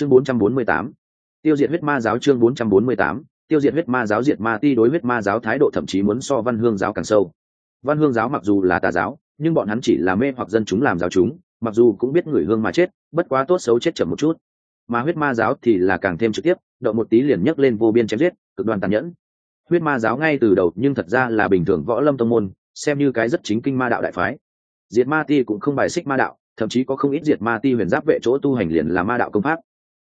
chương 448 tiêu diệt huyết ma giáo chương 448 tiêu diệt huyết ma giáo diệt ma ti đối huyết ma giáo thái độ thậm chí muốn so văn hương giáo càng sâu. Văn hương giáo mặc dù là tà giáo, nhưng bọn hắn chỉ là mê hoặc dân chúng làm giáo chúng, mặc dù cũng biết người hương mà chết, bất quá tốt xấu chết chậm một chút. Mà huyết ma giáo thì là càng thêm trực tiếp, động một tí liền nhấc lên vô biên chém giết, cực đoan tàn nhẫn. Huyết ma giáo ngay từ đầu nhưng thật ra là bình thường võ lâm tông môn, xem như cái rất chính kinh ma đạo đại phái. Diệt ma ti cũng không bài xích ma đạo, thậm chí có không ít diệt ma ti huyền giáp vệ chỗ tu hành liền là ma đạo công pháp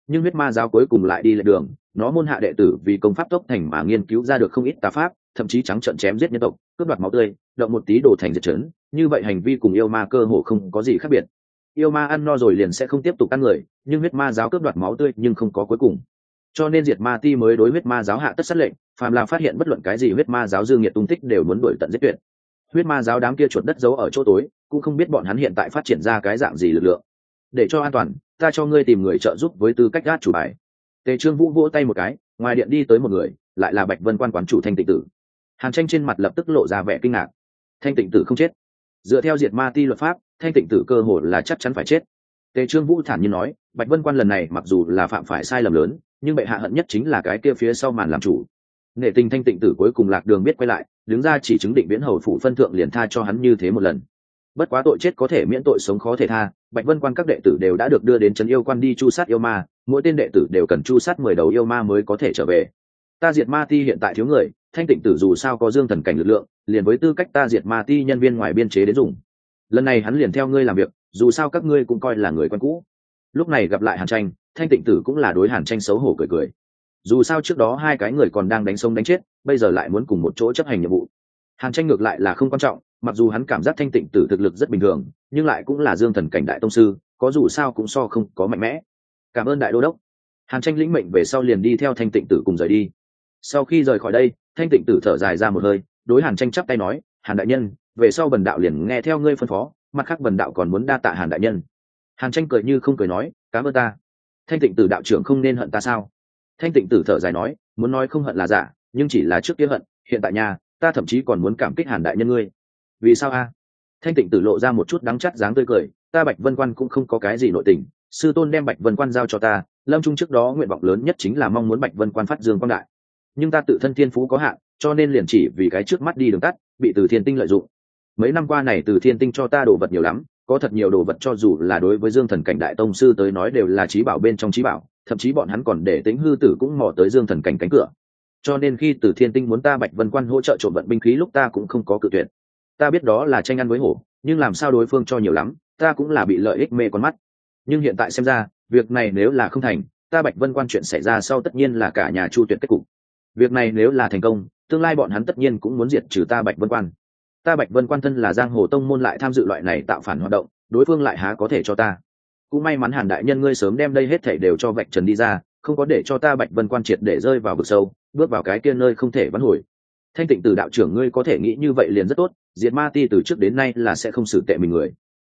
nhưng huyết ma giáo cuối cùng lại đi lệch đường. Nó môn hạ đệ tử vì công pháp tốc thành mà nghiên cứu ra được không ít tà pháp, thậm chí trắng trợn chém giết nhân tộc, cướp đoạt máu tươi, động một tí đổ thành diệt trấn như vậy hành vi cùng yêu ma cơ hồ không có gì khác biệt. Yêu ma ăn no rồi liền sẽ không tiếp tục ăn người, nhưng huyết ma giáo cướp đoạt máu tươi nhưng không có cuối cùng. Cho nên diệt ma ti mới đối huyết ma giáo hạ tất sát lệnh, phàm là phát hiện bất luận cái gì huyết ma giáo dương nhiệt tung tích đều muốn đuổi tận giết tuyệt. Huyết ma giáo đám kia chuột đất giấu ở chỗ tối, cũng không biết bọn hắn hiện tại phát triển ra cái dạng gì lực lượng. Để cho an toàn ta cho ngươi tìm người trợ giúp với tư cách gác chủ bài. Tề trương vũ vỗ tay một cái, ngoài điện đi tới một người, lại là bạch vân quan quán chủ thanh tịnh tử. Hàn tranh trên mặt lập tức lộ ra vẻ kinh ngạc. Thanh tịnh tử không chết. Dựa theo diệt ma ti luật pháp, thanh tịnh tử cơ hồ là chắc chắn phải chết. Tề trương vũ thản nhiên nói, bạch vân quan lần này mặc dù là phạm phải sai lầm lớn, nhưng bệ hạ hận nhất chính là cái kia phía sau màn làm chủ. Nể tình thanh tịnh tử cuối cùng lạc đường biết quay lại, đứng ra chỉ chứng định viễn hầu phủ phân thượng liền tha cho hắn như thế một lần bất quá tội chết có thể miễn tội sống khó thể tha, bạch vân quan các đệ tử đều đã được đưa đến trấn yêu quan đi chu sát yêu ma, mỗi tên đệ tử đều cần chu sát mười đầu yêu ma mới có thể trở về. Ta diệt ma ti hiện tại thiếu người, thanh tịnh tử dù sao có dương thần cảnh lực lượng, liền với tư cách ta diệt ma ti nhân viên ngoài biên chế đến dùng. Lần này hắn liền theo ngươi làm việc, dù sao các ngươi cũng coi là người quen cũ. Lúc này gặp lại hàn tranh, thanh tịnh tử cũng là đối hàn tranh xấu hổ cười cười. Dù sao trước đó hai cái người còn đang đánh sông đánh chết, bây giờ lại muốn cùng một chỗ chấp hành nhiệm vụ. Hàn tranh ngược lại là không quan trọng mặc dù hắn cảm giác thanh tịnh tử thực lực rất bình thường, nhưng lại cũng là dương thần cảnh đại tông sư, có dù sao cũng so không có mạnh mẽ. Cảm ơn đại đô đốc. Hàn tranh lĩnh mệnh về sau liền đi theo thanh tịnh tử cùng rời đi. Sau khi rời khỏi đây, thanh tịnh tử thở dài ra một hơi, đối hàn tranh chắp tay nói, hàn đại nhân, về sau bần đạo liền nghe theo ngươi phân phó, mặt khác bần đạo còn muốn đa tạ hàn đại nhân. Hàn tranh cười như không cười nói, cảm ơn ta. Thanh tịnh tử đạo trưởng không nên hận ta sao? Thanh tịnh tử thở dài nói, muốn nói không hận là giả, nhưng chỉ là trước kia hận, hiện tại nhà, ta thậm chí còn muốn cảm kích hàn đại nhân ngươi vì sao a? Thanh tịnh tử lộ ra một chút đắng chắt dáng tươi cười, ta bạch vân quan cũng không có cái gì nội tình, sư tôn đem bạch vân quan giao cho ta, lâm trung trước đó nguyện vọng lớn nhất chính là mong muốn bạch vân quan phát dương quang đại. Nhưng ta tự thân thiên phú có hạn, cho nên liền chỉ vì cái trước mắt đi đường tắt, bị từ thiên tinh lợi dụng. Mấy năm qua này từ thiên tinh cho ta đồ vật nhiều lắm, có thật nhiều đồ vật cho dù là đối với dương thần cảnh đại tông sư tới nói đều là trí bảo bên trong trí bảo, thậm chí bọn hắn còn để tính hư tử cũng mò tới dương thần cảnh cánh cửa. Cho nên khi từ thiên tinh muốn ta bạch vân quan hỗ trợ trộm vận binh khí lúc ta cũng không có cự tuyệt ta biết đó là tranh ăn với hổ, nhưng làm sao đối phương cho nhiều lắm, ta cũng là bị lợi ích mê con mắt. Nhưng hiện tại xem ra, việc này nếu là không thành, ta bạch vân quan chuyện xảy ra sau tất nhiên là cả nhà chu tuyệt kết cục. Việc này nếu là thành công, tương lai bọn hắn tất nhiên cũng muốn diệt trừ ta bạch vân quan. Ta bạch vân quan thân là giang hồ tông môn lại tham dự loại này tạo phản hoạt động, đối phương lại há có thể cho ta. Cũng may mắn hàn đại nhân ngươi sớm đem đây hết thể đều cho vạch trần đi ra, không có để cho ta bạch vân quan triệt để rơi vào vực sâu, bước vào cái kia nơi không thể vãn hồi. Thanh tịnh từ đạo trưởng ngươi có thể nghĩ như vậy liền rất tốt diệt ma ti từ trước đến nay là sẽ không xử tệ mình người.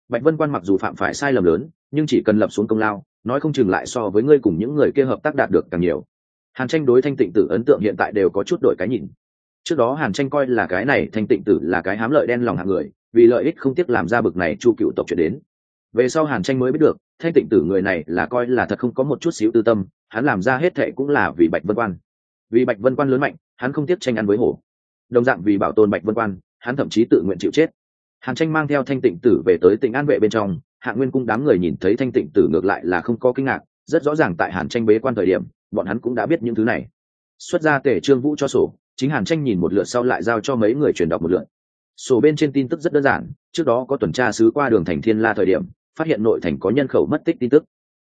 Bạch vân quan mặc dù phạm phải sai lầm lớn, nhưng chỉ cần lập xuống công lao, nói không chừng lại so với ngươi cùng những người kia hợp tác đạt được càng nhiều. Hàn tranh đối thanh tịnh tử ấn tượng hiện tại đều có chút đổi cái nhìn. Trước đó hàn tranh coi là cái này, thanh tịnh tử là cái hám lợi đen lòng hạng người, vì lợi ích không tiếc làm ra bực này chu cựu tộc chuyển đến. Về sau hàn tranh mới biết được, thanh tịnh tử người này là coi là thật không có một chút xíu tư tâm, hắn làm ra hết thệ cũng là vì bạch vân quan. Vì bạch vân quan lớn mạnh, hắn không tiếc tranh ăn với hổ. Đồng dạng vì bảo tồn bạch vân quan hắn thậm chí tự nguyện chịu chết. Hàn tranh mang theo thanh tịnh tử về tới tỉnh an vệ bên trong, hạ nguyên cung đám người nhìn thấy thanh tịnh tử ngược lại là không có kinh ngạc, rất rõ ràng tại hàn tranh bế quan thời điểm, bọn hắn cũng đã biết những thứ này. Xuất ra tể trương vũ cho sổ, chính hàn tranh nhìn một lượt sau lại giao cho mấy người truyền đọc một lượt. Sổ bên trên tin tức rất đơn giản, trước đó có tuần tra sứ qua đường thành thiên la thời điểm, phát hiện nội thành có nhân khẩu mất tích tin tức.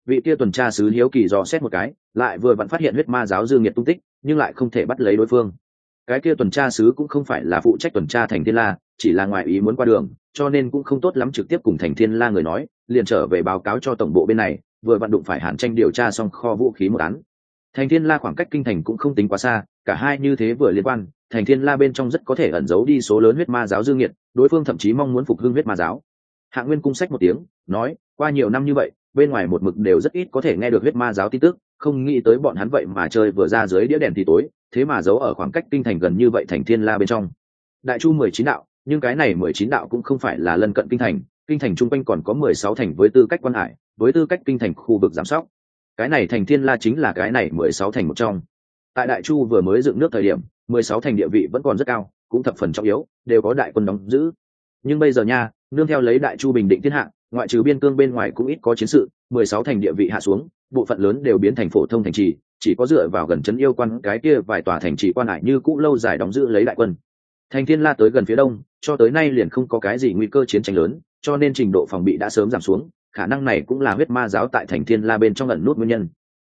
Vị kia tuần tra sứ hiếu kỳ dò xét một cái, lại vừa vẫn phát hiện huyết ma giáo dương nhiệt tung tích, nhưng lại không thể bắt lấy đối phương cái kia tuần tra sứ cũng không phải là phụ trách tuần tra thành thiên la, chỉ là ngoại ý muốn qua đường, cho nên cũng không tốt lắm trực tiếp cùng thành thiên la người nói, liền trở về báo cáo cho tổng bộ bên này, vừa vận đụng phải hàn tranh điều tra xong kho vũ khí một án. Thành thiên la khoảng cách kinh thành cũng không tính quá xa, cả hai như thế vừa liên quan, thành thiên la bên trong rất có thể ẩn giấu đi số lớn huyết ma giáo dương nhiệt, đối phương thậm chí mong muốn phục hưng huyết ma giáo. Hạ nguyên cung sách một tiếng, nói, qua nhiều năm như vậy, bên ngoài một mực đều rất ít có thể nghe được huyết ma giáo tin tức không nghĩ tới bọn hắn vậy mà chơi vừa ra dưới đĩa đèn thì tối, thế mà giấu ở khoảng cách kinh thành gần như vậy thành thiên la bên trong. Đại chu mười chín đạo, nhưng cái này mười chín đạo cũng không phải là lân cận kinh thành kinh thành chung quanh còn có mười sáu thành với tư cách quan hải, với tư cách kinh thành khu vực giám sóc cái này thành thiên la chính là cái này mười sáu thành một trong. Tại đại chu vừa mới dựng nước thời điểm, mười sáu thành địa vị vẫn còn rất cao, cũng thập phần trọng yếu, đều có đại quân đóng giữ. Nhưng bây giờ nha, nương theo lấy đại chu bình định thiên hạ, ngoại trừ biên cương bên ngoài cũng ít có chiến sự mười sáu thành địa vị hạ xuống, bộ phận lớn đều biến thành phổ thông thành trì, chỉ có dựa vào gần trấn yêu quan cái kia vài tòa thành trì quan hải như cũ lâu dài đóng giữ lấy đại quân. Thành thiên la tới gần phía đông, cho tới nay liền không có cái gì nguy cơ chiến tranh lớn, cho nên trình độ phòng bị đã sớm giảm xuống, khả năng này cũng là huyết ma giáo tại thành thiên la bên trong ẩn nút nguyên nhân.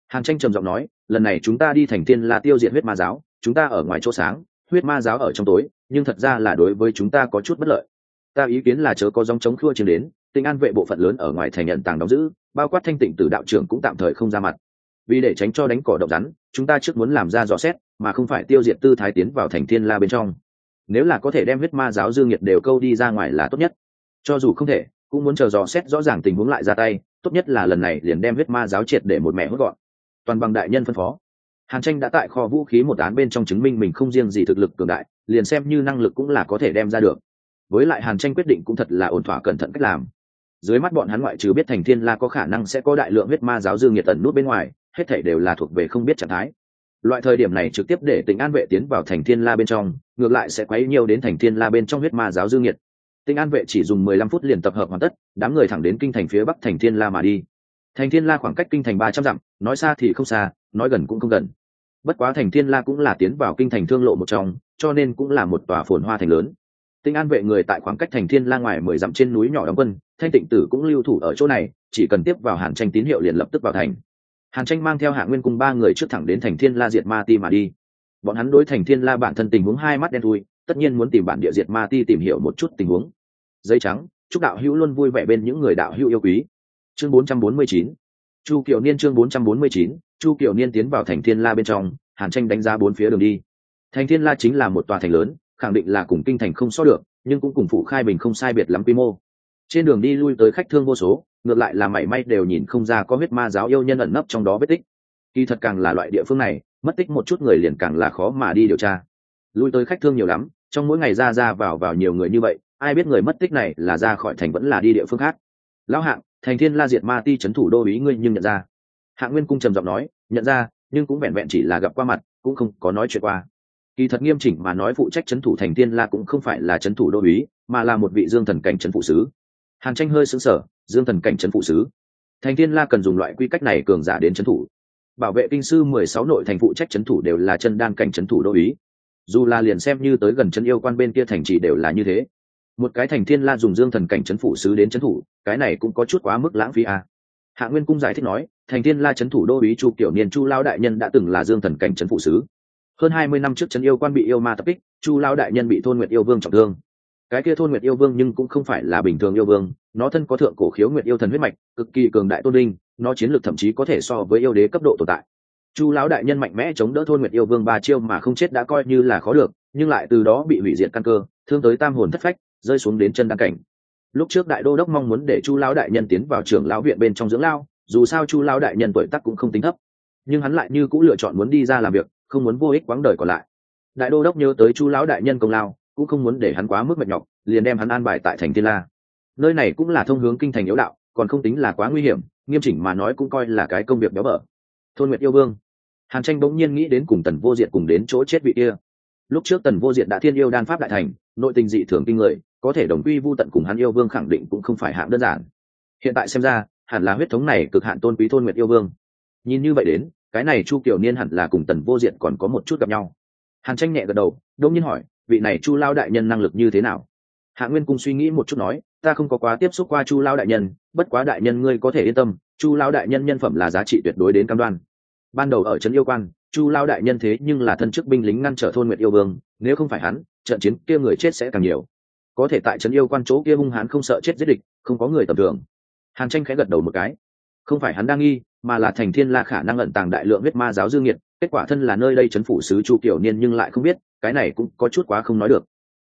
Hàn tranh trầm giọng nói, lần này chúng ta đi thành thiên la tiêu diệt huyết ma giáo, chúng ta ở ngoài chỗ sáng, huyết ma giáo ở trong tối, nhưng thật ra là đối với chúng ta có chút bất lợi. Ta ý kiến là chớ có dòng chống khua chiến đến tinh an vệ bộ phận lớn ở ngoài thành nhận tàng đóng giữ, bao quát thanh tịnh từ đạo trưởng cũng tạm thời không ra mặt. Vì để tránh cho đánh cỏ độc rắn, chúng ta trước muốn làm ra dò xét, mà không phải tiêu diệt tư thái tiến vào thành thiên la bên trong. Nếu là có thể đem huyết ma giáo dương nhiệt đều câu đi ra ngoài là tốt nhất. Cho dù không thể, cũng muốn chờ dò xét rõ ràng tình huống lại ra tay, tốt nhất là lần này liền đem huyết ma giáo triệt để một mẹ hốt gọn. Toàn bằng đại nhân phân phó. Hàn tranh đã tại kho vũ khí một án bên trong chứng minh mình không riêng gì thực lực cường đại, liền xem như năng lực cũng là có thể đem ra được. Với lại hàn tranh quyết định cũng thật là ổn thỏa cẩn thận cách làm dưới mắt bọn hắn ngoại trừ biết thành thiên la có khả năng sẽ có đại lượng huyết ma giáo dương nhiệt tần nút bên ngoài, hết thảy đều là thuộc về không biết trạng thái. Loại thời điểm này trực tiếp để tỉnh an vệ tiến vào thành thiên la bên trong, ngược lại sẽ quấy nhiều đến thành thiên la bên trong huyết ma giáo dương nhiệt tỉnh an vệ chỉ dùng mười lăm phút liền tập hợp hoàn tất, đám người thẳng đến kinh thành phía bắc thành thiên la mà đi. Thành thiên la khoảng cách kinh thành ba trăm dặm, nói xa thì không xa, nói gần cũng không gần. Bất quá thành thiên la cũng là tiến vào kinh thành thương lộ một trong, cho nên cũng là một tòa phồn hoa thành lớn. Tinh an vệ người tại khoảng cách thành thiên la ngoài mười dặm trên núi nhỏ đóng quân thanh tịnh tử cũng lưu thủ ở chỗ này, chỉ cần tiếp vào hàn tranh tín hiệu liền lập tức vào thành. Hàn tranh mang theo hạ nguyên cung ba người trước thẳng đến thành thiên la diệt ma ti mà đi. Bọn hắn đối thành thiên la bản thân tình huống hai mắt đen thui, tất nhiên muốn tìm bản địa diệt ma ti tìm hiểu một chút tình huống. Giấy trắng, chúc đạo hữu luôn vui vẻ bên những người đạo hữu yêu quý. Chương 449 chu kiều niên chương 449 chu kiều niên tiến vào thành thiên la bên trong, hàn tranh đánh giá bốn phía đường đi. Thành thiên la chính là một tòa thành lớn, khẳng định là cùng kinh thành không so được, nhưng cũng cùng phụ khai bình không sai biệt lắm quy mô trên đường đi lui tới khách thương vô số, ngược lại là mảy may đều nhìn không ra có huyết ma giáo yêu nhân ẩn nấp trong đó vết tích. Kỳ thật càng là loại địa phương này, mất tích một chút người liền càng là khó mà đi điều tra. Lui tới khách thương nhiều lắm, trong mỗi ngày ra ra vào vào nhiều người như vậy, ai biết người mất tích này là ra khỏi thành vẫn là đi địa phương khác. Lão hạng, thành thiên la diệt ma ti c h ấ n thủ đô ý ngươi nhưng nhận ra. Hạng nguyên cung trầm giọng nói, nhận ra, nhưng cũng vẹn vẹn chỉ là gặp qua mặt, cũng không có nói chuyện qua. Kỳ thật nghiêm chỉnh mà nói phụ trách c h ấ n thủ thành thiên la cũng không phải là c h ấ n thủ đô ý, mà là một vị dương thần cảnh c h ấ n phụ sứ hàn tranh hơi xứng sở dương thần cảnh c h ấ n phụ sứ. Thành thiên la cần dùng loại quy cách này cường giả đến c h ấ n thủ. Bảo vệ kinh sư mười sáu nội thành phụ trách c h ấ n thủ đều là chân đan cảnh c h ấ n thủ đô ý. Dù là liền xem như tới gần chân yêu quan bên kia thành chỉ đều là như thế. Một cái thành thiên la dùng dương thần cảnh c phủ sứ đến c thủ, cái này cũng có chút quá mức lãng phí à. hạ nguyên cung giải thích nói, thành thiên la c thủ đô ý chu kiểu niên chu lao đại nhân đã từng là dương thần cảnh c phủ sứ. Hơn hai mươi năm trước trấn yêu quan bị yêu ma tập kích, chu lao đại nhân bị thôn nguyệt yêu vương trọng thương cái kia thôn nguyệt yêu vương nhưng cũng không phải là bình thường yêu vương, nó thân có thượng cổ khiếu nguyệt yêu thần huyết mạch, cực kỳ cường đại tôn linh nó chiến lược thậm chí có thể so với yêu đế cấp độ tồn tại. Chu lão đại nhân mạnh mẽ chống đỡ thôn nguyệt yêu vương ba chiêu mà không chết đã coi như là khó được, nhưng lại từ đó bị hủy diệt căn cơ, thương tới tam hồn thất phách, rơi xuống đến chân đăng cảnh. Lúc trước đại đô đốc mong muốn để chu lão đại nhân tiến vào trường lão viện bên trong dưỡng lao, dù sao chu lão đại nhân tuổi tác cũng không tính thấp. Nhưng hắn lại như cũng lựa chọn muốn đi ra làm việc, không muốn vô ích quãng đời còn lại. Đại đô đốc nhớ tới chu lão đại nhân công lao cũng không muốn để hắn quá mức mệt nhọc, liền đem hắn an bài tại thành thiên la. Nơi này cũng là thông hướng kinh thành yếu đạo, còn không tính là quá nguy hiểm, nghiêm chỉnh mà nói cũng coi là cái công việc béo bở. Thôn nguyệt yêu vương. Hàn tranh bỗng nhiên nghĩ đến cùng tần vô diệt cùng đến chỗ chết vị kia. Lúc trước tần vô diệt đã thiên yêu đan pháp đại thành, nội tình dị thường kinh người, có thể đồng quy vu tận cùng hắn yêu vương khẳng định cũng không phải hạng đơn giản. Hiện tại xem ra, hẳn là huyết thống này cực hạn tôn quý thôn nguyệt yêu vương. Nhìn như vậy đến, cái này chu kiểu niên hẳn là cùng tần vô diện còn có một chút gặp nhau. Hàn tranh nhẹ gật đầu đông nhiên hỏi vị này chu lao đại nhân năng lực như thế nào? Hạ nguyên cung suy nghĩ một chút nói, ta không có quá tiếp xúc qua chu lao đại nhân, bất quá đại nhân ngươi có thể yên tâm, chu lao đại nhân nhân phẩm là giá trị tuyệt đối đến cam đoan. Ban đầu ở trấn yêu quan, chu lao đại nhân thế nhưng là thân chức binh lính ngăn trở thôn nguyệt yêu vương, nếu không phải hắn, trận chiến kia người chết sẽ càng nhiều. Có thể tại trấn yêu quan chỗ kia hung hãn không sợ chết giết địch, không có người tầm thường. Hàn tranh khẽ gật đầu một cái. Không phải hắn đang nghi, mà là thành thiên la khả năng ẩn tàng đại lượng huyết ma giáo dương nhiệt kết quả thân là nơi đây trấn phủ sứ chu kiểu niên nhưng lại không biết cái này cũng có chút quá không nói được.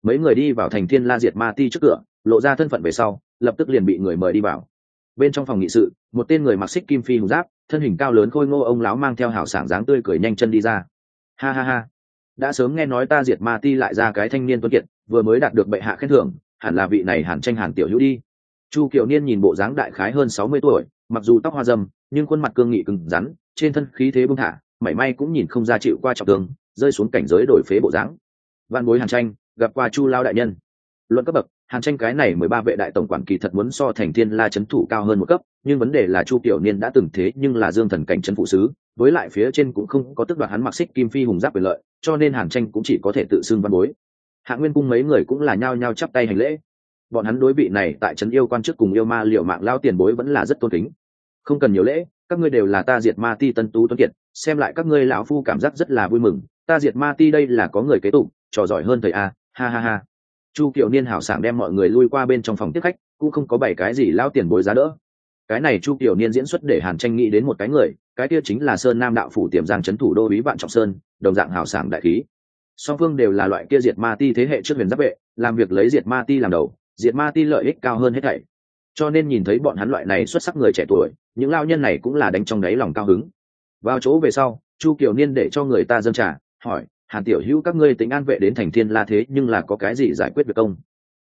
Mấy người đi vào thành thiên la diệt ma ti trước cửa, lộ ra thân phận về sau, lập tức liền bị người mời đi vào. Bên trong phòng nghị sự, một tên người mặc xích kim phi hùng giáp, thân hình cao lớn khôi ngô ông lão mang theo hảo sảng dáng tươi cười nhanh chân đi ra. Ha ha ha. Đã sớm nghe nói ta diệt ma ti lại ra cái thanh niên tuấn kiệt, vừa mới đạt được bệ hạ khen thưởng, hẳn là vị này hàn tranh hàn tiểu hữu đi. Chu kiều niên nhìn bộ dáng đại khái hơn sáu mươi tuổi, mặc dù tóc hoa dâm nhưng khuôn mặt cương nghị cứng rắn, trên thân khí thế bưng thả, mảy may cũng nhìn không ra chịu qua trọng thương rơi xuống cảnh giới đổi phế bộ dáng. Văn bối hàn tranh, gặp qua chu lao đại nhân. Luận cấp bậc, hàn tranh cái này mười ba vệ đại tổng quản kỳ thật muốn so thành thiên la c h ấ n thủ cao hơn một cấp, nhưng vấn đề là chu tiểu niên đã từng thế nhưng là dương thần cảnh c h ấ n phụ sứ, với lại phía trên cũng không có tức đoạt hắn mặc xích kim phi hùng giáp quyền lợi, cho nên hàn tranh cũng chỉ có thể tự xưng văn bối. Hạ nguyên cung mấy người cũng là nhao nhao chắp tay hành lễ. Bọn hắn đối vị này tại trấn yêu quan chức cùng yêu ma liệu mạng lao tiền bối vẫn là rất tôn kính. Không cần nhiều lễ, các ngươi đều là ta diệt ma ti tân tú tuấn kiệt, xem lại các ngươi lão phu cảm giác rất là vui mừng ta diệt ma ti đây là có người kế tục, trò giỏi hơn thầy a, ha ha ha. Chu kiều niên hảo sảng đem mọi người lui qua bên trong phòng tiếp khách, cũng không có bảy cái gì lao tiền bối giá đỡ. Cái này chu kiều niên diễn xuất để hàn tranh nghĩ đến một cái người, cái kia chính là sơn nam đạo phủ tiềm giang trấn thủ đô ý vạn trọng sơn, đồng dạng hảo sảng đại khí. Song phương đều là loại kia diệt ma ti thế hệ trước huyền giáp vệ, làm việc lấy diệt ma ti làm đầu, diệt ma ti lợi ích cao hơn hết thảy. Cho nên nhìn thấy bọn hắn loại này xuất sắc người trẻ tuổi, những lao nhân này cũng là đánh trong đáy lòng cao hứng. Vào chỗ về sau, chu kiều niên để cho người ta dâng trả hỏi, hàn tiểu hữu, các ngươi tính an vệ đến thành thiên la thế nhưng là có cái gì giải quyết việc công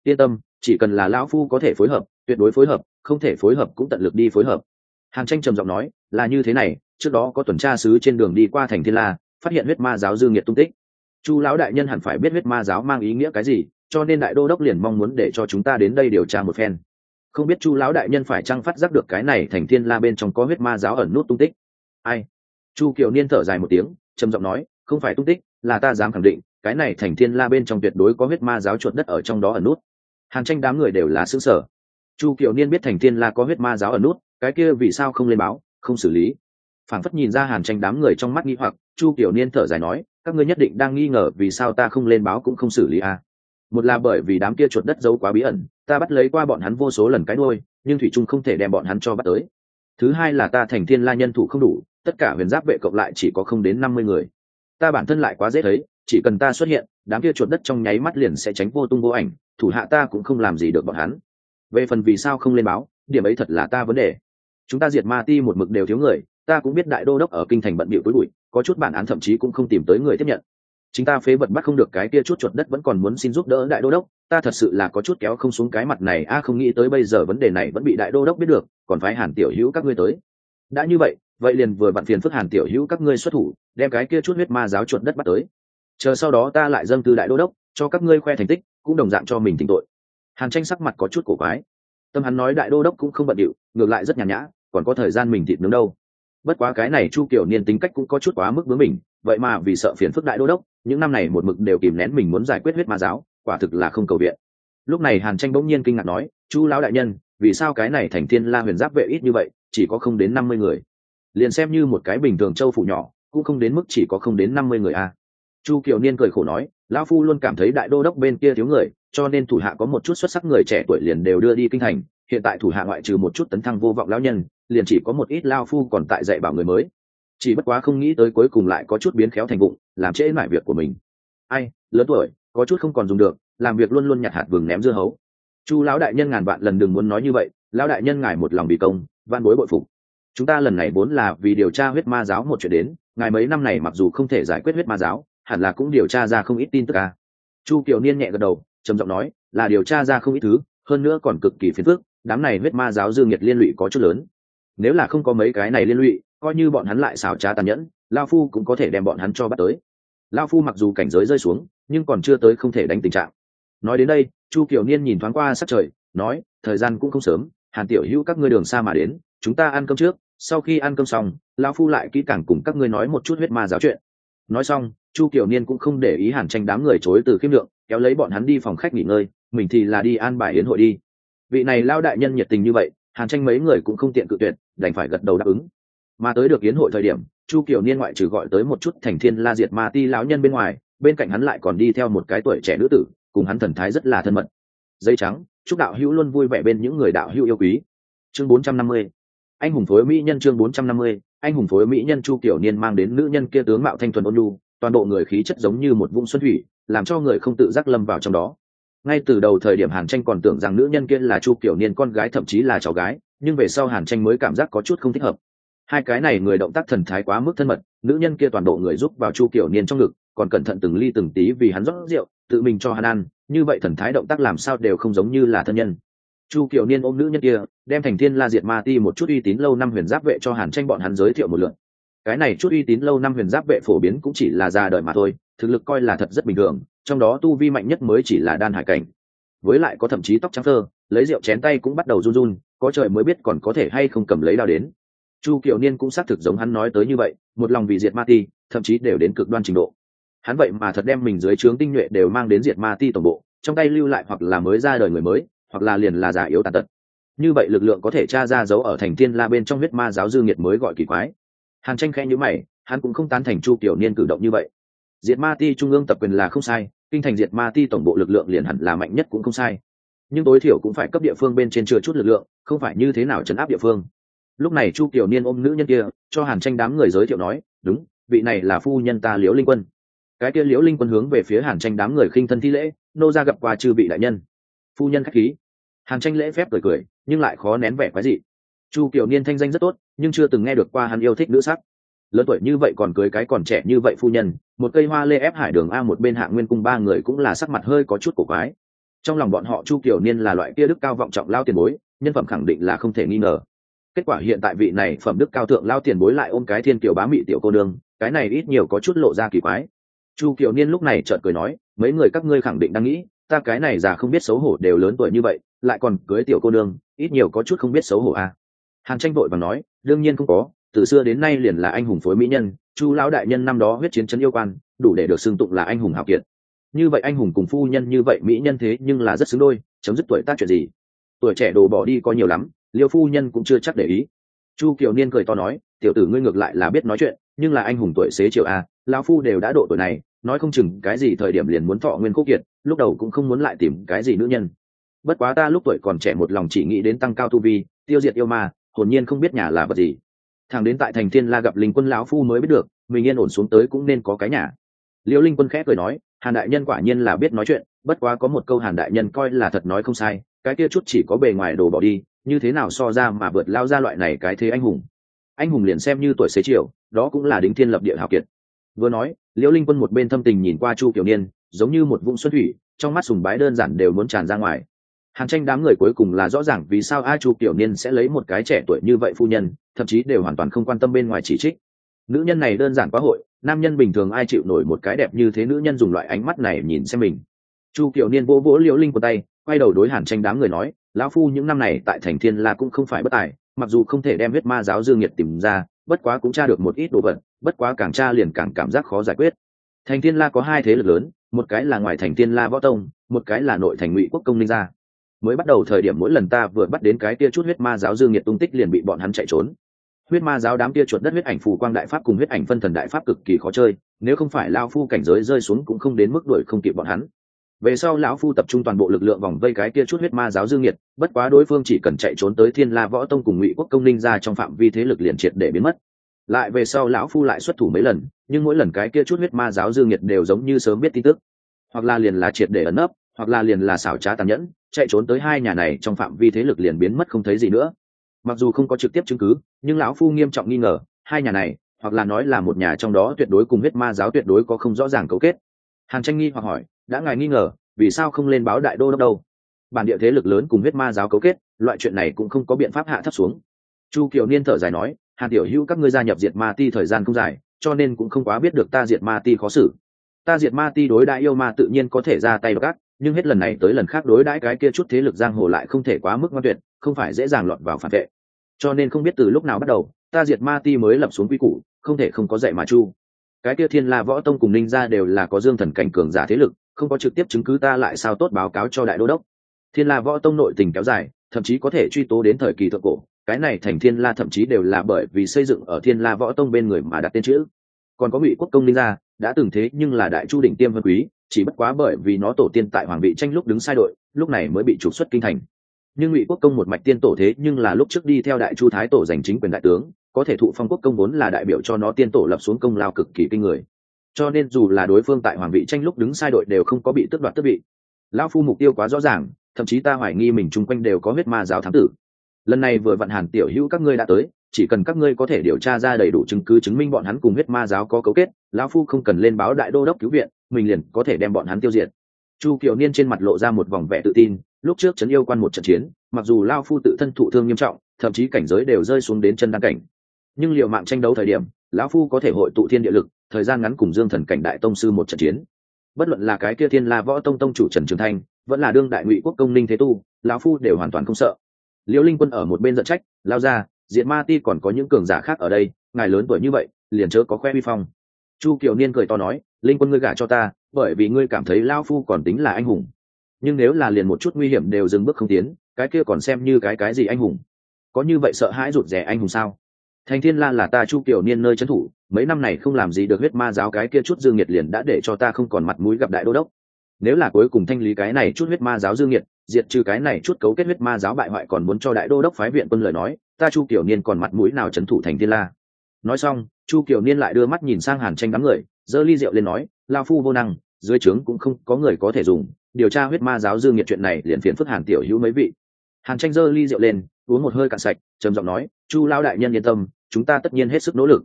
yên tâm, chỉ cần là lão phu có thể phối hợp, tuyệt đối phối hợp, không thể phối hợp cũng tận lực đi phối hợp. Hàn tranh trầm giọng nói, là như thế này, trước đó có tuần tra sứ trên đường đi qua thành thiên la, phát hiện huyết ma giáo dư nghiệt tung tích. Chu lão đại nhân hẳn phải biết huyết ma giáo mang ý nghĩa cái gì, cho nên đại đô đốc liền mong muốn để cho chúng ta đến đây điều tra một phen. Không biết chu lão đại nhân phải chăng phát giác được cái này thành thiên la bên trong có huyết ma giáo ẩn nút tung tích. Ai? Chu kiều niên thở dài một tiếng, trầm giọng nói không phải tung tích, là ta dám khẳng định, cái này thành thiên la bên trong tuyệt đối có huyết ma giáo chuột đất ở trong đó ở nút. Hàn tranh đám người đều là xứ sở chu kiều niên biết thành thiên la có huyết ma giáo ở nút, cái kia vì sao không lên báo, không xử lý. Phảng phất nhìn ra hàn tranh đám người trong mắt nghi hoặc, chu kiều niên thở dài nói, các ngươi nhất định đang nghi ngờ vì sao ta không lên báo cũng không xử lý à. một là bởi vì đám kia chuột đất giấu quá bí ẩn, ta bắt lấy qua bọn hắn vô số lần cái đôi nhưng thủy trung không thể đem bọn hắn cho bắt tới. Thứ hai là ta thành thiên la nhân thủ không đủ, tất cả huyền giáp vệ cộng lại chỉ có không đến năm mươi người ta bản thân lại quá dễ thấy, chỉ cần ta xuất hiện, đám kia chuột đất trong nháy mắt liền sẽ tránh vô tung vô ảnh, thủ hạ ta cũng không làm gì được bọn hắn. Về phần vì sao không lên báo, điểm ấy thật là ta vấn đề. Chúng ta diệt ma ti một mực đều thiếu người, ta cũng biết đại đô đốc ở kinh thành bận bịu tối bụi, có chút bản án thậm chí cũng không tìm tới người tiếp nhận. Chính ta phế vật bắt không được cái kia chút chuột đất vẫn còn muốn xin giúp đỡ đại đô đốc, ta thật sự là có chút kéo không xuống cái mặt này, a, không nghĩ tới bây giờ vấn đề này vẫn bị đại đô đốc biết được, còn phải hàn tiểu hữu các ngươi tới. Đã như vậy vậy liền vừa bạn phiền phức hàn tiểu hữu các ngươi xuất thủ đem cái kia chút huyết ma giáo chuột đất bắt tới. Chờ sau đó ta lại dâng tư đại đô đốc, cho các ngươi khoe thành tích, cũng đồng dạng cho mình tỉnh tội. Hàn tranh sắc mặt có chút cổ quái. Tâm hắn nói đại đô đốc cũng không bận điệu, ngược lại rất nhàn nhã, còn có thời gian mình thịt nướng đâu. Bất quá cái này chu kiểu niên tính cách cũng có chút quá mức với mình vậy mà vì sợ phiền phức đại đô đốc, những năm này một mực đều kìm nén mình muốn giải quyết huyết ma giáo, quả thực là không cầu viện. Lúc này hàn tranh bỗng nhiên kinh ngạc nói, chu lão đại nhân, vì sao cái này thành thiên la huyền giáp vệ ít như vậy, chỉ có không đến năm mươi người? Liền xem như một cái bình thường châu phủ nhỏ cũng không đến mức chỉ có không đến năm mươi người a. Chu kiều niên cười khổ nói, lão phu luôn cảm thấy đại đô đốc bên kia thiếu người, cho nên thủ hạ có một chút xuất sắc người trẻ tuổi liền đều đưa đi kinh thành. Hiện tại thủ hạ ngoại trừ một chút tấn thăng vô vọng lão nhân, liền chỉ có một ít lao phu còn tại dạy bảo người mới. Chỉ bất quá không nghĩ tới cuối cùng lại có chút biến khéo thành vụng làm trễ mải việc của mình. Ai, lớn tuổi, có chút không còn dùng được, làm việc luôn luôn nhặt hạt vừng ném dưa hấu. Chu lão đại nhân ngàn vạn lần đừng muốn nói như vậy, lão đại nhân ngài một lòng bị công van bối bội phục chúng ta lần này vốn là vì điều tra huyết ma giáo một chuyện đến, ngài mấy năm này mặc dù không thể giải quyết huyết ma giáo, hẳn là cũng điều tra ra không ít tin tức à. chu kiều niên nhẹ gật đầu, trầm giọng nói, là điều tra ra không ít thứ, hơn nữa còn cực kỳ phiền phức, đám này huyết ma giáo dương nhiệt liên lụy có chút lớn. Nếu là không có mấy cái này liên lụy, coi như bọn hắn lại xảo trá tàn nhẫn, lao phu cũng có thể đem bọn hắn cho bắt tới. Lao phu mặc dù cảnh giới rơi xuống, nhưng còn chưa tới không thể đánh tình trạng. Nói đến đây, chu kiều niên nhìn thoáng qua sát trời, nói, thời gian cũng không sớm, hàn tiểu hữu các ngươi đường xa mà đến, chúng ta ăn cơm trước sau khi ăn cơm xong, lão phu lại kỹ càng cùng các ngươi nói một chút huyết ma giáo chuyện. Nói xong, chu kiểu niên cũng không để ý hàn tranh đám người chối từ khiêm lượng, kéo lấy bọn hắn đi phòng khách nghỉ ngơi, mình thì là đi an bài yến hội đi. Vị này lao đại nhân nhiệt tình như vậy, hàn tranh mấy người cũng không tiện cự tuyệt, đành phải gật đầu đáp ứng. Mà tới được yến hội thời điểm, chu kiểu niên ngoại trừ gọi tới một chút thành thiên la diệt ma ti lão nhân bên ngoài, bên cạnh hắn lại còn đi theo một cái tuổi trẻ nữ tử, cùng hắn thần thái rất là thân mật. Dây trắng, chúc đạo hữu luôn vui vẻ bên những người đạo hữu yêu quý. Chương 450 anh hùng phối mỹ nhân chương 450 anh hùng phối mỹ nhân chu kiểu niên mang đến nữ nhân kia tướng mạo thanh thuần ôn nhu, toàn bộ người khí chất giống như một vũng xuân thủy, làm cho người không tự giác lâm vào trong đó. Ngay từ đầu thời điểm hàn tranh còn tưởng rằng nữ nhân kia là chu kiểu niên con gái, thậm chí là cháu gái, nhưng về sau hàn tranh mới cảm giác có chút không thích hợp. Hai cái này người động tác thần thái quá mức thân mật, nữ nhân kia toàn bộ người giúp vào chu kiểu niên trong ngực, còn cẩn thận từng ly từng tí vì hắn rót rượu, tự mình cho hắn ăn, như vậy thần thái động tác làm sao đều không giống như là thân nhân chu kiều niên ôm nữ nhân kia, đem thành thiên la diệt ma ti một chút uy tín lâu năm huyền giáp vệ cho hàn tranh bọn hắn giới thiệu một lượt. Cái này chút uy tín lâu năm huyền giáp vệ phổ biến cũng chỉ là ra đời mà thôi, thực lực coi là thật rất bình thường, trong đó tu vi mạnh nhất mới chỉ là đan hải cảnh. Với lại có thậm chí tóc trắng thơ lấy rượu chén tay cũng bắt đầu run run, có trời mới biết còn có thể hay không cầm lấy đao đến. Chu kiều niên cũng xác thực giống hắn nói tới như vậy, một lòng vì diệt ma ti, thậm chí đều đến cực đoan trình độ. Hắn vậy mà thật đem mình dưới trướng tinh nhuệ đều mang đến diệt ma ti tổng bộ, trong tay lưu lại hoặc là mới ra đời người mới hoặc là liền là giả yếu tàn tật. Như vậy lực lượng có thể tra ra dấu ở thành thiên la bên trong huyết ma giáo dư nghiệt mới gọi kỳ quái. Hàn tranh khẽ nhữ mày, hắn cũng không tán thành chu kiểu niên cử động như vậy. Diệt ma ti trung ương tập quyền là không sai, kinh thành diệt ma ti tổng bộ lực lượng liền hẳn là mạnh nhất cũng không sai. Nhưng tối thiểu cũng phải cấp địa phương bên trên chừa chút lực lượng, không phải như thế nào chấn áp địa phương. Lúc này chu kiểu niên ôm nữ nhân kia, cho hàn tranh đám người giới thiệu nói, đúng, vị này là phu nhân ta liễu linh quân. Cái kia liễu linh quân hướng về phía hàn tranh đám người khinh thân thi lễ, nô ra gặp qua chư vị đại nhân. Phu nhân khách khí hàn tranh lễ phép cười cười, nhưng lại khó nén vẻ quái dị. Chu kiều niên thanh danh rất tốt, nhưng chưa từng nghe được qua hắn yêu thích nữ sắc. Lớn tuổi như vậy còn cưới cái còn trẻ như vậy phu nhân, một cây hoa lê ép hải đường a một bên hạ nguyên cung ba người cũng là sắc mặt hơi có chút cổ quái. Trong lòng bọn họ chu kiều niên là loại kia đức cao vọng trọng lao tiền bối, nhân phẩm khẳng định là không thể nghi ngờ. Kết quả hiện tại vị này phẩm đức cao thượng lao tiền bối lại ôm cái thiên kiều bá mị tiểu cô nương, cái này ít nhiều có chút lộ ra kỳ quái. Chu kiều niên lúc này chợt cười nói, mấy người các ngươi khẳng định đang nghĩ, ta cái này già không biết xấu hổ đều lớn tuổi như vậy lại còn cưới tiểu cô nương, ít nhiều có chút không biết xấu hổ à. hàn tranh vội và nói, đương nhiên không có, từ xưa đến nay liền là anh hùng phối mỹ nhân, chu lão đại nhân năm đó huyết chiến chấn yêu quan, đủ để được xưng tụng là anh hùng hào kiệt. Như vậy anh hùng cùng phu nhân như vậy mỹ nhân thế nhưng là rất xứng đôi, chấm dứt tuổi tác chuyện gì? Tuổi trẻ đồ bỏ đi có nhiều lắm, liêu phu nhân cũng chưa chắc để ý. Chu kiều niên cười to nói, tiểu tử ngươi ngược lại là biết nói chuyện, nhưng là anh hùng tuổi xế chiều a lão phu đều đã độ tuổi này, nói không chừng cái gì thời điểm liền muốn thọ nguyên khúc kiệt, lúc đầu cũng không muốn lại tìm cái gì nữ nhân bất quá ta lúc tuổi còn trẻ một lòng chỉ nghĩ đến tăng cao tu vi, tiêu diệt yêu ma, hồn nhiên không biết nhà là vật gì. Thằng đến tại thành thiên la gặp linh quân lão phu mới biết được, mình yên ổn xuống tới cũng nên có cái nhà. Liễu linh quân khẽ cười nói, hàn đại nhân quả nhiên là biết nói chuyện, bất quá có một câu hàn đại nhân coi là thật nói không sai, cái kia chút chỉ có bề ngoài đồ bỏ đi, như thế nào so ra mà vượt lao ra loại này cái thế anh hùng. Anh hùng liền xem như tuổi xế chiều, đó cũng là đính thiên lập địa hào kiệt. Vừa nói liễu linh quân một bên thâm tình nhìn qua chu kiểu niên, giống như một vũng xuân thủy, trong mắt sùng bái đơn giản đều muốn tràn ra ngoài hàn tranh đám người cuối cùng là rõ ràng vì sao a chu kiểu niên sẽ lấy một cái trẻ tuổi như vậy phu nhân, thậm chí đều hoàn toàn không quan tâm bên ngoài chỉ trích. Nữ nhân này đơn giản quá hội, nam nhân bình thường ai chịu nổi một cái đẹp như thế nữ nhân dùng loại ánh mắt này nhìn xem mình. Chu kiểu niên vỗ vỗ liễu linh của tay, quay đầu đối hàn tranh đám người nói, lão phu những năm này tại thành thiên la cũng không phải bất tài, mặc dù không thể đem huyết ma giáo dương nhiệt tìm ra, bất quá cũng tra được một ít đồ vật, bất quá càng tra liền càng cảm giác khó giải quyết. Thành thiên la có hai thế lực lớn, một cái là ngoài thành thiên la võ tông, một cái là nội thành ngụy quốc công ninh gia mới bắt đầu thời điểm mỗi lần ta vừa bắt đến cái tia chút huyết ma giáo dương nhiệt tung tích liền bị bọn hắn chạy trốn. Huyết ma giáo đám tia chuột đất huyết ảnh phù quang đại pháp cùng huyết ảnh phân thần đại pháp cực kỳ khó chơi, nếu không phải lao phu cảnh giới rơi xuống cũng không đến mức đuổi không kịp bọn hắn. Về sau lão phu tập trung toàn bộ lực lượng vòng vây cái kia chút huyết ma giáo dương nhiệt, bất quá đối phương chỉ cần chạy trốn tới thiên la võ tông cùng ngụy quốc công ninh ra trong phạm vi thế lực liền triệt để biến mất. Lại về sau lão phu lại xuất thủ mấy lần, nhưng mỗi lần cái kia chút huyết ma giáo dương nhiệt đều giống như sớm biết tin tức. Hoặc là liền là triệt để ẩn nấp, hoặc là liền là xảo trá tàn nhẫn chạy trốn tới hai nhà này trong phạm vi thế lực liền biến mất không thấy gì nữa. Mặc dù không có trực tiếp chứng cứ, nhưng lão phu nghiêm trọng nghi ngờ, hai nhà này, hoặc là nói là một nhà trong đó tuyệt đối cùng huyết ma giáo tuyệt đối có không rõ ràng cấu kết. Hàn tranh nghi hoặc hỏi, đã ngài nghi ngờ, vì sao không lên báo đại đô đốc đâu? Bản địa thế lực lớn cùng huyết ma giáo cấu kết, loại chuyện này cũng không có biện pháp hạ thấp xuống. Chu kiều niên thở dài nói, hàn tiểu hữu các ngươi gia nhập diệt ma ti thời gian không dài, cho nên cũng không quá biết được ta diệt ma ti khó xử. Ta diệt ma ti đối đại yêu ma tự nhiên có thể ra tay gác nhưng hết lần này tới lần khác đối đãi cái kia chút thế lực giang hồ lại không thể quá mức ngoan tuyệt, không phải dễ dàng lọt vào phản vệ. Cho nên không biết từ lúc nào bắt đầu, ta diệt ma ti mới lập xuống quy củ, không thể không có dạy mà chu. Cái kia thiên la võ tông cùng ninh gia đều là có dương thần cảnh cường giả thế lực, không có trực tiếp chứng cứ ta lại sao tốt báo cáo cho đại đô đốc. Thiên la võ tông nội tình kéo dài, thậm chí có thể truy tố đến thời kỳ thượng cổ, cái này thành thiên la thậm chí đều là bởi vì xây dựng ở thiên la võ tông bên người mà đặt tên chữ. Còn có ngụy quốc công ninh gia, đã từng thế nhưng là đại chu đỉnh tiêm vân quý chỉ bất quá bởi vì nó tổ tiên tại hoàng vị tranh lúc đứng sai đội, lúc này mới bị trục xuất kinh thành. Nhưng ngụy quốc công một mạch tiên tổ thế nhưng là lúc trước đi theo đại chu thái tổ giành chính quyền đại tướng, có thể thụ phong quốc công vốn là đại biểu cho nó tiên tổ lập xuống công lao cực kỳ kinh người. Cho nên dù là đối phương tại hoàng vị tranh lúc đứng sai đội đều không có bị tước đoạt tước vị. Lão phu mục tiêu quá rõ ràng, thậm chí ta hoài nghi mình chung quanh đều có huyết ma giáo thám tử lần này vừa vặn hàn tiểu hữu các ngươi đã tới, chỉ cần các ngươi có thể điều tra ra đầy đủ chứng cứ chứng minh bọn hắn cùng huyết ma giáo có cấu kết, lão phu không cần lên báo đại đô đốc cứu viện, mình liền có thể đem bọn hắn tiêu diệt. Chu kiều niên trên mặt lộ ra một vòng vẻ tự tin, lúc trước trấn yêu quan một trận chiến, mặc dù lao phu tự thân thụ thương nghiêm trọng, thậm chí cảnh giới đều rơi xuống đến chân đăng cảnh. Nhưng liệu mạng tranh đấu thời điểm, lão phu có thể hội tụ thiên địa lực, thời gian ngắn cùng dương thần cảnh đại tông sư một trận chiến. Bất luận là cái kia thiên la võ tông tông chủ trần trường thanh, vẫn là đương đại ngụy quốc công ninh thế tu, lão phu đều hoàn toàn không sợ liễu linh quân ở một bên giận trách, lao ra diện ma ti còn có những cường giả khác ở đây, ngài lớn tuổi như vậy, liền chớ có khoe vi phong. Chu kiều niên cười to nói, linh quân ngươi gả cho ta, bởi vì ngươi cảm thấy lao phu còn tính là anh hùng. Nhưng nếu là liền một chút nguy hiểm đều dừng bước không tiến, cái kia còn xem như cái cái gì anh hùng? Có như vậy sợ hãi rụt rè anh hùng sao? Thành thiên la là ta chu kiều niên nơi trấn thủ, mấy năm này không làm gì được huyết ma giáo cái kia chút dương nhiệt liền đã để cho ta không còn mặt mũi gặp đại đô đốc. Nếu là cuối cùng thanh lý cái này chút huyết ma giáo dương nhiệt diệt trừ cái này chút cấu kết huyết ma giáo bại hoại còn muốn cho đại đô đốc phái viện quân lời nói, ta chu kiều niên còn mặt mũi nào trấn thủ thành thiên la? Nói xong, chu kiều niên lại đưa mắt nhìn sang hàn tranh đám người, giơ ly rượu lên nói, lao phu vô năng, dưới trướng cũng không có người có thể dùng, điều tra huyết ma giáo dương nhiệt chuyện này liền phiền phức hàn tiểu hữu mấy vị. Hàn tranh giơ ly rượu lên, uống một hơi cạn sạch, trầm giọng nói, chu lao đại nhân yên tâm, chúng ta tất nhiên hết sức nỗ lực.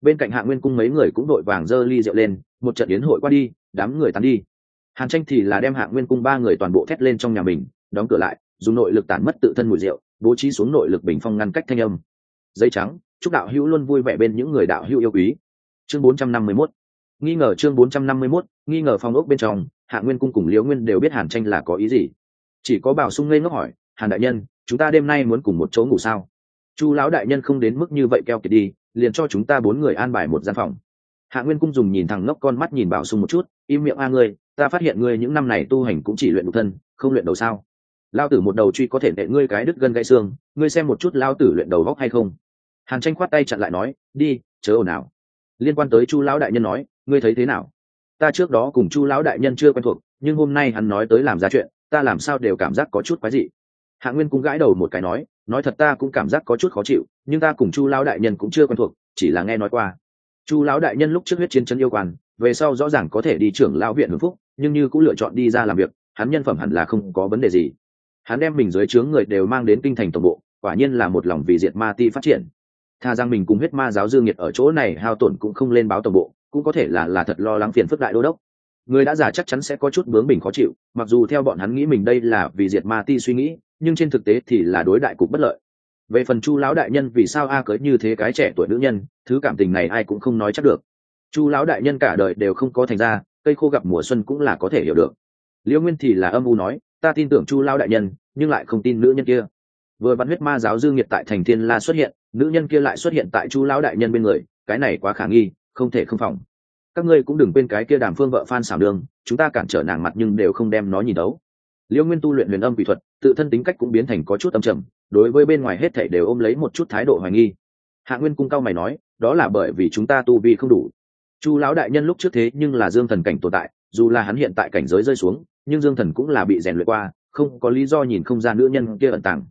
Bên cạnh hạ nguyên cung mấy người cũng đội vàng giơ ly rượu lên, một trận yến hội qua đi, đám người tán đi hàn tranh thì là đem hạ nguyên cung ba người toàn bộ thét lên trong nhà mình, đóng cửa lại, dùng nội lực tản mất tự thân mùi rượu, bố trí xuống nội lực bình phong ngăn cách thanh âm. Dây trắng, chúc đạo hữu luôn vui vẻ bên những người đạo hữu yêu quý. Chương 451 nghi ngờ chương 451 nghi ngờ phong ốc bên trong, hạ nguyên cung cùng liễu nguyên đều biết hàn tranh là có ý gì. Chỉ có bảo sung ngây ngốc hỏi, hàn đại nhân, chúng ta đêm nay muốn cùng một chỗ ngủ sao? Chu lão đại nhân không đến mức như vậy keo kiệt đi, liền cho chúng ta bốn người an bài một gian phòng. Hạ nguyên cung dùng nhìn thằng ngốc con mắt nhìn bảo sung một chút im miệng, a ngươi, ta phát hiện ngươi những năm này tu hành cũng chỉ luyện độc thân, không luyện đầu sao? Lao tử một đầu truy có thể nệ ngươi cái đứt gân gãy xương, ngươi xem một chút lao tử luyện đầu vóc hay không? Hàn tranh khoát tay chặn lại nói, đi, chớ ồn ào. Liên quan tới chu lão đại nhân nói, ngươi thấy thế nào? Ta trước đó cùng chu lão đại nhân chưa quen thuộc, nhưng hôm nay hắn nói tới làm ra chuyện, ta làm sao đều cảm giác có chút quái dị. Hạ nguyên cũng gãi đầu một cái nói nói thật ta cũng cảm giác có chút khó chịu, nhưng ta cùng chu lão đại nhân cũng chưa quen thuộc, chỉ là nghe nói qua. Chu lão đại nhân lúc trước huyết chiến chân yêu quan về sau rõ ràng có thể đi trưởng lão viện hưng phúc, nhưng như cũng lựa chọn đi ra làm việc, hắn nhân phẩm hẳn là không có vấn đề gì. Hắn đem mình dưới trướng người đều mang đến kinh thành tổng bộ, quả nhiên là một lòng vì diệt ma ti phát triển. Tha rằng mình cùng huyết ma giáo dương nhiệt ở chỗ này hao tổn cũng không lên báo tổng bộ, cũng có thể là là thật lo lắng phiền phức đại đô đốc. Người đã già chắc chắn sẽ có chút bướng bình khó chịu, mặc dù theo bọn hắn nghĩ mình đây là vì diệt ma ti suy nghĩ, nhưng trên thực tế thì là đối đại cục bất lợi. Về phần chu lão đại nhân vì sao a cớ như thế cái trẻ tuổi nữ nhân, thứ cảm tình này ai cũng không nói chắc được chu lão đại nhân cả đời đều không có thành ra, cây khô gặp mùa xuân cũng là có thể hiểu được. Liễu nguyên thì là âm u nói, ta tin tưởng chu lão đại nhân, nhưng lại không tin nữ nhân kia. Vừa bắn huyết ma giáo dương nhiệt tại thành thiên la xuất hiện, nữ nhân kia lại xuất hiện tại chu lão đại nhân bên người, cái này quá khả nghi, không thể không phòng. Các ngươi cũng đừng quên cái kia đàm phương vợ phan xảo đường, chúng ta cản trở nàng mặt nhưng đều không đem nó nhìn đấu. Liễu nguyên tu luyện huyền âm kỹ thuật, tự thân tính cách cũng biến thành có chút âm trầm, đối với bên ngoài hết thảy đều ôm lấy một chút thái độ hoài nghi. Hạ nguyên cung cao mày nói, đó là bởi vì chúng ta tu vi không đủ chu lão đại nhân lúc trước thế nhưng là dương thần cảnh tồn tại, dù là hắn hiện tại cảnh giới rơi xuống, nhưng dương thần cũng là bị rèn luyện qua, không có lý do nhìn không ra nữ nhân kia ẩn tàng.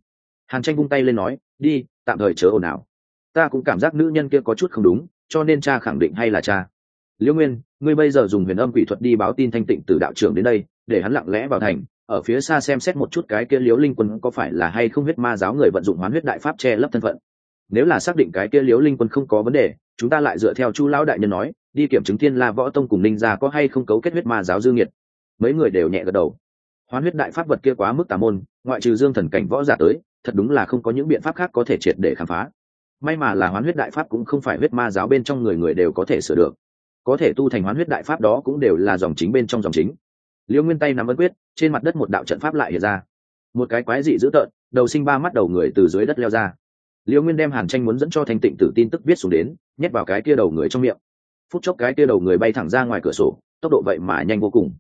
Hàn tranh vung tay lên nói, đi, tạm thời chớ ồn ào. Ta cũng cảm giác nữ nhân kia có chút không đúng, cho nên cha khẳng định hay là cha. Liễu nguyên, ngươi bây giờ dùng huyền âm quỷ thuật đi báo tin thanh tịnh từ đạo trưởng đến đây, để hắn lặng lẽ vào thành, ở phía xa xem xét một chút cái kia liễu linh quân có phải là hay không huyết ma giáo người vận dụng hoán huyết đại pháp che lấp thân phận. Nếu là xác định cái kia liễu linh quân không có vấn đề, chúng ta lại dựa theo chu lão đại nhân nói đi kiểm chứng thiên la võ tông cùng ninh gia có hay không cấu kết huyết ma giáo dương nhiệt. Mấy người đều nhẹ gật đầu. Hoán huyết đại pháp vật kia quá mức tà môn, ngoại trừ dương thần cảnh võ giả tới, thật đúng là không có những biện pháp khác có thể triệt để khám phá. May mà là hoán huyết đại pháp cũng không phải huyết ma giáo bên trong người người đều có thể sửa được. Có thể tu thành hoán huyết đại pháp đó cũng đều là dòng chính bên trong dòng chính. Liêu nguyên tay nắm ấn quyết, trên mặt đất một đạo trận pháp lại hiện ra. Một cái quái dị dữ tợn, đầu sinh ba mắt đầu người từ dưới đất leo ra. Liêu nguyên đem hàn tranh muốn dẫn cho thanh tịnh tử tin tức viết xuống đến, nhét vào cái kia đầu người trong miệng phút chốc cái kia đầu người bay thẳng ra ngoài cửa sổ, tốc độ vậy mà nhanh vô cùng.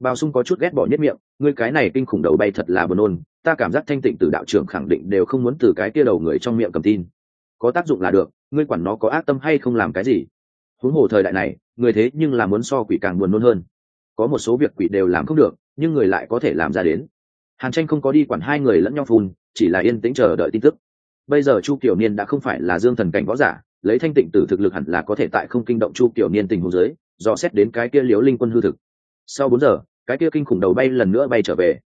Bao sung có chút ghét bỏ nhất miệng, ngươi cái này kinh khủng đầu bay thật là buồn nôn, ta cảm giác thanh tịnh từ đạo trưởng khẳng định đều không muốn từ cái kia đầu người trong miệng cầm tin. Có tác dụng là được, ngươi quản nó có ác tâm hay không làm cái gì? Huống hồ thời đại này, người thế nhưng là muốn so quỷ càng buồn nôn hơn. Có một số việc quỷ đều làm không được, nhưng người lại có thể làm ra đến. Hàn tranh không có đi quản hai người lẫn nhau phun, chỉ là yên tĩnh chờ đợi tin tức. Bây giờ chu kiểu niên đã không phải là dương thần cảnh võ giả lấy thanh tịnh tử thực lực hẳn là có thể tại không kinh động chu kiểu niên tình huống giới do xét đến cái kia liễu linh quân hư thực. Sau bốn giờ, cái kia kinh khủng đầu bay lần nữa bay trở về.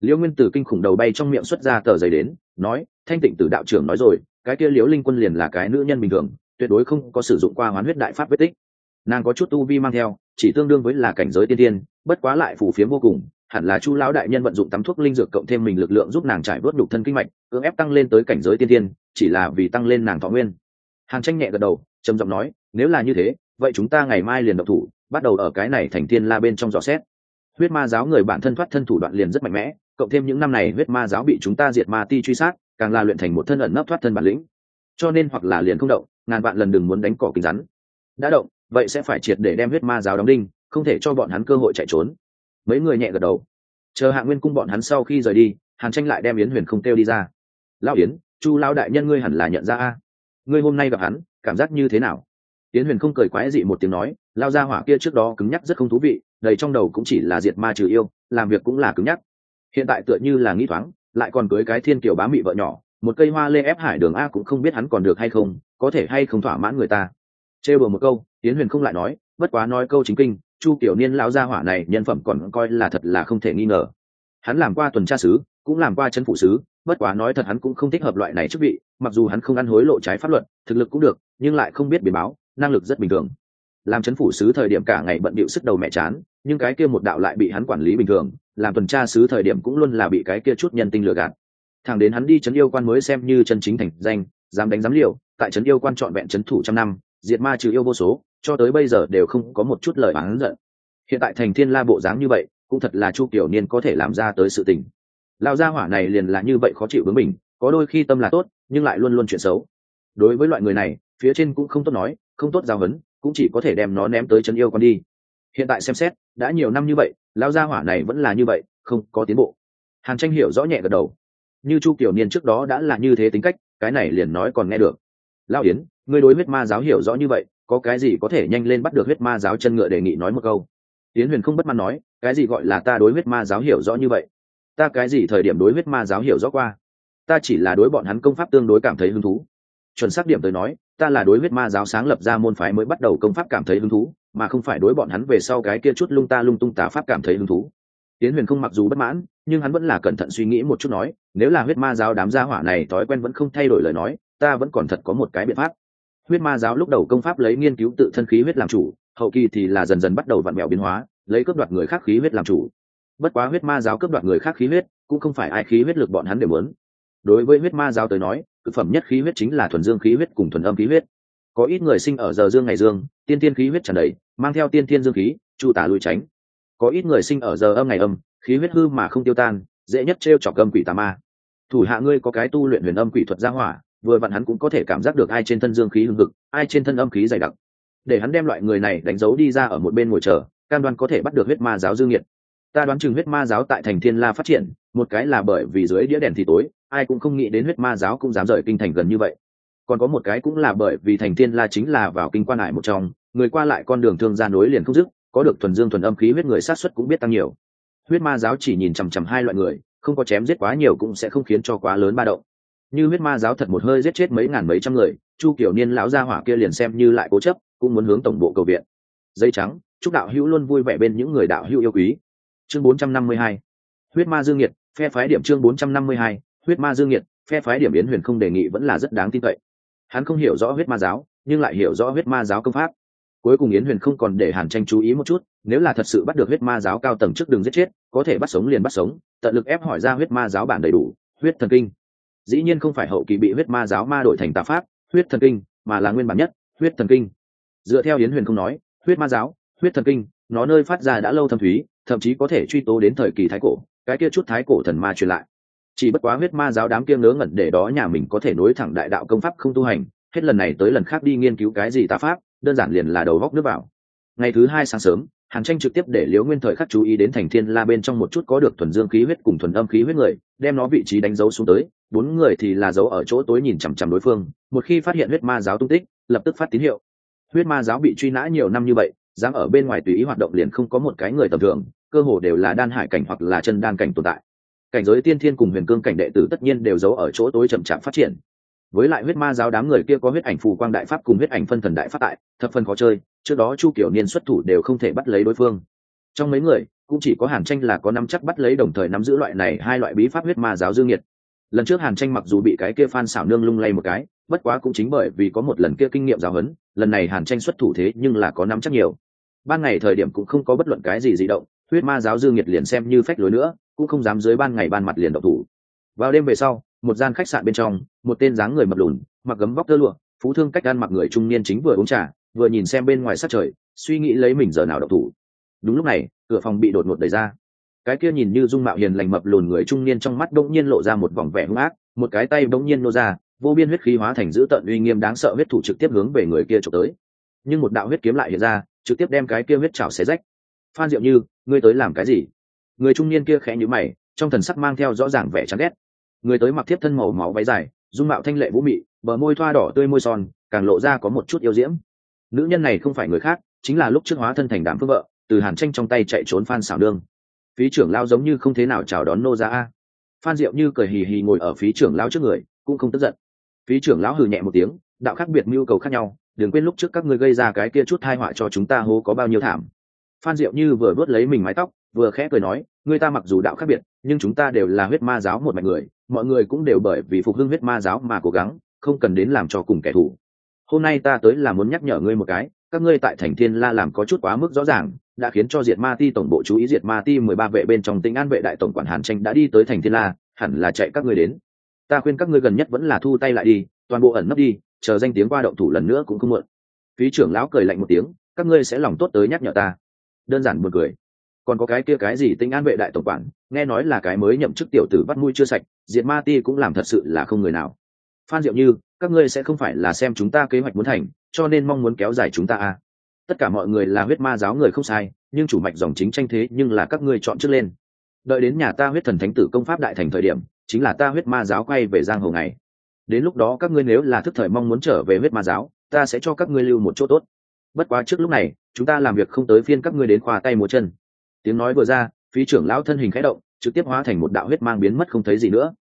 Liễu nguyên tử kinh khủng đầu bay trong miệng xuất ra tờ giấy đến, nói, thanh tịnh tử đạo trưởng nói rồi, cái kia liễu linh quân liền là cái nữ nhân bình thường, tuyệt đối không có sử dụng qua hoán huyết đại pháp vết tích. Nàng có chút tu vi mang theo, chỉ tương đương với là cảnh giới tiên tiên, bất quá lại phù phiếm vô cùng, hẳn là chu lão đại nhân vận dụng tắm thuốc linh dược cộng thêm mình lực lượng giúp nàng trải bớt đục thân kinh mạch, cưỡng ép tăng lên tới cảnh giới tiên tiên, chỉ là vì tăng lên nàng thọ nguyên hàn tranh nhẹ gật đầu, trầm giọng nói, nếu là như thế, vậy chúng ta ngày mai liền độc thủ, bắt đầu ở cái này thành tiên la bên trong dò xét. Huyết ma giáo người bản thân thoát thân thủ đoạn liền rất mạnh mẽ, cộng thêm những năm này huyết ma giáo bị chúng ta diệt ma ti truy sát, càng là luyện thành một thân ẩn nấp thoát thân bản lĩnh. Cho nên hoặc là liền không động, ngàn vạn lần đừng muốn đánh cỏ kính rắn. Đã động, vậy sẽ phải triệt để đem huyết ma giáo đóng đinh, không thể cho bọn hắn cơ hội chạy trốn. Mấy người nhẹ gật đầu. Chờ hạ nguyên cung bọn hắn sau khi rời đi, hàn tranh lại đem yến huyền không kêu đi ra. Lão yến, chu Lão đại nhân ngươi hẳn là nhận ra a ngươi hôm nay gặp hắn, cảm giác như thế nào? Tiến huyền không cười quái dị một tiếng nói, lao ra hỏa kia trước đó cứng nhắc rất không thú vị, đầy trong đầu cũng chỉ là diệt ma trừ yêu, làm việc cũng là cứng nhắc. Hiện tại tựa như là nghĩ thoáng, lại còn cưới cái thiên kiểu bá mị vợ nhỏ, một cây hoa lê ép hải đường a cũng không biết hắn còn được hay không, có thể hay không thỏa mãn người ta. Trêu bừa một câu tiến huyền không lại nói, bất quá nói câu chính kinh, chu kiểu niên lão gia hỏa này nhân phẩm còn coi là thật là không thể nghi ngờ. Hắn làm qua tuần tra sứ, cũng làm qua chân phụ sứ, bất quá nói thật hắn cũng không thích hợp loại này chức vị mặc dù hắn không ăn hối lộ trái pháp luật, thực lực cũng được, nhưng lại không biết biến báo, năng lực rất bình thường. Làm chấn phủ sứ thời điểm cả ngày bận bịu sức đầu mẹ chán, nhưng cái kia một đạo lại bị hắn quản lý bình thường, làm tuần tra sứ thời điểm cũng luôn là bị cái kia chút nhân tinh lừa gạt. Thẳng đến hắn đi chấn yêu quan mới xem như chân chính thành danh, dám đánh dám liều, tại trấn yêu quan trọn vẹn trấn thủ trăm năm, diệt ma trừ yêu vô số, cho tới bây giờ đều không có một chút lời bán giận. Hiện tại thành thiên la bộ dáng như vậy, cũng thật là chu tiểu niên có thể làm ra tới sự tình. Lao gia hỏa này liền là như vậy khó chịu với mình có đôi khi tâm là tốt nhưng lại luôn luôn chuyện xấu. Đối với loại người này, phía trên cũng không tốt nói, không tốt giao hấn cũng chỉ có thể đem nó ném tới chân yêu con đi. Hiện tại xem xét, đã nhiều năm như vậy lao gia hỏa này vẫn là như vậy, không có tiến bộ. Hàn tranh hiểu rõ nhẹ gật đầu. Như chu tiểu niên trước đó đã là như thế tính cách, cái này liền nói còn nghe được. Lao yến, ngươi đối huyết ma giáo hiểu rõ như vậy, có cái gì có thể nhanh lên bắt được huyết ma giáo chân ngựa đề nghị nói một câu? Yến huyền không bất mãn nói, cái gì gọi là ta đối huyết ma giáo hiểu rõ như vậy? Ta cái gì thời điểm đối huyết ma giáo hiểu rõ qua? Ta chỉ là đối bọn hắn công pháp tương đối cảm thấy hứng thú. Chuẩn xác điểm tới nói, ta là đối huyết ma giáo sáng lập ra môn phái mới bắt đầu công pháp cảm thấy hứng thú, mà không phải đối bọn hắn về sau cái kia chút lung ta lung tung tà pháp cảm thấy hứng thú. Tiến huyền không mặc dù bất mãn, nhưng hắn vẫn là cẩn thận suy nghĩ một chút nói, nếu là huyết ma giáo đám gia hỏa này thói quen vẫn không thay đổi lời nói, ta vẫn còn thật có một cái biện pháp. Huyết ma giáo lúc đầu công pháp lấy nghiên cứu tự thân khí huyết làm chủ, hậu kỳ thì là dần dần bắt đầu vặn mẹo biến hóa, lấy cướp đoạt người khác khí huyết làm chủ. Bất quá huyết ma giáo cướp đoạt người khác khí huyết, cũng không phải ai khí huyết lực bọn hắn đều muốn đối với huyết ma giáo tới nói thực phẩm nhất khí huyết chính là thuần dương khí huyết cùng thuần âm khí huyết. Có ít người sinh ở giờ dương ngày dương, tiên tiên khí huyết tràn đầy, mang theo tiên tiên dương khí, chu tả lui tránh. Có ít người sinh ở giờ âm ngày âm, khí huyết hư mà không tiêu tan, dễ nhất t r e o chọc âm quỷ tà ma. Thủ hạ ngươi có cái tu luyện huyền âm quỷ thuật gia hỏa, vừa vặn hắn cũng có thể cảm giác được ai trên thân dương khí hưng hực, ai trên thân âm khí dày đặc. Để hắn đem loại người này đánh dấu đi ra ở một bên ngồi chờ, cam đoan có thể bắt được huyết ma giáo dương nhiệt ta đoán chừng huyết ma giáo tại thành thiên la phát triển, một cái là bởi vì dưới đĩa đèn thì tối, ai cũng không nghĩ đến huyết ma giáo cũng dám rời kinh thành gần như vậy. Còn có một cái cũng là bởi vì thành thiên la chính là vào kinh quan hải một trong, người qua lại con đường thương gia nối liền không dứt, có được thuần dương thuần âm khí huyết người sát xuất cũng biết tăng nhiều. Huyết ma giáo chỉ nhìn chằm chằm hai loại người, không có chém giết quá nhiều cũng sẽ không khiến cho quá lớn ba động. Như huyết ma giáo thật một hơi giết chết mấy ngàn mấy trăm người, chu kiểu niên lão gia hỏa kia liền xem như lại cố chấp, cũng muốn hướng tổng bộ cầu viện. Dây trắng, chúc đạo hữu luôn vui vẻ bên những người đạo hữu yêu quý chương 452 huyết ma dương nhiệt, phe phái điểm chương 452 huyết ma dương nhiệt, phe phái điểm Yến huyền không đề nghị vẫn là rất đáng tin cậy. Hắn không hiểu rõ huyết ma giáo, nhưng lại hiểu rõ huyết ma giáo công pháp. Cuối cùng yến huyền không còn để hàn tranh chú ý một chút, nếu là thật sự bắt được huyết ma giáo cao tầng trước đường giết chết, có thể bắt sống liền bắt sống, tận lực ép hỏi ra huyết ma giáo bản đầy đủ, huyết thần kinh. Dĩ nhiên không phải hậu kỳ bị huyết ma giáo ma đổi thành tà pháp, huyết thần kinh, mà là nguyên bản nhất, huyết thần kinh. Dựa theo yến huyền không nói, huyết ma giáo, huyết thần kinh, nó nơi phát ra đã lâu thâm thúy thậm chí có thể truy tố đến thời kỳ thái cổ, cái kia chút thái cổ thần ma truyền lại. Chỉ bất quá huyết ma giáo đám kia ngớ ngẩn để đó nhà mình có thể nối thẳng đại đạo công pháp không tu hành, hết lần này tới lần khác đi nghiên cứu cái gì tà pháp, đơn giản liền là đầu góc nước vào. Ngày thứ hai sáng sớm, hàn tranh trực tiếp để liễu nguyên thời khắc chú ý đến thành thiên la bên trong một chút có được thuần dương khí huyết cùng thuần âm khí huyết người, đem nó vị trí đánh dấu xuống tới. Bốn người thì là dấu ở chỗ tối nhìn chằm chằm đối phương, một khi phát hiện huyết ma giáo tung tích, lập tức phát tín hiệu. Huyết ma giáo bị truy nã nhiều năm như vậy dám ở bên ngoài tùy ý hoạt động liền không có một cái người tầm thường, cơ hồ đều là đan hải cảnh hoặc là chân đan cảnh tồn tại. Cảnh giới tiên thiên cùng huyền cương cảnh đệ tử tất nhiên đều giấu ở chỗ tối chậm chạp phát triển. Với lại huyết ma giáo đám người kia có huyết ảnh phù quang đại pháp cùng huyết ảnh phân thần đại pháp tại, thập phân khó chơi, trước đó chu kiểu niên xuất thủ đều không thể bắt lấy đối phương. Trong mấy người, cũng chỉ có hàn tranh là có năm chắc bắt lấy đồng thời nắm giữ loại này hai loại bí pháp huyết ma giáo dương nhiệt. Lần trước hàn tranh mặc dù bị cái kia phan xảo nương lung lay một cái, bất quá cũng chính bởi vì có một lần kia kinh nghiệm giáo huấn, lần này hàn tranh xuất thủ thế nhưng là có năm chắc nhiều ban ngày thời điểm cũng không có bất luận cái gì di động, huyết ma giáo dương nhiệt liền xem như phách lối nữa, cũng không dám dưới ban ngày ban mặt liền độc thủ. Vào đêm về sau, một gian khách sạn bên trong, một tên dáng người mập lùn, mặc gấm vóc tơ lụa, phú thương cách ăn mặc người trung niên chính vừa uống trà, vừa nhìn xem bên ngoài sát trời, suy nghĩ lấy mình giờ nào độc thủ. Đúng lúc này, cửa phòng bị đột ngột đẩy ra. Cái kia nhìn như dung mạo hiền lành mập lùn người trung niên trong mắt bỗng nhiên lộ ra một vòng vẻ hung ác, một cái tay bỗng nhiên nô ra, vô biên huyết khí hóa thành dữ tận uy nghiêm đáng sợ huyết thủ trực tiếp hướng về người kia trộm tới. Nhưng một đạo huyết kiếm lại hiện ra trực tiếp đem cái kia huyết chảo xé rách. Phan diệu như, ngươi tới làm cái gì? Người trung niên kia khẽ nhíu mày, trong thần sắc mang theo rõ ràng vẻ chán ghét. Người tới mặc thiếp thân màu máu váy dài, dung mạo thanh lệ vũ mị, bờ môi thoa đỏ tươi môi son, càng lộ ra có một chút yêu diễm. Nữ nhân này không phải người khác, chính là lúc trước hóa thân thành đám phương vợ, từ hàn tranh trong tay chạy trốn phan xảo đương phí trưởng lao giống như không thế nào chào đón nô ra a. Phan diệu như cười hì hì ngồi ở phí trưởng lao trước người, cũng không tức giận. Phí trưởng lão hừ nhẹ một tiếng, đạo khác biệt mưu cầu khác nhau đừng quên lúc trước các ngươi gây ra cái kia chút thai họa cho chúng ta hố có bao nhiêu thảm. Phan diệu như vừa vớt lấy mình mái tóc, vừa khẽ cười nói người ta mặc dù đạo khác biệt, nhưng chúng ta đều là huyết ma giáo một mạch người, mọi người cũng đều bởi vì phục hưng huyết ma giáo mà cố gắng, không cần đến làm cho cùng kẻ thù. Hôm nay ta tới là muốn nhắc nhở ngươi một cái, các ngươi tại thành thiên la làm có chút quá mức rõ ràng, đã khiến cho diệt ma ti tổng bộ chú ý diệt ma ti mười ba vệ bên trong Tinh an vệ đại tổng quản hàn tranh đã đi tới thành thiên la, hẳn là chạy các ngươi đến. Ta khuyên các ngươi gần nhất vẫn là thu tay lại đi, toàn bộ ẩn nấp đi chờ danh tiếng qua động thủ lần nữa cũng không muộn. Phí trưởng lão cười lạnh một tiếng, các ngươi sẽ lòng tốt tới nhắc nhở ta. Đơn giản buồn cười. Còn có cái kia cái gì tinh an vệ đại tổng quản, nghe nói là cái mới nhậm chức tiểu tử bắt mũi chưa sạch, diệt ma ti cũng làm thật sự là không người nào. Phan diệu như, các ngươi sẽ không phải là xem chúng ta kế hoạch muốn thành, cho nên mong muốn kéo dài chúng ta à. tất cả mọi người là huyết ma giáo người không sai, nhưng chủ mạch dòng chính tranh thế nhưng là các ngươi chọn trước lên. Đợi đến nhà ta huyết thần thánh tử công pháp đại thành thời điểm, chính là ta huyết ma giáo quay về giang hồ ngày đến lúc đó các ngươi nếu là thức thời mong muốn trở về huyết ma giáo, ta sẽ cho các ngươi lưu một chỗ tốt. Bất quá trước lúc này, chúng ta làm việc không tới phiên các ngươi đến khoa tay múa chân. Tiếng nói vừa ra, phí trưởng lão thân hình khẽ động, trực tiếp hóa thành một đạo huyết mang biến mất không thấy gì nữa.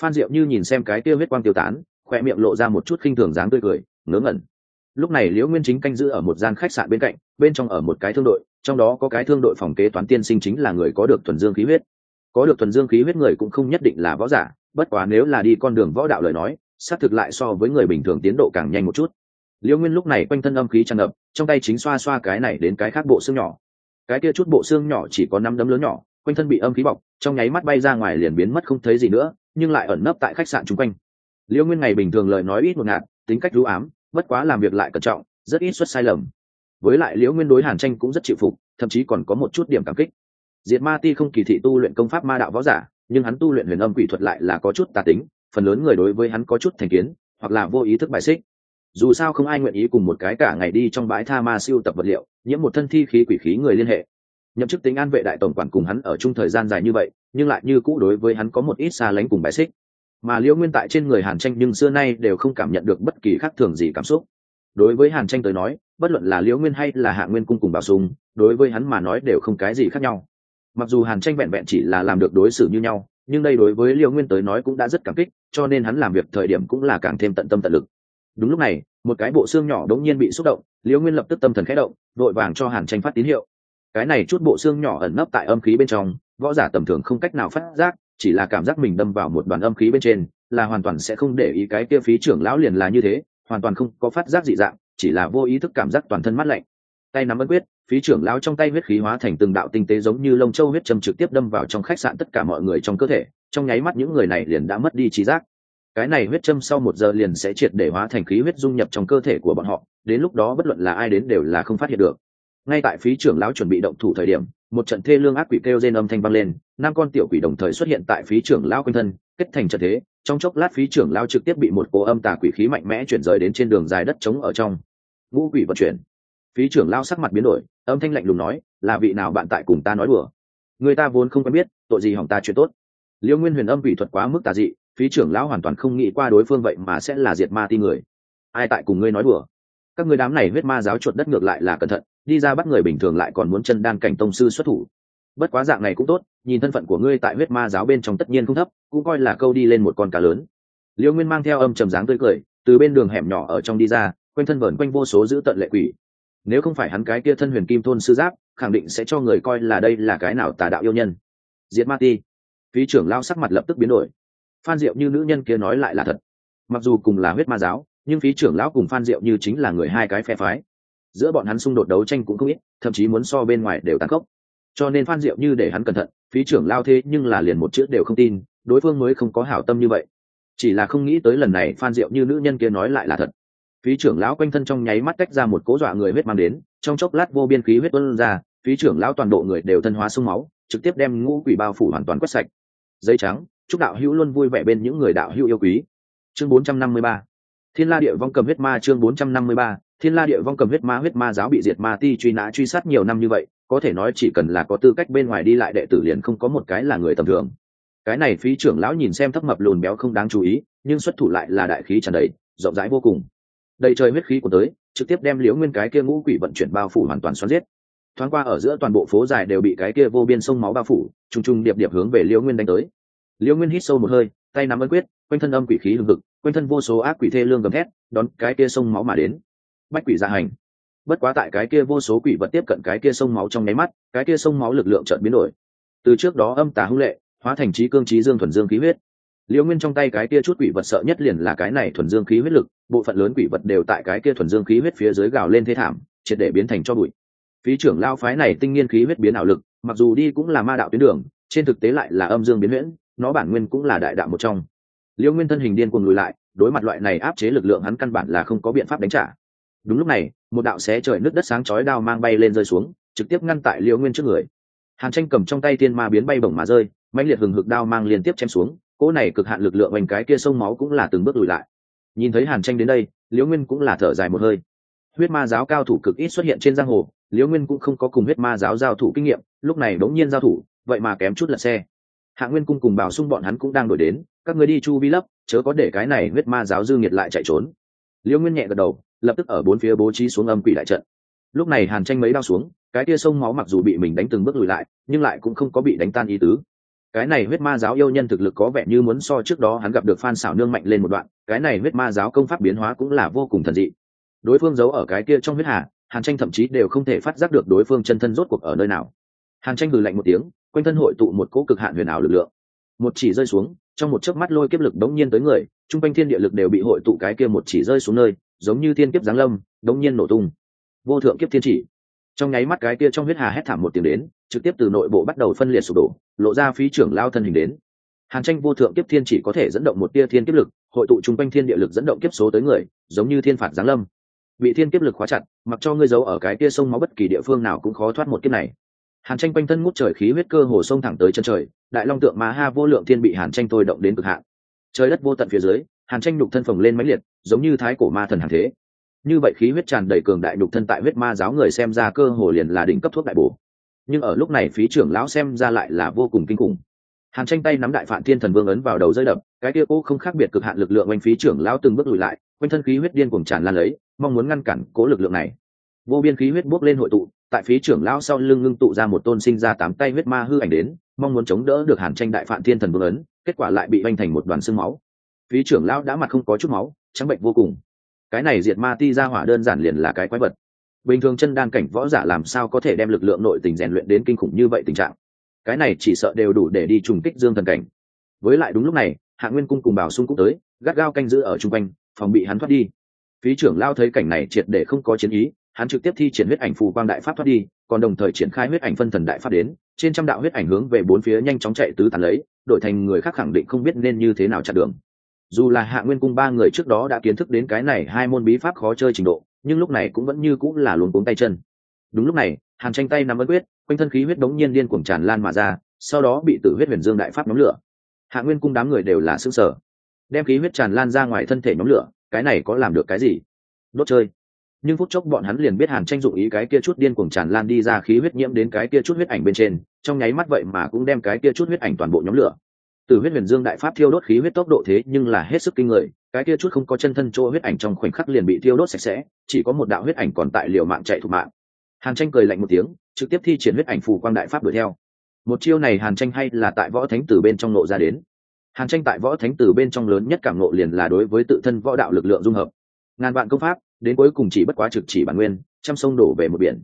Phan diệu như nhìn xem cái tiêu huyết quang tiêu tán khoe miệng lộ ra một chút khinh thường dáng tươi cười, ngớ ngẩn. Lúc này liễu nguyên chính canh giữ ở một gian khách sạn bên cạnh, bên trong ở một cái thương đội, trong đó có cái thương đội phòng kế toán tiên sinh chính là người có được thuần dương khí huyết. Có được thuần dương khí huyết người cũng không nhất định là võ giả, bất quá nếu là đi con đường võ đạo lời nói xác thực lại so với người bình thường tiến độ càng nhanh một chút. Liễu nguyên lúc này quanh thân âm khí tràn ngập, trong tay chính xoa xoa cái này đến cái khác bộ xương nhỏ. Cái kia chút bộ xương nhỏ chỉ có năm đấm lớn nhỏ, quanh thân bị âm khí bọc, trong nháy mắt bay ra ngoài liền biến mất không thấy gì nữa, nhưng lại ẩn nấp tại khách sạn chung quanh. Liễu nguyên ngày bình thường lời nói ít một ngạt, tính cách rú ám, bất quá làm việc lại cẩn trọng, rất ít xuất sai lầm. Với lại liễu nguyên đối hàn tranh cũng rất chịu phục, thậm chí còn có một chút điểm cảm kích. Diệt ma ti không kỳ thị tu luyện công pháp ma đạo võ giả, nhưng hắn tu luyện huyền âm quỷ thuật lại là có chút tà tính phần lớn người đối với hắn có chút thành kiến, hoặc là vô ý thức bài xích. Dù sao không ai nguyện ý cùng một cái cả ngày đi trong bãi tha ma siêu tập vật liệu, nhiễm một thân thi khí quỷ khí người liên hệ. Nhậm chức tính an vệ đại tổng quản cùng hắn ở chung thời gian dài như vậy, nhưng lại như cũ đối với hắn có một ít xa lánh cùng bài xích. Mà liễu nguyên tại trên người hàn tranh nhưng xưa nay đều không cảm nhận được bất kỳ khác thường gì cảm xúc. Đối với hàn tranh tới nói, bất luận là liễu nguyên hay là hạ nguyên cung cùng bảo sùng, đối với hắn mà nói đều không cái gì khác nhau. Mặc dù hàn tranh vẹn vẹn chỉ là làm được đối xử như nhau nhưng đây đối với liễu nguyên tới nói cũng đã rất cảm kích, cho nên hắn làm việc thời điểm cũng là càng thêm tận tâm tận lực. Đúng lúc này, một cái bộ xương nhỏ đống nhiên bị xúc động, liễu nguyên lập tức tâm thần khẽ động vội vàng cho hàn tranh phát tín hiệu. Cái này chút bộ xương nhỏ ẩn nấp tại âm khí bên trong, võ giả tầm thường không cách nào phát giác, chỉ là cảm giác mình đâm vào một đoàn âm khí bên trên, là hoàn toàn sẽ không để ý cái kia phí trưởng lão liền là như thế, hoàn toàn không có phát giác dị dạng, chỉ là vô ý thức cảm giác toàn thân mát lạnh tay nắm ấn quyết, phí trưởng lão trong tay huyết khí hóa thành từng đạo tinh tế giống như lông châu huyết châm trực tiếp đâm vào trong khách sạn tất cả mọi người trong cơ thể, trong nháy mắt những người này liền đã mất đi trí giác. Cái này huyết châm sau một giờ liền sẽ triệt để hóa thành khí huyết dung nhập trong cơ thể của bọn họ, đến lúc đó bất luận là ai đến đều là không phát hiện được. Ngay tại phí trưởng lão chuẩn bị động thủ thời điểm, một trận thê lương ác quỷ kêu rên âm thanh vang lên, năm con tiểu quỷ đồng thời xuất hiện tại phí trưởng lão quanh thân, kết thành trận thế, trong chốc lát phí trưởng lão trực tiếp bị một cố âm tà quỷ khí mạnh mẽ chuyển rời đến trên đường dài đất trống ở trong. Ngũ quỷ vận chuyển phí trưởng lão sắc mặt biến đổi, âm thanh lạnh lùng nói, là vị nào bạn tại cùng ta nói đùa? Người ta vốn không quen biết, tội gì hỏng ta chuyện tốt. Liêu nguyên huyền âm quỷ thuật quá mức tà dị, phí trưởng lão hoàn toàn không nghĩ qua đối phương vậy mà sẽ là diệt ma ti người. Ai tại cùng ngươi nói đùa? Các người đám này huyết ma giáo chuột đất ngược lại là cẩn thận, đi ra bắt người bình thường lại còn muốn chân đan cảnh tông sư xuất thủ. Bất quá dạng này cũng tốt, nhìn thân phận của ngươi tại huyết ma giáo bên trong tất nhiên không thấp, cũng coi là câu đi lên một con cá lớn. Liêu nguyên mang theo âm trầm dáng tươi cười, từ bên đường hẻm nhỏ ở trong đi ra, quanh thân vờn quanh vô số giữ tận lệ quỷ nếu không phải hắn cái kia thân huyền kim thôn sư giáp, khẳng định sẽ cho người coi là đây là cái nào tà đạo yêu nhân. Diệt ma ti. Phí trưởng lao sắc mặt lập tức biến đổi. Phan diệu như nữ nhân kia nói lại là thật. Mặc dù cùng là huyết ma giáo, nhưng phí trưởng lão cùng phan diệu như chính là người hai cái phe phái. Giữa bọn hắn xung đột đấu tranh cũng không ít, thậm chí muốn so bên ngoài đều tàn khốc. Cho nên phan diệu như để hắn cẩn thận, phí trưởng lao thế nhưng là liền một chữ đều không tin, đối phương mới không có hảo tâm như vậy. Chỉ là không nghĩ tới lần này phan diệu như nữ nhân kia nói lại là thật phí trưởng lão quanh thân trong nháy mắt tách ra một cố dọa người huyết mang đến, trong chốc lát vô biên khí huyết tuân ra, phí trưởng lão toàn bộ người đều thân hóa sông máu, trực tiếp đem ngũ quỷ bao phủ hoàn toàn quét sạch. Giấy trắng, chúc đạo hữu luôn vui vẻ bên những người đạo hữu yêu quý. Chương 453 thiên la địa vong cầm huyết ma chương 453 thiên la địa vong cầm huyết ma huyết ma giáo bị diệt ma ti truy nã truy sát nhiều năm như vậy, có thể nói chỉ cần là có tư cách bên ngoài đi lại đệ tử liền không có một cái là người tầm thường. Cái này phí trưởng lão nhìn xem thấp mập lùn béo không đáng chú ý, nhưng xuất thủ lại là đại khí tràn đầy, rộng rãi vô cùng đầy trời huyết khí của tới, trực tiếp đem liễu nguyên cái kia ngũ quỷ vận chuyển bao phủ hoàn toàn xoắn giết. Thoáng qua ở giữa toàn bộ phố dài đều bị cái kia vô biên sông máu bao phủ, trùng trùng điệp điệp hướng về liễu nguyên đánh tới. Liễu nguyên hít sâu một hơi, tay nắm ấn quyết, quanh thân âm quỷ khí hừng hực, quanh thân vô số ác quỷ thê lương gầm thét, đón cái kia sông máu mà đến. Bách quỷ gia dạ hành. Bất quá tại cái kia vô số quỷ vật tiếp cận cái kia sông máu trong nháy mắt, cái kia sông máu lực lượng chợt biến đổi. Từ trước đó âm tà hung lệ, hóa thành trí cương trí dương thuần dương khí huyết liễu nguyên trong tay cái kia chút quỷ vật sợ nhất liền là cái này thuần dương khí huyết lực, bộ phận lớn quỷ vật đều tại cái kia thuần dương khí huyết phía dưới gào lên thế thảm, triệt để biến thành cho bụi. Phí trưởng lao phái này tinh nghiên khí huyết biến ảo lực, mặc dù đi cũng là ma đạo tuyến đường, trên thực tế lại là âm dương biến huyễn, nó bản nguyên cũng là đại đạo một trong. Liễu nguyên thân hình điên cuồng lùi lại, đối mặt loại này áp chế lực lượng hắn căn bản là không có biện pháp đánh trả. Đúng lúc này, một đạo xé trời nước đất sáng chói đao mang bay lên rơi xuống, trực tiếp ngăn tại liễu nguyên trước người. Hàn tranh cầm trong tay tiên ma biến bay bổng mà rơi, mãnh liệt hừng hực đao mang liên tiếp chém xuống cỗ này cực hạn lực lượng oanh cái kia sông máu cũng là từng bước lùi lại. Nhìn thấy hàn tranh đến đây, liễu nguyên cũng là thở dài một hơi. Huyết ma giáo cao thủ cực ít xuất hiện trên giang hồ, liễu nguyên cũng không có cùng huyết ma giáo giao thủ kinh nghiệm, lúc này đống nhiên giao thủ, vậy mà kém chút lật xe. Hạ nguyên cung cùng bảo sung bọn hắn cũng đang đổi đến, các người đi chu vi lấp, chớ có để cái này huyết ma giáo dư nghiệt lại chạy trốn. Liễu nguyên nhẹ gật đầu, lập tức ở bốn phía bố trí xuống âm quỷ đại trận. Lúc này hàn tranh mấy đao xuống, cái kia sông máu mặc dù bị mình đánh từng bước lùi lại, nhưng lại cũng không có bị đánh tan ý tứ cái này huyết ma giáo yêu nhân thực lực có vẻ như muốn so trước đó hắn gặp được phan xảo nương mạnh lên một đoạn, cái này huyết ma giáo công pháp biến hóa cũng là vô cùng thần dị. Đối phương giấu ở cái kia trong huyết hà, hàn tranh thậm chí đều không thể phát giác được đối phương chân thân rốt cuộc ở nơi nào. Hàn tranh hừ lạnh một tiếng, quanh thân hội tụ một cỗ cực hạn huyền ảo lực lượng. Một chỉ rơi xuống, trong một chớp mắt lôi kiếp lực đống nhiên tới người, trung quanh thiên địa lực đều bị hội tụ cái kia một chỉ rơi xuống nơi, giống như thiên kiếp giáng lâm, đống nhiên nổ tung. Vô thượng kiếp thiên chỉ. Trong nháy mắt cái kia trong huyết hà hét thảm một tiếng đến trực tiếp từ nội bộ bắt đầu phân liệt sụp đổ, lộ ra phí trưởng lao thân hình đến. Hàn tranh vô thượng kiếp thiên chỉ có thể dẫn động một tia thiên kiếp lực, hội tụ chung quanh thiên địa lực dẫn động kiếp số tới người, giống như thiên phạt giáng lâm. Bị thiên kiếp lực khóa chặt, mặc cho ngươi giấu ở cái tia sông máu bất kỳ địa phương nào cũng khó thoát một kiếp này. Hàn tranh quanh thân ngút trời khí huyết cơ hồ sông thẳng tới chân trời, đại long tượng ma ha vô lượng thiên bị hàn tranh thôi động đến cực hạn. Trời đất vô tận phía dưới, hàn tranh nhục thân phồng lên mãnh liệt, giống như thái cổ ma thần hàng thế. Như vậy khí huyết tràn đầy cường đại nhục thân tại huyết ma giáo người xem ra cơ hồ liền là đỉnh cấp thuốc đại bổ nhưng ở lúc này phí trưởng lão xem ra lại là vô cùng kinh khủng. Hàn tranh tay nắm đại phản thiên thần vương ấn vào đầu rơi đập, cái kia cố không khác biệt cực hạn lực lượng oanh phí trưởng lão từng bước lùi lại, quanh thân khí huyết điên cuồng tràn lan lấy, mong muốn ngăn cản cố lực lượng này. Vô biên khí huyết bốc lên hội tụ, tại phí trưởng lão sau lưng ngưng tụ ra một tôn sinh ra tám tay huyết ma hư ảnh đến, mong muốn chống đỡ được hàn tranh đại phản thiên thần vương ấn, kết quả lại bị oanh thành một đoàn xương máu. Phí trưởng lão đã mặt không có chút máu, trắng bệnh vô cùng. Cái này diệt ma ti ra hỏa đơn giản liền là cái quái vật bình thường chân đan cảnh võ giả làm sao có thể đem lực lượng nội tình rèn luyện đến kinh khủng như vậy tình trạng? Cái này chỉ sợ đều đủ để đi trùng kích dương thần cảnh. Với lại đúng lúc này, hạ nguyên cung cùng bảo sung cũng tới, gắt gao canh giữ ở chung quanh, phòng bị hắn thoát đi. Phí trưởng lao thấy cảnh này triệt để không có chiến ý, hắn trực tiếp thi triển huyết ảnh phù quang đại pháp thoát đi, còn đồng thời triển khai huyết ảnh phân thần đại pháp đến, trên trăm đạo huyết ảnh hướng về bốn phía nhanh chóng chạy tứ tàn lấy, đổi thành người khác khẳng định không biết nên như thế nào chặn đường. Dù là hạ nguyên cung ba người trước đó đã kiến thức đến cái này hai môn bí pháp khó chơi trình độ nhưng lúc này cũng vẫn như cũng là luống cuống tay chân. Đúng lúc này, hàn tranh tay nắm ấn quyết, quanh thân khí huyết đống nhiên điên cuồng tràn lan mà ra, sau đó bị tử huyết huyền dương đại pháp nhóm lửa. Hạ nguyên cung đám người đều là xương sở đem khí huyết tràn lan ra ngoài thân thể nhóm lửa, cái này có làm được cái gì? Đốt chơi. Nhưng phút chốc bọn hắn liền biết hàn tranh dụng ý cái kia chút điên cuồng tràn lan đi ra khí huyết nhiễm đến cái kia chút huyết ảnh bên trên, trong nháy mắt vậy mà cũng đem cái kia chút huyết ảnh toàn bộ nhóm lửa. Từ huyết huyền dương đại pháp thiêu đốt khí huyết tốc độ thế nhưng là hết sức kinh người cái kia chút không có chân thân chỗ huyết ảnh trong khoảnh khắc liền bị thiêu đốt sạch sẽ, chỉ có một đạo huyết ảnh còn tại liều mạng chạy thủ mạng. Hàn tranh cười lạnh một tiếng, trực tiếp thi triển huyết ảnh phù quang đại pháp đuổi theo. Một chiêu này hàn tranh hay là tại võ thánh từ bên trong nộ ra đến. Hàn tranh tại võ thánh từ bên trong lớn nhất cảm nộ liền là đối với tự thân võ đạo lực lượng dung hợp. Ngàn vạn công pháp, đến cuối cùng chỉ bất quá trực chỉ bản nguyên, trăm sông đổ về một biển.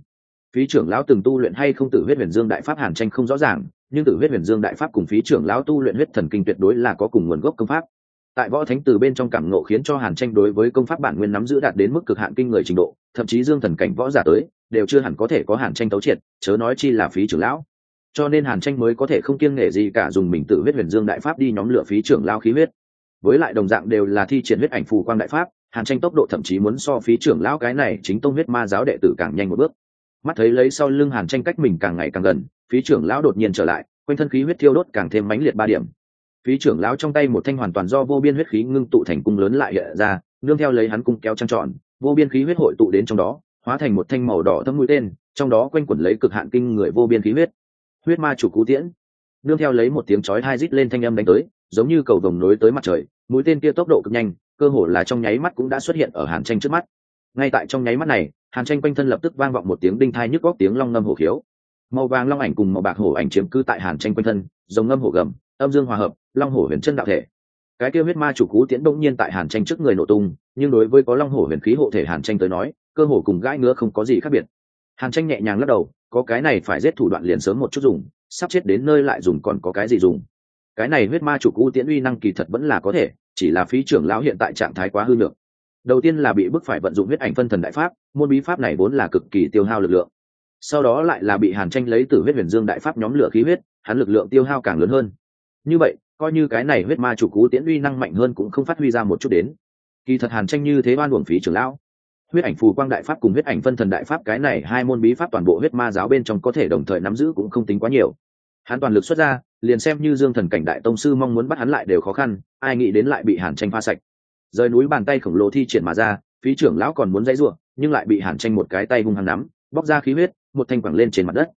Phí trưởng lão từng tu luyện hay không tử huyết huyền dương đại pháp hàn tranh không rõ ràng, nhưng tử huyết huyền dương đại pháp cùng phí trưởng lão tu luyện huyết thần kinh tuyệt đối là có cùng nguồn gốc công pháp tại võ thánh từ bên trong cảm ngộ khiến cho hàn tranh đối với công pháp bản nguyên nắm giữ đạt đến mức cực hạn kinh người trình độ, thậm chí dương thần cảnh võ giả tới, đều chưa hẳn có thể có hàn tranh tấu triệt, chớ nói chi là phí trưởng lão. Cho nên hàn tranh mới có thể không kiêng nghệ gì cả dùng mình tự huyết huyền dương đại pháp đi nhóm lửa phí trưởng lao khí huyết. Với lại đồng dạng đều là thi triển huyết ảnh phù quang đại pháp, hàn tranh tốc độ thậm chí muốn so phí trưởng lão cái này chính tông huyết ma giáo đệ tử càng nhanh một bước. Mắt thấy lấy sau lưng hàn tranh cách mình càng ngày càng gần, phí trưởng lão đột nhiên trở lại, quanh thân khí huyết thiêu đốt càng thêm mãnh liệt ba điểm phí trưởng lão trong tay một thanh hoàn toàn do vô biên huyết khí ngưng tụ thành cung lớn lại hiện ra, nương theo lấy hắn cung kéo trăng tròn, vô biên khí huyết hội tụ đến trong đó, hóa thành một thanh màu đỏ thâm mũi tên, trong đó quanh quẩn lấy cực hạn kinh người vô biên khí huyết. Huyết ma chủ cú tiễn. Nương theo lấy một tiếng chói hai rít lên thanh âm đánh tới, giống như cầu vồng nối tới mặt trời, mũi tên kia tốc độ cực nhanh, cơ hồ là trong nháy mắt cũng đã xuất hiện ở hàn tranh trước mắt. Ngay tại trong nháy mắt này, hàn tranh quanh thân lập tức vang vọng một tiếng đinh thai nhức góc tiếng long ngâm hổ khiếu. Màu vàng long ảnh cùng màu bạc hổ ảnh chiếm cứ tại hàn tranh quanh thân, giống ngâm hổ gầm âm dương hòa hợp, long hổ huyền chân đạo thể. Cái kêu huyết ma chủ cú tiễn đông nhiên tại hàn tranh trước người nổ tung, nhưng đối với có long hổ huyền khí hộ thể hàn tranh tới nói, cơ hồ cùng gãi ngứa không có gì khác biệt. Hàn tranh nhẹ nhàng lắc đầu, có cái này phải giết thủ đoạn liền sớm một chút dùng, sắp chết đến nơi lại dùng còn có cái gì dùng. Cái này huyết ma chủ cú tiễn uy năng kỳ thật vẫn là có thể, chỉ là phí trưởng lão hiện tại trạng thái quá hư lượng đầu tiên là bị bức phải vận dụng huyết ảnh phân thần đại pháp, môn bí pháp này vốn là cực kỳ tiêu hao lực lượng. Sau đó lại là bị hàn tranh lấy từ huyết huyền dương đại pháp nhóm lửa khí huyết, hắn lực lượng tiêu hao càng lớn hơn như vậy, coi như cái này huyết ma chủ cú tiễn uy năng mạnh hơn cũng không phát huy ra một chút đến. Kỳ thật hàn tranh như thế ban uổng phí trưởng lão. Huyết ảnh phù quang đại pháp cùng huyết ảnh phân thần đại pháp, cái này hai môn bí pháp toàn bộ huyết ma giáo bên trong có thể đồng thời nắm giữ cũng không tính quá nhiều. Hắn toàn lực xuất ra, liền xem như dương thần cảnh đại tông sư mong muốn bắt hắn lại đều khó khăn, ai nghĩ đến lại bị hàn tranh pha sạch. Rời núi bàn tay khổng lồ thi triển mà ra, phí trưởng lão còn muốn dãy ruộng nhưng lại bị hàn tranh một cái tay hung hăng nắm, bóc ra khí huyết, một thanh quẳng lên trên mặt đất.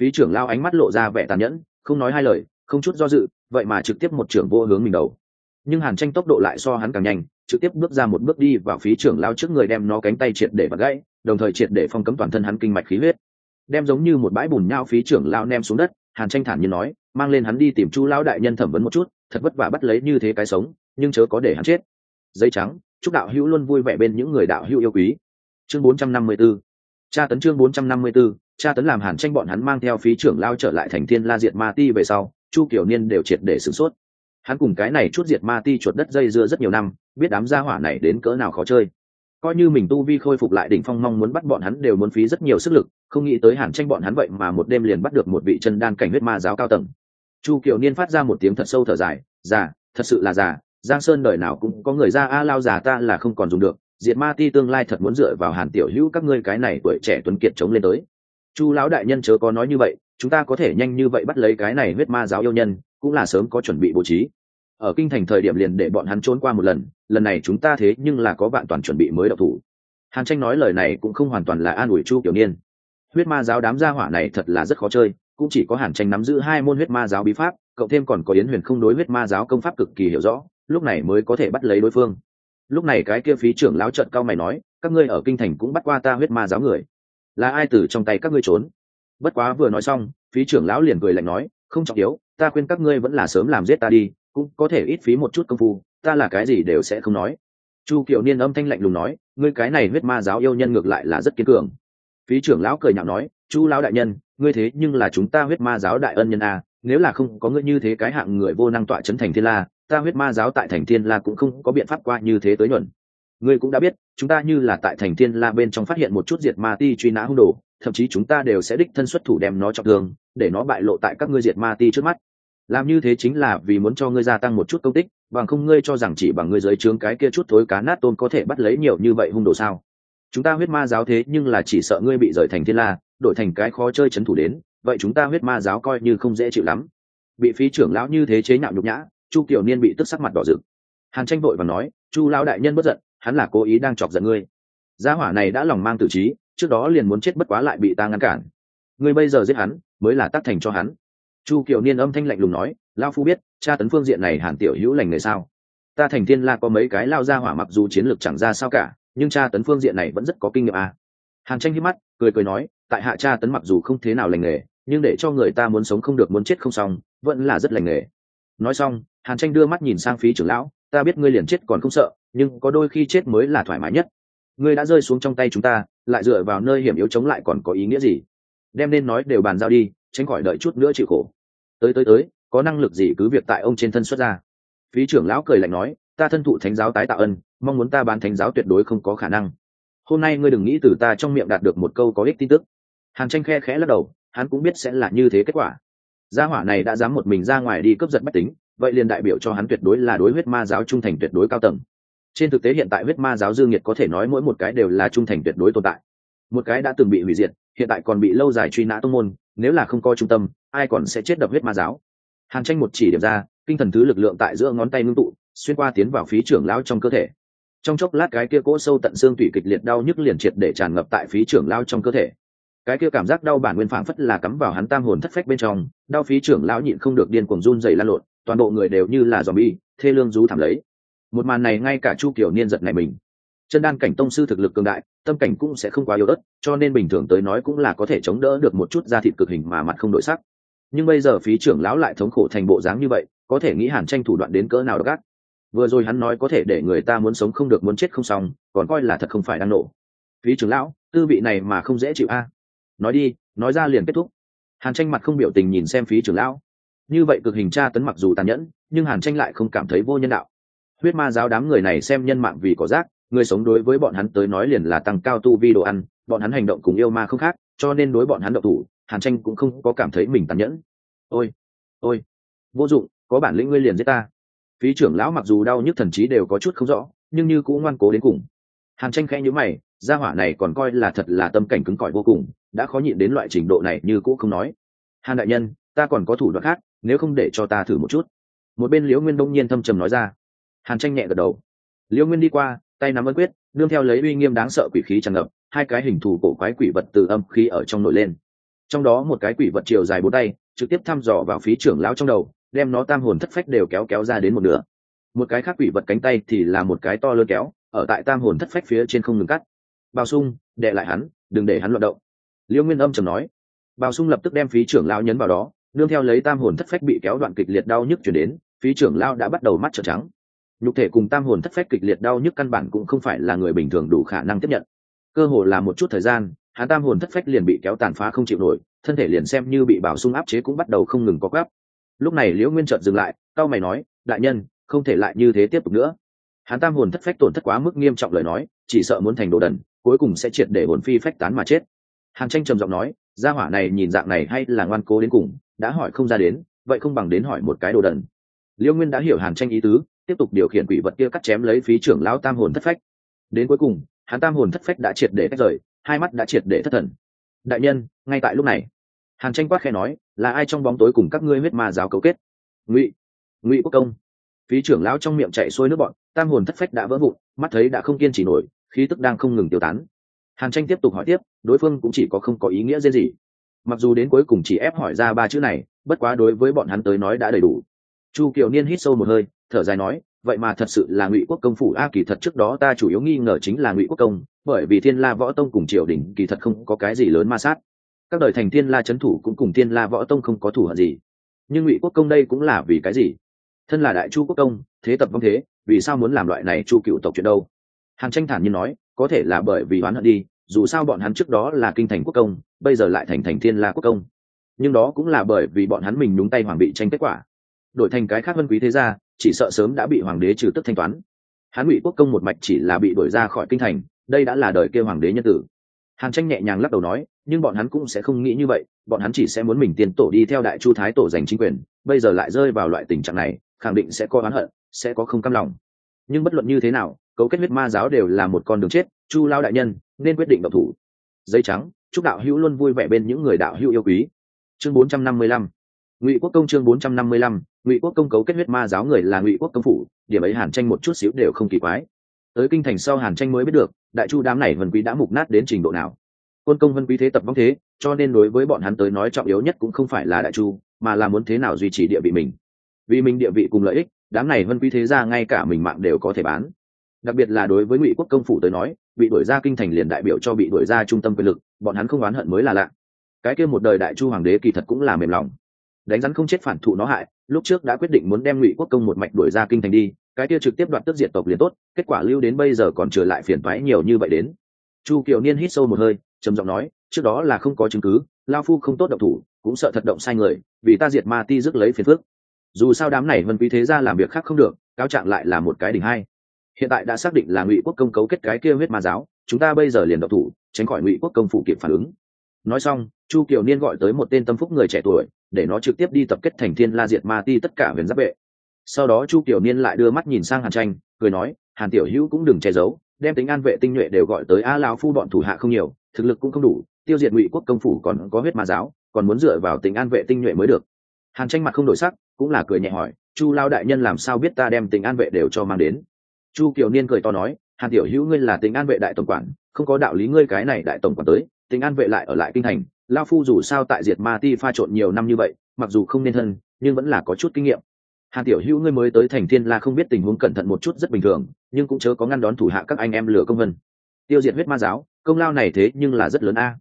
Phí trưởng lao ánh mắt lộ ra vẻ tàn nhẫn, không nói hai lời, không chút do dự vậy mà trực tiếp một trưởng vô hướng mình đầu. Nhưng hàn tranh tốc độ lại so hắn càng nhanh, trực tiếp bước ra một bước đi vào phí trưởng lao trước người đem nó cánh tay triệt để bật gãy, đồng thời triệt để phong cấm toàn thân hắn kinh mạch khí huyết. Đem giống như một bãi bùn nhao phí trưởng lao nem xuống đất, hàn tranh thản nhiên nói, mang lên hắn đi tìm chu lão đại nhân thẩm vấn một chút, thật vất vả bắt lấy như thế cái sống, nhưng chớ có để hắn chết. Dây trắng, chúc đạo hữu luôn vui vẻ bên những người đạo hữu yêu quý. Chương 454 tra tấn chương 454 tra tấn làm hàn tranh bọn hắn mang theo phí trưởng lao trở lại thành thiên la diệt ma ti về sau chu kiểu niên đều triệt để sửng sốt. Hắn cùng cái này chút diệt ma ti chuột đất dây dưa rất nhiều năm, biết đám gia hỏa này đến cỡ nào khó chơi. Coi như mình tu vi khôi phục lại đỉnh phong mong muốn bắt bọn hắn đều muốn phí rất nhiều sức lực, không nghĩ tới hàn tranh bọn hắn vậy mà một đêm liền bắt được một vị chân đan cảnh huyết ma giáo cao tầng. Chu kiều niên phát ra một tiếng thật sâu thở dài, già, thật sự là già, giang sơn đời nào cũng có người ra a lao già ta là không còn dùng được, diệt ma ti tương lai thật muốn dựa vào hàn tiểu hữu các ngươi cái này tuổi trẻ tuấn kiệt chống lên tới. Chu lão đại nhân chớ có nói như vậy chúng ta có thể nhanh như vậy bắt lấy cái này huyết ma giáo yêu nhân, cũng là sớm có chuẩn bị bố trí. Ở kinh thành thời điểm liền để bọn hắn trốn qua một lần lần này chúng ta thế nhưng là có vạn toàn chuẩn bị mới độc thủ. Hàn tranh nói lời này cũng không hoàn toàn là an ủi chu kiểu niên. Huyết ma giáo đám gia hỏa này thật là rất khó chơi, cũng chỉ có hàn tranh nắm giữ hai môn huyết ma giáo bí pháp cậu thêm còn có yến huyền không đối huyết ma giáo công pháp cực kỳ hiểu rõ, lúc này mới có thể bắt lấy đối phương. Lúc này cái kia phí trưởng lão trận cao mày nói, các ngươi ở kinh thành cũng bắt qua ta huyết ma giáo người. Là ai từ trong tay các ngươi trốn? Bất quá vừa nói xong, phí trưởng lão liền cười lạnh nói, không trọng yếu, ta khuyên các ngươi vẫn là sớm làm giết ta đi, cũng có thể ít phí một chút công phu, ta là cái gì đều sẽ không nói. Chu kiều niên âm thanh lạnh lùng nói, ngươi cái này huyết ma giáo yêu nhân ngược lại là rất kiên cường. Phí trưởng lão cười nhạo nói, chu lão đại nhân, ngươi thế nhưng là chúng ta huyết ma giáo đại ân nhân a, nếu là không có ngươi như thế cái hạng người vô năng tọa chấn thành thiên la, ta huyết ma giáo tại thành thiên la cũng không có biện pháp qua như thế tới nhuận. Ngươi cũng đã biết, chúng ta như là tại thành thiên la bên trong phát hiện một chút diệt ma ti truy nã hung đồ thậm chí chúng ta đều sẽ đích thân xuất thủ đem nó trọng thương, để nó bại lộ tại các ngươi diệt ma ti trước mắt. Làm như thế chính là vì muốn cho ngươi gia tăng một chút công tích, bằng không ngươi cho rằng chỉ bằng ngươi giới trướng cái kia chút thối cá nát tôn có thể bắt lấy nhiều như vậy hung đồ sao? Chúng ta huyết ma giáo thế nhưng là chỉ sợ ngươi bị rời thành thiên la, đổi thành cái khó chơi chấn thủ đến, vậy chúng ta huyết ma giáo coi như không dễ chịu lắm. Bị phí trưởng lão như thế chế nhạo nhục nhã, chu kiểu niên bị tức sắc mặt đỏ rực. Hàn tranh vội và nói, chu lão đại nhân bất giận, hắn là cố ý đang chọc giận ngươi. Gia hỏa này đã lòng mang tự trí trước đó liền muốn chết bất quá lại bị ta ngăn cản. Ngươi bây giờ giết hắn, mới là tác thành cho hắn. Chu kiều niên âm thanh lạnh lùng nói lao phu biết cha tấn phương diện này hàn tiểu hữu lành người sao? Ta thành thiên la có mấy cái lao ra hỏa mặc dù chiến lược chẳng ra sao cả, nhưng cha tấn phương diện này vẫn rất có kinh nghiệm à. hàn tranh hít mắt, cười cười nói, tại hạ cha tấn mặc dù không thế nào lành nghề, nhưng để cho người ta muốn sống không được muốn chết không xong, vẫn là rất lành nghề. Nói xong, hàn tranh đưa mắt nhìn sang phí trưởng lão, ta biết ngươi liền chết còn không sợ, nhưng có đôi khi chết mới là thoải mái nhất ngươi đã rơi xuống trong tay chúng ta, lại dựa vào nơi hiểm yếu chống lại còn có ý nghĩa gì? Đem nên nói đều bàn giao đi, tránh khỏi đợi chút nữa chịu khổ. Tới tới tới, có năng lực gì cứ việc tại ông trên thân xuất ra. Phí trưởng lão cười lạnh nói, ta thân thụ thánh giáo tái tạo ân, mong muốn ta bán thánh giáo tuyệt đối không có khả năng. Hôm nay ngươi đừng nghĩ từ ta trong miệng đạt được một câu có ích tin tức. Hàn tranh khe khẽ lắc đầu, hắn cũng biết sẽ là như thế kết quả. Gia hỏa này đã dám một mình ra ngoài đi cướp giật bách tính, vậy liền đại biểu cho hắn tuyệt đối là đối huyết ma giáo trung thành tuyệt đối cao tầng trên thực tế hiện tại huyết ma giáo dương nhiệt có thể nói mỗi một cái đều là trung thành tuyệt đối tồn tại. Một cái đã từng bị hủy diệt, hiện tại còn bị lâu dài truy nã tông môn, nếu là không có trung tâm, ai còn sẽ chết đập huyết ma giáo? Hàn tranh một chỉ điểm ra, kinh thần thứ lực lượng tại giữa ngón tay ngưng tụ, xuyên qua tiến vào phí trưởng lão trong cơ thể. Trong chốc lát cái kia cỗ sâu tận xương tủy kịch liệt đau nhức liền triệt để tràn ngập tại phí trưởng lão trong cơ thể. Cái kia cảm giác đau bản nguyên phảng phất là cắm vào hắn tam hồn thất phách bên trong, đau phí trưởng lão nhịn không được điên cuồng run dày lan lộn, toàn bộ người đều như là dòm bi thê lương rú thảm lấy một màn này ngay cả chu kiểu niên giật này mình. Chân đan cảnh tông sư thực lực cường đại, tâm cảnh cũng sẽ không quá yếu ớt, cho nên bình thường tới nói cũng là có thể chống đỡ được một chút da thịt cực hình mà mặt không đổi sắc. Nhưng bây giờ phí trưởng lão lại thống khổ thành bộ dáng như vậy, có thể nghĩ hàn tranh thủ đoạn đến cỡ nào gác vừa rồi hắn nói có thể để người ta muốn sống không được muốn chết không xong, còn coi là thật không phải đang nổ. Phí trưởng lão, tư vị này mà không dễ chịu a. Nói đi, nói ra liền kết thúc. Hàn tranh mặt không biểu tình nhìn xem phí trưởng lão. Như vậy cực hình tra tấn mặc dù tàn nhẫn, nhưng hàn tranh lại không cảm thấy vô nhân đạo huyết ma giáo đám người này xem nhân mạng vì có rác, người sống đối với bọn hắn tới nói liền là tăng cao tu vi đồ ăn, bọn hắn hành động cùng yêu ma không khác, cho nên đối bọn hắn độc thủ, hàn tranh cũng không có cảm thấy mình tàn nhẫn. Ôi ôi, vô dụng, có bản lĩnh ngươi liền giết ta. Phí trưởng lão mặc dù đau nhức thần trí đều có chút không rõ, nhưng như cũng ngoan cố đến cùng. Hàn tranh khẽ nhữ mày, gia hỏa này còn coi là thật là tâm cảnh cứng cỏi vô cùng, đã khó nhịn đến loại trình độ này như cũ không nói. Hàn đại nhân, ta còn có thủ đoạn khác, nếu không để cho ta thử một chút. Một bên liễu nguyên đông nhiên thâm trầm nói ra hàn tranh nhẹ gật đầu. Liễu nguyên đi qua, tay nắm ấn quyết đương theo lấy uy nghiêm đáng sợ quỷ khí tràn ngập, hai cái hình thù cổ quái quỷ vật từ âm khí ở trong nổi lên. Trong đó một cái quỷ vật chiều dài bốn tay, trực tiếp thăm dò vào phí trưởng lão trong đầu, đem nó tam hồn thất phách đều kéo kéo ra đến một nửa. Một cái khác quỷ vật cánh tay thì là một cái to lớn kéo, ở tại tam hồn thất phách phía trên không ngừng cắt. Bao sung, đệ lại hắn, đừng để hắn loạt động. Liêu nguyên âm trầm nói. Bao sung lập tức đem phí trưởng lão nhấn vào đó, nương theo lấy tam hồn thất phách bị kéo đoạn kịch liệt đau nhức chuyển đến, phí trưởng lão đã bắt đầu mắt trợn trắng nhục thể cùng tam hồn thất phách kịch liệt đau nhức căn bản cũng không phải là người bình thường đủ khả năng tiếp nhận. Cơ hồ là một chút thời gian, hắn tam hồn thất phách liền bị kéo tàn phá không chịu nổi, thân thể liền xem như bị bảo sung áp chế cũng bắt đầu không ngừng có quắp. Lúc này liễu nguyên trợt dừng lại cao mày nói, đại nhân, không thể lại như thế tiếp tục nữa. Hắn tam hồn thất phách tổn thất quá mức nghiêm trọng lời nói, chỉ sợ muốn thành đồ đần, cuối cùng sẽ triệt để hồn phi phách tán mà chết. Hàn tranh trầm giọng nói, gia hỏa này nhìn dạng này hay là ngoan cố đến cùng, đã hỏi không ra đến, vậy không bằng đến hỏi một cái đồ đần. Liễu nguyên đã hiểu hàn tranh ý tứ tiếp tục điều khiển quỷ vật kia cắt chém lấy phí trưởng lão tam hồn thất phách. Đến cuối cùng, hắn tam hồn thất phách đã triệt để tách rời, hai mắt đã triệt để thất thần. Đại nhân, ngay tại lúc này, hàn tranh quát khe nói, là ai trong bóng tối cùng các ngươi huyết ma giáo cấu kết? Ngụy ngụy quốc công. Phí trưởng lão trong miệng chạy xuôi nước bọn tam hồn thất phách đã vỡ vụn, mắt thấy đã không kiên trì nổi, khí tức đang không ngừng tiêu tán. Hàn tranh tiếp tục hỏi tiếp, đối phương cũng chỉ có không có ý nghĩa gì gì. Mặc dù đến cuối cùng chỉ ép hỏi ra ba chữ này, bất quá đối với bọn hắn tới nói đã đầy đủ. Chu kiều niên hít sâu một hơi thở dài nói, vậy mà thật sự là ngụy quốc công phủ a, kỳ thật trước đó ta chủ yếu nghi ngờ chính là ngụy quốc công, bởi vì thiên la võ tông cùng triều đình kỳ thật không có cái gì lớn ma sát. Các đời thành thiên la c h ấ n thủ cũng cùng thiên la võ tông không có thủ hận gì. Nhưng ngụy quốc công đây cũng là vì cái gì? Thân là đại chu quốc công, thế tập vong thế, vì sao muốn làm loại này chu cựu tộc chuyện đâu? Hàn tranh thản nhiên nói, có thể là bởi vì oán hận đi, dù sao bọn hắn trước đó là kinh thành quốc công, bây giờ lại thành thành thiên la quốc công. Nhưng đó cũng là bởi vì bọn hắn mình nhúng tay hoàng bị tranh kết quả. Đổi thành cái khác vân quý thế gia chỉ sợ sớm đã bị hoàng đế trừ tức thanh toán. Hắn ngụy quốc công một mạch chỉ là bị đuổi ra khỏi kinh thành, đây đã là đời kêu hoàng đế nhân tử. Hàn tranh nhẹ nhàng lắc đầu nói, nhưng bọn hắn cũng sẽ không nghĩ như vậy, bọn hắn chỉ sẽ muốn mình tiền tổ đi theo đại chu thái tổ giành chính quyền, bây giờ lại rơi vào loại tình trạng này, khẳng định sẽ có oán hận, sẽ có không cam lòng. Nhưng bất luận như thế nào, cấu kết huyết ma giáo đều là một con đường chết, chu lao đại nhân, nên quyết định độc thủ. Giấy trắng, chúc đạo hữu luôn vui vẻ bên những người đạo hữu yêu quý. Chương 455 ngụy quốc công chương 455 ngụy quốc công cấu kết huyết ma giáo người là ngụy quốc công phủ, điểm ấy hàn tranh một chút xíu đều không kỳ quái. Tới kinh thành sau hàn tranh mới biết được, đại chu đám này vân quý đã mục nát đến trình độ nào. Quân công vân quý thế tập vong thế, cho nên đối với bọn hắn tới nói trọng yếu nhất cũng không phải là đại chu, mà là muốn thế nào duy trì địa vị mình. Vì mình địa vị cùng lợi ích, đám này vân quý thế ra ngay cả mình mạng đều có thể bán. Đặc biệt là đối với ngụy quốc công phủ tới nói, bị đuổi ra kinh thành liền đại biểu cho bị đuổi ra trung tâm quyền lực, bọn hắn không oán hận mới là lạ. Cái kia một đời đại chu hoàng đế kỳ thật cũng là mềm lòng đánh rắn không chết phản thụ nó hại, lúc trước đã quyết định muốn đem ngụy quốc công một mạch đuổi ra kinh thành đi, cái kia trực tiếp đoạt tước diệt tộc liền tốt, kết quả lưu đến bây giờ còn trở lại phiền toái nhiều như vậy đến. Chu kiều niên hít sâu một hơi, trầm giọng nói, trước đó là không có chứng cứ, lao phu không tốt động thủ, cũng sợ thật động sai người, vì ta diệt ma ti rước lấy phiền phước dù sao đám này vân quý thế ra làm việc khác không được, cáo trạng lại là một cái đỉnh hai. Hiện tại đã xác định là ngụy quốc công cấu kết cái kia huyết ma giáo, chúng ta bây giờ liền động thủ, tránh khỏi ngụy quốc công phụ kịp phản ứng nói xong, chu kiều niên gọi tới một tên tâm phúc người trẻ tuổi, để nó trực tiếp đi tập kết thành thiên la diệt ma ti tất cả huyền giáp vệ. Sau đó chu kiều niên lại đưa mắt nhìn sang hàn tranh, cười nói, hàn tiểu hữu cũng đừng che giấu, đem tính an vệ tinh nhuệ đều gọi tới a lao phu bọn thủ hạ không nhiều, thực lực cũng không đủ, tiêu diệt ngụy quốc công phủ còn có huyết ma giáo, còn muốn dựa vào tính an vệ tinh nhuệ mới được. Hàn tranh mặt không đổi sắc, cũng là cười nhẹ hỏi, chu lao đại nhân làm sao biết ta đem tính an vệ đều cho mang đến? Chu kiều niên cười to nói, hàn tiểu hữu ngươi là tính an vệ đại tổng quản, không có đạo lý ngươi cái này đại tổng quản tới Tình an vệ lại ở lại kinh thành, lao phu dù sao tại diệt ma ti pha trộn nhiều năm như vậy, mặc dù không nên thân, nhưng vẫn là có chút kinh nghiệm. Hàn tiểu hữu ngươi mới tới thành thiên la không biết tình huống cẩn thận một chút rất bình thường, nhưng cũng chớ có ngăn đón thủ hạ các anh em lửa công vân. Tiêu diệt huyết ma giáo, công lao này thế nhưng là rất lớn a.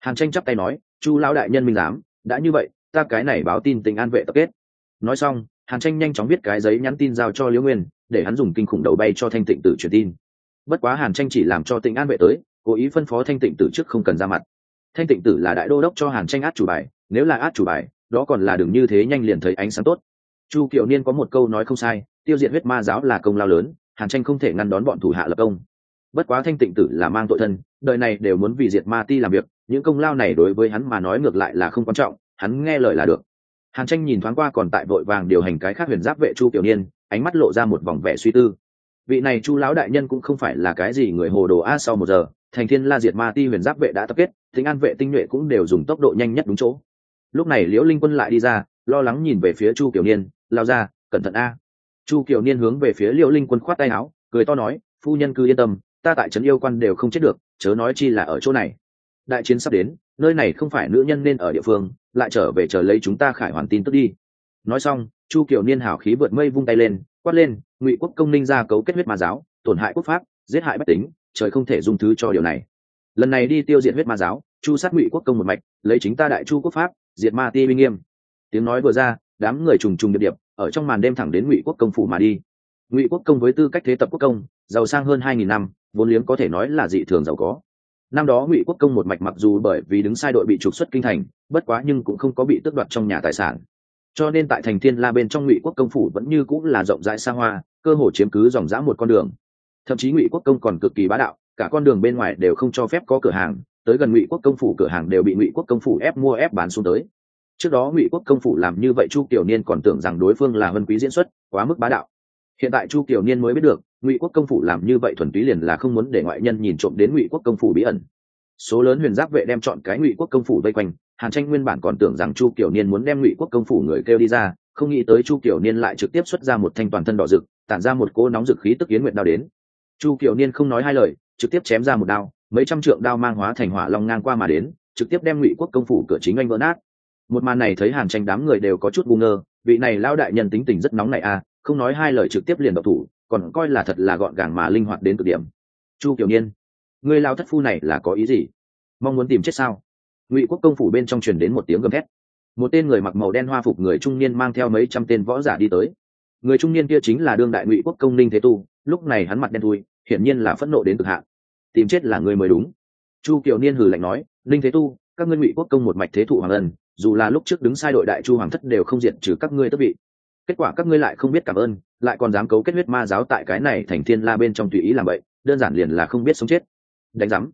Hàn tranh chắp tay nói, chu lão đại nhân minh giám, đã như vậy, ta cái này báo tin tình an vệ tập kết. Nói xong, hàn tranh nhanh chóng viết cái giấy nhắn tin giao cho liễu nguyên, để hắn dùng kinh khủng đầu bay cho thanh tịnh tử truyền tin. Bất quá hàn tranh chỉ làm cho tịnh an vệ tới cố ý phân phó thanh tịnh tử trước không cần ra mặt. Thanh tịnh tử là đại đô đốc cho hàn tranh át chủ bài, nếu là át chủ bài, đó còn là đừng như thế nhanh liền thấy ánh sáng tốt. Chu kiều niên có một câu nói không sai, tiêu diệt huyết ma giáo là công lao lớn, hàn tranh không thể ngăn đón bọn thủ hạ lập công. Bất quá thanh tịnh tử là mang tội thân, đời này đều muốn vì diệt ma ti làm việc, những công lao này đối với hắn mà nói ngược lại là không quan trọng, hắn nghe lời là được. Hàn tranh nhìn thoáng qua còn tại vội vàng điều hành cái khác huyền giáp vệ chu kiều niên, ánh mắt lộ ra một vòng vẻ suy tư. Vị này chu lão đại nhân cũng không phải là cái gì người hồ đồ a sau một giờ thành thiên la diệt ma ti huyền giáp vệ đã tập kết, thính an vệ tinh nhuệ cũng đều dùng tốc độ nhanh nhất đúng chỗ. Lúc này liễu linh quân lại đi ra, lo lắng nhìn về phía chu kiều niên, lao ra, cẩn thận a. Chu kiều niên hướng về phía liễu linh quân khoát tay áo, cười to nói, phu nhân cứ yên tâm, ta tại trấn yêu quan đều không chết được, chớ nói chi là ở chỗ này. Đại chiến sắp đến, nơi này không phải nữ nhân nên ở địa phương, lại trở về chờ lấy chúng ta khải hoàn tin tức đi. Nói xong, chu kiều niên hảo khí vượt mây vung tay lên, quát lên, ngụy quốc công ninh ra cấu kết huyết ma giáo, tổn hại quốc pháp giết hại bách tính, trời không thể dung thứ cho điều này. Lần này đi tiêu diệt huyết ma giáo, chu sát ngụy quốc công một mạch, lấy chính ta đại chu quốc pháp, diệt ma ti uy nghiêm. Tiếng nói vừa ra, đám người trùng trùng điệp điệp, ở trong màn đêm thẳng đến ngụy quốc công phủ mà đi. Ngụy quốc công với tư cách thế tập quốc công, giàu sang hơn hai nghìn năm, vốn liếng có thể nói là dị thường giàu có. Năm đó ngụy quốc công một mạch mặc dù bởi vì đứng sai đội bị trục xuất kinh thành, bất quá nhưng cũng không có bị tước đoạt trong nhà tài sản. Cho nên tại thành thiên la bên trong ngụy quốc công phủ vẫn như cũng là rộng rãi xa hoa, cơ hồ chiếm cứ dòng dã một con đường thậm chí ngụy quốc công còn cực kỳ bá đạo cả con đường bên ngoài đều không cho phép có cửa hàng tới gần ngụy quốc công phủ cửa hàng đều bị ngụy quốc công phủ ép mua ép bán xuống tới trước đó ngụy quốc công phủ làm như vậy chu kiều niên còn tưởng rằng đối phương là vân quý diễn xuất quá mức bá đạo hiện tại chu kiều niên mới biết được ngụy quốc công phủ làm như vậy thuần túy liền là không muốn để ngoại nhân nhìn trộm đến ngụy quốc công phủ bí ẩn số lớn huyền giáp vệ đem chọn cái ngụy quốc công phủ vây quanh hàn tranh nguyên bản còn tưởng rằng chu kiều niên muốn đem ngụy quốc công phủ người kêu đi ra không nghĩ tới chu kiều niên lại trực tiếp xuất ra một thanh toàn thân đỏ rực tản ra một cỗ nóng rực khí tức yến nguyện đao đến chu kiều niên không nói hai lời, trực tiếp chém ra một đao, mấy trăm trượng đao mang hóa thành hỏa long ngang qua mà đến, trực tiếp đem ngụy quốc công phủ cửa chính anh vỡ nát. Một màn này thấy hàn tranh đám người đều có chút bu ngơ, vị này lao đại nhân tính tình rất nóng này à không nói hai lời trực tiếp liền độc thủ, còn coi là thật là gọn gàng mà linh hoạt đến cực điểm. Chu kiều niên người lao thất phu này là có ý gì? Mong muốn tìm chết sao? Ngụy quốc công phủ bên trong truyền đến một tiếng gầm thét. Một tên người mặc màu đen hoa phục người trung niên mang theo mấy trăm tên võ giả đi tới người trung niên kia chính là đương đại ngụy quốc công ninh thế tu, lúc này hắn mặt đen thui, hiển nhiên là phẫn nộ đến cực hạn. Tìm chết là người mới đúng. Chu kiều niên hừ lạnh nói, ninh thế tu, các ngươi ngụy quốc công một mạch thế thụ hoàng ân, dù là lúc trước đứng sai đội đại chu hoàng thất đều không diện trừ các ngươi tất vị. Kết quả các ngươi lại không biết cảm ơn, lại còn dám cấu kết huyết ma giáo tại cái này thành thiên la bên trong tùy ý làm vậy đơn giản liền là không biết sống chết. Đánh giám.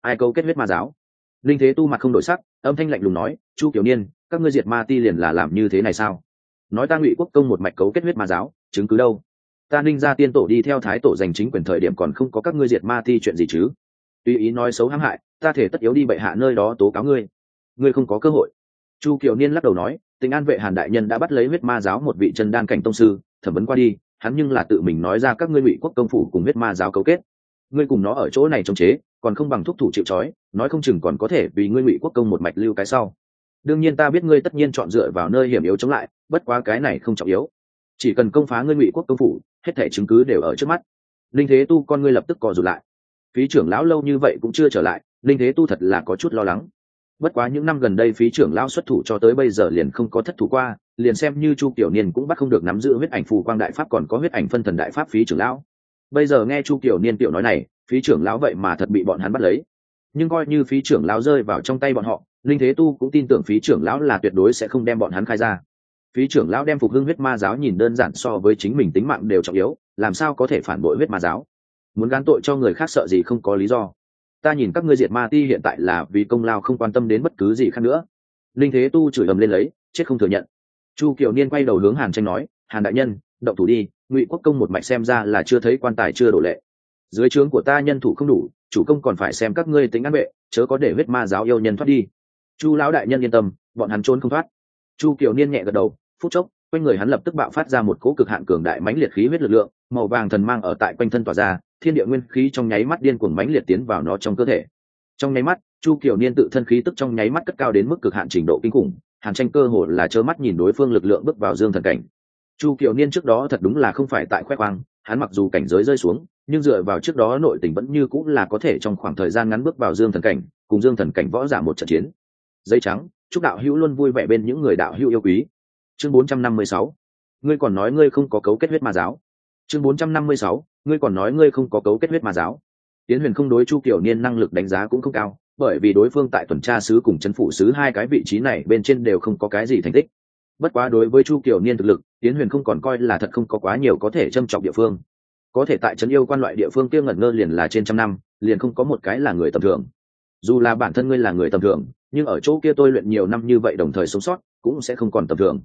Ai cấu kết huyết ma giáo? Linh thế tu mặt không đổi sắc, âm thanh lạnh lùng nói, chu kiểu niên, các ngươi diệt ma ti liền là làm như thế này sao? Nói ta ngụy quốc công một mạch cấu kết huyết ma giáo, chứng cứ đâu? Ta ninh ra tiên tổ đi theo thái tổ giành chính quyền thời điểm còn không có các ngươi diệt ma thi chuyện gì chứ? Tuy ý nói xấu hãm hại, ta thể tất yếu đi bệ hạ nơi đó tố cáo ngươi. Ngươi không có cơ hội. Chu kiều niên lắc đầu nói, tình an vệ hàn đại nhân đã bắt lấy huyết ma giáo một vị chân đan cảnh tông sư, thẩm vấn qua đi, hắn nhưng là tự mình nói ra các ngươi ngụy quốc công phủ cùng huyết ma giáo cấu kết. Ngươi cùng nó ở chỗ này chống chế, còn không bằng thúc thủ chịu trói, nói không chừng còn có thể vì ngươi ngụy quốc công một mạch lưu cái sau. Đương nhiên ta biết ngươi tất nhiên chọn dựa vào nơi hiểm yếu chống lại bất quá cái này không trọng yếu. Chỉ cần công phá ngươi ngụy quốc công phủ, hết thể chứng cứ đều ở trước mắt. Linh thế tu con ngươi lập tức cò rụt lại. Phí trưởng lão lâu như vậy cũng chưa trở lại, linh thế tu thật là có chút lo lắng. Bất quá những năm gần đây phí trưởng lão xuất thủ cho tới bây giờ liền không có thất thủ qua, liền xem như chu tiểu niên cũng bắt không được nắm giữ huyết ảnh phù quang đại pháp còn có huyết ảnh phân thần đại pháp phí trưởng lão. Bây giờ nghe chu tiểu niên tiểu nói này, phí trưởng lão vậy mà thật bị bọn hắn bắt lấy. Nhưng coi như phí trưởng lão rơi vào trong tay bọn họ, linh thế tu cũng tin tưởng phí trưởng lão là tuyệt đối sẽ không đem bọn hắn khai ra phí trưởng lão đem phục hưng huyết ma giáo nhìn đơn giản so với chính mình tính mạng đều trọng yếu, làm sao có thể phản bội huyết ma giáo? Muốn gán tội cho người khác sợ gì không có lý do. Ta nhìn các ngươi diệt ma ti hiện tại là vì công lao không quan tâm đến bất cứ gì khác nữa. Linh thế tu chửi ầm lên lấy, chết không thừa nhận. Chu kiều niên quay đầu hướng hàn tranh nói, hàn đại nhân, động thủ đi, ngụy quốc công một mạch xem ra là chưa thấy quan tài chưa đổ lệ. Dưới trướng của ta nhân thủ không đủ, chủ công còn phải xem các ngươi tính an vệ chớ có để huyết ma giáo yêu nhân thoát đi. Chu lão đại nhân yên tâm, bọn hắn trốn không thoát chu kiều niên nhẹ gật đầu, phút chốc, quanh người hắn lập tức bạo phát ra một cỗ cực hạn cường đại mãnh liệt khí huyết lực lượng, màu vàng thần mang ở tại quanh thân tỏa ra, thiên địa nguyên khí trong nháy mắt điên cuồng mãnh liệt tiến vào nó trong cơ thể. Trong nháy mắt, chu kiều niên tự thân khí tức trong nháy mắt cất cao đến mức cực hạn trình độ kinh khủng, hàn tranh cơ hồ là trơ mắt nhìn đối phương lực lượng bước vào dương thần cảnh. Chu kiều niên trước đó thật đúng là không phải tại khoe khoang, hắn mặc dù cảnh giới rơi xuống, nhưng dựa vào trước đó nội tình vẫn như cũng là có thể trong khoảng thời gian ngắn bước vào dương thần cảnh, cùng dương thần cảnh võ giả một trận chiến. Dây trắng chúc đạo hữu luôn vui vẻ bên những người đạo hữu yêu quý. Chương 456 ngươi còn nói ngươi không có cấu kết huyết ma giáo. Chương 456 ngươi còn nói ngươi không có cấu kết huyết ma giáo. Tiến huyền không đối chu kiểu niên năng lực đánh giá cũng không cao, bởi vì đối phương tại tuần tra sứ cùng chấn phủ sứ hai cái vị trí này bên trên đều không có cái gì thành tích. Bất quá đối với chu kiểu niên thực lực tiến huyền không còn coi là thật không có quá nhiều có thể châm trọng địa phương. Có thể tại trấn yêu quan loại địa phương kia ngẩn ngơ liền là trên trăm năm, liền không có một cái là người tầm thường dù là bản thân ngươi là người tầm thường, nhưng ở chỗ kia tôi luyện nhiều năm như vậy đồng thời sống sót, cũng sẽ không còn tầm thường.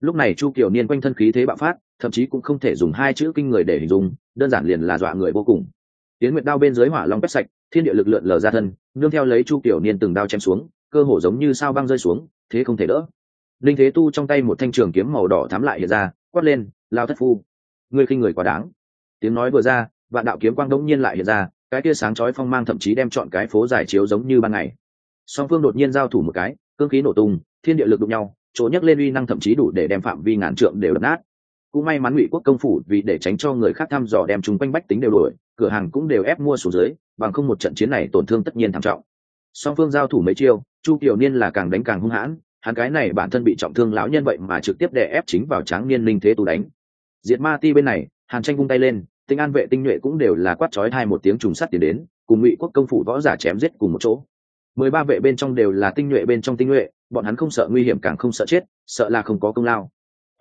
Lúc này chu kiều niên quanh thân khí thế bạo phát, thậm chí cũng không thể dùng hai chữ kinh người để hình dung, đơn giản liền là dọa người vô cùng. Tiến nguyệt đao bên dưới hỏa long quét sạch, thiên địa lực lượn lờ ra thân, nương theo lấy chu kiều niên từng đao chém xuống, cơ hồ giống như sao băng rơi xuống, thế không thể đỡ. Linh thế tu trong tay một thanh trường kiếm màu đỏ thắm lại hiện ra, quát lên, lao thất phu, ngươi khinh người quá đáng. Tiếng nói vừa ra, vạn đạo kiếm quang đống nhiên lại hiện ra cái tia sáng chói phong mang thậm chí đem chọn cái phố dài chiếu giống như ban ngày. Song phương đột nhiên giao thủ một cái, cương khí nổ tung, thiên địa lực đụng nhau, chỗ nhấc lên uy năng thậm chí đủ để đem phạm vi ngàn trượng đều đập nát. Cũng may mắn ngụy quốc công phủ vì để tránh cho người khác thăm dò đem chúng quanh bách tính đều đổi cửa hàng cũng đều ép mua xuống dưới, bằng không một trận chiến này tổn thương tất nhiên thảm trọng. Song phương giao thủ mấy chiêu, chu kiều niên là càng đánh càng hung hãn, hắn cái này bản thân bị trọng thương lão nhân vậy mà trực tiếp đè ép chính vào tráng niên linh thế tù đánh. Diệt ma ti bên này, hàn tranh vung tay lên tinh an vệ tinh nhuệ cũng đều là quát chói hai một tiếng trùng sắt tiến đến, cùng ngụy quốc công phủ võ giả chém giết cùng một chỗ. Mười ba vệ bên trong đều là tinh nhuệ bên trong tinh nhuệ, bọn hắn không sợ nguy hiểm càng không sợ chết, sợ là không có công lao.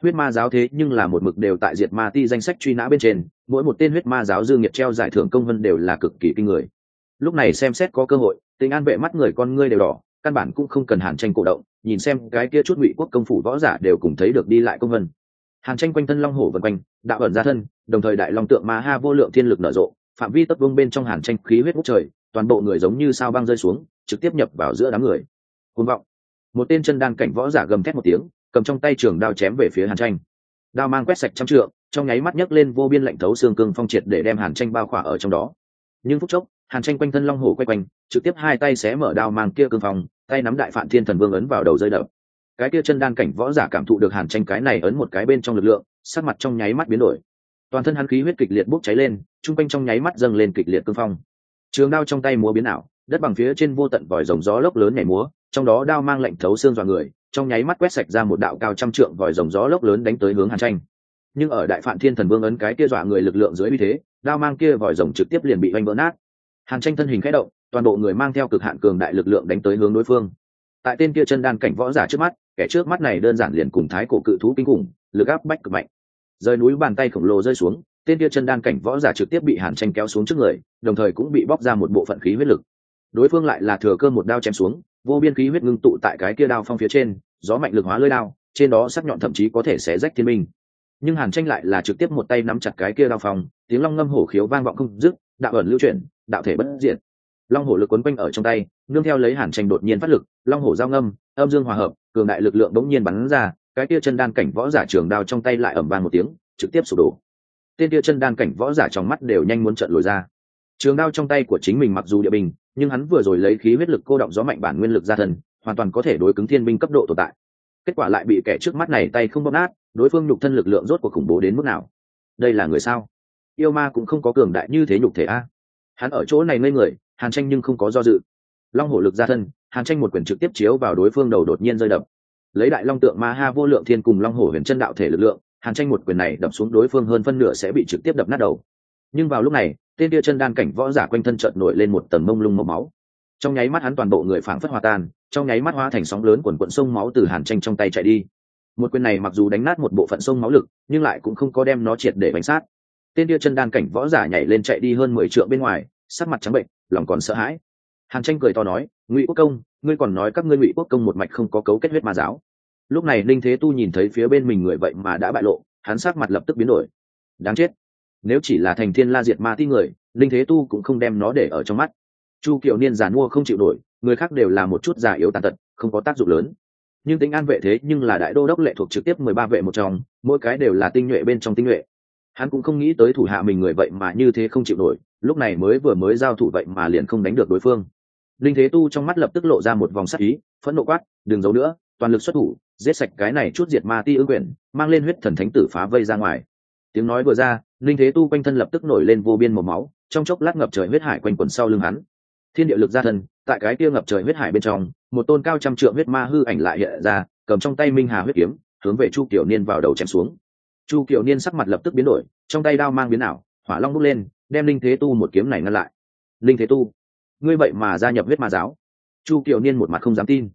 Huyết ma giáo thế nhưng là một mực đều tại diệt ma ti danh sách truy nã bên trên, mỗi một tên huyết ma giáo dương nghiệp treo giải thưởng công vân đều là cực kỳ kinh người. Lúc này xem xét có cơ hội tình an vệ mắt người con ngươi đều đỏ, căn bản cũng không cần hàn tranh cổ động, nhìn xem cái kia chút ngụy quốc công phủ võ giả đều cùng thấy được đi lại công vân hàn tranh quanh thân long hổ vần quanh, đạo ẩn ra thân, đồng thời đại long tượng ma ha vô lượng thiên lực nở rộ, phạm vi tấp vương bên trong hàn tranh khí huyết bốc trời, toàn bộ người giống như sao băng rơi xuống, trực tiếp nhập vào giữa đám người. Côn vọng. Một tên chân đan cảnh võ giả gầm thét một tiếng, cầm trong tay trường đao chém về phía hàn tranh. Đao mang quét sạch trăm trượng, trong nháy mắt nhấc lên vô biên lạnh thấu xương cương phong triệt để đem hàn tranh bao khỏa ở trong đó. Nhưng phút chốc, hàn tranh quanh thân long hổ quay quanh, trực tiếp hai tay xé mở đao mang kia cương phong, tay nắm đại phạn thiên thần vương ấn vào đầu rơi đập cái kia chân đan cảnh võ giả cảm thụ được hàn tranh cái này ấn một cái bên trong lực lượng, sắc mặt trong nháy mắt biến đổi. Toàn thân hắn khí huyết kịch liệt bốc cháy lên, trung quanh trong nháy mắt dâng lên kịch liệt cương phong. Trường đao trong tay múa biến ảo, đất bằng phía trên vô tận vòi rồng gió lốc lớn nhảy múa, trong đó đao mang lệnh thấu xương dọa người, trong nháy mắt quét sạch ra một đạo cao trăm trượng vòi rồng gió lốc lớn đánh tới hướng hàn tranh. Nhưng ở đại phạn thiên thần vương ấn cái kia dọa người lực lượng dưới uy thế, đao mang kia vòi rồng trực tiếp liền bị oanh vỡ nát. Hàn tranh thân hình khẽ động, toàn bộ người mang theo cực hạn cường đại lực lượng đánh tới hướng đối phương. Tại tên kia chân đan cảnh võ giả trước mắt kẻ trước mắt này đơn giản liền cùng thái cổ cự thú kinh khủng, lực áp bách cực mạnh. Rơi núi bàn tay khổng lồ rơi xuống, tên kia chân đan cảnh võ giả trực tiếp bị hàn tranh kéo xuống trước người, đồng thời cũng bị bóc ra một bộ phận khí huyết lực. Đối phương lại là thừa cơ một đao chém xuống, vô biên khí huyết ngưng tụ tại cái kia đao phong phía trên, gió mạnh lực hóa lưỡi đao, trên đó sắc nhọn thậm chí có thể xé rách thiên minh. Nhưng hàn tranh lại là trực tiếp một tay nắm chặt cái kia đao phong, tiếng long ngâm hổ khiếu vang vọng không dứt, đạo ẩn lưu chuyển, đạo thể bất diệt. Long hổ lực quấn quanh ở trong tay, nương theo lấy hàn tranh đột nhiên phát lực, long hổ giao ngâm âm dương hòa hợp cường đại lực lượng bỗng nhiên bắn ra cái tia chân đan cảnh võ giả trường đao trong tay lại ẩm vang một tiếng trực tiếp sụp đổ. Tên tia chân đan cảnh võ giả trong mắt đều nhanh muốn trận lùi ra. Trường đao trong tay của chính mình mặc dù địa bình nhưng hắn vừa rồi lấy khí huyết lực cô động gió mạnh bản nguyên lực ra thần, hoàn toàn có thể đối cứng thiên binh cấp độ tồn tại. Kết quả lại bị kẻ trước mắt này tay không bóp nát đối phương nhục thân lực lượng rốt cuộc khủng bố đến mức nào? Đây là người sao? Yêu ma cũng không có cường đại như thế nhục thể a. Hắn ở chỗ này ngây người hàn tranh nhưng không có do dự. Long hổ lực ra thân hàn tranh một quyền trực tiếp chiếu vào đối phương đầu đột nhiên rơi đập. Lấy đại long tượng ma ha vô lượng thiên cùng long hổ huyền chân đạo thể lực lượng, hàn tranh một quyền này đập xuống đối phương hơn phân nửa sẽ bị trực tiếp đập nát đầu. Nhưng vào lúc này tên kia chân đan cảnh võ giả quanh thân trợn nổi lên một tầng mông lung màu máu. Trong nháy mắt hắn toàn bộ người phảng phất hòa tan, trong nháy mắt hóa thành sóng lớn quần quận sông máu từ hàn tranh trong tay chạy đi. Một quyền này mặc dù đánh nát một bộ phận sông máu lực, nhưng lại cũng không có đem nó triệt để bánh sát. Tên kia chân đan cảnh võ giả nhảy lên chạy đi hơn mười trượng bên ngoài, sắc mặt trắng bệnh, lòng còn sợ hãi. Hàn tranh cười to nói ngụy quốc công, ngươi còn nói các ngươi ngụy quốc công một mạch không có cấu kết huyết ma giáo. Lúc này linh thế tu nhìn thấy phía bên mình người vậy mà đã bại lộ, hắn sát mặt lập tức biến đổi. Đáng chết. Nếu chỉ là thành thiên la diệt ma ti người linh thế tu cũng không đem nó để ở trong mắt. Chu kiều niên giàn mua không chịu nổi, người khác đều là một chút già yếu tàn tật, không có tác dụng lớn. Nhưng tính an vệ thế nhưng là đại đô đốc lệ thuộc trực tiếp mười ba vệ một trong, mỗi cái đều là tinh nhuệ bên trong tinh nhuệ. Hắn cũng không nghĩ tới thủ hạ mình người vậy mà như thế không chịu nổi, lúc này mới vừa mới giao thủ vậy mà liền không đánh được đối phương linh thế tu trong mắt lập tức lộ ra một vòng sắc ý, phẫn nộ quát, đừng giấu nữa, toàn lực xuất thủ, giết sạch cái này chút diệt ma ti ưng quyển mang lên huyết thần thánh tử phá vây ra ngoài. Tiếng nói vừa ra, linh thế tu quanh thân lập tức nổi lên vô biên màu máu, trong chốc lát ngập trời huyết hải quanh quẩn sau lưng hắn. Thiên địa lực ra thân, tại cái kia ngập trời huyết hải bên trong, một tôn cao trăm trượng huyết ma hư ảnh lại hiện ra, cầm trong tay minh hà huyết kiếm, hướng về chu kiểu niên vào đầu chém xuống. Chu kiểu niên sắc mặt lập tức biến đổi, trong tay đao mang biến ảo, hỏa long bút lên, đem linh thế tu một kiếm này ngăn lại. Linh thế tu ngươi vậy mà gia nhập huyết ma giáo. Chu kiều niên một mặt không dám tin.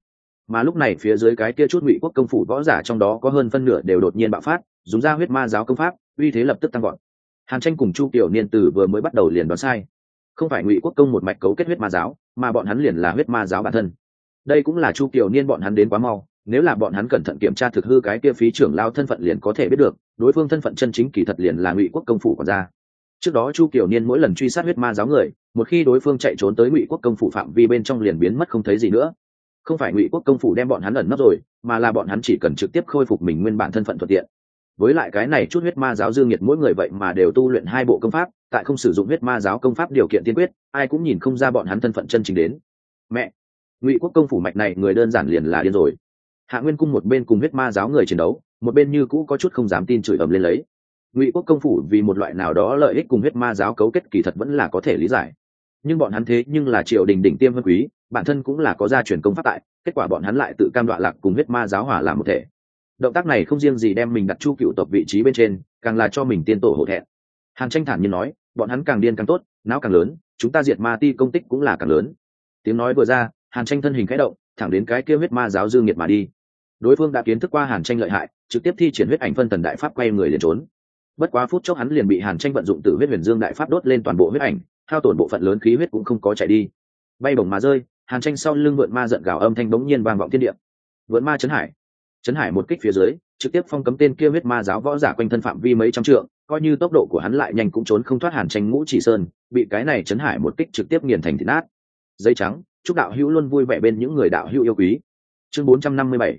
Mà lúc này phía dưới cái kia chút ngụy quốc công phủ võ giả trong đó có hơn phân nửa đều đột nhiên bạo phát, dùng ra huyết ma giáo công pháp, uy thế lập tức tăng gọn hàn tranh cùng chu kiều niên từ vừa mới bắt đầu liền đoán sai. Không phải ngụy quốc công một mạch cấu kết huyết ma giáo, mà bọn hắn liền là huyết ma giáo bản thân. Đây cũng là chu kiều niên bọn hắn đến quá mau, nếu là bọn hắn cẩn thận kiểm tra thực hư cái kia phí trưởng lao thân phận liền có thể biết được, đối phương thân phận chân chính kỳ thật liền là ngụy quốc công phủ còn ra trước đó chu kiểu niên mỗi lần truy sát huyết ma giáo người, một khi đối phương chạy trốn tới ngụy quốc công phủ phạm vi bên trong liền biến mất không thấy gì nữa. Không phải ngụy quốc công phủ đem bọn hắn ẩn nấp rồi, mà là bọn hắn chỉ cần trực tiếp khôi phục mình nguyên bản thân phận thuận tiện. Với lại cái này chút huyết ma giáo dương nhiệt mỗi người vậy mà đều tu luyện hai bộ công pháp, tại không sử dụng huyết ma giáo công pháp điều kiện tiên quyết, ai cũng nhìn không ra bọn hắn thân phận chân chính đến. Mẹ! Ngụy quốc công phủ mạch này người đơn giản liền là điên rồi. Hạ nguyên cung một bên cùng huyết ma giáo người chiến đấu, một bên như cũ có chút không dám tin chửi ầm lên lấy ngụy quốc công phủ vì một loại nào đó lợi ích cùng huyết ma giáo cấu kết kỳ thật vẫn là có thể lý giải. Nhưng bọn hắn thế nhưng là triều đình đỉnh tiêm vân quý, bản thân cũng là có gia truyền công pháp tại, kết quả bọn hắn lại tự cam đoạ lạc cùng huyết ma giáo hỏa làm một thể. Động tác này không riêng gì đem mình đặt chu cựu tộc vị trí bên trên, càng là cho mình tiên tổ hổ thẹn. Hàn tranh thản nhiên nói, bọn hắn càng điên càng tốt, não càng lớn, chúng ta diệt ma ti công tích cũng là càng lớn. Tiếng nói vừa ra, hàn tranh thân hình khẽ động, thẳng đến cái kia huyết ma giáo dương nghiệt mà đi. Đối phương đã kiến thức qua hàn tranh lợi hại, trực tiếp thi triển huyết ảnh phân thần đại pháp quay người liền trốn bất quá phút chốc hắn liền bị hàn tranh vận dụng từ huyết huyền dương đại pháp đốt lên toàn bộ huyết ảnh, hao tổn bộ phận lớn khí huyết cũng không có chạy đi. Bay bổng mà rơi, hàn tranh sau lưng vượn ma giận gào âm thanh bỗng nhiên vang vọng thiên địa. Vượn ma chấn hải. Chấn hải một kích phía dưới, trực tiếp phong cấm tên kia huyết ma giáo võ giả quanh thân phạm vi mấy trăm trượng, coi như tốc độ của hắn lại nhanh cũng trốn không thoát hàn tranh ngũ chỉ sơn, bị cái này chấn hải một kích trực tiếp nghiền thành thịt nát. Dây trắng, chúc đạo hữu luôn vui vẻ bên những người đạo hữu yêu quý. Chương 457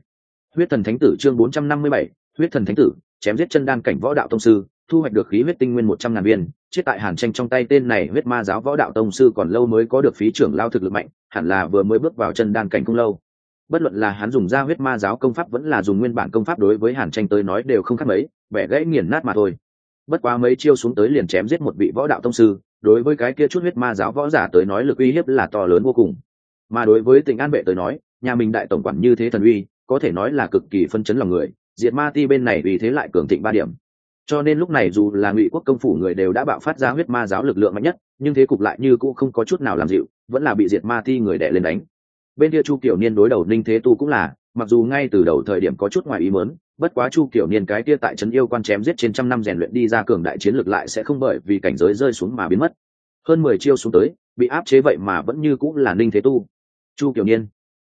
huyết thần thánh tử chương 457 huyết thần thánh tử chém giết chân đan cảnh võ đạo tông sư, thu hoạch được khí huyết tinh nguyên một trăm ngàn viên, chết tại hàn tranh trong tay tên này huyết ma giáo võ đạo tông sư còn lâu mới có được phí trưởng lao thực lực mạnh, hẳn là vừa mới bước vào chân đan cảnh không lâu. Bất luận là hắn dùng ra huyết ma giáo công pháp vẫn là dùng nguyên bản công pháp đối với hàn tranh tới nói đều không khác mấy, vẻ gãy nghiền nát mà thôi. Bất quá mấy chiêu xuống tới liền chém giết một vị võ đạo tông sư, đối với cái kia chút huyết ma giáo võ giả tới nói lực uy hiếp là to lớn vô cùng. Mà đối với tỉnh an vệ tới nói, nhà mình đại tổng quản như thế thần uy, có thể nói là cực kỳ phân chấn lòng người diệt ma ti bên này vì thế lại cường thịnh ba điểm. Cho nên lúc này dù là ngụy quốc công phủ người đều đã bạo phát ra huyết ma giáo lực lượng mạnh nhất, nhưng thế cục lại như cũng không có chút nào làm dịu, vẫn là bị diệt ma ti người đẻ lên đánh. Bên kia chu kiểu niên đối đầu ninh thế tu cũng là, mặc dù ngay từ đầu thời điểm có chút ngoài ý mớn bất quá chu kiểu niên cái kia tại trấn yêu quan chém giết trên trăm năm rèn luyện đi ra cường đại chiến lực lại sẽ không bởi vì cảnh giới rơi xuống mà biến mất. Hơn mười chiêu xuống tới, bị áp chế vậy mà vẫn như cũng là ninh thế tu. Chu kiểu niên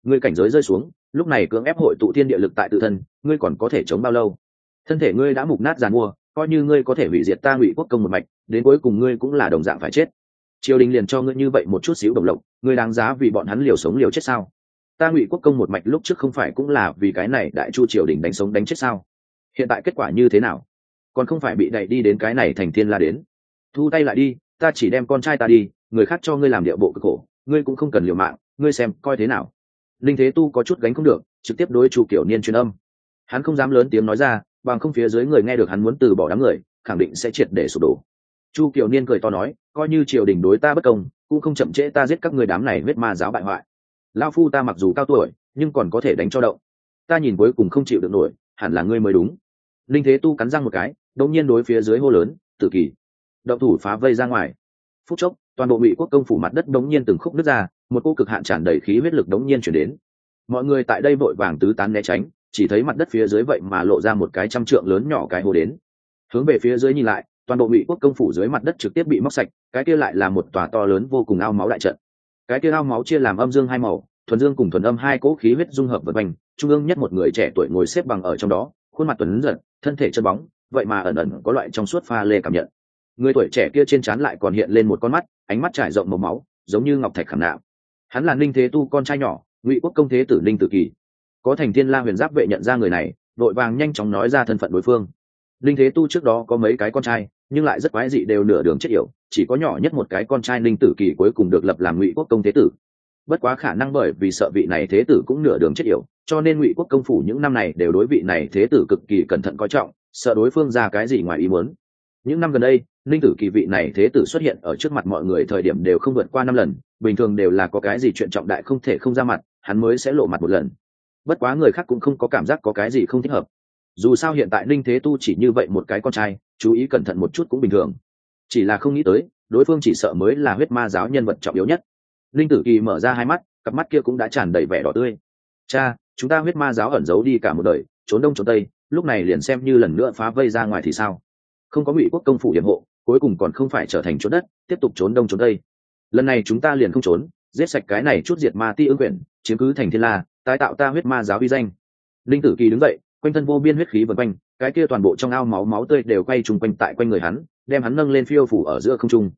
ngươi cảnh giới rơi xuống lúc này cưỡng ép hội tụ thiên địa lực tại tự thân, ngươi còn có thể chống bao lâu? Thân thể ngươi đã mục nát giàn mua, coi như ngươi có thể hủy diệt ta ngụy quốc công một mạch, đến cuối cùng ngươi cũng là đồng dạng phải chết. Triều đình liền cho ngươi như vậy một chút xíu đồng lộc, ngươi đáng giá vì bọn hắn liều sống liều chết sao? Ta ngụy quốc công một mạch lúc trước không phải cũng là vì cái này đại chu triều đình đánh sống đánh chết sao? Hiện tại kết quả như thế nào? Còn không phải bị đẩy đi đến cái này thành thiên la đến. Thu tay lại đi, ta chỉ đem con trai ta đi, người khác cho ngươi làm địa bộ cực khổ, ngươi cũng không cần liều mạng, ngươi xem coi thế nào linh thế tu có chút gánh không được, trực tiếp đối chu kiểu niên truyền âm. Hắn không dám lớn tiếng nói ra, bằng không phía dưới người nghe được hắn muốn từ bỏ đám người, khẳng định sẽ triệt để sụp đổ. Chu kiểu niên cười to nói, coi như triều đình đối ta bất công, cũng không chậm trễ ta giết các người đám này huyết ma giáo bại hoại. Lao phu ta mặc dù cao tuổi, nhưng còn có thể đánh cho động. Ta nhìn cuối cùng không chịu được nổi, hẳn là ngươi mới đúng. Linh thế tu cắn răng một cái, đột nhiên đối phía dưới hô lớn tự kỷ động thủ phá vây ra ngoài. Phút chốc toàn bộ ngụy quốc công phủ mặt đất đống nhiên từng khúc nứt ra, một cô cực hạn tràn đầy khí huyết lực đống nhiên chuyển đến. Mọi người tại đây vội vàng tứ tán né tránh, chỉ thấy mặt đất phía dưới vậy mà lộ ra một cái trăm trượng lớn nhỏ cái hồ đến. Hướng về phía dưới nhìn lại, toàn bộ ngụy quốc công phủ dưới mặt đất trực tiếp bị móc sạch, cái kia lại là một tòa to lớn vô cùng ao máu đại trận. Cái kia ao máu chia làm âm dương hai màu, thuần dương cùng thuần âm hai cỗ khí huyết dung hợp vật vành, trung ương nhất một người trẻ tuổi ngồi xếp bằng ở trong đó, khuôn mặt tuấn giật, thân thể chân bóng, vậy mà ẩn ẩn có loại trong suốt pha lê cảm nhận người tuổi trẻ kia trên trán lại còn hiện lên một con mắt, ánh mắt trải rộng màu máu, giống như ngọc thạch khảm nạo hắn là ninh thế tu con trai nhỏ, ngụy quốc công thế tử ninh tử kỳ. Có thành thiên la huyền giáp vệ nhận ra người này đội vàng nhanh chóng nói ra thân phận đối phương. Ninh thế tu trước đó có mấy cái con trai, nhưng lại rất quái dị đều nửa đường chết yểu, chỉ có nhỏ nhất một cái con trai ninh tử kỳ cuối cùng được lập làm ngụy quốc công thế tử. Bất quá khả năng bởi vì sợ vị này thế tử cũng nửa đường chết yểu, cho nên ngụy quốc công phủ những năm này đều đối vị này thế tử cực kỳ cẩn thận coi trọng, sợ đối phương ra cái gì ngoài ý muốn. Những năm gần đây ninh tử kỳ vị này thế tử xuất hiện ở trước mặt mọi người thời điểm đều không vượt qua năm lần, bình thường đều là có cái gì chuyện trọng đại không thể không ra mặt, hắn mới sẽ lộ mặt một lần. Bất quá người khác cũng không có cảm giác có cái gì không thích hợp. Dù sao hiện tại ninh thế tu chỉ như vậy một cái con trai, chú ý cẩn thận một chút cũng bình thường. Chỉ là không nghĩ tới, đối phương chỉ sợ mới là huyết ma giáo nhân vật trọng yếu nhất. Ninh tử kỳ mở ra hai mắt, cặp mắt kia cũng đã tràn đầy vẻ đỏ tươi. Cha, chúng ta huyết ma giáo ẩn giấu đi cả một đời, trốn đông trốn tây, lúc này liền xem như lần nữa phá vây ra ngoài thì sao? Không có ngụy quốc công phủ hiểm hộ cuối cùng còn không phải trở thành trốn đất, tiếp tục trốn đông trốn tây. Lần này chúng ta liền không trốn, giết sạch cái này chút diệt ma ti ứng quyển, chiếm cứ thành thiên la, tái tạo ta huyết ma giáo uy danh. Linh tử kỳ đứng dậy, quanh thân vô biên huyết khí vần quanh, cái kia toàn bộ trong ao máu máu tươi đều quay trùng quanh tại quanh người hắn, đem hắn nâng lên phiêu phủ ở giữa không trung.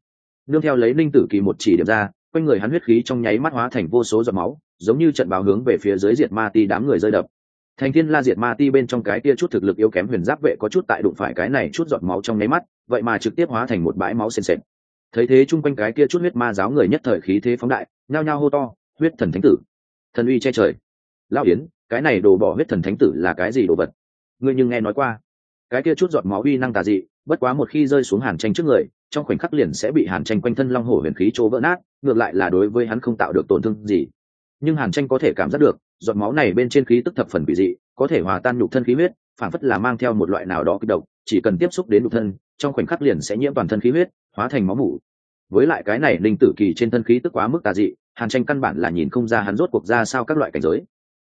Nương theo lấy linh tử kỳ một chỉ điểm ra, quanh người hắn huyết khí trong nháy mắt hóa thành vô số giọt máu, giống như trận báo hướng về phía dưới diệt ma ti đám người rơi đập. Thành thiên la diệt ma ti bên trong cái kia chút thực lực yếu kém huyền giáp vệ có chút tại đụng phải cái này chút giọt máu trong nháy mắt vậy mà trực tiếp hóa thành một bãi máu sền sệt. Thấy thế chung quanh cái kia chút huyết ma giáo người nhất thời khí thế phóng đại nhao nhao hô to huyết thần thánh tử! Thần uy che trời. Lao yến cái này đồ bỏ huyết thần thánh tử là cái gì đồ vật? Ngươi nhưng nghe nói qua. Cái kia chút giọt máu uy năng tà dị bất quá một khi rơi xuống hàn tranh trước người trong khoảnh khắc liền sẽ bị hàn tranh quanh thân long hổ huyền khí chỗ vỡ nát ngược lại là đối với hắn không tạo được tổn thương gì. Nhưng hàn tranh có thể cảm giác được giọt máu này bên trên khí tức thập phần bị dị có thể hòa tan nhục thân khí huyết phản phất là mang theo một loại nào đó kích độc, chỉ cần tiếp xúc đến nhục thân trong khoảnh khắc liền sẽ nhiễm toàn thân khí huyết, hóa thành máu mủ. Với lại cái này linh tử kỳ trên thân khí tức quá mức tà dị, hàn tranh căn bản là nhìn không ra hắn rốt cuộc ra sao các loại cảnh giới.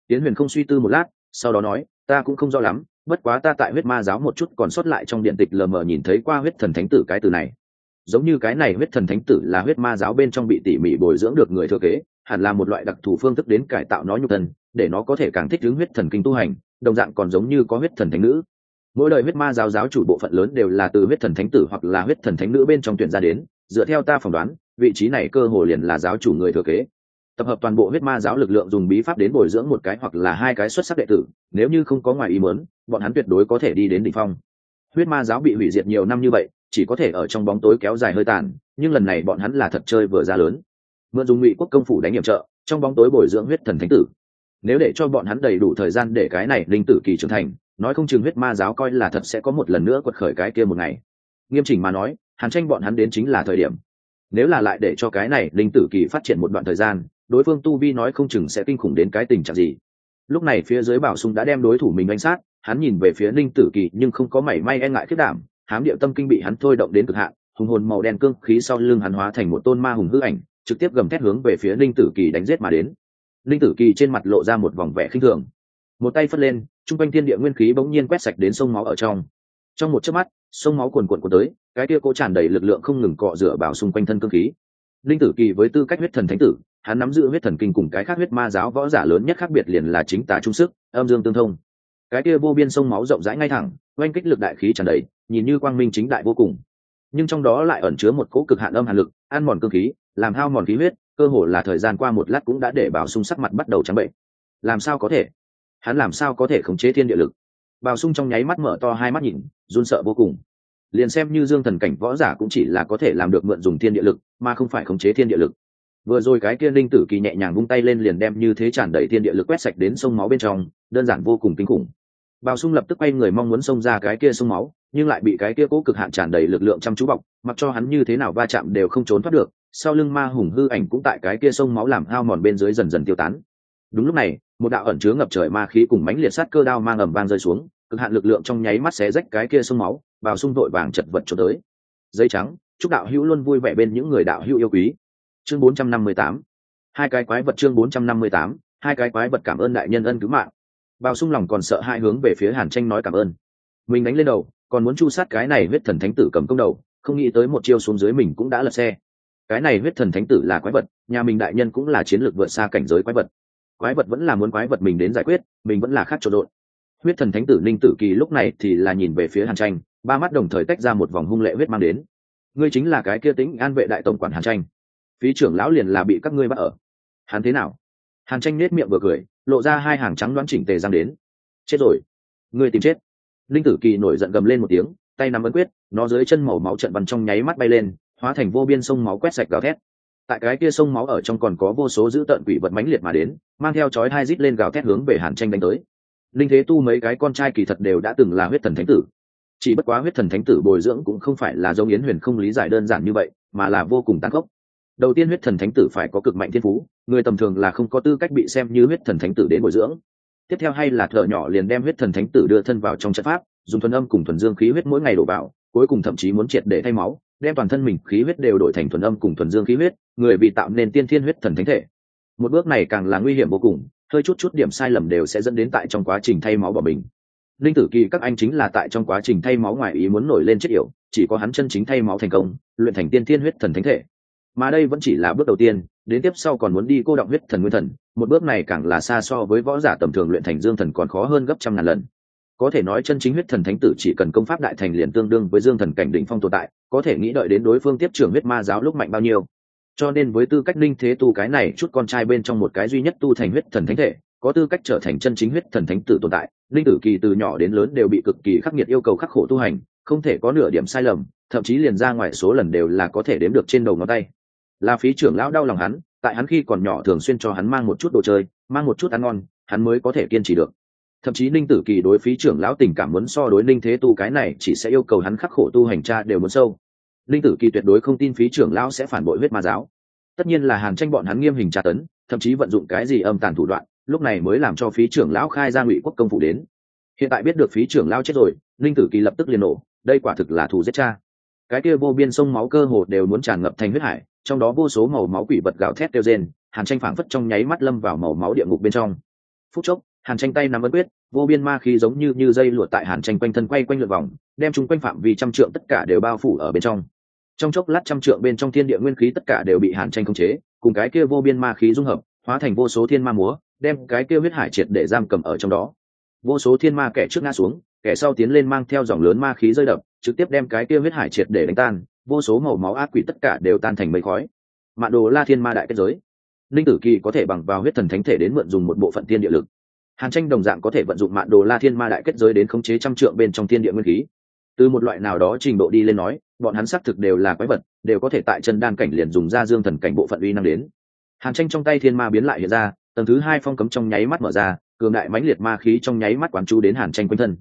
Tiến huyền không suy tư một lát, sau đó nói, ta cũng không rõ lắm, bất quá ta tại huyết ma giáo một chút còn sót lại trong điện tịch lờ mờ nhìn thấy qua huyết thần thánh tử cái từ này. Giống như cái này huyết thần thánh tử là huyết ma giáo bên trong bị tỉ mỉ bồi dưỡng được người thừa kế, hẳn là một loại đặc thù phương thức đến cải tạo nó nhục thần để nó có thể càng thích ứng huyết thần kinh tu hành, đồng dạng còn giống như có huyết thần thánh nữ mỗi đời huyết ma giáo giáo chủ bộ phận lớn đều là từ huyết thần thánh tử hoặc là huyết thần thánh nữ bên trong tuyển ra đến, dựa theo ta phỏng đoán, vị trí này cơ hồ liền là giáo chủ người thừa kế. Tập hợp toàn bộ huyết ma giáo lực lượng dùng bí pháp đến bồi dưỡng một cái hoặc là hai cái xuất sắc đệ tử, nếu như không có ngoài ý muốn, bọn hắn tuyệt đối có thể đi đến đỉnh phong. Huyết ma giáo bị hủy diệt nhiều năm như vậy, chỉ có thể ở trong bóng tối kéo dài hơi tàn, nhưng lần này bọn hắn là thật chơi vừa ra lớn. Mượn dùng ngụy quốc công phủ đánh nhiệm trợ, trong bóng tối bồi dưỡng huyết thần thánh tử. Nếu để cho bọn hắn đầy đủ thời gian để cái này linh tử kỳ trưởng thành nói không chừng huyết ma giáo coi là thật sẽ có một lần nữa quật khởi cái kia một ngày. Nghiêm chỉnh mà nói, hàn tranh bọn hắn đến chính là thời điểm. Nếu là lại để cho cái này linh tử kỳ phát triển một đoạn thời gian, đối phương tu vi nói không chừng sẽ kinh khủng đến cái tình trạng gì. Lúc này phía dưới bảo sung đã đem đối thủ mình đánh sát, hắn nhìn về phía linh tử kỳ nhưng không có mảy may e ngại khiết đảm, hám điệu tâm kinh bị hắn thôi động đến cực hạn, hùng hồn màu đen cương khí sau lưng hắn hóa thành một tôn ma hùng hư ảnh, trực tiếp gầm thét hướng về phía linh tử kỳ đánh giết mà đến. Linh tử kỳ trên mặt lộ ra một vòng vẻ khinh thường. Một tay phất lên t quanh thiên địa nguyên khí bỗng nhiên quét sạch đến sông máu ở trong. Trong một chớp mắt, sông máu cuồn cuộn của tới, cái kia cố tràn đầy lực lượng không ngừng cọ rửa vào xung quanh thân cương khí. Linh tử kỳ với tư cách huyết thần thánh tử, hắn nắm giữ huyết thần kinh cùng cái khác huyết ma giáo võ giả lớn nhất khác biệt liền là chính tả trung sức, âm dương tương thông. Cái kia vô biên sông máu rộng rãi ngay thẳng, oanh kích lực đại khí tràn đầy, nhìn như quang minh chính đại vô cùng. Nhưng trong đó lại ẩn chứa một cỗ cực hạn âm hàn lực, ăn mòn cơ khí, làm hao mòn khí huyết, cơ hồ là thời gian qua một lát cũng đã để bảo sung sắc mặt bắt đầu trắng bệnh. Làm sao có thể? Hắn làm sao có thể khống chế thiên địa lực? Bào sung trong nháy mắt mở to hai mắt nhìn, run sợ vô cùng. Liền xem như dương thần cảnh võ giả cũng chỉ là có thể làm được mượn dùng thiên địa lực, mà không phải khống chế thiên địa lực. Vừa rồi cái kia linh tử kỳ nhẹ nhàng vung tay lên liền đem như thế tràn đầy thiên địa lực quét sạch đến sông máu bên trong, đơn giản vô cùng kinh khủng. Bào sung lập tức quay người mong muốn xông ra cái kia sông máu, nhưng lại bị cái kia cố cực hạn tràn đầy lực lượng chăm chú bọc, mặc cho hắn như thế nào va chạm đều không trốn thoát được, sau lưng ma hùng hư ảnh cũng tại cái kia sông máu làm hao mòn bên dưới dần dần tiêu tán. Đúng lúc này một đạo ẩn chứa ngập trời ma khí cùng mánh liệt sát cơ đao mang ầm vang rơi xuống, cực hạn lực lượng trong nháy mắt xé rách cái kia sông máu vào sung vội vàng chật vật cho tới. Giấy trắng, chúc đạo hữu luôn vui vẻ bên những người đạo hữu yêu quý. Chương 458 hai cái quái vật chương 458 hai cái quái vật cảm ơn đại nhân ân cứu mạng. Bao sung lòng còn sợ hai hướng về phía hàn tranh nói cảm ơn. Mình đánh lên đầu, còn muốn chu sát cái này huyết thần thánh tử cầm công đầu, không nghĩ tới một chiêu xuống dưới mình cũng đã lật xe. Cái này huyết thần thánh tử là quái vật, nhà mình đại nhân cũng là chiến lược vượt xa cảnh giới quái vật quái vật vẫn là muốn quái vật mình đến giải quyết, mình vẫn là khác trộn rộn huyết thần thánh tử ninh tử kỳ lúc này thì là nhìn về phía hàn tranh, ba mắt đồng thời tách ra một vòng hung lệ huyết mang đến. Ngươi chính là cái kia tính an vệ đại tổng quản hàn tranh. Phí trưởng lão liền là bị các ngươi bắt ở. Hắn thế nào? Hàn tranh nết miệng vừa cười, lộ ra hai hàng trắng đoán chỉnh tề răng đến. Chết rồi. Ngươi tìm chết. Linh tử kỳ nổi giận gầm lên một tiếng, tay nắm ấn quyết, nó dưới chân màu máu trận bắn trong nháy mắt bay lên, hóa thành vô biên sông máu quét sạch gào thét tại cái kia sông máu ở trong còn có vô số dữ tợn quỷ vật mãnh liệt mà đến, mang theo chói hai rít lên gào thét hướng về hàn tranh đánh tới. Linh thế tu mấy cái con trai kỳ thật đều đã từng là huyết thần thánh tử. Chỉ bất quá huyết thần thánh tử bồi dưỡng cũng không phải là giống yến huyền không lý giải đơn giản như vậy, mà là vô cùng tăng khốc. Đầu tiên huyết thần thánh tử phải có cực mạnh thiên phú, người tầm thường là không có tư cách bị xem như huyết thần thánh tử đến bồi dưỡng. Tiếp theo hay là thợ nhỏ liền đem huyết thần thánh tử đưa thân vào trong trận pháp, dùng thuần âm cùng thuần dương khí huyết mỗi ngày đổ vào, cuối cùng thậm chí muốn triệt để thay máu đem toàn thân mình khí huyết đều đổi thành thuần âm cùng thuần dương khí huyết, người bị tạo nên tiên thiên huyết thần thánh thể. Một bước này càng là nguy hiểm vô cùng, hơi chút chút điểm sai lầm đều sẽ dẫn đến tại trong quá trình thay máu bỏ mình. Linh tử kỳ các anh chính là tại trong quá trình thay máu ngoài ý muốn nổi lên chất yểu, chỉ có hắn chân chính thay máu thành công, luyện thành tiên thiên huyết thần thánh thể. Mà đây vẫn chỉ là bước đầu tiên, đến tiếp sau còn muốn đi cô động huyết thần nguyên thần, một bước này càng là xa so với võ giả tầm thường luyện thành dương thần còn khó hơn gấp trăm ngàn lần có thể nói chân chính huyết thần thánh tử chỉ cần công pháp đại thành liền tương đương với dương thần cảnh đỉnh phong tồn tại, có thể nghĩ đợi đến đối phương tiếp trưởng huyết ma giáo lúc mạnh bao nhiêu. Cho nên với tư cách linh thế tu cái này, chút con trai bên trong một cái duy nhất tu thành huyết thần thánh thể, có tư cách trở thành chân chính huyết thần thánh tử tồn tại, linh tử kỳ từ nhỏ đến lớn đều bị cực kỳ khắc nghiệt yêu cầu khắc khổ tu hành, không thể có nửa điểm sai lầm, thậm chí liền ra ngoài số lần đều là có thể đếm được trên đầu ngón tay. Là phí trưởng lão đau lòng hắn, tại hắn khi còn nhỏ thường xuyên cho hắn mang một chút đồ chơi, mang một chút ăn ngon, hắn mới có thể kiên trì được thậm chí ninh tử kỳ đối phí trưởng lão tình cảm muốn so đối ninh thế tu cái này chỉ sẽ yêu cầu hắn khắc khổ tu hành cha đều muốn sâu. Ninh tử kỳ tuyệt đối không tin phí trưởng lão sẽ phản bội huyết ma giáo. Tất nhiên là hàn tranh bọn hắn nghiêm hình tra tấn, thậm chí vận dụng cái gì âm tàn thủ đoạn, lúc này mới làm cho phí trưởng lão khai ra ngụy quốc công phủ đến. Hiện tại biết được phí trưởng lão chết rồi, ninh tử kỳ lập tức liền nổ, đây quả thực là thù giết cha. Cái kia vô biên sông máu cơ hồ đều muốn tràn ngập thành huyết hải, trong đó vô số màu máu quỷ vật gào thét kêu rên, hàn tranh phảng phất trong nháy mắt lâm vào màu máu địa ngục bên trong. Phút chốc hàn tranh tay nắm ấn quyết, vô biên ma khí giống như như dây lụa tại hàn tranh quanh thân quay quanh lượt vòng, đem chúng quanh phạm vi trăm trượng tất cả đều bao phủ ở bên trong. Trong chốc lát trăm trượng bên trong thiên địa nguyên khí tất cả đều bị hàn tranh khống chế, cùng cái kia vô biên ma khí dung hợp, hóa thành vô số thiên ma múa, đem cái kia huyết hải triệt để giam cầm ở trong đó. Vô số thiên ma kẻ trước ngã xuống, kẻ sau tiến lên mang theo dòng lớn ma khí rơi đập, trực tiếp đem cái kia huyết hải triệt để đánh tan, vô số màu máu ác quỷ tất cả đều tan thành mây khói. Mạn đồ la thiên ma đại kết giới. Linh tử kỳ có thể bằng vào huyết thần thánh thể đến mượn dùng một bộ phận thiên địa lực hàn tranh đồng dạng có thể vận dụng mạn đồ la thiên ma đại kết giới đến khống chế trăm trượng bên trong thiên địa nguyên khí. Từ một loại nào đó trình độ đi lên nói, bọn hắn xác thực đều là quái vật, đều có thể tại chân đan cảnh liền dùng ra dương thần cảnh bộ phận uy năng đến. Hàn tranh trong tay thiên ma biến lại hiện ra, tầng thứ hai phong cấm trong nháy mắt mở ra, cường đại mãnh liệt ma khí trong nháy mắt quán chú đến hàn tranh quanh thân.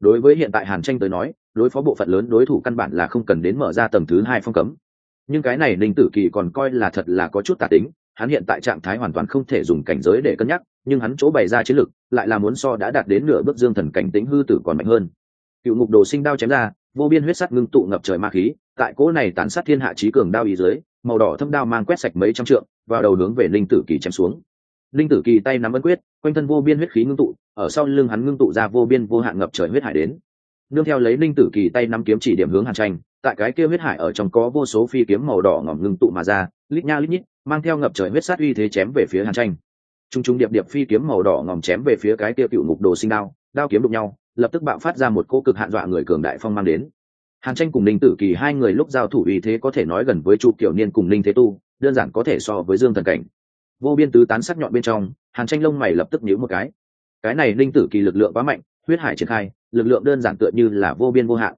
Đối với hiện tại hàn tranh tới nói, đối phó bộ phận lớn đối thủ căn bản là không cần đến mở ra tầng thứ hai phong cấm. Nhưng cái này ninh tử kỳ còn coi là thật là có chút tà tính hắn hiện tại trạng thái hoàn toàn không thể dùng cảnh giới để cân nhắc, nhưng hắn chỗ bày ra chiến lực lại là muốn so đã đạt đến nửa bước dương thần cảnh tính hư tử còn mạnh hơn. Cựu ngục đồ sinh đao chém ra, vô biên huyết sắt ngưng tụ ngập trời ma khí, tại cỗ này tán sát thiên hạ trí cường đao ý dưới, màu đỏ thâm đao mang quét sạch mấy trăm trượng, vào đầu hướng về linh tử kỳ chém xuống. Linh tử kỳ tay nắm ấn quyết, quanh thân vô biên huyết khí ngưng tụ, ở sau lưng hắn ngưng tụ ra vô biên vô hạn ngập trời huyết hải đến. Nương theo lấy linh tử kỳ tay nắm kiếm chỉ điểm hướng hàn tranh, tại cái kia huyết hải ở trong có vô số phi kiếm màu đỏ ngỏm ngưng tụ mà ra, lít nha lít nhít mang theo ngập trời huyết sát uy thế chém về phía hàn tranh. T r u n g t r u n g điệp điệp phi kiếm màu đỏ ngỏm chém về phía cái tiêu cựu ngục đồ sinh đao đao kiếm đụng nhau, lập tức bạo phát ra một cô cực hạn dọa người cường đại phong mang đến. Hàn tranh cùng ninh tử kỳ hai người lúc giao thủ uy thế có thể nói gần với chu kiểu niên cùng ninh thế tu, đơn giản có thể so với dương thần cảnh. Vô biên tứ tán sắc nhọn bên trong, hàn tranh lông mày lập tức nhíu một cái. Cái này ninh tử kỳ lực lượng quá mạnh, huyết hải triển khai, lực lượng đơn giản tựa như là vô biên vô hạn.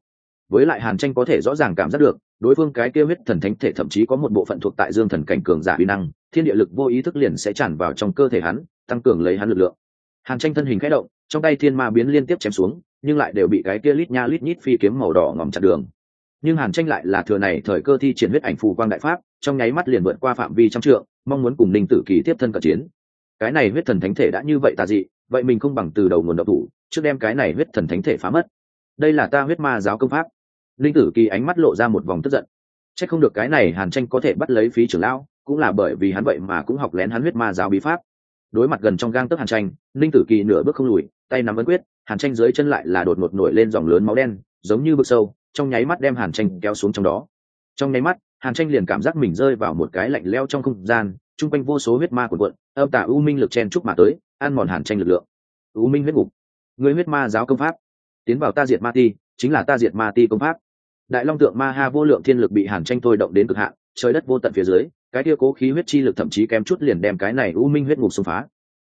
Với lại hàn tranh có thể rõ ràng cảm giác được đối phương cái kêu huyết thần thánh thể thậm chí có một bộ phận thuộc tại dương thần cảnh cường giả uy năng, thiên địa lực vô ý thức liền sẽ tràn vào trong cơ thể hắn, tăng cường lấy hắn lực lượng. Hàn tranh thân hình khẽ động, trong tay thiên ma biến liên tiếp chém xuống, nhưng lại đều bị cái kia lít nha lít nhít phi kiếm màu đỏ ngòm chặt đường. Nhưng hàn tranh lại là thừa này thời cơ thi triển huyết ảnh phù quang đại pháp, trong nháy mắt liền vượt qua phạm vi trăm trượng, mong muốn cùng ninh tử kỳ tiếp thân cận chiến. Cái này huyết thần thánh thể đã như vậy tà dị, vậy mình không bằng từ đầu nguồn độc thủ, trước đem cái này huyết thần thánh thể phá mất. Đây là ta huyết ma giáo công pháp linh tử kỳ ánh mắt lộ ra một vòng tức giận. C h ắ c không được cái này hàn tranh có thể bắt lấy phí trưởng lão, cũng là bởi vì hắn vậy mà cũng học lén hắn huyết ma giáo bí pháp. Đối mặt gần trong gang tấc hàn tranh, linh tử kỳ nửa bước không lùi, tay nắm ấn quyết, hàn tranh dưới chân lại là đột ngột nổi lên dòng lớn máu đen, giống như bực sâu, trong nháy mắt đem hàn tranh kéo xuống trong đó. Trong nháy mắt, hàn tranh liền cảm giác mình rơi vào một cái lạnh leo trong không gian, chung quanh vô số huyết ma của cuộn, âm tả u minh lực chen chúc mà tới, ăn mòn hàn tranh lực lượng. U minh huyết ngục. Người huyết ma giáo công pháp. Tiến vào ta diệt ma ti, chính là ta diệt ma ti công pháp đại long tượng ma ha vô lượng thiên lực bị hàn tranh thôi động đến cực hạn, trời đất vô tận phía dưới, cái kia cố khí huyết chi lực thậm chí kém chút liền đem cái này u minh huyết ngục xông phá.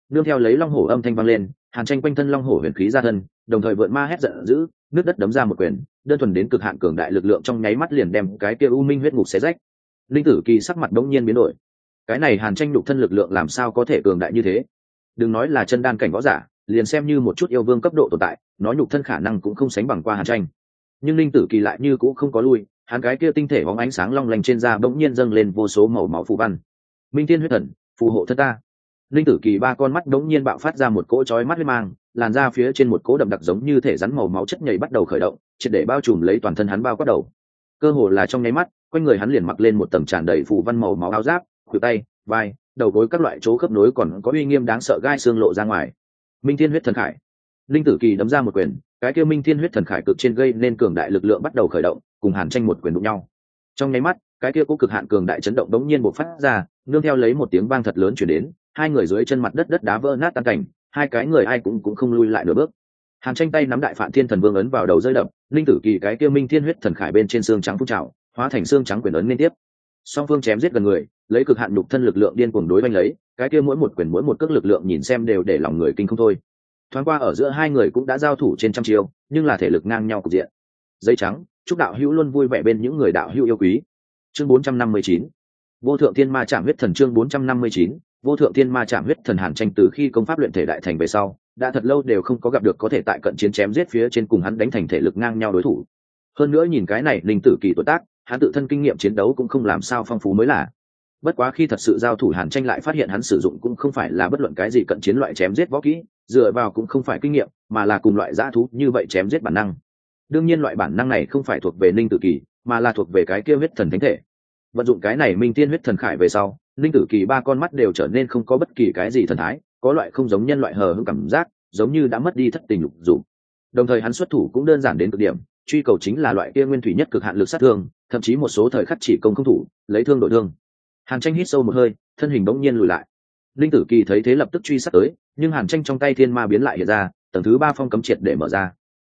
Nương theo lấy long hổ âm thanh vang lên, hàn tranh quanh thân long hổ huyền khí ra thân, đồng thời vượn ma hét giận dữ, nước đất đấm ra một quyền, đơn thuần đến cực hạn cường đại lực lượng trong nháy mắt liền đem cái kia u minh huyết ngục xé rách. Linh tử kỳ sắc mặt bỗng nhiên biến đổi. Cái này hàn tranh đục thân lực lượng làm sao có thể cường đại như thế? Đừng nói là chân đan cảnh võ giả, liền xem như một chút yêu vương cấp độ tồn tại, nó nhục thân khả năng cũng không sánh bằng qua hàn tranh nhưng linh tử kỳ lại như cũng không có lui, hắn cái kia tinh thể bóng ánh sáng long lanh trên da bỗng nhiên dâng lên vô số màu máu phù văn. Minh thiên huyết thần, phù hộ thân ta. Linh tử kỳ ba con mắt đống nhiên bạo phát ra một cỗ chói mắt huyết mang, làn ra phía trên một cỗ đậm đặc giống như thể rắn màu máu chất nhảy bắt đầu khởi động, triệt để bao trùm lấy toàn thân hắn bao quát đầu. Cơ hồ là trong nháy mắt, quanh người hắn liền mặc lên một tầng tràn đầy phù văn màu máu áo giáp, khuỷu tay, vai, đầu gối các loại chỗ khớp nối còn có uy nghiêm đáng sợ gai xương lộ ra ngoài. Minh thiên huyết thần khải. Linh tử kỳ đấm ra một quyền cái kia minh thiên huyết thần khải cực trên gây nên cường đại lực lượng bắt đầu khởi động, cùng hàn tranh một quyền đụng nhau. Trong nháy mắt, cái kia cố cực hạn cường đại chấn động đống nhiên bộc phát ra, nương theo lấy một tiếng vang thật lớn chuyển đến, hai người dưới chân mặt đất đất đá vỡ nát tan cảnh, hai cái người ai cũng cũng không lui lại nửa bước. Hàn tranh tay nắm đại Phạm thiên thần vương ấn vào đầu rơi đập linh tử kỳ cái kia minh thiên huyết thần khải bên trên xương trắng phun trào, hóa thành xương trắng quyền ấn liên tiếp. Song phương chém giết gần người, lấy cực hạn nhục thân lực lượng điên cuồng đối oanh lấy cái kia mỗi một quyền mỗi một cước lực lượng nhìn xem đều để lòng người kinh không thôi thoáng qua ở giữa hai người cũng đã giao thủ trên trăm chiêu, nhưng là thể lực ngang nhau cục diện. Dây trắng, chúc đạo hữu luôn vui vẻ bên những người đạo hữu yêu quý. Chương 459 vô thượng thiên ma chạm huyết thần chương 459 vô thượng thiên ma chạm huyết thần hàn tranh từ khi công pháp luyện thể đại thành về sau, đã thật lâu đều không có gặp được có thể tại cận chiến chém giết phía trên cùng hắn đánh thành thể lực ngang nhau đối thủ. Hơn nữa nhìn cái này linh tử kỳ tuổi tác, hắn tự thân kinh nghiệm chiến đấu cũng không làm sao phong phú mới là bất quá khi thật sự giao thủ hàn tranh lại phát hiện hắn sử dụng cũng không phải là bất luận cái gì cận chiến loại chém giết võ kỹ, dựa vào cũng không phải kinh nghiệm, mà là cùng loại dã thú như vậy chém giết bản năng. Đương nhiên loại bản năng này không phải thuộc về ninh tử kỳ, mà là thuộc về cái kia huyết thần thánh thể. Vận dụng cái này minh tiên huyết thần khải về sau, ninh tử kỳ ba con mắt đều trở nên không có bất kỳ cái gì thần thái, có loại không giống nhân loại hờ hững cảm giác, giống như đã mất đi thất tình lục dù đồng thời hắn xuất thủ cũng đơn giản đến cực điểm, truy cầu chính là loại kia nguyên thủy nhất cực hạn lực sát thương, thậm chí một số thời khắc chỉ công không thủ, lấy thương đổi thương hàn tranh hít sâu một hơi, thân hình bỗng nhiên lùi lại. Linh tử kỳ thấy thế lập tức truy sát tới, nhưng hàn tranh trong tay thiên ma biến lại hiện ra, tầng thứ ba phong cấm triệt để mở ra.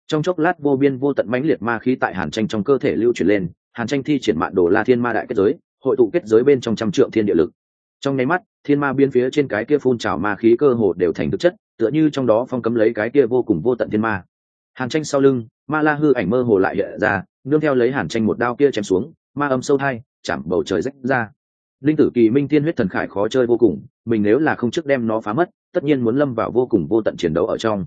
Trong chốc lát vô biên vô tận mãnh liệt ma khí tại hàn tranh trong cơ thể lưu chuyển lên, hàn tranh thi triển mạn đồ la thiên ma đại kết giới, hội tụ kết giới bên trong trăm trượng thiên địa lực. Trong nháy mắt, thiên ma biến phía trên cái kia phun trào ma khí cơ hồ đều thành thực chất, tựa như trong đó phong cấm lấy cái kia vô cùng vô tận thiên ma. Hàn tranh sau lưng, ma la hư ảnh mơ hồ lại hiện ra, nương theo lấy hàn tranh một đao kia chém xuống, ma âm sâu thai, chạm bầu trời rách ra linh tử kỳ minh thiên huyết thần khải khó chơi vô cùng, mình nếu là không trước đem nó phá mất, tất nhiên muốn lâm vào vô cùng vô tận chiến đấu ở trong.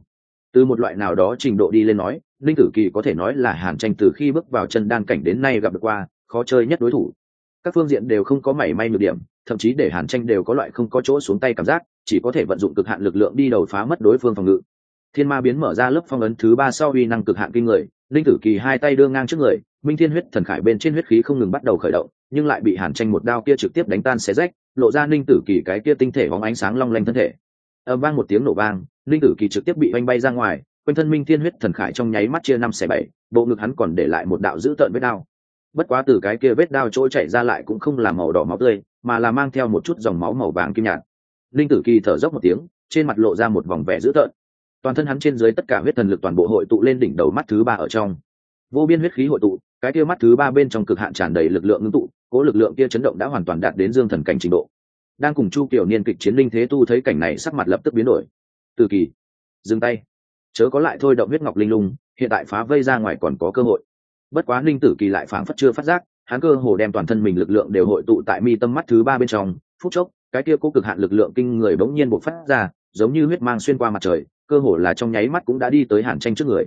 Từ một loại nào đó trình độ đi lên nói, linh tử kỳ có thể nói là hàn tranh từ khi bước vào chân đan cảnh đến nay gặp được qua, khó chơi nhất đối thủ. Các phương diện đều không có mảy may nhược điểm, thậm chí để hàn tranh đều có loại không có chỗ xuống tay cảm giác, chỉ có thể vận dụng cực hạn lực lượng đi đầu phá mất đối phương phòng ngự. Thiên ma biến mở ra lớp phong ấn thứ ba sau uy năng cực hạn kinh người, linh tử kỳ hai tay đưa ngang trước người, minh thiên huyết thần khải bên trên huyết khí không ngừng bắt đầu khởi động nhưng lại bị hàn tranh một đao kia trực tiếp đánh tan xé rách, lộ ra ninh tử kỳ cái kia tinh thể bóng ánh sáng long lanh thân thể. Âm vang một tiếng nổ vang, ninh tử kỳ trực tiếp bị oanh bay ra ngoài, quanh thân minh thiên huyết thần khải trong nháy mắt chia năm xẻ bảy, bộ ngực hắn còn để lại một đạo dữ tợn vết đao. Bất quá từ cái kia vết đao trôi chảy ra lại cũng không là màu đỏ máu tươi, mà là mang theo một chút dòng máu màu vàng kim nhạt. Linh tử kỳ thở dốc một tiếng, trên mặt lộ ra một vòng vẻ dữ tợn. Toàn thân hắn trên dưới tất cả huyết thần lực toàn bộ hội tụ lên đỉnh đầu mắt thứ ba ở trong. Vô biên huyết khí hội tụ, cái kia mắt thứ ba bên trong cực hạn tràn đầy lực lượng ngưng tụ cố lực lượng kia chấn động đã hoàn toàn đạt đến dương thần cảnh trình độ. Đang cùng chu kiểu niên kịch chiến linh thế tu thấy cảnh này sắc mặt lập tức biến đổi. Từ kỳ, dừng tay. Chớ có lại thôi động huyết ngọc linh lung, hiện tại phá vây ra ngoài còn có cơ hội. Bất quá linh tử kỳ lại phảng phất chưa phát giác, hắn cơ hồ đem toàn thân mình lực lượng đều hội tụ tại mi tâm mắt thứ ba bên trong. Phút chốc, cái kia cố cực hạn lực lượng kinh người bỗng nhiên bộc phát ra, giống như huyết mang xuyên qua mặt trời, cơ hồ là trong nháy mắt cũng đã đi tới hàn tranh trước người.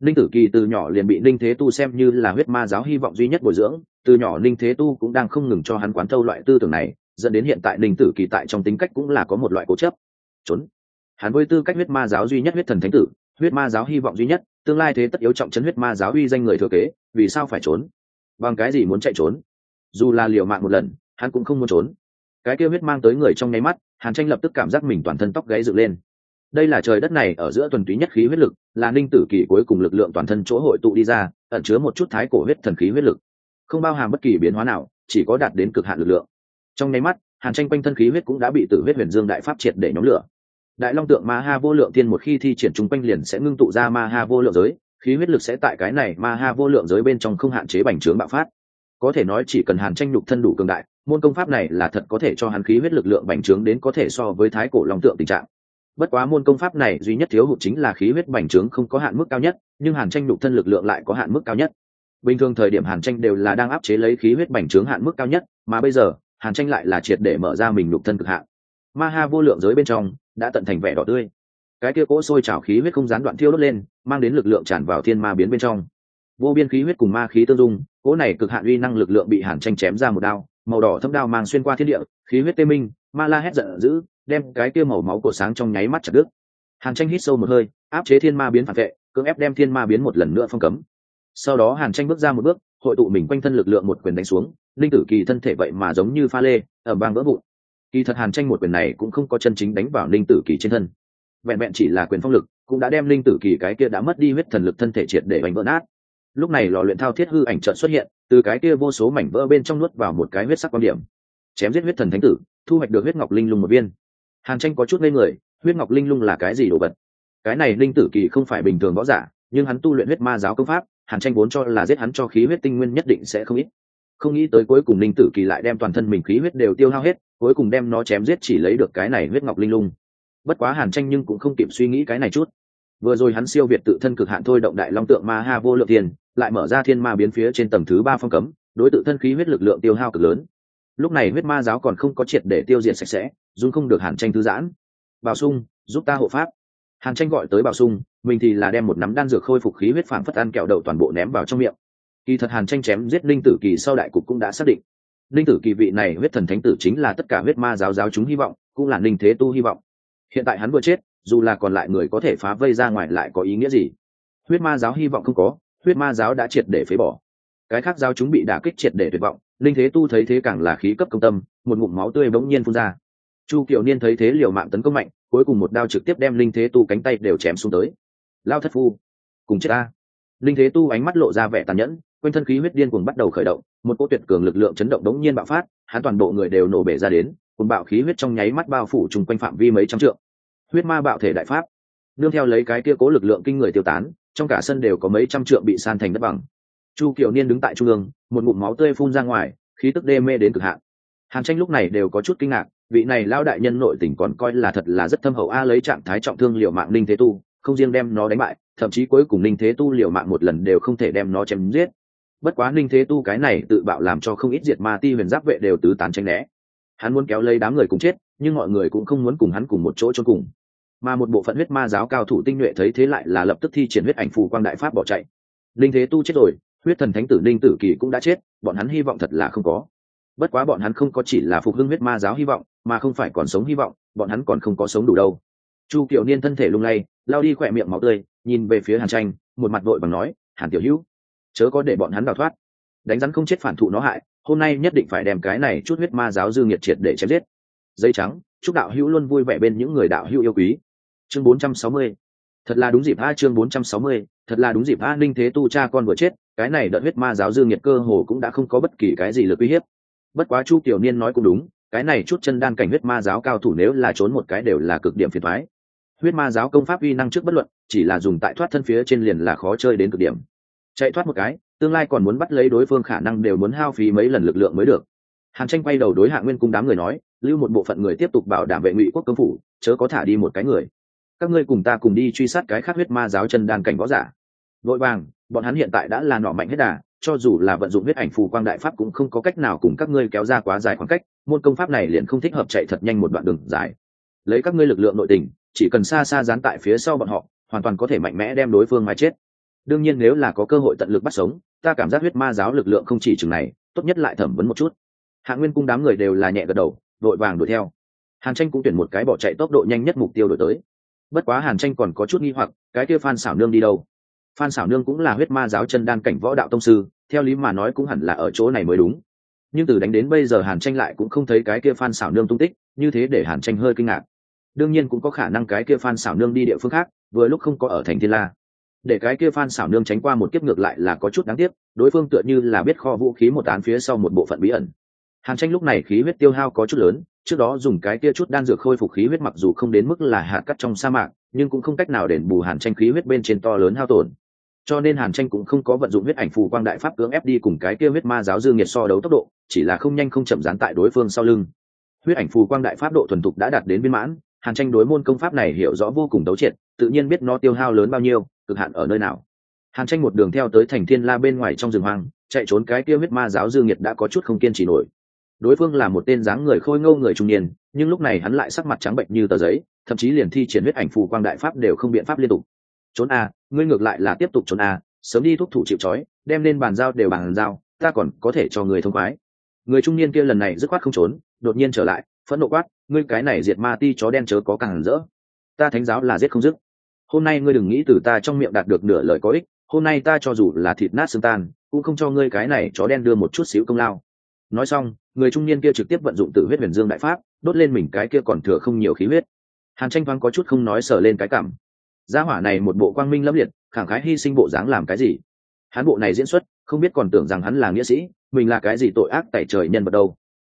Ninh tử kỳ từ nhỏ liền bị Ninh thế tu xem như là huyết ma giáo hy vọng duy nhất bồi dưỡng, từ nhỏ Ninh thế tu cũng đang không ngừng cho hắn quán thâu loại tư tưởng này, dẫn đến hiện tại Ninh tử kỳ tại trong tính cách cũng là có một loại cố chấp. Trốn. Hắn với tư cách huyết ma giáo duy nhất huyết thần thánh tử, huyết ma giáo hy vọng duy nhất, tương lai thế tất yếu trọng chấn huyết ma giáo uy danh người thừa kế, vì sao phải trốn? Bằng cái gì muốn chạy trốn? Dù là liều mạng một lần, hắn cũng không muốn trốn. Cái kêu huyết mang tới người trong nháy mắt, hàn tranh lập tức cảm giác mình toàn thân tóc gáy dựng lên đây là trời đất này, ở giữa tuần túy nhất khí huyết lực, là ninh tử kỳ cuối cùng lực lượng toàn thân chỗ hội tụ đi ra, ẩn chứa một chút thái cổ huyết thần khí huyết lực. Không bao hàm bất kỳ biến hóa nào, chỉ có đạt đến cực hạn lực lượng. Trong nháy mắt, hàn tranh quanh thân khí huyết cũng đã bị tử huyết huyền dương đại pháp triệt để nhóm lửa. Đại long tượng ma ha vô lượng tiên một khi thi triển chúng quanh liền sẽ ngưng tụ ra ma ha vô lượng giới, khí huyết lực sẽ tại cái này ma ha vô lượng giới bên trong không hạn chế bành trướng bạo phát. Có thể nói chỉ cần hàn tranh nhục thân đủ cường đại, môn công pháp này là thật có thể cho hắn khí huyết lực lượng bành trướng đến có thể so với thái cổ long tượng tình trạng bất quá môn công pháp này duy nhất thiếu hụt chính là khí huyết bành trướng không có hạn mức cao nhất, nhưng hàn tranh nhục thân lực lượng lại có hạn mức cao nhất. Bình thường thời điểm hàn tranh đều là đang áp chế lấy khí huyết bành trướng hạn mức cao nhất, mà bây giờ, hàn tranh lại là triệt để mở ra mình nhục thân cực hạn. Ma ha vô lượng giới bên trong, đã tận thành vẻ đỏ tươi. Cái kia cỗ sôi trào khí huyết không gián đoạn thiêu đốt lên, mang đến lực lượng tràn vào thiên ma biến bên trong. Vô biên khí huyết cùng ma khí tương dung, cỗ này cực hạn uy năng lực lượng bị hàn tranh chém ra một đao, màu đỏ thâm đao mang xuyên qua thiên địa, khí huyết tê minh, ma la hét giận dữ đem cái kia màu máu của sáng trong nháy mắt chặt đứt. Hàn tranh hít sâu một hơi, áp chế thiên ma biến phản vệ, cưỡng ép đem thiên ma biến một lần nữa phong cấm. Sau đó hàn tranh bước ra một bước, hội tụ mình quanh thân lực lượng một quyền đánh xuống, linh tử kỳ thân thể vậy mà giống như pha lê, ở bang vỡ vụn. Kỳ thật hàn tranh một quyền này cũng không có chân chính đánh vào linh tử kỳ trên thân. Vẹn vẹn chỉ là quyền phong lực, cũng đã đem linh tử kỳ cái kia đã mất đi huyết thần lực thân thể triệt để bành vỡ nát. Lúc này lò luyện thao thiết hư ảnh trận xuất hiện, từ cái kia vô số mảnh vỡ bên trong nuốt vào một cái huyết sắc quan điểm. Chém giết huyết thần thánh tử, thu hoạch được huyết ngọc linh lung một viên hàn tranh có chút ngây người, huyết ngọc linh lung là cái gì đồ vật? Cái này linh tử kỳ không phải bình thường võ giả, nhưng hắn tu luyện huyết ma giáo công pháp, hàn tranh vốn cho là giết hắn cho khí huyết tinh nguyên nhất định sẽ không ít. Không nghĩ tới cuối cùng linh tử kỳ lại đem toàn thân mình khí huyết đều tiêu hao hết, cuối cùng đem nó chém giết chỉ lấy được cái này huyết ngọc linh lung. Bất quá hàn tranh nhưng cũng không kịp suy nghĩ cái này chút. Vừa rồi hắn siêu việt tự thân cực hạn thôi động đại long tượng ma ha vô lượng tiền, lại mở ra thiên ma biến phía trên tầng thứ ba phong cấm, đối tự thân khí huyết lực lượng tiêu hao cực lớn. Lúc này huyết ma giáo còn không có triệt để tiêu diệt sạch sẽ dung không được hàn tranh thư giãn. Bảo sung, giúp ta hộ pháp. Hàn tranh gọi tới bảo sung, mình thì là đem một nắm đan dược khôi phục khí huyết phản phất ăn kẹo đậu toàn bộ ném vào trong miệng. Kỳ thật hàn tranh chém giết linh tử kỳ sau đại cục cũng đã xác định. Linh tử kỳ vị này huyết thần thánh tử chính là tất cả huyết ma giáo giáo chúng hy vọng, cũng là linh thế tu hy vọng. Hiện tại hắn vừa chết, dù là còn lại người có thể phá vây ra ngoài lại có ý nghĩa gì? Huyết ma giáo hy vọng không có, huyết ma giáo đã triệt để phế bỏ. Cái khác giáo chúng bị đả kích triệt để tuyệt vọng, linh thế tu thấy thế càng là khí cấp công tâm, một ngụm máu tươi bỗng nhiên phun ra chu kiều niên thấy thế liều mạng tấn công mạnh, cuối cùng một đao trực tiếp đem linh thế tu cánh tay đều chém xuống tới. Lao thất phu, cùng chết ta. Linh thế tu ánh mắt lộ ra vẻ tàn nhẫn, quanh thân khí huyết điên cuồng bắt đầu khởi động, một cỗ tuyệt cường lực lượng chấn động đống nhiên bạo phát, hắn toàn bộ người đều nổ bể ra đến cùng bạo khí huyết trong nháy mắt bao phủ chung quanh phạm vi mấy trăm trượng. Huyết ma bạo thể đại pháp. Nương theo lấy cái kia cố lực lượng kinh người tiêu tán, trong cả sân đều có mấy trăm trượng bị san thành đất bằng. Chu kiều niên đứng tại trung ương, một ngụm máu tươi phun ra ngoài, khí tức đê mê đến cực hạn. Hàn tranh lúc này đều có chút kinh ngạc vị này lao đại nhân nội tình còn coi là thật là rất thâm hậu a lấy trạng thái trọng thương liệu mạng linh thế tu, không riêng đem nó đánh bại, thậm chí cuối cùng linh thế tu liệu mạng một lần đều không thể đem nó chém giết. Bất quá linh thế tu cái này tự bạo làm cho không ít diệt ma ti huyền giáp vệ đều tứ tán tranh né. Hắn muốn kéo lấy đám người cùng chết, nhưng mọi người cũng không muốn cùng hắn cùng một chỗ cho cùng. Mà một bộ phận huyết ma giáo cao thủ tinh nhuệ thấy thế lại là lập tức thi triển huyết ảnh phù quang đại pháp bỏ chạy. Linh thế tu chết rồi, huyết thần thánh tử linh tử kỳ cũng đã chết, bọn hắn hy vọng thật là không có bất quá bọn hắn không có chỉ là phục hưng huyết ma giáo hy vọng mà không phải còn sống hy vọng bọn hắn còn không có sống đủ đâu. Chu kiểu niên thân thể lung lay lao đi khỏe miệng máu tươi nhìn về phía hàn tranh một mặt vội bằng nói hàn tiểu hữu chớ có để bọn hắn đào thoát. Đánh rắn không chết phản thụ nó hại hôm nay nhất định phải đem cái này chút huyết ma giáo dư nghiệt triệt để chém giết. Dây trắng chúc đạo hữu luôn vui vẻ bên những người đạo hữu yêu quý. Chương 460. thật là đúng dịp a chương 460, thật là đúng dịp a ninh thế tu cha con vừa chết cái này đợt huyết ma giáo dư nghiệt cơ hồ cũng đã không có bất kỳ cái gì lực uy hiếp bất quá chu tiểu niên nói cũng đúng, cái này chút chân đan cảnh huyết ma giáo cao thủ nếu là trốn một cái đều là cực điểm phiền thoái huyết ma giáo công pháp uy năng trước bất luận, chỉ là dùng tại thoát thân phía trên liền là khó chơi đến cực điểm. Chạy thoát một cái, tương lai còn muốn bắt lấy đối phương khả năng đều muốn hao phí mấy lần lực lượng mới được. Hàn tranh quay đầu đối hạ nguyên cung đám người nói, lưu một bộ phận người tiếp tục bảo đảm vệ ngụy quốc công phủ, chớ có thả đi một cái người. Các ngươi cùng ta cùng đi truy sát cái khác huyết ma giáo chân đan cảnh võ giả. Vội vàng, bọn hắn hiện tại đã là nọ mạnh hết đà cho dù là vận dụng huyết ảnh phù quang đại pháp cũng không có cách nào cùng các ngươi kéo ra quá dài khoảng cách, môn công pháp này liền không thích hợp chạy thật nhanh một đoạn đường dài. Lấy các ngươi lực lượng nội tình, chỉ cần xa xa dán tại phía sau bọn họ, hoàn toàn có thể mạnh mẽ đem đối phương mà chết. Đương nhiên nếu là có cơ hội tận lực bắt sống, ta cảm giác huyết ma giáo lực lượng không chỉ chừng này, tốt nhất lại thẩm vấn một chút. Hạ nguyên cung đám người đều là nhẹ gật đầu đội vàng đuổi theo. Hàn tranh cũng tuyển một cái bỏ chạy tốc độ nhanh nhất mục tiêu đổi tới. Bất quá hàn tranh còn có chút nghi hoặc, cái kia phan xảo nương đi đâu? Phan xảo nương cũng là huyết ma giáo chân đan cảnh võ đạo tông sư, theo lý mà nói cũng hẳn là ở chỗ này mới đúng. Nhưng từ đánh đến bây giờ hàn tranh lại cũng không thấy cái kia phan xảo nương tung tích, như thế để hàn tranh hơi kinh ngạc. Đương nhiên cũng có khả năng cái kia phan xảo nương đi địa phương khác, vừa lúc không có ở thành thiên la. Để cái kia phan xảo nương tránh qua một kiếp ngược lại là có chút đáng tiếc, đối phương tựa như là biết kho vũ khí một án phía sau một bộ phận bí ẩn. Hàn tranh lúc này khí huyết tiêu hao có chút lớn, trước đó dùng cái kia chút đan dược khôi phục khí huyết mặc dù không đến mức là hạt cắt trong sa mạc, nhưng cũng không cách nào đền bù hàn tranh khí huyết bên trên to lớn hao tổn cho nên hàn tranh cũng không có vận dụng huyết ảnh phù quang đại pháp cưỡng ép đi cùng cái kia huyết ma giáo dương nhiệt so đấu tốc độ, chỉ là không nhanh không chậm dán tại đối phương sau lưng. Huyết ảnh phù quang đại pháp độ thuần thục đã đạt đến viên mãn, hàn tranh đối môn công pháp này hiểu rõ vô cùng đấu triệt, tự nhiên biết nó tiêu hao lớn bao nhiêu, cực hạn ở nơi nào. Hàn tranh một đường theo tới thành thiên la bên ngoài trong rừng hoang, chạy trốn cái kia huyết ma giáo dương nhiệt đã có chút không kiên trì nổi. Đối phương là một tên dáng người khôi ngâu người trung niên, nhưng lúc này hắn lại sắc mặt trắng bệnh như tờ giấy, thậm chí liền thi triển huyết ảnh phù quang đại pháp đều không biện pháp liên tục trốn a, ngươi ngược lại là tiếp tục trốn a, sớm đi thúc thủ chịu trói, đem lên bàn giao đều bàn giao, ta còn có thể cho người thông khoái. Người trung niên kia lần này dứt khoát không trốn, đột nhiên trở lại, phẫn nộ quát, ngươi cái này diệt ma ti chó đen chớ có càng rỡ. Ta thánh giáo là giết không dứt. Hôm nay ngươi đừng nghĩ từ ta trong miệng đạt được nửa lời có ích, hôm nay ta cho dù là thịt nát xương tan, cũng không cho ngươi cái này chó đen đưa một chút xíu công lao. Nói xong, người trung niên kia trực tiếp vận dụng tử huyết huyền dương đại pháp, đốt lên mình cái kia còn thừa không nhiều khí huyết. Hàn tranh thoáng có chút không nói sờ lên cái cảm gia hỏa này một bộ quang minh lâm liệt, khẳng khái hy sinh bộ dáng làm cái gì? Hắn bộ này diễn xuất, không biết còn tưởng rằng hắn là nghĩa sĩ, mình là cái gì tội ác tại trời nhân vật đâu.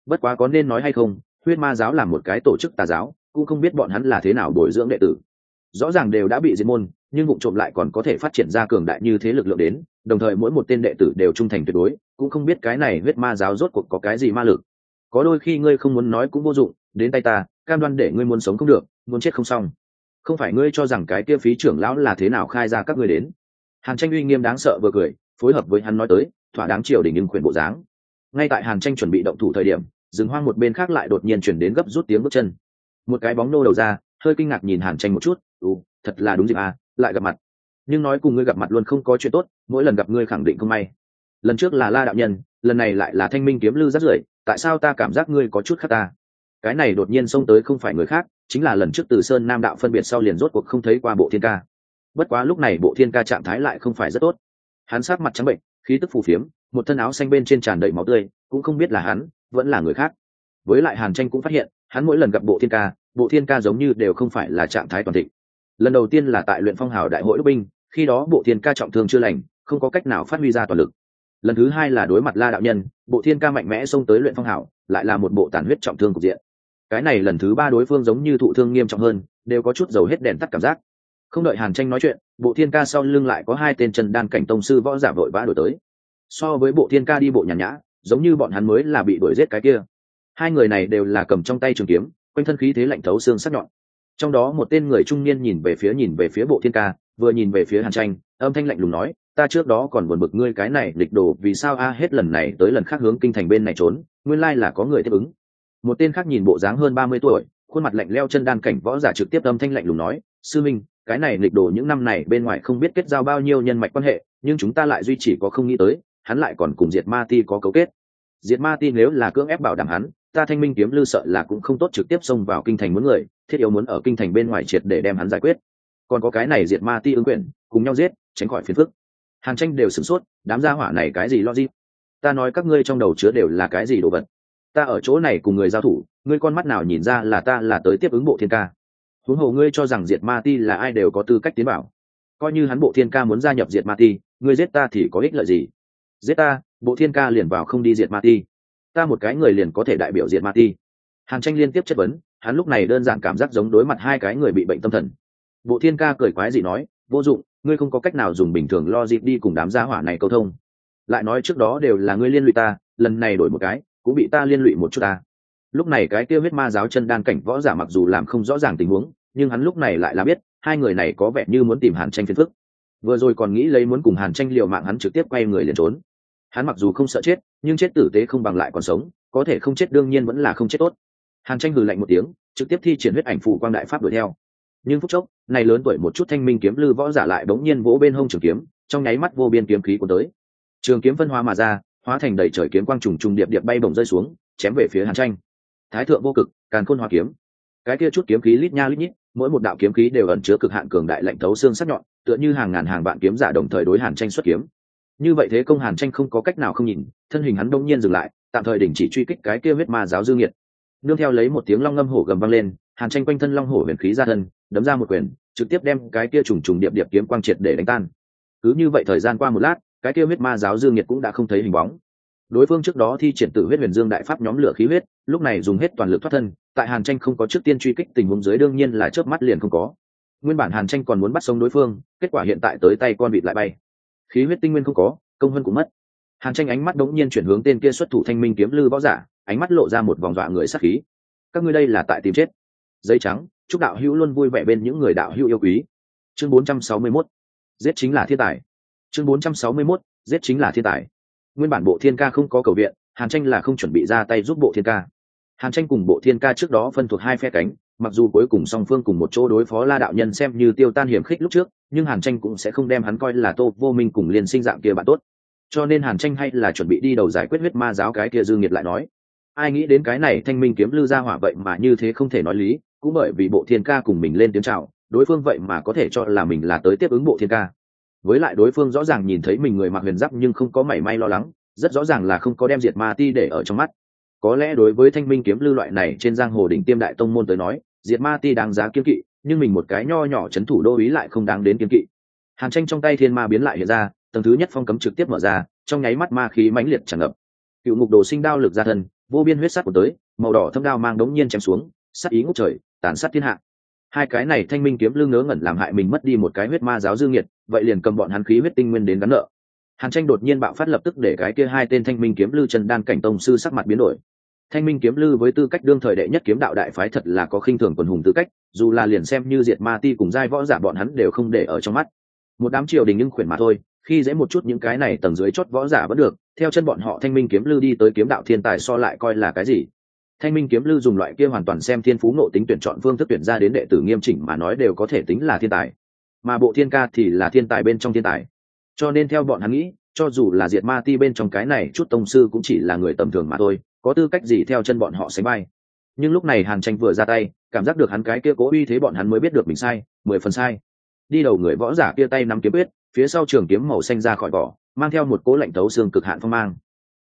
Bất quá có nên nói hay không, huyết ma giáo là một cái tổ chức tà giáo, cũng không biết bọn hắn là thế nào bồi dưỡng đệ tử. Rõ ràng đều đã bị diệt môn, nhưng vụ trộm lại còn có thể phát triển ra cường đại như thế lực lượng đến, đồng thời mỗi một tên đệ tử đều trung thành tuyệt đối, cũng không biết cái này huyết ma giáo rốt cuộc có cái gì ma lực. Có đôi khi ngươi không muốn nói cũng vô dụng, đến tay ta, cam đoan để ngươi muốn sống không được, muốn chết không xong không phải ngươi cho rằng cái kia phí trưởng lão là thế nào khai ra các ngươi đến? Hàn tranh uy nghiêm đáng sợ vừa cười, phối hợp với hắn nói tới, thỏa đáng triều đình nhưng khuyển bộ dáng. Ngay tại hàn tranh chuẩn bị động thủ thời điểm, rừng hoang một bên khác lại đột nhiên chuyển đến gấp rút tiếng bước chân. Một cái bóng nô đầu ra, hơi kinh ngạc nhìn hàn tranh một chút ừ thật là đúng dịp à lại gặp mặt. Nhưng nói cùng ngươi gặp mặt luôn không có chuyện tốt, mỗi lần gặp ngươi khẳng định không may. Lần trước là la đạo nhân, lần này lại là thanh minh kiếm lư rất rưởi, tại sao ta cảm giác ngươi có chút khác ta? Cái này đột nhiên xông tới không phải người khác chính là lần trước từ sơn nam đạo phân biệt sau liền rốt cuộc không thấy qua bộ thiên ca. Bất quá lúc này bộ thiên ca trạng thái lại không phải rất tốt. Hắn sát mặt trắng bệnh, khí tức phù phiếm, một thân áo xanh bên trên tràn đầy máu tươi, cũng không biết là hắn, vẫn là người khác. Với lại hàn tranh cũng phát hiện, hắn mỗi lần gặp bộ thiên ca, bộ thiên ca giống như đều không phải là trạng thái toàn thịnh. Lần đầu tiên là tại luyện phong hào đại hội đốc binh, khi đó bộ thiên ca trọng thương chưa lành, không có cách nào phát huy ra toàn lực. Lần thứ hai là đối mặt la đạo nhân, bộ thiên ca mạnh mẽ xông tới luyện phong hào, lại là một bộ tàn huyết trọng thương cục diện cái này lần thứ ba đối phương giống như thụ thương nghiêm trọng hơn, đều có chút dầu hết đèn tắt cảm giác. Không đợi hàn tranh nói chuyện, bộ thiên ca sau lưng lại có hai tên chân đan cảnh tông sư võ giả vội vã đổi tới. So với bộ thiên ca đi bộ nhàn nhã, giống như bọn hắn mới là bị đuổi giết cái kia. Hai người này đều là cầm trong tay trường kiếm, quanh thân khí thế lạnh thấu xương sắc nhọn. Trong đó một tên người trung niên nhìn về phía nhìn về phía bộ thiên ca, vừa nhìn về phía hàn tranh, âm thanh lạnh lùng nói, ta trước đó còn buồn bực ngươi cái này lịch đồ, vì sao a, hết lần này tới lần khác hướng kinh thành bên này trốn, nguyên lai là có người tiếp ứng một tên khác nhìn bộ dáng hơn ba mươi tuổi, khuôn mặt lạnh leo chân đan cảnh võ giả trực tiếp âm thanh lạnh lùng nói, sư minh, cái này nghịch đồ những năm này bên ngoài không biết kết giao bao nhiêu nhân mạch quan hệ, nhưng chúng ta lại duy trì có không nghĩ tới, hắn lại còn cùng diệt ma ti có cấu kết. Diệt ma ti nếu là cưỡng ép bảo đảm hắn, ta thanh minh kiếm lư sợ là cũng không tốt trực tiếp xông vào kinh thành muốn người, thiết yếu muốn ở kinh thành bên ngoài triệt để đem hắn giải quyết. Còn có cái này diệt ma ti ứng quyền, cùng nhau giết, tránh khỏi phiền phức. Hàn tranh đều sửng sốt, đám gia hỏa này cái gì lo gì ta nói các ngươi trong đầu chứa đều là cái gì đồ vật? Ta ở chỗ này cùng người giao thủ, ngươi con mắt nào nhìn ra là ta là tới tiếp ứng bộ thiên ca? Huống hồ ngươi cho rằng diệt ma ti là ai đều có tư cách tiến bảo. Coi như hắn bộ thiên ca muốn gia nhập diệt ma ti, ngươi giết ta thì có ích lợi gì? Giết ta, bộ thiên ca liền vào không đi diệt ma ti. Ta một cái người liền có thể đại biểu diệt ma ti. Hàn tranh liên tiếp chất vấn, hắn lúc này đơn giản cảm giác giống đối mặt hai cái người bị bệnh tâm thần. Bộ thiên ca cười quái gì nói, vô dụng, ngươi không có cách nào dùng bình thường lo dịp đi cùng đám gia hỏa này câu thông. Lại nói trước đó đều là ngươi liên lụy ta, lần này đổi một cái cũng bị ta liên lụy một chút ta. Lúc này cái kia huyết ma giáo chân đan cảnh võ giả mặc dù làm không rõ ràng tình huống, nhưng hắn lúc này lại là biết, hai người này có vẻ như muốn tìm hàn tranh phiền phức. Vừa rồi còn nghĩ lấy muốn cùng hàn tranh liều mạng hắn trực tiếp quay người liền trốn. Hắn mặc dù không sợ chết, nhưng chết tử tế không bằng lại còn sống, có thể không chết đương nhiên vẫn là không chết tốt. Hàn tranh hừ lạnh một tiếng, trực tiếp thi triển huyết ảnh phụ quang đại pháp đuổi theo. Nhưng phút chốc, này lớn tuổi một chút thanh minh kiếm lư võ giả lại bỗng nhiên vỗ bên hông trường kiếm, trong nháy mắt vô biên kiếm khí của tới. Trường kiếm phân hóa mà ra hóa thành đầy trời kiếm quang trùng trùng điệp điệp bay bổng rơi xuống, chém về phía hàn tranh. Thái thượng vô cực, càn khôn hoa kiếm. Cái kia chút kiếm khí lít nha lít nhít, mỗi một đạo kiếm khí đều ẩn chứa cực hạn cường đại lạnh thấu xương sắc nhọn, tựa như hàng ngàn hàng vạn kiếm giả đồng thời đối hàn tranh xuất kiếm. Như vậy thế công hàn tranh không có cách nào không nhìn, thân hình hắn đông nhiên dừng lại, tạm thời đình chỉ truy kích cái kia huyết ma giáo dư nghiệt. nương theo lấy một tiếng long ngâm hổ gầm vang lên, hàn tranh quanh thân long hổ huyền khí ra thân, đấm ra một quyền, trực tiếp đem cái kia trùng trùng điệp điệp kiếm quang triệt để đánh tan. Cứ như vậy thời gian qua một lát cái kia huyết ma giáo dương nhiệt cũng đã không thấy hình bóng. Đối phương trước đó thi triển tử huyết huyền dương đại pháp nhóm lửa khí huyết, lúc này dùng hết toàn lực thoát thân, tại hàn tranh không có trước tiên truy kích tình huống dưới đương nhiên là chớp mắt liền không có. Nguyên bản hàn tranh còn muốn bắt sống đối phương, kết quả hiện tại tới tay con vịt lại bay. Khí huyết tinh nguyên không có, công hơn cũng mất. Hàn tranh ánh mắt đống nhiên chuyển hướng tên kia xuất thủ thanh minh kiếm lư võ giả, ánh mắt lộ ra một vòng dọa người sắc khí. Các ngươi đây là tại tìm chết. Giấy trắng, chúc đạo hữu luôn vui vẻ bên những người đạo hữu yêu quý. Chương 461. giết chính là thiên tài chương 461. giết chính là thiên tài. Nguyên bản bộ thiên ca không có cầu viện, hàn tranh là không chuẩn bị ra tay giúp bộ thiên ca. Hàn tranh cùng bộ thiên ca trước đó phân thuộc hai phe cánh, mặc dù cuối cùng song phương cùng một chỗ đối phó la đạo nhân xem như tiêu tan hiểm khích lúc trước, nhưng hàn tranh cũng sẽ không đem hắn coi là tô vô minh cùng liên sinh dạng kia bạn tốt. Cho nên hàn tranh hay là chuẩn bị đi đầu giải quyết huyết ma giáo cái kia dư nghiệt lại nói. Ai nghĩ đến cái này thanh minh kiếm lư ra hỏa vậy mà như thế không thể nói lý, cũng bởi vì bộ thiên ca cùng mình lên tiếng chào, đối phương vậy mà có thể cho là mình là tới tiếp ứng bộ thiên ca với lại đối phương rõ ràng nhìn thấy mình người mặc huyền giáp nhưng không có mảy may lo lắng, rất rõ ràng là không có đem diệt ma ti để ở trong mắt. Có lẽ đối với thanh minh kiếm lưu loại này trên giang hồ đỉnh tiêm đại tông môn tới nói, diệt ma ti đáng giá kiên kỵ, nhưng mình một cái nho nhỏ c h ấ n thủ đô ý lại không đáng đến kiên kỵ. Hàn tranh trong tay thiên ma biến lại hiện ra, tầng thứ nhất phong cấm trực tiếp mở ra, trong nháy mắt ma khí mãnh liệt tràn ngập. Cựu ngục đồ sinh đao lực ra thân, vô biên huyết sắt của tới, màu đỏ thâm đao mang đống nhiên chém xuống sắt ý ngốc trời, tàn sát thiên hạ hai cái này thanh minh kiếm lương ngớ ngẩn làm hại mình mất đi một cái huyết ma giáo dương nhiệt vậy liền cầm bọn hắn khí huyết tinh nguyên đến gắn nợ. Hàn tranh đột nhiên bạo phát lập tức để cái kia hai tên thanh minh kiếm lư chân đan cảnh tông sư sắc mặt biến đổi. Thanh minh kiếm lư với tư cách đương thời đệ nhất kiếm đạo đại phái thật là có khinh thường quần hùng tư cách, dù là liền xem như diệt ma ti cùng giai võ giả bọn hắn đều không để ở trong mắt. Một đám triều đình nhưng khuyển mà thôi, khi dễ một chút những cái này tầng dưới chót võ giả vẫn được, theo chân bọn họ thanh minh kiếm lư đi tới kiếm đạo thiên tài so lại coi là cái gì? Thanh minh kiếm lư dùng loại kia hoàn toàn xem thiên phú nộ tính tuyển chọn phương thức tuyển ra đến đệ tử nghiêm chỉnh mà nói đều có thể tính là thiên tài. Mà bộ thiên ca thì là thiên tài bên trong thiên tài. Cho nên theo bọn hắn nghĩ, cho dù là diệt ma ti bên trong cái này, chút tông sư cũng chỉ là người tầm thường mà thôi, có tư cách gì theo chân bọn họ sánh bay nhưng lúc này hàn tranh vừa ra tay, cảm giác được hắn cái kia cố uy thế bọn hắn mới biết được mình sai, mười phần sai. Đi đầu người võ giả kia tay nắm kiếm quyết, phía sau trường kiếm màu xanh ra khỏi vỏ, mang theo một cố lạnh tấu xương cực hạn phong mang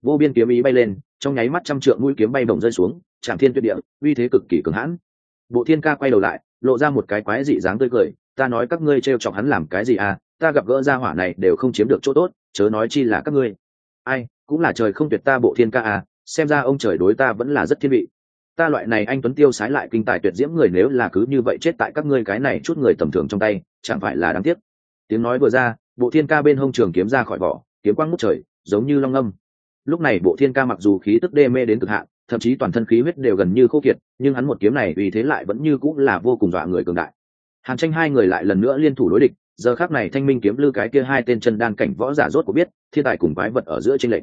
vô biên kiếm ý bay lên, trong nháy mắt trăm trượng mũi kiếm bay bổng rơi xuống tràng thiên tuyệt địa, uy thế cực kỳ cường hãn. Bộ thiên ca quay đầu lại, lộ ra một cái quái dị dáng tươi cười, ta nói các ngươi t chọc hắn làm cái gì à? Ta gặp gỡ gia hỏa này đều không chiếm được chỗ tốt, chớ nói chi là các ngươi. Ai, cũng là trời không tuyệt ta bộ thiên ca à xem ra ông trời đối ta vẫn là rất thiên vị. Ta loại này anh tuấn tiêu sái lại kinh tài tuyệt diễm người nếu là cứ như vậy chết tại các ngươi cái này chút người tầm thường trong tay, chẳng phải là đáng tiếc. Tiếng nói vừa ra, bộ thiên ca bên hông trường kiếm ra khỏi vỏ, kiếm quang ngút trời, giống như long âm lúc này bộ thiên ca mặc dù khí tức đê mê đến cực hạn, thậm chí toàn thân khí huyết đều gần như khô kiệt, nhưng hắn một kiếm này vì thế lại vẫn như cũng là vô cùng dọa người cường đại. Hàn tranh hai người lại lần nữa liên thủ đối địch, giờ khác này thanh minh kiếm lư cái kia hai tên chân đan cảnh võ giả rốt của biết, thiên tài cùng quái vật ở giữa tranh lệch.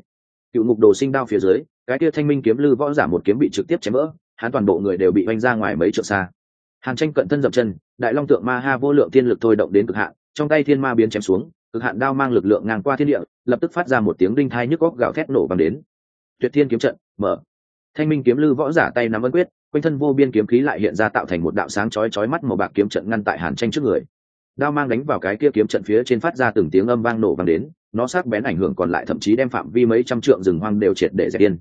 Cựu ngục đồ sinh đao phía dưới, cái kia thanh minh kiếm lư võ giả một kiếm bị trực tiếp chém vỡ, hắn toàn bộ người đều bị oanh ra ngoài mấy trượng xa. Hàn tranh cận thân dập chân, đại long tượng ma ha vô lượng thiên lực thôi động đến cực hạn, trong tay thiên ma biến chém xuống cực hạn đao mang lực lượng ngang qua thiên địa, lập tức phát ra một tiếng đinh thai nhức góc gạo thét nổ bằng đến. Tuyệt thiên kiếm trận, mở. Thanh minh kiếm lư võ giả tay nắm ấn quyết, quanh thân vô biên kiếm khí lại hiện ra tạo thành một đạo sáng chói chói mắt màu bạc kiếm trận ngăn tại hàn tranh trước người. Đao mang đánh vào cái kia kiếm trận phía trên phát ra từng tiếng âm vang nổ vang đến, nó sắc bén ảnh hưởng còn lại thậm chí đem phạm vi mấy trăm trượng rừng hoang đều triệt để dẹp yên.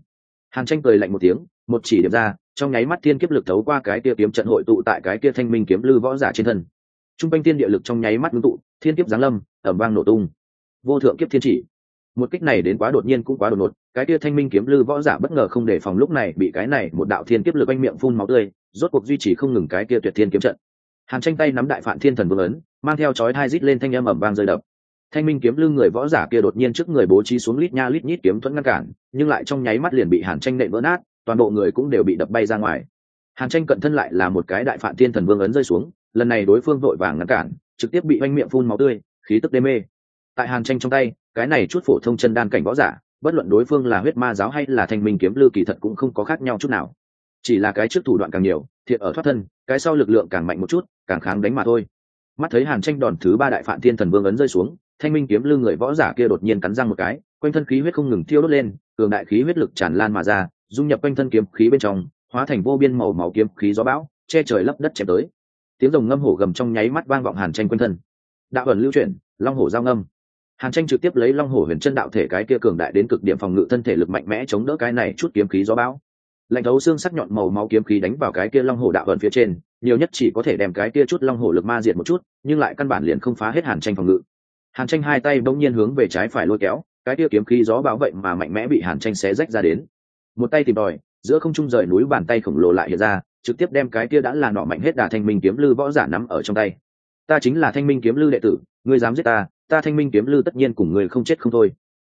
Hàn tranh cười lạnh một tiếng, một chỉ điểm ra, trong nháy mắt thiên kiếp lực thấu qua cái kia kiếm trận hội tụ tại cái kia thanh minh kiếm lư võ giả trên thân. Trung r quanh thiên địa lực trong nháy mắt ngưng tụ, thiên kiếp giáng lâm ẩm vang nổ tung. Vô thượng kiếp thiên chỉ. Một kích này đến quá đột nhiên cũng quá đột ngột cái kia thanh minh kiếm lư võ giả bất ngờ không đề phòng lúc này bị cái này một đạo thiên kiếp lực anh miệng phun máu tươi rốt cuộc duy trì không ngừng cái kia tuyệt thiên kiếm trận. Hàn tranh tay nắm đại phản thiên thần vương lớn, mang theo chói hai rít lên thanh âm ẩm vang rơi đập. Thanh minh kiếm lưng người võ giả kia đột nhiên trước người bố trí xuống lít nha lít nhít kiếm thuẫn ngăn cản nhưng lại trong nháy mắt liền bị hàn tranh nện vỡ nát toàn bộ người cũng đều bị đập bay ra ngoài. Hàn tranh cận thân lại là một cái đại phản thiên thần vương ấn rơi xuống lần này đối phương vội vàng ngăn cản trực tiếp bị oanh miệng phun máu tươi khí tức đê mê. Tại hàn tranh trong tay, cái này chút phổ thông chân đan cảnh võ giả, bất luận đối phương là huyết ma giáo hay là thanh minh kiếm lư kỳ thật cũng không có khác nhau chút nào. Chỉ là cái trước thủ đoạn càng nhiều thiệt ở thoát thân, cái sau lực lượng càng mạnh một chút, càng kháng đánh mà thôi. Mắt thấy hàn tranh đòn thứ ba đại phạm thiên thần vương ấn rơi xuống, thanh minh kiếm lư người võ giả kia đột nhiên cắn răng một cái, quanh thân khí huyết không ngừng thiêu đốt lên, cường đại khí huyết lực tràn lan mà ra, dung nhập quanh thân kiếm khí bên trong, hóa thành vô biên màu máu kiếm khí gió bão, che trời lấp đất chém tới. Tiếng rồng ngâm hổ gầm trong nháy mắt vang vọng hàn tranh quanh thân đạo ẩn lưu chuyển long hổ giao ngâm. Hàn tranh trực tiếp lấy long hổ huyền chân đạo thể cái kia cường đại đến cực điểm phòng ngự thân thể lực mạnh mẽ chống đỡ cái này chút kiếm khí gió bão. Lạnh thấu xương sắc nhọn màu máu kiếm khí đánh vào cái kia long hổ đạo ẩn phía trên nhiều nhất chỉ có thể đem cái kia chút long hổ lực ma diệt một chút nhưng lại căn bản liền không phá hết hàn tranh phòng ngự. Hàn tranh hai tay bỗng nhiên hướng về trái phải lôi kéo cái kia kiếm khí gió bão vậy mà mạnh mẽ bị hàn tranh xé rách ra đến. Một tay tìm đòi, giữa không trung rời núi bàn tay khổng lồ lại hiện ra trực tiếp đem cái kia đã là nọ mạnh hết đà thanh minh kiếm lư võ giả nắm ở trong tay ta chính là thanh minh kiếm lư đệ tử, ngươi dám giết ta ta thanh minh kiếm lư tất nhiên cùng ngươi không chết không thôi.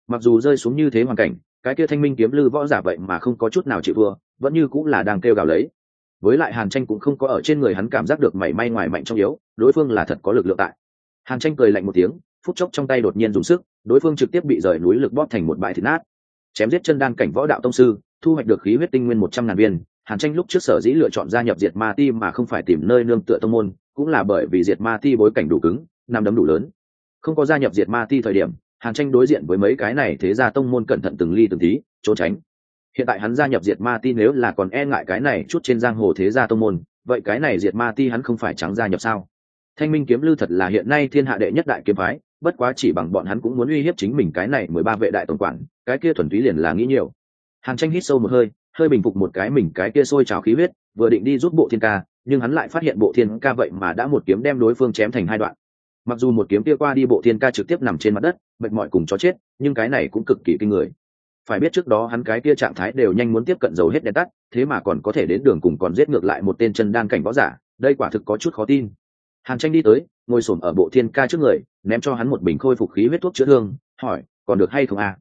Mặc dù rơi xuống như thế hoàn cảnh, cái kia thanh minh kiếm lư võ giả vậy mà không có chút nào chịu vừa vẫn như cũng là đang kêu gào lấy. Với lại hàn tranh cũng không có ở trên người hắn cảm giác được mảy may ngoài mạnh trong yếu, đối phương là thật có lực lượng tại. Hàn tranh cười lạnh một tiếng, phút chốc trong tay đột nhiên dùng sức, đối phương trực tiếp bị rời núi lực bóp thành một bãi thịt nát. Chém giết chân đan cảnh võ đạo tông sư, thu hoạch được khí huyết tinh nguyên một trăm ngàn viên, hàn tranh lúc trước sở dĩ lựa chọn gia nhập diệt ma ti mà không phải tìm nơi nương tựa tông môn cũng là bởi vì diệt ma ti bối cảnh đủ cứng nằm đấm đủ lớn. Không có gia nhập diệt ma ti thời điểm, hàn tranh đối diện với mấy cái này thế ra tông môn cẩn thận từng ly từng tí, trốn tránh. Hiện tại hắn gia nhập diệt ma ti nếu là còn e ngại cái này chút trên giang hồ thế gia tông môn, vậy cái này diệt ma ti hắn không phải trắng gia nhập sao? Thanh minh kiếm lưu thật là hiện nay thiên hạ đệ nhất đại kiếm phái, bất quá chỉ bằng bọn hắn cũng muốn uy hiếp chính mình cái này mười ba vệ đại tổng quản, cái kia thuần túy liền là nghĩ nhiều. Hàn tranh hít sâu một hơi hơi bình phục một cái mình cái kia sôi trào khí huyết, vừa định đi rút bộ thiên ca nhưng hắn lại phát hiện bộ thiên ca vậy mà đã một kiếm đem đối phương chém thành hai đoạn. Mặc dù một kiếm kia qua đi bộ thiên ca trực tiếp nằm trên mặt đất, mệt mỏi cùng chó chết, nhưng cái này cũng cực kỳ kinh người. Phải biết trước đó hắn cái kia trạng thái đều nhanh muốn tiếp cận dầu hết đèn tắt, thế mà còn có thể đến đường cùng còn giết ngược lại một tên chân đan cảnh võ giả, đây quả thực có chút khó tin. Hàn tranh đi tới, ngồi s ở bộ thiên ca trước người, ném cho hắn một bình khôi phục khí huyết thuốc chữa thương, hỏi, còn được hay không à?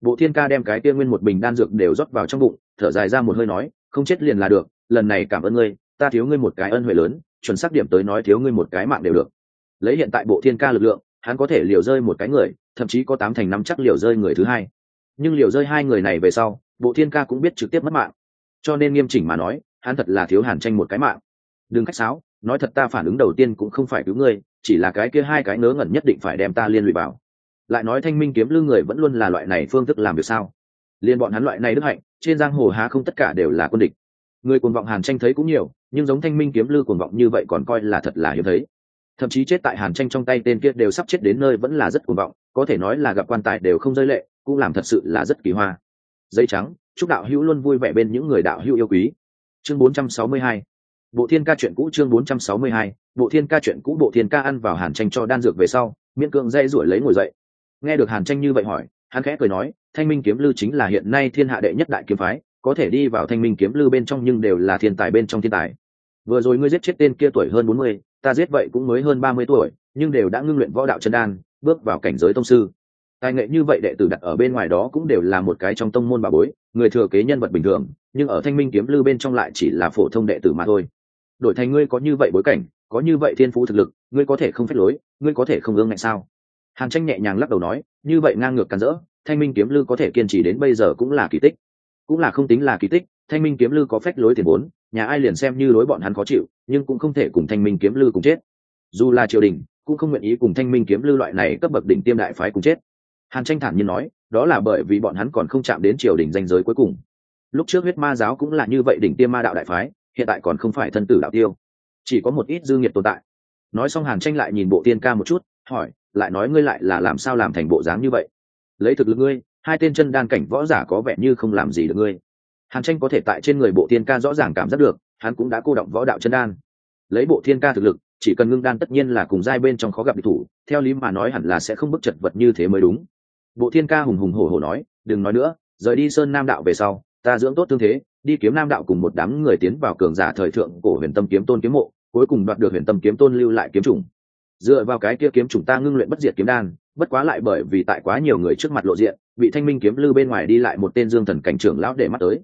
bộ thiên ca đem cái kia nguyên một bình đan dược đều rót vào trong bụng, thở dài ra một hơi nói, không chết liền là được, lần này cảm ơn ngươi ta thiếu ngươi một cái ân huệ lớn, chuẩn xác điểm tới nói thiếu ngươi một cái mạng đều được. Lấy hiện tại bộ thiên ca lực lượng, hắn có thể liều rơi một cái người, thậm chí có tám thành năm chắc liều rơi người thứ hai. Nhưng liều rơi hai người này về sau, bộ thiên ca cũng biết trực tiếp mất mạng. Cho nên nghiêm chỉnh mà nói, hắn thật là thiếu hàn tranh một cái mạng. Đừng khách sáo, nói thật ta phản ứng đầu tiên cũng không phải cứu ngươi, chỉ là cái kia hai cái ngớ ngẩn nhất định phải đem ta liên lụy vào. Lại nói thanh minh kiếm lương người vẫn luôn là loại này phương thức làm việc sao? Liên bọn hắn loại này đức hạnh, trên giang hồ há không tất cả đều là quân địch người cuồng vọng hàn tranh thấy cũng nhiều, nhưng giống thanh minh kiếm lư cuồng vọng như vậy còn coi là thật là hiếm thấy. Thậm chí chết tại hàn tranh trong tay tên kia đều sắp chết đến nơi vẫn là rất cuồng vọng, có thể nói là gặp quan tài đều không rơi lệ, cũng làm thật sự là rất kỳ hoa. Dây trắng, chúc đạo hữu luôn vui vẻ bên những người đạo hữu yêu quý. Chương 462 bộ thiên ca chuyện cũ chương 462 bộ thiên ca chuyện cũ, bộ thiên ca ăn vào hàn tranh cho đan dược về sau, miễn cưỡng dây ruổi lấy ngồi dậy. Nghe được hàn tranh như vậy hỏi, hắn khẽ cười nói, thanh minh kiếm lư chính là hiện nay thiên hạ đệ nhất đại kiếm phái có thể đi vào thanh minh kiếm lư bên trong nhưng đều là thiên tài bên trong thiên tài. Vừa rồi ngươi giết chết tên kia tuổi hơn bốn mươi, ta giết vậy cũng mới hơn ba mươi tuổi, nhưng đều đã ngưng luyện võ đạo chân đan, bước vào cảnh giới tông sư. Tài nghệ như vậy đệ tử đặt ở bên ngoài đó cũng đều là một cái trong tông môn bà bối, người thừa kế nhân vật bình thường, nhưng ở thanh minh kiếm lư bên trong lại chỉ là phổ thông đệ tử mà thôi. Đổi thành ngươi có như vậy bối cảnh, có như vậy thiên phú thực lực, ngươi có thể không phép lối, ngươi có thể không ương ngạnh sao? Hàn tranh nhẹ nhàng lắc đầu nói, như vậy ngang ngược càn rỡ, thanh minh kiếm lư có thể kiên trì đến bây giờ cũng là kỳ tích cũng là không tính là kỳ tích, thanh minh kiếm lư có phép lối tiền vốn, nhà ai liền xem như đối bọn hắn khó chịu, nhưng cũng không thể cùng thanh minh kiếm lư cùng chết. Dù là triều đình, cũng không nguyện ý cùng thanh minh kiếm lư loại này cấp bậc đỉnh tiêm đại phái cùng chết. Hàn tranh thản nhiên nói, đó là bởi vì bọn hắn còn không chạm đến triều đình danh giới cuối cùng. Lúc trước huyết ma giáo cũng là như vậy đỉnh tiêm ma đạo đại phái, hiện tại còn không phải thân tử đạo tiêu. Chỉ có một ít dư nghiệt tồn tại. Nói xong hàn tranh lại nhìn bộ tiên ca một chút, hỏi, lại nói ngươi lại là làm sao làm thành bộ dáng như vậy? Lấy thực lực ngươi hai tên chân đan cảnh võ giả có vẻ như không làm gì được ngươi. Hàn tranh có thể tại trên người bộ thiên ca rõ ràng cảm giác được, hắn cũng đã cô động võ đạo chân đan. Lấy bộ thiên ca thực lực, chỉ cần ngưng đan tất nhiên là cùng giai bên trong khó gặp địch thủ, theo lý mà nói hẳn là sẽ không bức chật vật như thế mới đúng. Bộ thiên ca hùng hùng hổ hổ nói, đừng nói nữa, rời đi sơn nam đạo về sau, ta dưỡng tốt tương thế, đi kiếm nam đạo cùng một đám người tiến vào cường giả thời thượng cổ huyền tâm kiếm tôn kiếm mộ, cuối cùng đoạt được huyền tâm kiếm tôn lưu lại kiếm chủng. Dựa vào cái kia kiếm chủng ta ngưng luyện bất diệt kiếm đan, bất quá lại bởi vì tại quá nhiều người trước mặt lộ diện bị thanh minh kiếm lư bên ngoài đi lại một tên dương thần cảnh trưởng lão để mắt tới.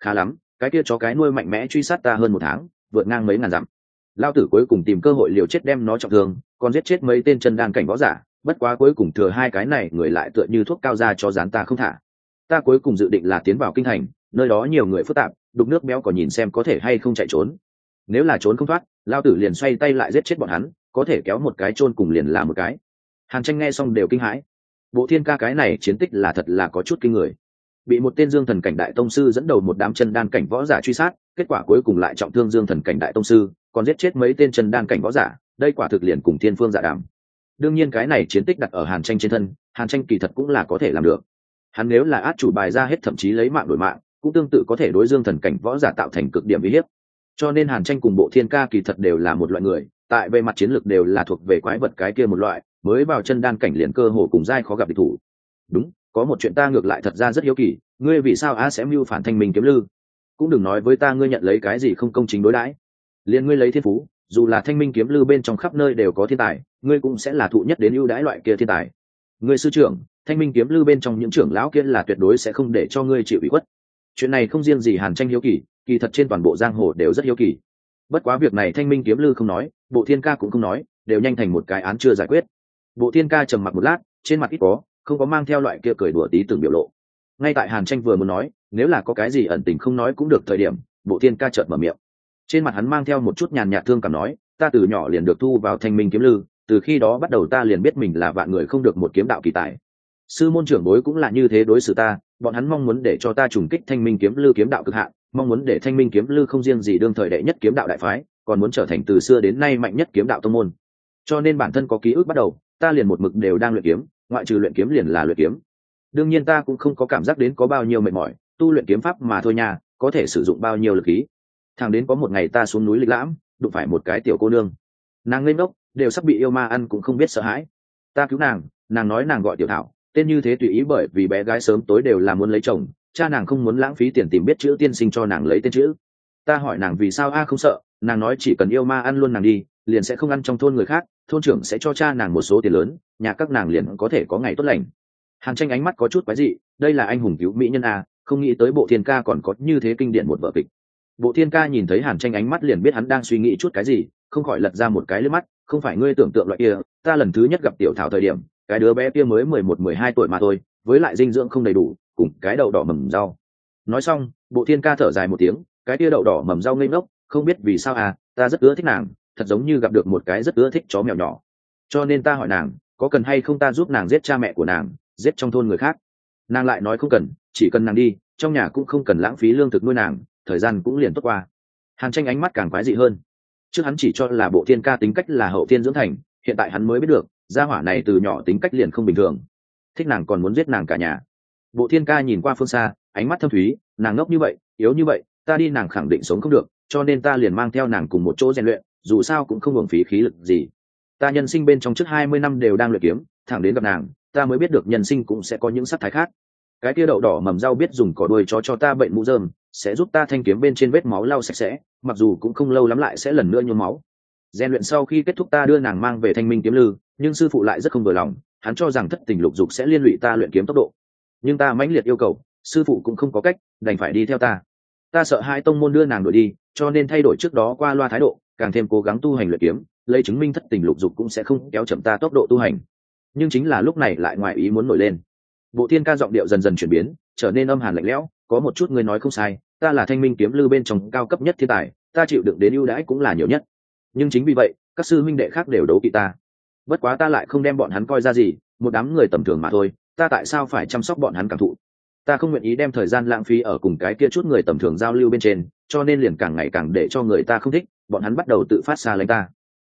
Khá lắm, cái kia chó cái nuôi mạnh mẽ truy sát ta hơn một tháng, vượt ngang mấy ngàn dặm. Lao tử cuối cùng tìm cơ hội liều chết đem nó trọng thương, còn giết chết mấy tên chân đan cảnh võ giả, bất quá cuối cùng thừa hai cái này, người lại tựa như thuốc cao ra cho dán ta không thả. Ta cuối cùng dự định là tiến vào kinh thành, nơi đó nhiều người phức tạp, đục nước béo còn nhìn xem có thể hay không chạy trốn. Nếu là trốn không thoát lao tử liền xoay tay lại giết chết bọn hắn, có thể kéo một cái chôn cùng liền là một cái. Hàn tranh nghe xong đều kinh hãi bộ thiên ca cái này chiến tích là thật là có chút kinh người. Bị một tên dương thần cảnh đại tông sư dẫn đầu một đám chân đan cảnh võ giả truy sát, kết quả cuối cùng lại trọng thương dương thần cảnh đại tông sư, còn giết chết mấy tên chân đan cảnh võ giả, đây quả thực liền cùng thiên phương giả đàm. Đương nhiên cái này chiến tích đặt ở hàn tranh trên thân, hàn tranh kỳ thật cũng là có thể làm được. Hắn nếu là át chủ bài ra hết thậm chí lấy mạng đổi mạng, cũng tương tự có thể đối dương thần cảnh võ giả tạo thành cực điểm uy hiếp. Cho nên hàn tranh cùng bộ thiên ca kỳ thật đều là một loại người, tại về mặt chiến lược đều là thuộc về quái vật cái kia một loại mới vào chân đan cảnh liền cơ hồ cùng giai khó gặp địch thủ. Đúng, có một chuyện ta ngược lại thật ra rất hiếu kỳ, ngươi vì sao á sẽ mưu phản thanh minh kiếm lư? Cũng đừng nói với ta ngươi nhận lấy cái gì không công chính đối đãi. Liền ngươi lấy thiên phú, dù là thanh minh kiếm lư bên trong khắp nơi đều có thiên tài, ngươi cũng sẽ là thụ nhất đến ưu đãi loại kia thiên tài. Ngươi sư trưởng, thanh minh kiếm lư bên trong những trưởng lão kia là tuyệt đối sẽ không để cho ngươi chịu ủy khuất. Chuyện này không riêng gì hàn tranh hiếu kỳ kỳ thật trên toàn bộ giang hồ đều rất hiếu kỳ. Bất quá việc này thanh minh kiếm lư không nói, bộ thiên ca cũng không nói, đều nhanh thành một cái án chưa giải quyết bộ thiên ca trầm mặc một lát, trên mặt ít có, không có mang theo loại kia cười đùa tí từng biểu lộ. Ngay tại hàn tranh vừa muốn nói, nếu là có cái gì ẩn tình không nói cũng được thời điểm, bộ thiên ca chợt mở miệng. Trên mặt hắn mang theo một chút nhàn nhạt thương cảm nói, ta từ nhỏ liền được thu vào thanh minh kiếm lư, từ khi đó bắt đầu ta liền biết mình là vạn người không được một kiếm đạo kỳ tài. Sư môn trưởng bối cũng là như thế đối xử ta, bọn hắn mong muốn để cho ta trùng kích thanh minh kiếm lư kiếm đạo cực hạn, mong muốn để thanh minh kiếm lư không riêng gì đương thời đệ nhất kiếm đạo đại phái, còn muốn trở thành từ xưa đến nay mạnh nhất kiếm đạo tông môn. Cho nên bản thân có ký ức bắt đầu ta liền một mực đều đang luyện kiếm, ngoại trừ luyện kiếm liền là luyện kiếm. Đương nhiên ta cũng không có cảm giác đến có bao nhiêu mệt mỏi, tu luyện kiếm pháp mà thôi nha, có thể sử dụng bao nhiêu lực khí. Thằng đến có một ngày ta xuống núi lịch lãm, đụng phải một cái tiểu cô nương. Nàng lên gốc đều sắp bị yêu ma ăn cũng không biết sợ hãi. Ta cứu nàng nàng nói nàng gọi tiểu thảo, tên như thế tùy ý bởi vì bé gái sớm tối đều là muốn lấy chồng, cha nàng không muốn lãng phí tiền tìm biết chữ tiên sinh cho nàng lấy tên chữ. Ta hỏi nàng vì sao a không sợ, nàng nói chỉ cần yêu ma ăn luôn nàng đi liền sẽ không ăn trong thôn người khác, thôn trưởng sẽ cho cha nàng một số tiền lớn, nhà các nàng liền có thể có ngày tốt lành. Hàn tranh ánh mắt có chút quái dị, đây là anh hùng cứu mỹ nhân a, không nghĩ tới bộ thiên ca còn có như thế kinh điển một vở kịch. Bộ thiên ca nhìn thấy hàn tranh ánh mắt liền biết hắn đang suy nghĩ chút cái gì, không khỏi lật ra một cái lướt mắt, không phải ngươi tưởng tượng loại kia, ta lần thứ nhất gặp tiểu thảo thời điểm, cái đứa bé kia mới mười một, mười hai tuổi mà thôi, với lại dinh dưỡng không đầy đủ, cùng cái đậu đỏ mầm rau. Nói xong, bộ thiên ca thở dài một tiếng, cái tia đậu đỏ mầm rau ngây ngốc, không biết vì sao à ta rất ưa thích nàng thật giống như gặp được một cái rất ưa thích chó mèo nhỏ. Cho nên ta hỏi nàng, có cần hay không ta giúp nàng giết cha mẹ của nàng, giết trong thôn người khác? Nàng lại nói không cần, chỉ cần nàng đi, trong nhà cũng không cần lãng phí lương thực nuôi nàng, thời gian cũng liền tốt qua. Hàn tranh ánh mắt càng quái dị hơn. Trước hắn chỉ cho là bộ thiên ca tính cách là hậu thiên dưỡng thành, hiện tại hắn mới biết được, gia hỏa này từ nhỏ tính cách liền không bình thường. Thích nàng còn muốn giết nàng cả nhà. Bộ thiên ca nhìn qua phương xa, ánh mắt thâm thúy, nàng ngốc như vậy, yếu như vậy, ta đi nàng khẳng định sống không được, cho nên ta liền mang theo nàng cùng một chỗ rèn luyện dù sao cũng không hưởng phí khí lực gì. Ta nhân sinh bên trong trước hai mươi năm đều đang luyện kiếm, thẳng đến gặp nàng, ta mới biết được nhân sinh cũng sẽ có những sắc thái khác. Cái kia đậu đỏ mầm rau biết dùng cỏ đuôi cho cho ta bệnh mũ dơm sẽ giúp ta thanh kiếm bên trên vết máu lau sạch sẽ, mặc dù cũng không lâu lắm lại sẽ lần nữa nhuốm máu. Rèn luyện sau khi kết thúc ta đưa nàng mang về thanh minh kiếm lư, nhưng sư phụ lại rất không vừa lòng, hắn cho rằng thất tình lục dục sẽ liên lụy ta luyện kiếm tốc độ. Nhưng ta mãnh liệt yêu cầu, sư phụ cũng không có cách, đành phải đi theo ta. Ta sợ hai tông môn đưa nàng đuổi đi, cho nên thay đổi trước đó qua loa thái độ càng thêm cố gắng tu hành luyện kiếm, lấy chứng minh thất tình lục dục cũng sẽ không kéo chậm ta tốc độ tu hành. Nhưng chính là lúc này lại ngoài ý muốn nổi lên. Bộ thiên ca giọng điệu dần dần chuyển biến, trở nên âm hàn lạnh lẽo, có một chút người nói không sai, ta là thanh minh kiếm lư bên trong cao cấp nhất thiên tài, ta chịu đựng đến ưu đãi cũng là nhiều nhất. Nhưng chính vì vậy, các sư minh đệ khác đều đấu kỵ ta. Bất quá ta lại không đem bọn hắn coi ra gì, một đám người tầm thường mà thôi, ta tại sao phải chăm sóc bọn hắn cảm thụ? Ta không nguyện ý đem thời gian lãng phí ở cùng cái kia chút người tầm thường giao lưu bên trên, cho nên liền càng ngày càng để cho người ta không thích bọn hắn bắt đầu tự phát xa lánh ta.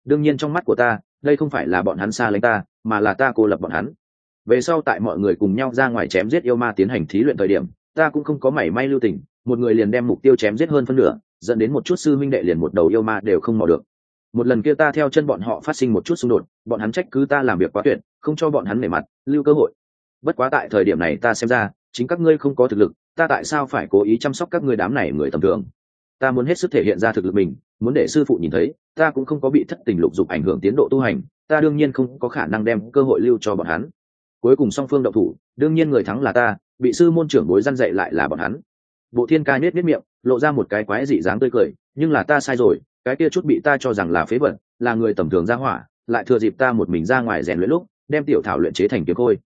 Đương nhiên trong mắt của ta, đây không phải là bọn hắn xa lánh ta, mà là ta cô lập bọn hắn. Về sau tại mọi người cùng nhau ra ngoài chém giết yêu ma tiến hành thí luyện thời điểm, ta cũng không có mảy may lưu tình, một người liền đem mục tiêu chém giết hơn phân nửa, dẫn đến một chút sư minh đệ liền một đầu yêu ma đều không mò được. Một lần kia ta theo chân bọn họ phát sinh một chút xung đột, bọn hắn trách cứ ta làm việc quá tuyệt, không cho bọn hắn nể mặt, lưu cơ hội. Bất quá tại thời điểm này ta xem ra, chính các ngươi không có thực lực, ta tại sao phải cố ý chăm sóc các ngươi đám này người tầm thường? Ta muốn hết sức thể hiện ra thực lực mình, muốn để sư phụ nhìn thấy, ta cũng không có bị thất tình lục dục ảnh hưởng tiến độ tu hành, ta đương nhiên không có khả năng đem cơ hội lưu cho bọn hắn. Cuối cùng song phương đậu thủ, đương nhiên người thắng là ta, bị sư môn trưởng bối răn dậy lại là bọn hắn. Bộ thiên ca nết nết miệng, lộ ra một cái quái dị dáng tươi cười, nhưng là ta sai rồi, cái kia chút bị ta cho rằng là phế vật, là người tầm thường ra hỏa, lại thừa dịp ta một mình ra ngoài rèn luyện lúc, đem tiểu thảo luyện chế thành kiếm khôi.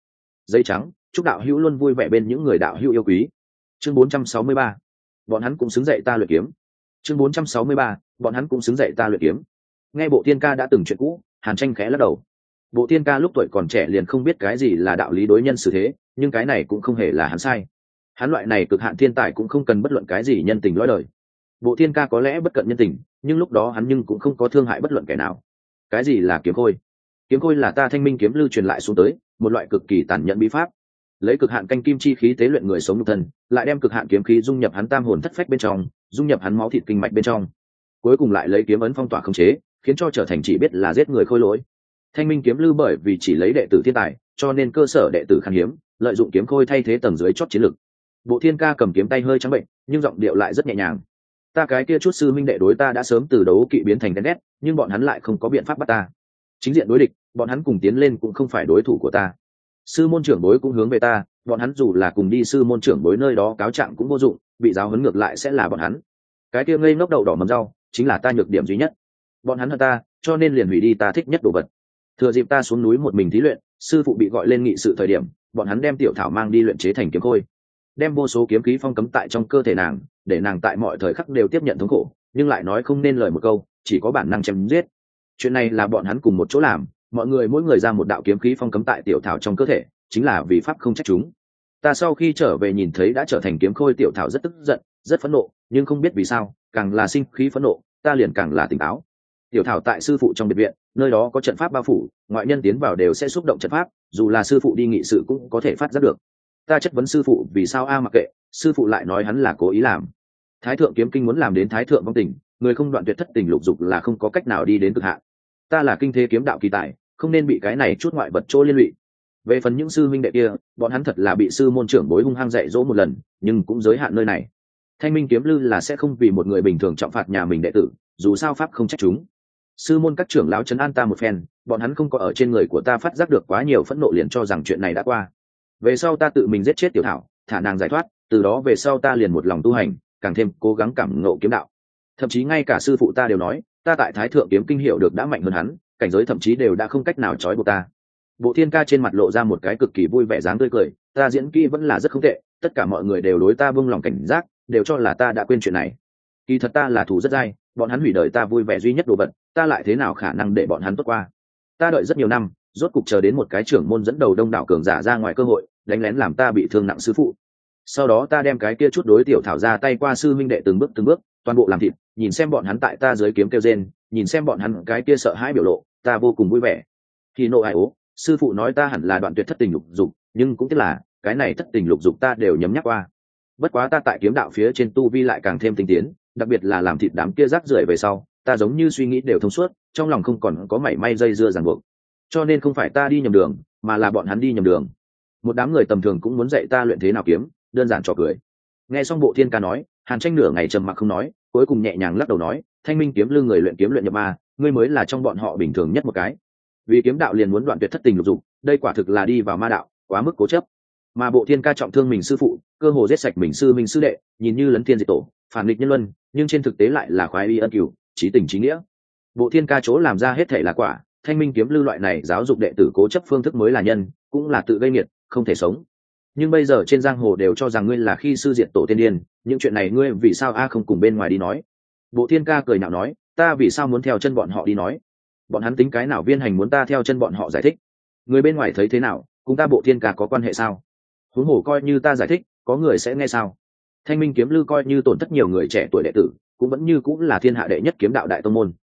Dây trắng, chúc đạo hữu luôn vui vẻ bên những người đạo hữu yêu quý. Chương 463 bọn hắn cũng xứng dậy ta luyện kiếm chương 463 bọn hắn cũng xứng dậy ta luyện kiếm. Nghe bộ tiên ca đã từng chuyện cũ, hàn tranh khẽ lắc đầu. Bộ tiên ca lúc tuổi còn trẻ liền không biết cái gì là đạo lý đối nhân xử thế, nhưng cái này cũng không hề là hắn sai. Hắn loại này cực hạn thiên tài cũng không cần bất luận cái gì nhân tình lõi đời. Bộ tiên ca có lẽ bất cận nhân tình, nhưng lúc đó hắn nhưng cũng không có thương hại bất luận kẻ nào. Cái gì là kiếm khôi? Kiếm khôi là ta thanh minh kiếm lưu truyền lại xuống tới, một loại cực kỳ tàn nhẫn bí pháp. Lấy cực hạn canh kim chi khí tế luyện người sống nhục thân, lại đem cực hạn kiếm khí dung nhập hắn tam hồn thất phách bên trong dung nhập hắn máu thịt kinh mạch bên trong. Cuối cùng lại lấy kiếm ấn phong tỏa khống chế, khiến cho trở thành chỉ biết là giết người khôi lỗi. Thanh minh kiếm lưu bởi vì chỉ lấy đệ tử thiên tài, cho nên cơ sở đệ tử khan hiếm, lợi dụng kiếm khôi thay thế tầng dưới chót chiến lực. Bộ thiên ca cầm kiếm tay hơi trắng bệnh, nhưng giọng điệu lại rất nhẹ nhàng. Ta cái kia chút sư minh đệ đối ta đã sớm từ đấu kỵ biến thành đen ghét nhưng bọn hắn lại không có biện pháp bắt ta. Chính diện đối địch, bọn hắn cùng tiến lên cũng không phải đối thủ của ta. Sư môn trưởng bối cũng hướng về ta, bọn hắn dù là cùng đi sư môn trưởng bối nơi đó cáo trạng cũng vô dụng bị giáo huấn ngược lại sẽ là bọn hắn. Cái kia ngây ngốc đậu đỏ mầm rau chính là ta nhược điểm duy nhất. Bọn hắn hơn ta, cho nên liền hủy đi ta thích nhất đồ vật. Thừa dịp ta xuống núi một mình thí luyện, sư phụ bị gọi lên nghị sự thời điểm, bọn hắn đem tiểu thảo mang đi luyện chế thành kiếm khôi. Đem vô số kiếm khí phong cấm tại trong cơ thể nàng, để nàng tại mọi thời khắc đều tiếp nhận thống khổ, nhưng lại nói không nên lời một câu, chỉ có bản năng chém giết. Chuyện này là bọn hắn cùng một chỗ làm, mọi người mỗi người ra một đạo kiếm khí phong cấm tại tiểu thảo trong cơ thể, chính là vì pháp không trách chúng ta sau khi trở về nhìn thấy đã trở thành kiếm khôi tiểu thảo rất tức giận, rất phẫn nộ, nhưng không biết vì sao, càng là sinh khí phẫn nộ, ta liền càng là tỉnh táo. Tiểu thảo tại sư phụ trong biệt viện, nơi đó có trận pháp bao phủ, ngoại nhân tiến vào đều sẽ xúc động trận pháp, dù là sư phụ đi nghị sự cũng có thể phát giác được. Ta chất vấn sư phụ vì sao a mặc kệ, sư phụ lại nói hắn là cố ý làm. Thái thượng kiếm kinh muốn làm đến thái thượng vong tình, người không đoạn tuyệt thất tình lục dục là không có cách nào đi đến cực hạn. Ta là kinh thế kiếm đạo kỳ tài, không nên bị cái này chút ngoại vật chỗ liên lụy về phần những sư huynh đệ kia, bọn hắn thật là bị sư môn trưởng bối hung hăng dạy dỗ một lần, nhưng cũng giới hạn nơi này. Thanh minh kiếm lư là sẽ không vì một người bình thường trọng phạt nhà mình đệ tử, dù sao pháp không trách chúng. Sư môn các trưởng lão chấn an ta một phen, bọn hắn không có ở trên người của ta phát giác được quá nhiều phẫn nộ liền cho rằng chuyện này đã qua. Về sau ta tự mình giết chết tiểu thảo, thả nàng giải thoát, từ đó về sau ta liền một lòng tu hành, càng thêm cố gắng cảm ngộ kiếm đạo. Thậm chí ngay cả sư phụ ta đều nói, ta tại thái thượng kiếm kinh hiệu được đã mạnh hơn hắn, cảnh giới thậm chí đều đã không cách nào trói buộc ta bộ thiên ca trên mặt lộ ra một cái cực kỳ vui vẻ dáng tươi cười, ta diễn kỹ vẫn là rất không tệ, tất cả mọi người đều đối ta vung lòng cảnh giác, đều cho là ta đã quên chuyện này. Kỳ thật ta là thù rất dai, bọn hắn hủy đời ta vui vẻ duy nhất đồ vật, ta lại thế nào khả năng để bọn hắn tốt qua? Ta đợi rất nhiều năm, rốt cục chờ đến một cái trưởng môn dẫn đầu đông đảo cường giả ra ngoài cơ hội, đánh lén làm ta bị thương nặng sư phụ. Sau đó ta đem cái kia chút đối tiểu thảo ra tay qua sư minh đệ từng bước từng bước, toàn bộ làm thịt, nhìn xem bọn hắn tại ta dưới kiếm kêu rên, nhìn xem bọn hắn cái kia sợ hãi biểu lộ, ta vô cùng vui vẻ. Khi nộ ai ố sư phụ nói ta hẳn là đoạn tuyệt thất tình lục dục, nhưng cũng tức là, cái này thất tình lục dục ta đều nhấm nhắc qua. Bất quá ta tại kiếm đạo phía trên tu vi lại càng thêm tinh tiến, đặc biệt là làm thịt đám kia rác rưởi về sau, ta giống như suy nghĩ đều thông suốt, trong lòng không còn có mảy may dây dưa ràng buộc. Cho nên không phải ta đi nhầm đường, mà là bọn hắn đi nhầm đường. Một đám người tầm thường cũng muốn dạy ta luyện thế nào kiếm, đơn giản trò cười. Nghe xong bộ thiên ca nói, hàn tranh nửa ngày trầm mặc không nói, cuối cùng nhẹ nhàng lắc đầu nói, thanh minh kiếm lương người luyện kiếm luyện nhập ma, ngươi mới là trong bọn họ bình thường nhất một cái vì kiếm đạo liền muốn đoạn tuyệt thất tình lục dục, đây quả thực là đi vào ma đạo, quá mức cố chấp. Mà bộ thiên ca trọng thương mình sư phụ, cơ hồ giết sạch mình sư minh sư đệ, nhìn như lấn thiên diệt tổ, phản nghịch nhân luân, nhưng trên thực tế lại là khoái y ân cửu, trí tình trí nghĩa. Bộ thiên ca chỗ làm ra hết thể là quả, thanh minh kiếm lưu loại này giáo dục đệ tử cố chấp phương thức mới là nhân, cũng là tự gây nghiệt, không thể sống. Nhưng bây giờ trên giang hồ đều cho rằng ngươi là khi sư diện tổ tiên điên, những chuyện này ngươi vì sao a không cùng bên ngoài đi nói? Bộ thiên ca cười nhạo nói, ta vì sao muốn theo chân bọn họ đi nói? Bọn hắn tính cái nào viên hành muốn ta theo chân bọn họ giải thích. Người bên ngoài thấy thế nào? Cùng ta bộ thiên ca có quan hệ sao? Huống hồ coi như ta giải thích, có người sẽ nghe sao? Thanh minh kiếm lư coi như tổn thất nhiều người trẻ tuổi đệ tử, cũng vẫn như cũng là thiên hạ đệ nhất kiếm đạo đại tông môn.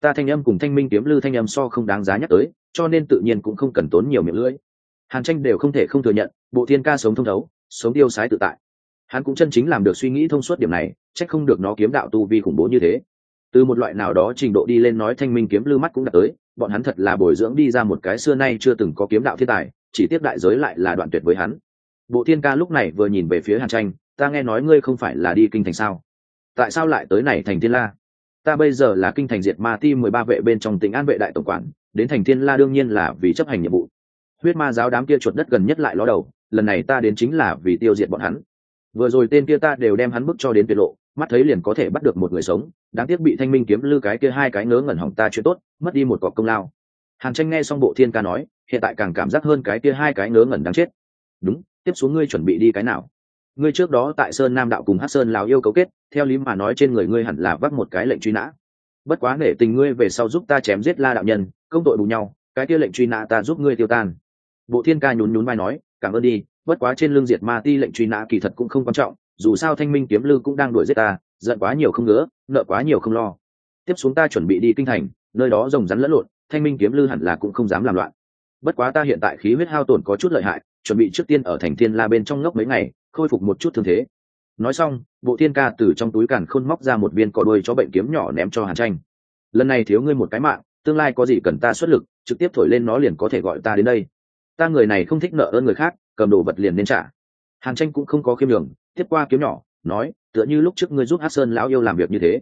Ta thanh âm cùng thanh minh kiếm lư thanh âm so không đáng giá nhắc tới, cho nên tự nhiên cũng không cần tốn nhiều miệng lưỡi. Hàn tranh đều không thể không thừa nhận, bộ thiên ca sống thông thấu, sống tiêu sái tự tại. Hắn cũng chân chính làm được suy nghĩ thông suốt điểm này trách không được nó kiếm đạo tu vi khủng bố như thế từ một loại nào đó trình độ đi lên nói thanh minh kiếm lư mắt cũng đã tới, bọn hắn thật là bồi dưỡng đi ra một cái xưa nay chưa từng có kiếm đạo thiên tài, chỉ tiếp đại giới lại là đoạn tuyệt với hắn. Bộ thiên ca lúc này vừa nhìn về phía hàn tranh, ta nghe nói ngươi không phải là đi kinh thành sao? Tại sao lại tới này thành thiên la? Ta bây giờ là kinh thành diệt ma ti mười ba vệ bên trong tỉnh an vệ đại tổng quản, đến thành thiên la đương nhiên là vì chấp hành nhiệm vụ. Huyết ma giáo đám kia chuột đất gần nhất lại ló đầu, lần này ta đến chính là vì tiêu diệt bọn hắn. Vừa rồi tên kia ta đều đem hắn bức cho đến tuyệt lộ mắt thấy liền có thể bắt được một người sống, đáng tiếc bị thanh minh kiếm lư cái kia hai cái ngớ ngẩn hỏng ta chuyện tốt, mất đi một cọc công lao. Hàn tranh nghe xong bộ thiên ca nói, hiện tại càng cảm giác hơn cái kia hai cái ngớ ngẩn đáng chết. Đúng, tiếp xuống ngươi chuẩn bị đi cái nào? Ngươi trước đó tại sơn nam đạo cùng hát sơn lào yêu cấu kết, theo lý mà nói trên người ngươi hẳn là vác một cái lệnh truy nã. Bất quá nể tình ngươi về sau giúp ta chém giết la đạo nhân, công tội bù nhau, cái kia lệnh truy nã ta giúp ngươi tiêu tan. Bộ thiên ca nhún nhún vai nói, cảm ơn đi, bất quá trên lương diệt ma ti lệnh truy nã kỳ thật cũng không quan trọng dù sao thanh minh kiếm lư cũng đang đuổi giết ta, giận quá nhiều không ngứa, nợ quá nhiều không lo. Tiếp xuống ta chuẩn bị đi kinh thành, nơi đó rồng rắn lẫn lộn, thanh minh kiếm lư hẳn là cũng không dám làm loạn. Bất quá ta hiện tại khí huyết hao tổn có chút lợi hại, chuẩn bị trước tiên ở thành thiên la bên trong ngốc mấy ngày, khôi phục một chút thương thế. Nói xong, bộ thiên ca từ trong túi càn khôn móc ra một viên cỏ đuôi cho bệnh kiếm nhỏ ném cho hàn tranh. Lần này thiếu ngươi một cái mạng, tương lai có gì cần ta xuất lực, trực tiếp thổi lên nó liền có thể gọi ta đến đây. Ta người này không thích nợ ơn người khác, cầm đồ vật liền nên trả. Hàn tranh cũng không có khiêm đường tiếp qua kiếm nhỏ, nói, tựa như lúc trước ngươi giúp hát sơn lão yêu làm việc như thế.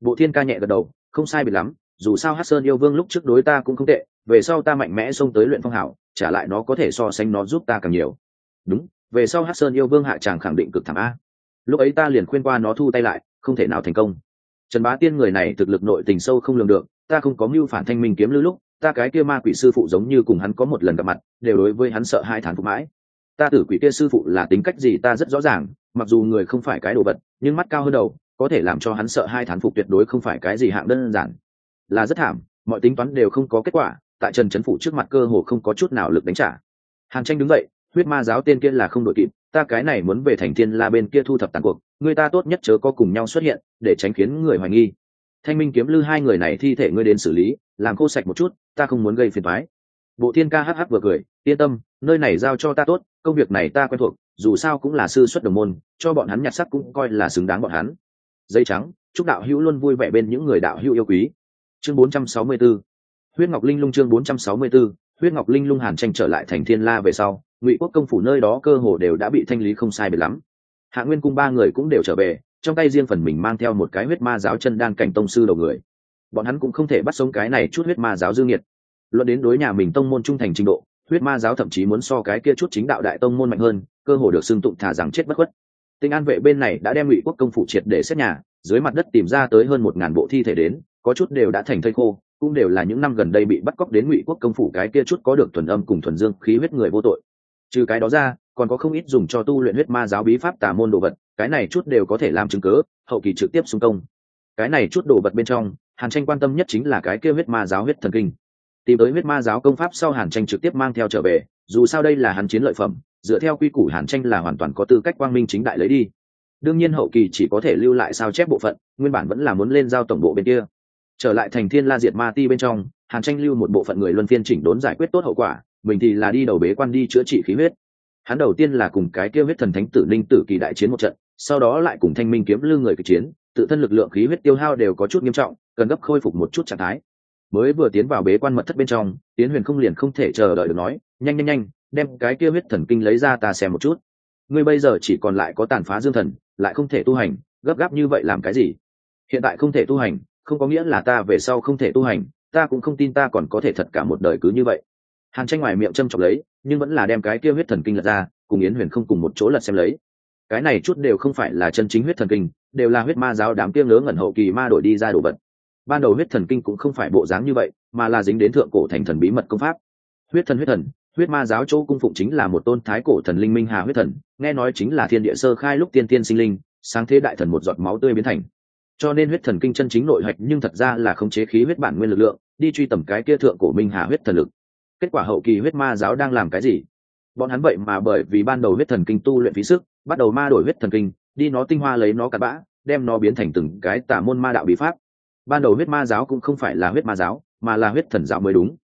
Bộ thiên ca nhẹ gật đầu, không sai biệt lắm, dù sao hát sơn yêu vương lúc trước đối ta cũng không tệ, về sau ta mạnh mẽ xông tới luyện phong hảo, trả lại nó có thể so sánh nó giúp ta càng nhiều. Đúng, về sau hát sơn yêu vương hạ tràng khẳng định cực thảm a. Lúc ấy ta liền khuyên qua nó thu tay lại, không thể nào thành công. Trần bá tiên người này thực lực nội tình sâu không lường được, ta không có mưu phản thanh minh kiếm lưu lúc, ta cái kia ma quỷ sư phụ giống như cùng hắn có một lần gặp mặt, đều đối với hắn sợ hai thán phục mãi. Ta tử quỷ kia sư phụ là tính cách gì ta rất rõ ràng mặc dù người không phải cái đồ vật, nhưng mắt cao hơn đầu, có thể làm cho hắn sợ hai thán phục tuyệt đối không phải cái gì hạng đơn giản. Là rất thảm, mọi tính toán đều không có kết quả, tại trần trấn phủ trước mặt cơ hồ không có chút nào lực đánh trả. Hàn tranh đứng dậy, huyết ma giáo tên kia là không đội kịp, ta cái này muốn về thành thiên la bên kia thu thập tàn cuộc, người ta tốt nhất chớ có cùng nhau xuất hiện, để tránh khiến người hoài nghi. Thanh minh kiếm lư hai người này thi thể ngươi đến xử lý, làm khô sạch một chút, ta không muốn gây phiền thoái bộ thiên ca hh vừa cười, yên tâm, nơi này giao cho ta tốt, công việc này ta quen thuộc dù sao cũng là sư xuất đồng môn, cho bọn hắn nhặt sắc cũng coi là xứng đáng bọn hắn. Dây trắng, chúc đạo hữu luôn vui vẻ bên những người đạo hữu yêu quý. Chương 464 huyết ngọc linh lung chương 464 huyết ngọc linh lung hàn tranh trở lại thành thiên la về sau, ngụy quốc công phủ nơi đó cơ hồ đều đã bị thanh lý không sai biệt lắm. Hạ nguyên cung ba người cũng đều trở về, trong tay riêng phần mình mang theo một cái huyết ma giáo chân đan cảnh tông sư đầu người. Bọn hắn cũng không thể bắt sống cái này chút huyết ma giáo dương nhiệt luận đến đối nhà mình tông môn trung thành trình độ, huyết ma giáo thậm chí muốn so cái kia chút chính đạo đại tông môn mạnh hơn cơ hồ được xưng tụng thả rằng chết bất khuất. Tinh an vệ bên này đã đem ngụy quốc công phủ triệt để xét nhà, dưới mặt đất tìm ra tới hơn một ngàn bộ thi thể đến, có chút đều đã thành thây khô, cũng đều là những năm gần đây bị bắt cóc đến ngụy quốc công phủ cái kia chút có được thuần âm cùng thuần dương khí huyết người vô tội. Trừ cái đó ra, còn có không ít dùng cho tu luyện huyết ma giáo bí pháp tà môn đồ vật, cái này chút đều có thể làm chứng cớ hậu kỳ trực tiếp xung công. Cái này chút đồ vật bên trong, hàn tranh quan tâm nhất chính là cái kia huyết ma giáo huyết thần kinh. Tìm tới huyết ma giáo công pháp sau hàn tranh trực tiếp mang theo trở về, dù sao đây là hàn chiến lợi phẩm dựa theo quy củ hàn tranh là hoàn toàn có tư cách quang minh chính đại lấy đi. Đương nhiên hậu kỳ chỉ có thể lưu lại sao chép bộ phận, nguyên bản vẫn là muốn lên giao tổng bộ bên kia. Trở lại thành thiên la diệt ma ti bên trong, hàn tranh lưu một bộ phận người luân phiên chỉnh đốn giải quyết tốt hậu quả, mình thì là đi đầu bế quan đi chữa trị khí huyết. Hắn đầu tiên là cùng cái kêu huyết thần thánh tử linh tử kỳ đại chiến một trận, sau đó lại cùng thanh minh kiếm lưu người kịch chiến, tự thân lực lượng khí huyết tiêu hao đều có chút nghiêm trọng, cần gấp khôi phục một chút trạng thái. Mới vừa tiến vào bế quan mật thất bên trong tiến huyền không liền không thể chờ đợi được nói, nhanh nhanh nhanh đem cái kia huyết thần kinh lấy ra ta xem một chút. Ngươi bây giờ chỉ còn lại có tàn phá dương thần, lại không thể tu hành, gấp gáp như vậy làm cái gì? Hiện tại không thể tu hành, không có nghĩa là ta về sau không thể tu hành, ta cũng không tin ta còn có thể thật cả một đời cứ như vậy. Hàn tranh ngoài miệng châm chọc lấy, nhưng vẫn là đem cái kia huyết thần kinh lật ra, cùng yến huyền không cùng một chỗ lật xem lấy. Cái này chút đều không phải là chân chính huyết thần kinh, đều là huyết ma giáo đám tiêm ngớ ngẩn hậu kỳ ma đổi đi ra đồ vật. Ban đầu huyết thần kinh cũng không phải bộ dáng như vậy, mà là dính đến thượng cổ thành thần bí mật công pháp. Huyết thần huyết thần huyết ma giáo chỗ cung phụng chính là một tôn thái cổ thần linh minh hà huyết thần, nghe nói chính là thiên địa sơ khai lúc tiên tiên sinh linh, sáng thế đại thần một giọt máu tươi biến thành. Cho nên huyết thần kinh chân chính nội hạch nhưng thật ra là khống chế khí huyết bản nguyên lực lượng, đi truy tầm cái kia thượng cổ minh hà huyết thần lực. Kết quả hậu kỳ huyết ma giáo đang làm cái gì? Bọn hắn vậy mà bởi vì ban đầu huyết thần kinh tu luyện phí sức, bắt đầu ma đổi huyết thần kinh, đi nó tinh hoa lấy nó cắt bã, đem nó biến thành từng cái tả môn ma đạo bí pháp. Ban đầu huyết ma giáo cũng không phải là huyết ma giáo, mà là huyết thần giáo mới đúng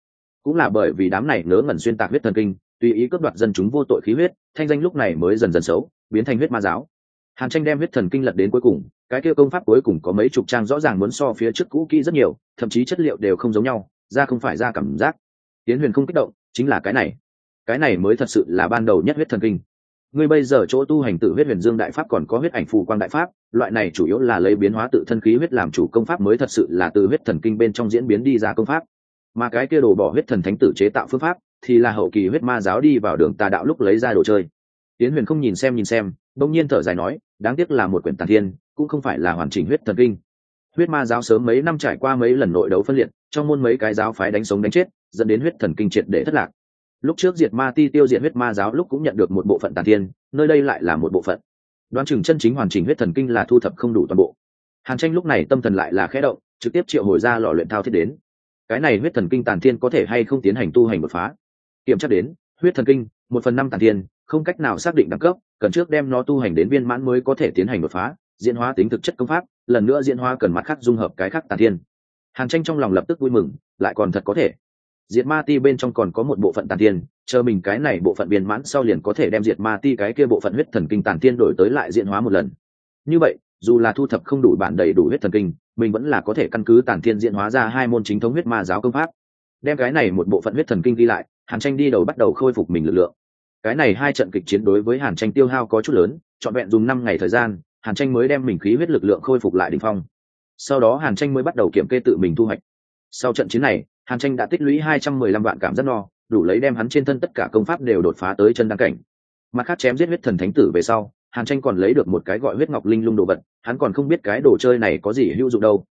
cũng là bởi vì đám này ngớ ngẩn xuyên tạc huyết thần kinh, tùy ý cướp đoạt dân chúng vô tội khí huyết, thanh danh lúc này mới dần dần xấu, biến thành huyết ma giáo. Hàn tranh đem huyết thần kinh lật đến cuối cùng, cái kia công pháp cuối cùng có mấy chục trang rõ ràng muốn so phía trước cũ kỹ rất nhiều, thậm chí chất liệu đều không giống nhau, ra không phải ra cảm giác. Tiến huyền không kích động, chính là cái này. Cái này mới thật sự là ban đầu nhất huyết thần kinh. Ngươi bây giờ chỗ tu hành tự huyết huyền dương đại pháp còn có huyết ảnh phù quang đại pháp, loại này chủ yếu là lấy biến hóa tự thân khí huyết làm chủ công pháp mới thật sự là từ huyết thần kinh bên trong diễn biến đi ra công pháp mà cái kia đồ bỏ huyết thần thánh tử chế tạo phương pháp thì là hậu kỳ huyết ma giáo đi vào đường tà đạo lúc lấy ra đồ chơi. Tiến huyền không nhìn xem nhìn xem, bỗng nhiên thở dài nói, đáng tiếc là một quyển tàn thiên, cũng không phải là hoàn chỉnh huyết thần kinh. Huyết ma giáo sớm mấy năm trải qua mấy lần nội đấu phân liệt, trong môn mấy cái giáo phái đánh sống đánh chết, dẫn đến huyết thần kinh triệt để thất lạc. Lúc trước diệt ma ti tiêu diệt huyết ma giáo lúc cũng nhận được một bộ phận tàn thiên, nơi đây lại là một bộ phận. Đoán chừng chân chính hoàn chỉnh huyết thần kinh là thu thập không đủ toàn bộ. Hàn tranh lúc này tâm thần lại là khẽ động, trực tiếp triệu hồi ra lò luyện thao thiết đến cái này huyết thần kinh tàn thiên có thể hay không tiến hành tu hành đột phá? Kiểm tra đến, huyết thần kinh, một phần năm tàn thiên, không cách nào xác định đẳng cấp, cần trước đem nó tu hành đến viên mãn mới có thể tiến hành đột phá, diễn hóa tính thực chất công pháp, lần nữa diễn hóa cần mặt khác dung hợp cái khác tàn thiên. Hàn tranh trong lòng lập tức vui mừng, lại còn thật có thể. Diệt ma ti bên trong còn có một bộ phận tàn thiên, chờ mình cái này bộ phận viên mãn sau liền có thể đem diệt ma ti cái kia bộ phận huyết thần kinh tàn thiên đổi tới lại diễn hóa một lần. Như vậy, dù là thu thập không đủ bản đầy đủ huyết thần kinh mình vẫn là có thể căn cứ tản thiên diễn hóa ra hai môn chính thống huyết ma giáo công pháp. Đem cái này một bộ phận huyết thần kinh ghi lại, hàn tranh đi đầu bắt đầu khôi phục mình lực lượng. Cái này hai trận kịch chiến đối với hàn tranh tiêu hao có chút lớn, trọn vẹn dùng năm ngày thời gian, hàn tranh mới đem mình khí huyết lực lượng khôi phục lại đỉnh phong. Sau đó hàn tranh mới bắt đầu kiểm kê tự mình thu hoạch. Sau trận chiến này, hàn tranh đã tích lũy hai trăm mười lăm vạn cảm giác no, đủ lấy đem hắn trên thân tất cả công pháp đều đột phá tới chân đăng cảnh. Mặt khác chém giết huyết thần thánh tử về sau hàn tranh còn lấy được một cái gọi huyết ngọc linh lung đồ vật, hắn còn không biết cái đồ chơi này có gì hữu dụng đâu.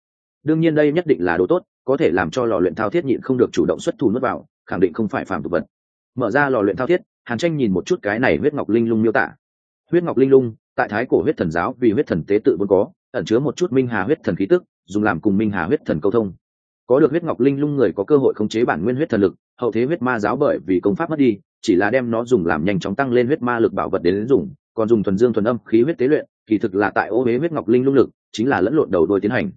Đương nhiên đây nhất định là đồ tốt, có thể làm cho lò luyện thao thiết nhịn không được chủ động xuất thủ nuốt vào, khẳng định không phải phàm tục vật. Mở ra lò luyện thao thiết, hàn tranh nhìn một chút cái này huyết ngọc linh lung miêu tả. Huyết ngọc linh lung, tại thái cổ huyết thần giáo, vì huyết thần tế tự vốn có, ẩn chứa một chút minh hà huyết thần khí tức, dùng làm cùng minh hà huyết thần câu thông. Có được huyết ngọc linh lung người có cơ hội khống chế bản nguyên huyết thần lực, hậu thế huyết ma giáo bởi vì công pháp mất đi, chỉ là đem nó dùng làm nhanh chóng tăng lên huyết ma lực bảo vật đến dùng còn dùng thuần dương thuần âm khí huyết tế luyện, kỳ thực là tại ô huế huyết ngọc linh lung lực, chính là lẫn lộn đầu đôi tiến hành.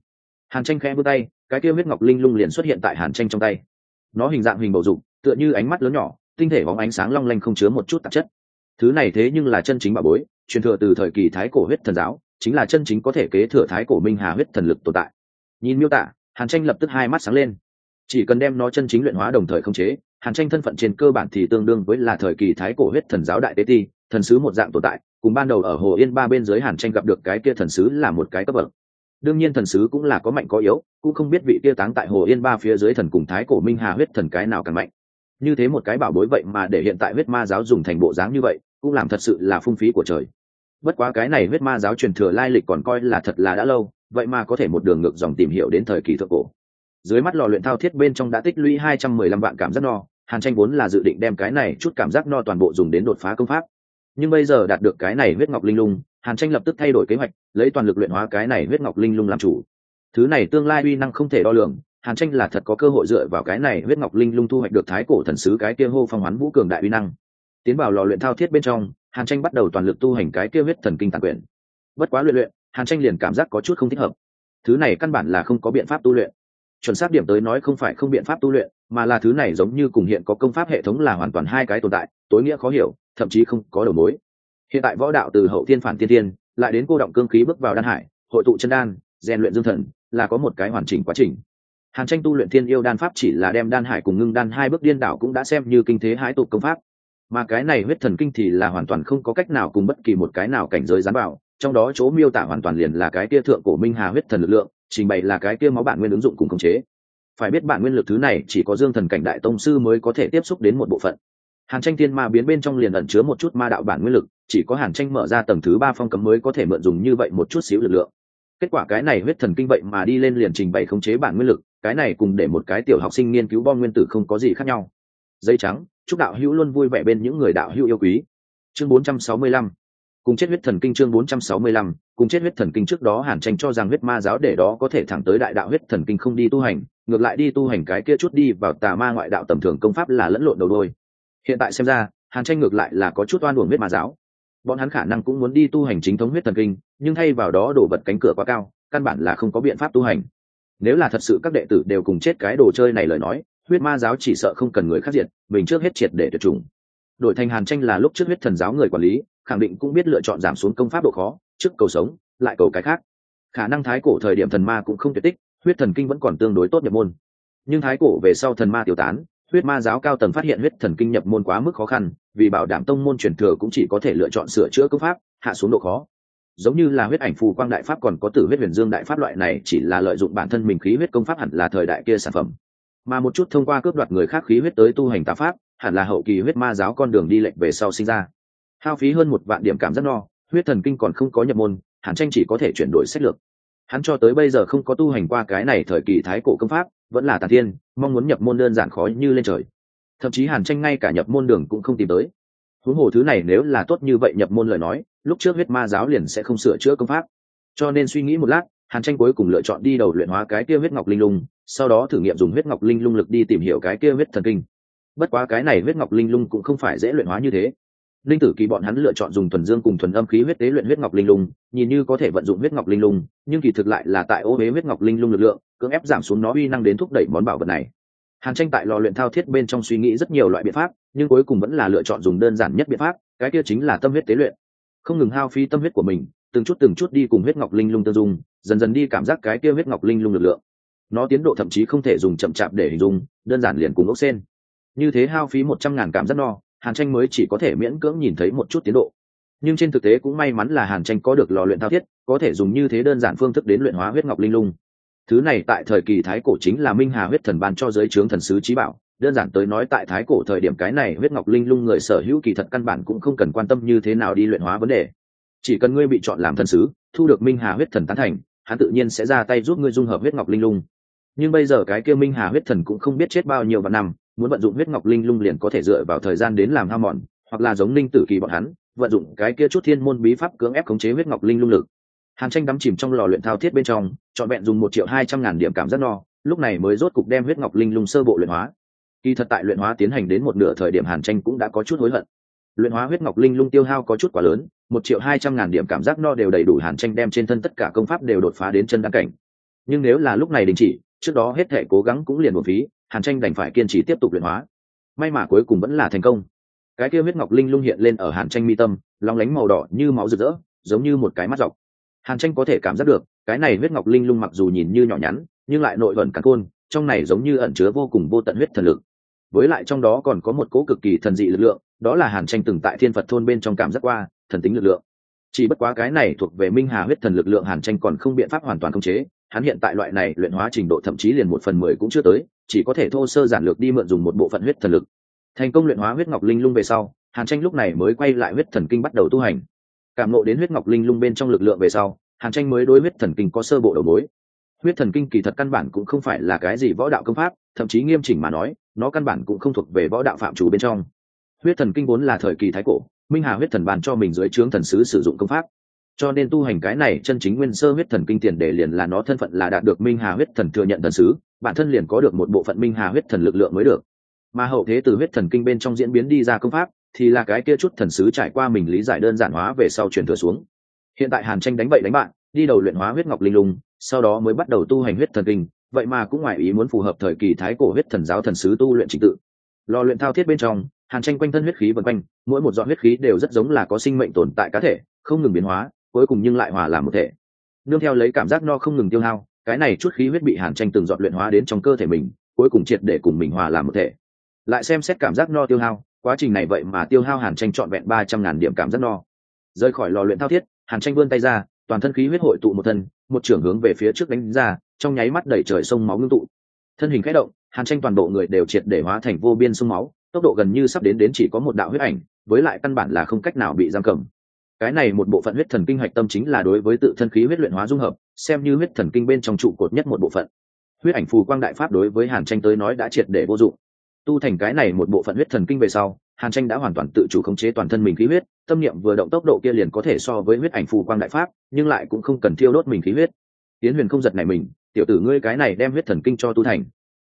Hàn tranh khẽ vươn tay, cái kia huyết ngọc linh lung liền xuất hiện tại hàn tranh trong tay. Nó hình dạng hình bầu dục, tựa như ánh mắt lớn nhỏ, tinh thể bóng ánh sáng long lanh không chứa một chút tạp chất. Thứ này thế nhưng là chân chính bảo bối, truyền thừa từ thời kỳ thái cổ huyết thần giáo, chính là chân chính có thể kế thừa thái cổ minh hà huyết thần lực tồn tại. Nhìn miêu tả, hàn tranh lập tức hai mắt sáng lên. Chỉ cần đem nó chân chính luyện hóa đồng thời không chế, hàn tranh thân phận trên cơ bản thì tương đương với là thời kỳ thái cổ huyết thần giáo đại tế ti, thần sứ một dạng tồn tại cùng ban đầu ở hồ yên ba bên dưới hàn tranh gặp được cái kia thần sứ là một cái cấp bậc. Đương nhiên thần sứ cũng là có mạnh có yếu, cũng không biết vị kia táng tại hồ yên ba phía dưới thần cùng thái cổ minh hà huyết thần cái nào càng mạnh. Như thế một cái bảo bối vậy mà để hiện tại huyết ma giáo dùng thành bộ dáng như vậy, cũng làm thật sự là phung phí của trời. Bất quá cái này huyết ma giáo truyền thừa lai lịch còn coi là thật là đã lâu, vậy mà có thể một đường ngược dòng tìm hiểu đến thời kỳ thượng cổ. Dưới mắt lò luyện thao thiết bên trong đã tích lũy hai trăm mười lăm vạn cảm giác no, hàn tranh vốn là dự định đem cái này chút cảm giác no toàn bộ dùng đến đột phá công pháp nhưng bây giờ đạt được cái này huyết ngọc linh lung, hàn tranh lập tức thay đổi kế hoạch, lấy toàn lực luyện hóa cái này huyết ngọc linh lung làm chủ. Thứ này tương lai uy năng không thể đo lường, hàn tranh là thật có cơ hội dựa vào cái này huyết ngọc linh lung thu hoạch được thái cổ thần sứ cái kia hô phong hoán vũ cường đại uy năng. Tiến vào lò luyện thao thiết bên trong, hàn tranh bắt đầu toàn lực tu hành cái kia huyết thần kinh tàn quyển bất quá luyện luyện, hàn tranh liền cảm giác có chút không thích hợp. Thứ này căn bản là không có biện pháp tu luyện. Chuẩn xác điểm tới nói không phải không biện pháp tu luyện, mà là thứ này giống như cùng hiện có công pháp hệ thống là hoàn toàn hai cái tồn tại, tối nghĩa khó hiểu thậm chí không có đầu mối. Hiện tại võ đạo từ hậu thiên phản tiên tiên lại đến cô động cương khí bước vào đan hải, hội tụ chân đan, rèn luyện dương thần, là có một cái hoàn chỉnh quá trình. Hàn tranh tu luyện thiên yêu đan pháp chỉ là đem đan hải cùng ngưng đan hai bước điên đảo cũng đã xem như kinh thế hải tụ công pháp. Mà cái này huyết thần kinh thì là hoàn toàn không có cách nào cùng bất kỳ một cái nào cảnh giới gián bảo, trong đó chỗ miêu tả hoàn toàn liền là cái kia thượng cổ minh hà huyết thần lực lượng, trình bày là cái kia máu bản nguyên ứng dụng cùng khống chế. Phải biết bản nguyên lực thứ này chỉ có dương thần cảnh đại tông sư mới có thể tiếp xúc đến một bộ phận hàn tranh thiên ma biến bên trong liền ẩn chứa một chút ma đạo bản nguyên lực, chỉ có hàn tranh mở ra tầng thứ ba phong cấm mới có thể mượn dùng như vậy một chút xíu lực lượng. Kết quả cái này huyết thần kinh vậy mà đi lên liền trình bày khống chế bản nguyên lực, cái này cùng để một cái tiểu học sinh nghiên cứu bom nguyên tử không có gì khác nhau. Dây trắng, chúc đạo hữu luôn vui vẻ bên những người đạo hữu yêu quý. Chương 465 cùng chết huyết thần kinh chương 465 cùng chết huyết thần kinh trước đó hàn tranh cho rằng huyết ma giáo để đó có thể thẳng tới đại đạo huyết thần kinh không đi tu hành, ngược lại đi tu hành cái kia chút đi vào tà ma ngoại đạo tầm thường công pháp là lẫn lộn đầu đôi hiện tại xem ra, hàn tranh ngược lại là có chút oan uổng huyết ma giáo. Bọn hắn khả năng cũng muốn đi tu hành chính thống huyết thần kinh, nhưng thay vào đó đổ vật cánh cửa quá cao, căn bản là không có biện pháp tu hành. Nếu là thật sự các đệ tử đều cùng chết cái đồ chơi này lời nói, huyết ma giáo chỉ sợ không cần người khác diệt, mình trước hết triệt để tuyệt chủng. Đổi thành hàn tranh là lúc trước huyết thần giáo người quản lý, khẳng định cũng biết lựa chọn giảm xuống công pháp độ khó, trước cầu sống, lại cầu cái khác. Khả năng thái cổ thời điểm thần ma cũng không tuyệt tích, huyết thần kinh vẫn còn tương đối tốt nhập môn. Nhưng thái cổ về sau thần ma tiêu tán huyết ma giáo cao tầng phát hiện huyết thần kinh nhập môn quá mức khó khăn, vì bảo đảm tông môn truyền thừa cũng chỉ có thể lựa chọn sửa chữa công pháp, hạ xuống độ khó. Giống như là huyết ảnh phù quang đại pháp còn có tử huyết huyền dương đại pháp loại này chỉ là lợi dụng bản thân mình khí huyết công pháp hẳn là thời đại kia sản phẩm. Mà một chút thông qua cướp đoạt người khác khí huyết tới tu hành tà pháp, hẳn là hậu kỳ huyết ma giáo con đường đi lệch về sau sinh ra. Hao phí hơn một vạn điểm cảm giác no, huyết thần kinh còn không có nhập môn hàn tranh chỉ có thể chuyển đổi sách lược. Hắn cho tới bây giờ không có tu hành qua cái này thời kỳ thái cổ công pháp vẫn là tàn thiên, mong muốn nhập môn đơn giản khó như lên trời. Thậm chí hàn tranh ngay cả nhập môn đường cũng không tìm tới. Huống hồ thứ này nếu là tốt như vậy nhập môn lời nói, lúc trước huyết ma giáo liền sẽ không sửa chữa công pháp. Cho nên suy nghĩ một lát, hàn tranh cuối cùng lựa chọn đi đầu luyện hóa cái kia huyết ngọc linh lung, sau đó thử nghiệm dùng huyết ngọc linh lung lực đi tìm hiểu cái kia huyết thần kinh. Bất quá cái này huyết ngọc linh lung cũng không phải dễ luyện hóa như thế linh tử kỳ bọn hắn lựa chọn dùng thuần dương cùng thuần âm khí huyết tế luyện huyết ngọc linh lung, nhìn như có thể vận dụng huyết ngọc linh lung, nhưng kỳ thực lại là tại ô huế huyết ngọc linh lung lực lượng, cưỡng ép giảm xuống nó uy năng đến thúc đẩy món bảo vật này. Hàn tranh tại lò luyện thao thiết bên trong suy nghĩ rất nhiều loại biện pháp, nhưng cuối cùng vẫn là lựa chọn dùng đơn giản nhất biện pháp, cái kia chính là tâm huyết tế luyện. Không ngừng hao phí tâm huyết của mình, từng chút từng chút đi cùng huyết ngọc linh lung tương dung, dần dần đi cảm giác cái kia huyết ngọc linh lung lực lượng. Nó tiến độ thậm chí không thể dùng chậm chạp để hình dung, đơn giản liền cùng ốc sen. Như thế hao phí một trăm ngàn cảm giác no hàn tranh mới chỉ có thể miễn cưỡng nhìn thấy một chút tiến độ. Nhưng trên thực tế cũng may mắn là hàn tranh có được lò luyện thao thiết, có thể dùng như thế đơn giản phương thức đến luyện hóa huyết ngọc linh lung. Thứ này tại thời kỳ thái cổ chính là minh hà huyết thần ban cho giới trướng thần sứ trí bảo. Đơn giản tới nói tại thái cổ thời điểm cái này huyết ngọc linh lung người sở hữu kỳ thật căn bản cũng không cần quan tâm như thế nào đi luyện hóa vấn đề. Chỉ cần ngươi bị chọn làm thần sứ, thu được minh hà huyết thần tán thành, hắn tự nhiên sẽ ra tay giúp ngươi dung hợp huyết ngọc linh lung. Nhưng bây giờ cái kia minh hà huyết thần cũng không biết chết bao nhiêu vạn năm muốn vận dụng huyết ngọc linh lung liền có thể dựa vào thời gian đến làm hao mòn, hoặc là giống linh tử kỳ bọn hắn, vận dụng cái kia chút thiên môn bí pháp cưỡng ép khống chế huyết ngọc linh lung lực. Hàn tranh đắm chìm trong lò luyện thao thiết bên trong, trọn vẹn dùng một triệu hai trăm ngàn điểm cảm giác no, lúc này mới rốt cục đem huyết ngọc linh lung sơ bộ luyện hóa. Kỳ thật tại luyện hóa tiến hành đến một nửa thời điểm hàn tranh cũng đã có chút hối hận. Luyện hóa huyết ngọc linh lung tiêu hao có chút quá lớn, một triệu hai trăm ngàn điểm cảm giác no đều đầy đủ hàn tranh đem trên thân tất cả công pháp đều đột phá đến chân đăng cảnh. Nhưng nếu là lúc này đình chỉ, trước đó hết thể cố gắng cũng liền một phí hàn tranh đành phải kiên trì tiếp tục luyện hóa. May mà cuối cùng vẫn là thành công. Cái kia huyết ngọc linh lung hiện lên ở hàn tranh mi tâm, lóng lánh màu đỏ như máu rực rỡ, giống như một cái mắt dọc. Hàn tranh có thể cảm giác được, cái này huyết ngọc linh lung mặc dù nhìn như nhỏ nhắn, nhưng lại nội vẩn cắn côn trong này giống như ẩn chứa vô cùng vô tận huyết thần lực. Với lại trong đó còn có một cố cực kỳ thần dị lực lượng, đó là hàn tranh từng tại thiên phật thôn bên trong cảm giác qua, thần tính lực lượng. Chỉ bất quá cái này thuộc về minh hà huyết thần lực lượng hàn tranh còn không biện pháp hoàn toàn khống chế hắn hiện tại loại này luyện hóa trình độ thậm chí liền một phần mười cũng chưa tới, chỉ có thể thô sơ giản lược đi mượn dùng một bộ phận huyết thần lực. Thành công luyện hóa huyết ngọc linh lung về sau, hàn tranh lúc này mới quay lại huyết thần kinh bắt đầu tu hành. Cảm lộ đến huyết ngọc linh lung bên trong lực lượng về sau, hàn tranh mới đối huyết thần kinh có sơ bộ đầu mối. Huyết thần kinh kỳ thật căn bản cũng không phải là cái gì võ đạo công pháp, thậm chí nghiêm chỉnh mà nói, nó căn bản cũng không thuộc về võ đạo phạm chủ bên trong. Huyết thần kinh vốn là thời kỳ thái cổ, minh hà huyết thần bàn cho mình dưới trướng thần sứ sử dụng công pháp cho nên tu hành cái này chân chính nguyên sơ huyết thần kinh tiền để liền là nó thân phận là đạt được minh hà huyết thần thừa nhận thần sứ, bản thân liền có được một bộ phận minh hà huyết thần lực lượng mới được. Mà hậu thế từ huyết thần kinh bên trong diễn biến đi ra công pháp, thì là cái kia chút thần sứ trải qua mình lý giải đơn giản hóa về sau truyền thừa xuống. Hiện tại hàn tranh đánh bậy đánh bạn, đi đầu luyện hóa huyết ngọc linh lung, sau đó mới bắt đầu tu hành huyết thần kinh, vậy mà cũng ngoài ý muốn phù hợp thời kỳ thái cổ huyết thần giáo thần sứ tu luyện trình tự. Lò luyện thao thiết bên trong, hàn tranh quanh thân huyết khí vân quanh, mỗi một giọt huyết khí đều rất giống là có sinh mệnh tồn tại cá thể, không ngừng biến hóa cuối cùng nhưng lại hòa làm một thể. Nương theo lấy cảm giác no không ngừng tiêu hao, cái này chút khí huyết bị hàn tranh từng dọn luyện hóa đến trong cơ thể mình, cuối cùng triệt để cùng mình hòa làm một thể. Lại xem xét cảm giác no tiêu hao, quá trình này vậy mà tiêu hao hàn tranh trọn vẹn ba trăm ngàn điểm cảm giác no. Rời khỏi lò luyện thao thiết, hàn tranh vươn tay ra, toàn thân khí huyết hội tụ một thân, một trưởng hướng về phía trước đánh ra, trong nháy mắt đẩy trời sông máu ngưng tụ. Thân hình khẽ động, hàn tranh toàn bộ người đều triệt để hóa thành vô biên sông máu, tốc độ gần như sắp đến đến chỉ có một đạo huyết ảnh, với lại căn bản là không cách nào bị giam cầm cái này một bộ phận huyết thần kinh hạch tâm chính là đối với tự thân khí huyết luyện hóa dung hợp, xem như huyết thần kinh bên trong trụ cột nhất một bộ phận. Huyết ảnh phù quang đại pháp đối với hàn tranh tới nói đã triệt để vô dụng. Tu thành cái này một bộ phận huyết thần kinh về sau, hàn tranh đã hoàn toàn tự chủ khống chế toàn thân mình khí huyết, tâm niệm vừa động tốc độ kia liền có thể so với huyết ảnh phù quang đại pháp, nhưng lại cũng không cần thiêu đốt mình khí huyết. Yến huyền không giật này mình, tiểu tử ngươi cái này đem huyết thần kinh cho tu thành.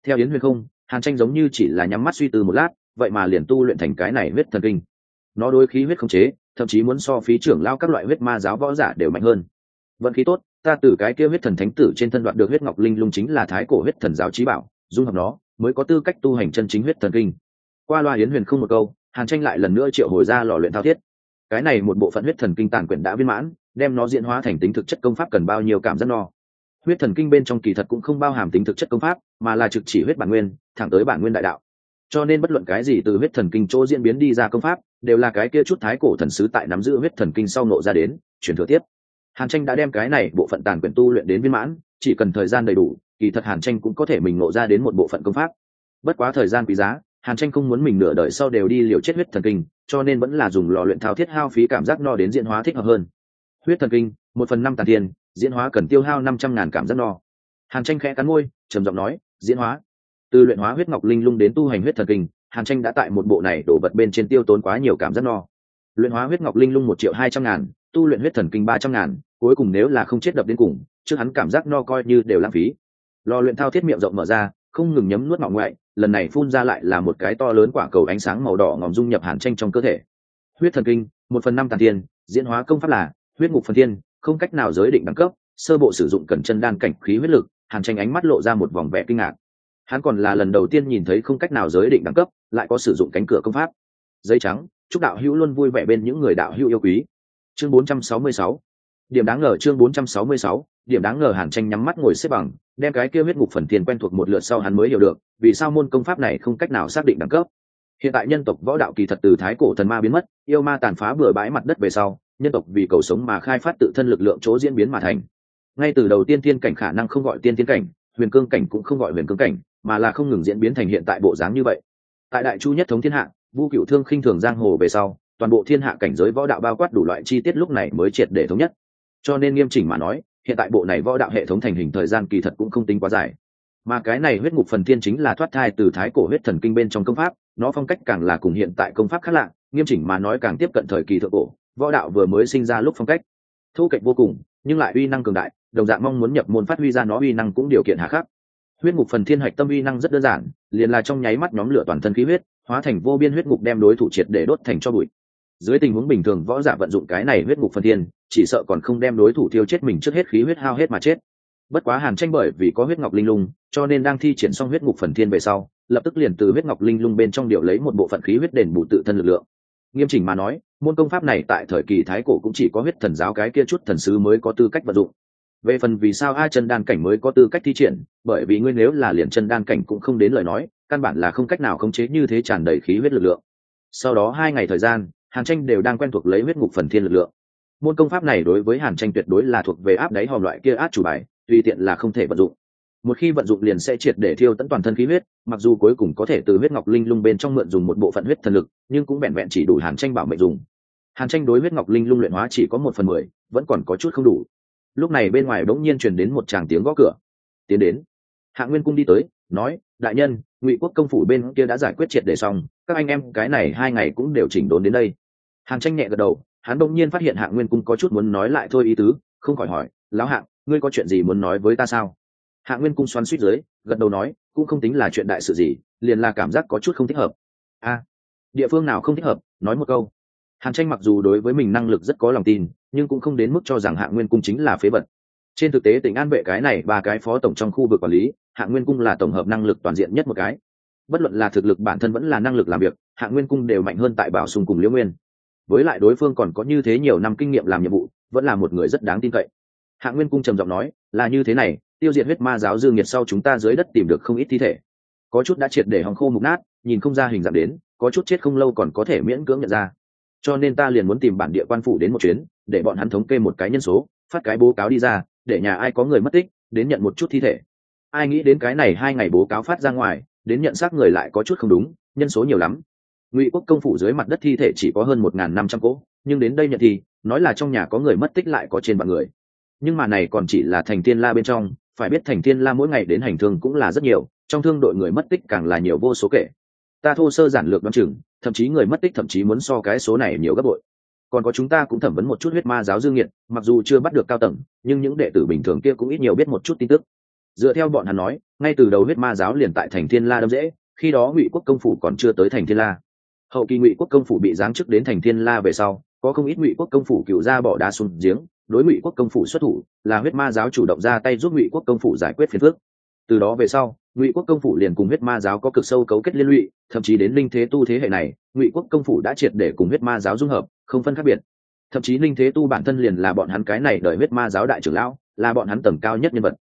Theo yến huyền không, hàn tranh giống như chỉ là nhắm mắt suy tư một lát, vậy mà liền tu luyện thành cái này huyết thần kinh. Nó đối khí huyết khống chế thậm chí muốn so phí trưởng lao các loại huyết ma giáo võ giả đều mạnh hơn. Vận khí tốt, ta từ cái kia huyết thần thánh tử trên thân đoạn được huyết ngọc linh lung chính là thái cổ huyết thần giáo trí bảo, dung hợp nó, mới có tư cách tu hành chân chính huyết thần kinh. Qua loa yến huyền không một câu, hàn tranh lại lần nữa triệu hồi ra lò luyện thao thiết. Cái này một bộ phận huyết thần kinh tàn quyển đã viên mãn, đem nó diễn hóa thành tính thực chất công pháp cần bao nhiêu cảm giác no. Huyết thần kinh bên trong kỳ thật cũng không bao hàm tính thực chất công pháp, mà là trực chỉ huyết bản nguyên, thẳng tới bản nguyên đại đạo. Cho nên bất luận cái gì từ huyết thần kinh chỗ diễn biến đi ra công pháp đều là cái kia chút thái cổ thần sứ tại nắm giữ huyết thần kinh sau nộ ra đến chuyển thừa tiếp. Hàn tranh đã đem cái này bộ phận tàn quyền tu luyện đến viên mãn, chỉ cần thời gian đầy đủ, kỳ thật hàn tranh cũng có thể mình nộ ra đến một bộ phận công pháp. Bất quá thời gian quý giá, hàn tranh không muốn mình nửa đời sau đều đi liều chết huyết thần kinh, cho nên vẫn là dùng lò luyện thao thiết hao phí cảm giác no đến diễn hóa thích hợp hơn. Huyết thần kinh, một phần năm tàn thiên diễn hóa cần tiêu hao năm trăm ngàn cảm giác no. Hàn tranh khẽ cắn môi, trầm giọng nói, diễn hóa. Từ luyện hóa huyết ngọc linh lung đến tu hành huyết thần kinh hàn tranh đã tại một bộ này đổ vật bên trên tiêu tốn quá nhiều cảm giác no. Luyện hóa huyết ngọc linh lung một triệu hai trăm ngàn, tu luyện huyết thần kinh ba trăm ngàn, cuối cùng nếu là không chết đập đến cùng, trước hắn cảm giác no coi như đều lãng phí. Lò luyện thao thiết miệng rộng mở ra, không ngừng nhấm nuốt ngọng ngoại, lần này phun ra lại là một cái to lớn quả cầu ánh sáng màu đỏ ngòm dung nhập hàn tranh trong cơ thể. Huyết thần kinh, một phần năm tàn thiên, diễn hóa công pháp là huyết ngục phần thiên, không cách nào giới định đẳng cấp, sơ bộ sử dụng cần chân đan cảnh khí huyết lực, hàn tranh ánh mắt lộ ra một vòng vẻ kinh ngạc hắn còn là lần đầu tiên nhìn thấy không cách nào giới định đẳng cấp, lại có sử dụng cánh cửa công pháp. Giấy trắng, chúc đạo hữu luôn vui vẻ bên những người đạo hữu yêu quý. Chương 466 điểm đáng ngờ chương 466 điểm đáng ngờ hàn tranh nhắm mắt ngồi xếp bằng, đem cái kia huyết ngục phần tiền quen thuộc một lượt sau hắn mới hiểu được, vì sao môn công pháp này không cách nào xác định đẳng cấp. Hiện tại nhân tộc võ đạo kỳ thật từ thái cổ thần ma biến mất, yêu ma tàn phá bừa bãi mặt đất về sau, nhân tộc vì cầu sống mà khai phát tự thân lực lượng chỗ diễn biến mà thành. Ngay từ đầu tiên tiên cảnh khả năng không gọi tiên tiên cảnh huyền cương cảnh cũng không gọi huyền cương cảnh, mà là không ngừng diễn biến thành hiện tại bộ dáng như vậy. Tại đại chu nhất thống thiên hạ, vu cựu thương khinh thường giang hồ về sau, toàn bộ thiên hạ cảnh giới võ đạo bao quát đủ loại chi tiết lúc này mới triệt để thống nhất. Cho nên nghiêm chỉnh mà nói, hiện tại bộ này võ đạo hệ thống thành hình thời gian kỳ thật cũng không tính quá dài. Mà cái này huyết ngục phần thiên chính là thoát thai từ thái cổ huyết thần kinh bên trong công pháp, nó phong cách càng là cùng hiện tại công pháp khác lạ, nghiêm chỉnh mà nói càng tiếp cận thời kỳ thượng cổ, võ đạo vừa mới sinh ra lúc phong cách. Thu kệch vô cùng, nhưng lại uy năng cường đại đồng dạng mong muốn nhập môn phát huy ra nó uy năng cũng điều kiện hạ khắc. Huyết ngục phần thiên hạch tâm uy năng rất đơn giản, liền là trong nháy mắt nhóm lửa toàn thân khí huyết, hóa thành vô biên huyết ngục đem đối thủ triệt để đốt thành cho bụi. Dưới tình huống bình thường, võ giả vận dụng cái này huyết ngục phần thiên, chỉ sợ còn không đem đối thủ tiêu chết mình trước hết khí huyết hao hết mà chết. Bất quá hàn tranh bởi vì có huyết ngọc linh lung, cho nên đang thi triển xong huyết ngục phần thiên về sau, lập tức liền từ huyết ngọc linh lung bên trong điều lấy một bộ phận khí huyết đền bù tự thân lực lượng. Nghiêm chỉnh mà nói, môn công pháp này tại thời kỳ thái cổ cũng chỉ có huyết thần giáo cái kia chút thần sứ mới có tư cách vận dụng về phần vì sao a chân đan cảnh mới có tư cách thi triển, bởi vì nguyên nếu là liền chân đan cảnh cũng không đến lời nói, căn bản là không cách nào khống chế như thế tràn đầy khí huyết lực lượng. Sau đó hai ngày thời gian, hàn tranh đều đang quen thuộc lấy huyết ngục phần thiên lực lượng. Môn công pháp này đối với hàn tranh tuyệt đối là thuộc về áp đáy hòm loại kia át chủ bài, tùy tiện là không thể vận dụng. Một khi vận dụng liền sẽ triệt để thiêu tận toàn thân khí huyết, mặc dù cuối cùng có thể từ huyết ngọc linh lung bên trong mượn dùng một bộ phận huyết thần lực, nhưng cũng vẹn vẹn chỉ đủ hàn tranh bảo mệnh dùng. Hàn tranh đối huyết ngọc linh lung luyện hóa chỉ có một phần mười, vẫn còn có chút không đủ lúc này bên ngoài bỗng nhiên truyền đến một tràng tiếng gõ cửa. Tiến đến. Hạ nguyên cung đi tới, nói, đại nhân, ngụy quốc công phủ bên kia đã giải quyết triệt để xong, các anh em cái này hai ngày cũng đều chỉnh đốn đến đây. Hàn tranh nhẹ gật đầu, hắn bỗng nhiên phát hiện hạ nguyên cung có chút muốn nói lại thôi ý tứ, không khỏi hỏi, lão hạng ngươi có chuyện gì muốn nói với ta sao? Hạ nguyên cung xoắn suýt dưới, gật đầu nói, cũng không tính là chuyện đại sự gì, liền là cảm giác có chút không thích hợp. A, địa phương nào không thích hợp, nói một câu. Hàn tranh mặc dù đối với mình năng lực rất có lòng tin nhưng cũng không đến mức cho rằng hạ nguyên cung chính là phế vật. Trên thực tế, tỉnh an vệ cái này ba cái phó tổng trong khu vực quản lý, hạ nguyên cung là tổng hợp năng lực toàn diện nhất một cái. Bất luận là thực lực bản thân vẫn là năng lực làm việc, hạ nguyên cung đều mạnh hơn tại bảo sùng cùng liễu nguyên. Với lại đối phương còn có như thế nhiều năm kinh nghiệm làm nhiệm vụ, vẫn là một người rất đáng tin cậy. Hạ nguyên cung trầm giọng nói, là như thế này, tiêu diệt huyết ma giáo dương nhiệt sau chúng ta dưới đất tìm được không ít thi thể. Có chút đã triệt để hòng khô mục nát, nhìn không ra hình dạng đến, có chút chết không lâu còn có thể miễn cưỡng nhận ra. Cho nên ta liền muốn tìm bản địa quan phủ đến một chuyến để bọn hắn thống kê một cái nhân số, phát cái bố cáo đi ra, để nhà ai có người mất tích, đến nhận một chút thi thể. Ai nghĩ đến cái này hai ngày bố cáo phát ra ngoài, đến nhận xác người lại có chút không đúng, nhân số nhiều lắm. Ngụy quốc công phủ dưới mặt đất thi thể chỉ có hơn một n g h n năm trăm cỗ, nhưng đến đây nhận thì, nói là trong nhà có người mất tích lại có trên vạn người. Nhưng mà này còn chỉ là thành tiên la bên trong, phải biết thành tiên la mỗi ngày đến hành thương cũng là rất nhiều, trong thương đội người mất tích càng là nhiều vô số kể. Ta thô sơ giản lược đ o á n chừng, thậm chí người mất tích thậm chí muốn so cái số này nhiều gấp bội còn có chúng ta cũng thẩm vấn một chút huyết ma giáo dương nghiệt, mặc dù chưa bắt được cao tầng, nhưng những đệ tử bình thường kia cũng ít nhiều biết một chút tin tức. Dựa theo bọn hắn nói, ngay từ đầu huyết ma giáo liền tại thành thiên la đâm dễ, khi đó ngụy quốc công phủ còn chưa tới thành thiên la. Hậu kỳ ngụy quốc công phủ bị giáng chức đến thành thiên la về sau, có không ít ngụy quốc công phủ cựu ra bỏ đá xuống giếng, đối ngụy quốc công phủ xuất thủ, là huyết ma giáo chủ động ra tay giúp ngụy quốc công phủ giải quyết phiền phước từ đó về sau ngụy quốc công phủ liền cùng huyết ma giáo có cực sâu cấu kết liên lụy, thậm chí đến linh thế tu thế hệ này, ngụy quốc công phủ đã triệt để cùng huyết ma giáo dung hợp, không phân khác biệt. Thậm chí linh thế tu bản thân liền là bọn hắn cái này đợi huyết ma giáo đại trưởng lão, là bọn hắn tầm cao nhất nhân vật.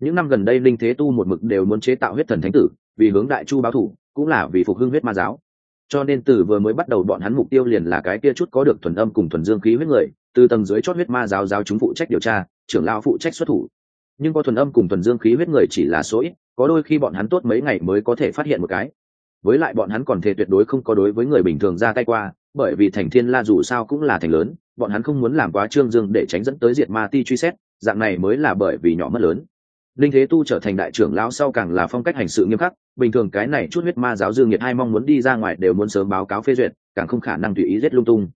Những năm gần đây linh thế tu một mực đều muốn chế tạo huyết thần thánh tử, vì hướng đại chu báo thủ, cũng là vì phục hưng huyết ma giáo. Cho nên từ vừa mới bắt đầu bọn hắn mục tiêu liền là cái kia chút có được thuần âm cùng thuần dương khí huyết người, từ tầng dưới chót huyết ma giáo giáo chúng phụ trách điều tra, trưởng lao phụ trách xuất thủ nhưng có thuần âm cùng thuần dương khí huyết người chỉ là số ít, có đôi khi bọn hắn tốt mấy ngày mới có thể phát hiện một cái. Với lại bọn hắn còn thể tuyệt đối không có đối với người bình thường ra tay qua, bởi vì thành thiên la dù sao cũng là thành lớn, bọn hắn không muốn làm quá trương dương để tránh dẫn tới diệt ma ti truy xét, dạng này mới là bởi vì nhỏ mất lớn. Linh thế tu trở thành đại trưởng lão sau càng là phong cách hành sự nghiêm khắc, bình thường cái này chút huyết ma giáo dương nhiệt hai mong muốn đi ra ngoài đều muốn sớm báo cáo phê duyệt, càng không khả năng tùy ý giết lung tung.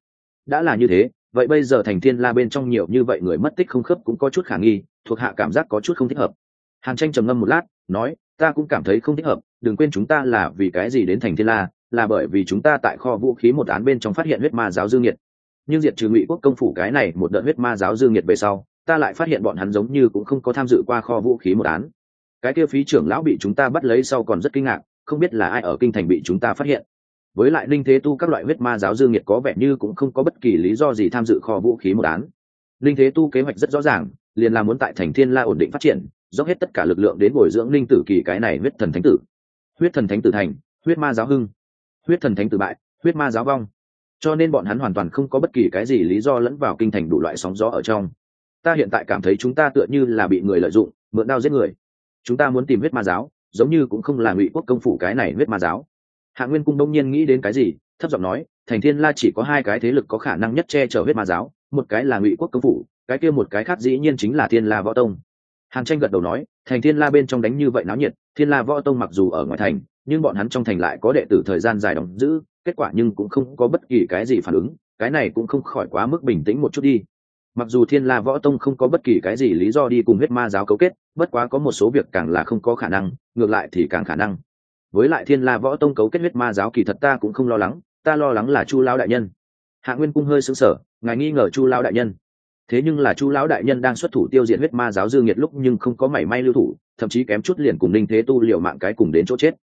Đã là như thế, vậy bây giờ thành thiên la bên trong nhiều như vậy người mất tích không khớp cũng có chút khả nghi thuộc hạ cảm giác có chút không thích hợp. Hàn tranh trầm ngâm một lát, nói, ta cũng cảm thấy không thích hợp, đừng quên chúng ta là vì cái gì đến thành thiên la, là bởi vì chúng ta tại kho vũ khí một án bên trong phát hiện huyết ma giáo dương nhiệt. Nhưng diệt trừ ngụy quốc công phủ cái này một đợt huyết ma giáo dương nhiệt về sau, ta lại phát hiện bọn hắn giống như cũng không có tham dự qua kho vũ khí một án. Cái kia phí trưởng lão bị chúng ta bắt lấy sau còn rất kinh ngạc, không biết là ai ở kinh thành bị chúng ta phát hiện. Với lại linh thế tu các loại huyết ma giáo dương nhiệt có vẻ như cũng không có bất kỳ lý do gì tham dự kho vũ khí một án. Linh thế tu kế hoạch rất rõ ràng liền là muốn tại thành thiên la ổn định phát triển, dốc hết tất cả lực lượng đến bồi dưỡng linh tử kỳ cái này huyết thần thánh tử. Huyết thần thánh tử thành, huyết ma giáo hưng. Huyết thần thánh tử bại, huyết ma giáo vong. Cho nên bọn hắn hoàn toàn không có bất kỳ cái gì lý do lẫn vào kinh thành đủ loại sóng gió ở trong. Ta hiện tại cảm thấy chúng ta tựa như là bị người lợi dụng, mượn đao giết người. Chúng ta muốn tìm huyết ma giáo, giống như cũng không là ngụy quốc công phủ cái này huyết ma giáo. Hạ nguyên cung đông nhiên nghĩ đến cái gì, thấp giọng nói, thành thiên la chỉ có hai cái thế lực có khả năng nhất che chở huyết ma giáo, một cái là ngụy quốc công phủ cái kia một cái khác dĩ nhiên chính là thiên la võ tông. Hàn tranh gật đầu nói, thành thiên la bên trong đánh như vậy náo nhiệt, thiên la võ tông mặc dù ở ngoài thành, nhưng bọn hắn trong thành lại có đệ tử thời gian dài đóng giữ, kết quả nhưng cũng không có bất kỳ cái gì phản ứng, cái này cũng không khỏi quá mức bình tĩnh một chút đi. Mặc dù thiên la võ tông không có bất kỳ cái gì lý do đi cùng huyết ma giáo cấu kết, bất quá có một số việc càng là không có khả năng, ngược lại thì càng khả năng. Với lại thiên la võ tông cấu kết huyết ma giáo kỳ thật ta cũng không lo lắng, ta lo lắng là chu lao đại nhân. Hạ nguyên cung hơi xứng sở ngài nghi ngờ chu lao đại nhân thế nhưng là chu lão đại nhân đang xuất thủ tiêu diệt huyết ma giáo dương nghiệt lúc nhưng không có mảy may lưu thủ, thậm chí kém chút liền cùng ninh thế tu liệu mạng cái cùng đến chỗ chết.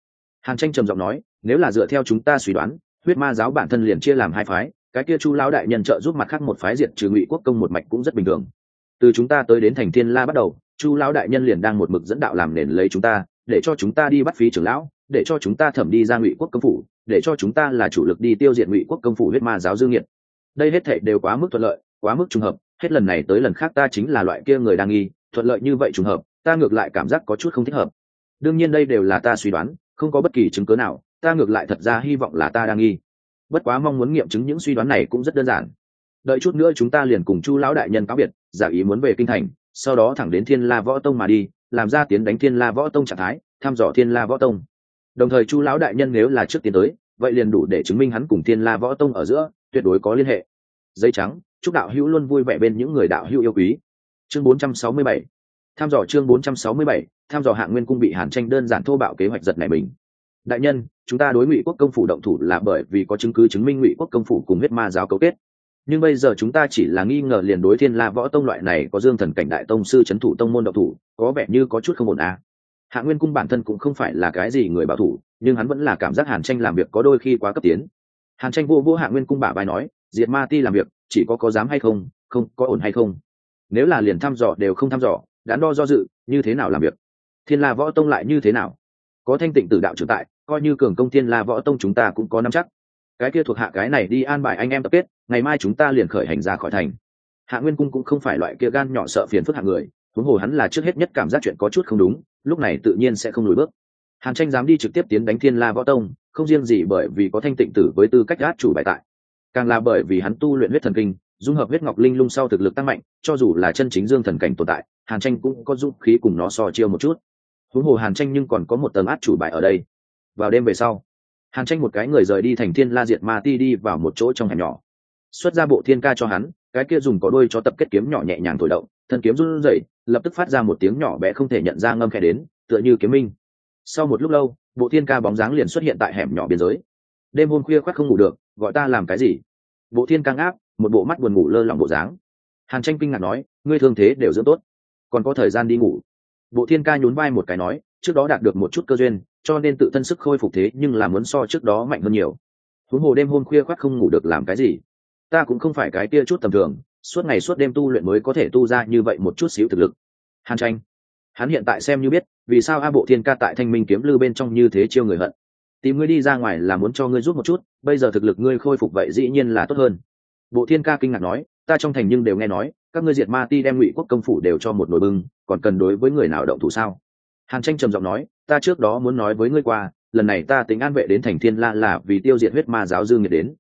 Hàn tranh trầm giọng nói, nếu là dựa theo chúng ta suy đoán, huyết ma giáo bản thân liền chia làm hai phái, cái kia chu lão đại nhân trợ giúp mặt khác một phái diệt trừ ngụy quốc công một mạch cũng rất bình thường. Từ chúng ta tới đến thành thiên la bắt đầu, chu lão đại nhân liền đang một mực dẫn đạo làm nền lấy chúng ta, để cho chúng ta đi bắt phí trưởng lão, để cho chúng ta thẩm đi ra ngụy quốc công phủ, để cho chúng ta là chủ lực đi tiêu diệt ngụy quốc công phủ huyết ma giáo dương nghiệt đây hết thệ đều quá mức thuận lợi, quá mức trùng hợp hết lần này tới lần khác ta chính là loại kia người đang nghi, thuận lợi như vậy trùng hợp, ta ngược lại cảm giác có chút không thích hợp. Đương nhiên đây đều là ta suy đoán, không có bất kỳ chứng cớ nào, ta ngược lại thật ra hy vọng là ta đang nghi. Bất quá mong muốn nghiệm chứng những suy đoán này cũng rất đơn giản. Đợi chút nữa chúng ta liền cùng chu lão đại nhân cáo biệt, giả ý muốn về kinh thành, sau đó thẳng đến thiên la võ tông mà đi, làm ra tiến đánh thiên la võ tông trạng thái, thăm dò thiên la võ tông. Đồng thời chu lão đại nhân nếu là trước tiến tới, vậy liền đủ để chứng minh hắn cùng thiên la võ tông ở giữa tuyệt đối có liên hệ. Giấy trắng chúc đạo hữu luôn vui vẻ bên những người đạo hữu yêu quý. Chương 467 tham dò chương 467 tham dò hạng nguyên cung bị hàn tranh đơn giản thô bạo kế hoạch giật này mình. Đại nhân, chúng ta đối ngụy quốc công phủ động thủ là bởi vì có chứng cứ chứng minh ngụy quốc công phủ cùng huyết ma giáo cấu kết. Nhưng bây giờ chúng ta chỉ là nghi ngờ liền đối thiên la võ tông loại này có dương thần cảnh đại tông sư c h ấ n thủ tông môn động thủ, có vẻ như có chút không ổn à. hạ nguyên cung bản thân cũng không phải là cái gì người bảo thủ, nhưng hắn vẫn là cảm giác hàn tranh làm việc có đôi khi quá cấp tiến. Hàn tranh vô vô hạ nguyên cung bả bài nói diệt ma ti làm việc, chỉ có có dám hay không không có ổn hay không. Nếu là liền thăm dò đều không thăm dò đắn đo do dự, như thế nào làm việc? Thiên la võ tông lại như thế nào? Có thanh tịnh tử đạo trưởng tại, coi như cường công thiên la võ tông chúng ta cũng có năm chắc. Cái kia thuộc hạ cái này đi an bài anh em tập kết, ngày mai chúng ta liền khởi hành ra khỏi thành. Hạ nguyên cung cũng không phải loại kia gan nhỏ sợ phiền phức hạng người, huống hồ hắn là trước hết nhất cảm giác chuyện có chút không đúng, lúc này tự nhiên sẽ không lùi bước. Hàn tranh dám đi trực tiếp tiến đánh thiên la võ tông, không riêng gì bởi vì có thanh tịnh tử với tư cách át chủ bài tại càng là bởi vì hắn tu luyện huyết thần kinh, dung hợp huyết ngọc linh lung sau thực lực tăng mạnh, cho dù là chân chính dương thần cảnh tồn tại, hàn tranh cũng có dũng khí cùng nó so chiêu một chút. Huống hồ hàn tranh nhưng còn có một tầng át chủ bài ở đây. Vào đêm về sau, hàn tranh một cái người rời đi thành thiên la diệt ma ti đi vào một chỗ trong hẻm nhỏ. Xuất ra bộ thiên ca cho hắn, cái kia dùng có đôi cho tập kết kiếm nhỏ nhẹ nhàng thổi động, thân kiếm run rẩy, lập tức phát ra một tiếng nhỏ bé không thể nhận ra ngâm khẽ đến, tựa như kiếm minh. Sau một lúc lâu, bộ thiên ca bóng dáng liền xuất hiện tại hẻm nhỏ biên giới đêm hôm khuya khoác không ngủ được, gọi ta làm cái gì? Bộ thiên căng áp, một bộ mắt buồn ngủ lơ lỏng bộ dáng. Hàn tranh kinh ngạc nói, ngươi thương thế đều dưỡng tốt, còn có thời gian đi ngủ. Bộ thiên ca nhún vai một cái nói, trước đó đạt được một chút cơ duyên, cho nên tự thân sức khôi phục thế nhưng là muốn so trước đó mạnh hơn nhiều. Huống hồ đêm hôm khuya khoác không ngủ được làm cái gì? Ta cũng không phải cái kia chút tầm thường, suốt ngày suốt đêm tu luyện mới có thể tu ra như vậy một chút xíu thực lực. Hàn tranh, hắn hiện tại xem như biết, vì sao a bộ thiên ca tại thanh minh kiếm lư bên trong như thế chiêu người hận tìm ngươi đi ra ngoài là muốn cho ngươi rút một chút, bây giờ thực lực ngươi khôi phục vậy dĩ nhiên là tốt hơn. Bộ thiên ca kinh ngạc nói, ta trong thành nhưng đều nghe nói, các ngươi diệt ma ti đem ngụy quốc công phủ đều cho một nồi bưng, còn cần đối với người nào động thủ sao? Hàn tranh trầm giọng nói, ta trước đó muốn nói với ngươi qua, lần này ta tính an vệ đến thành thiên la là vì tiêu diệt huyết ma giáo dương nghiệt đến.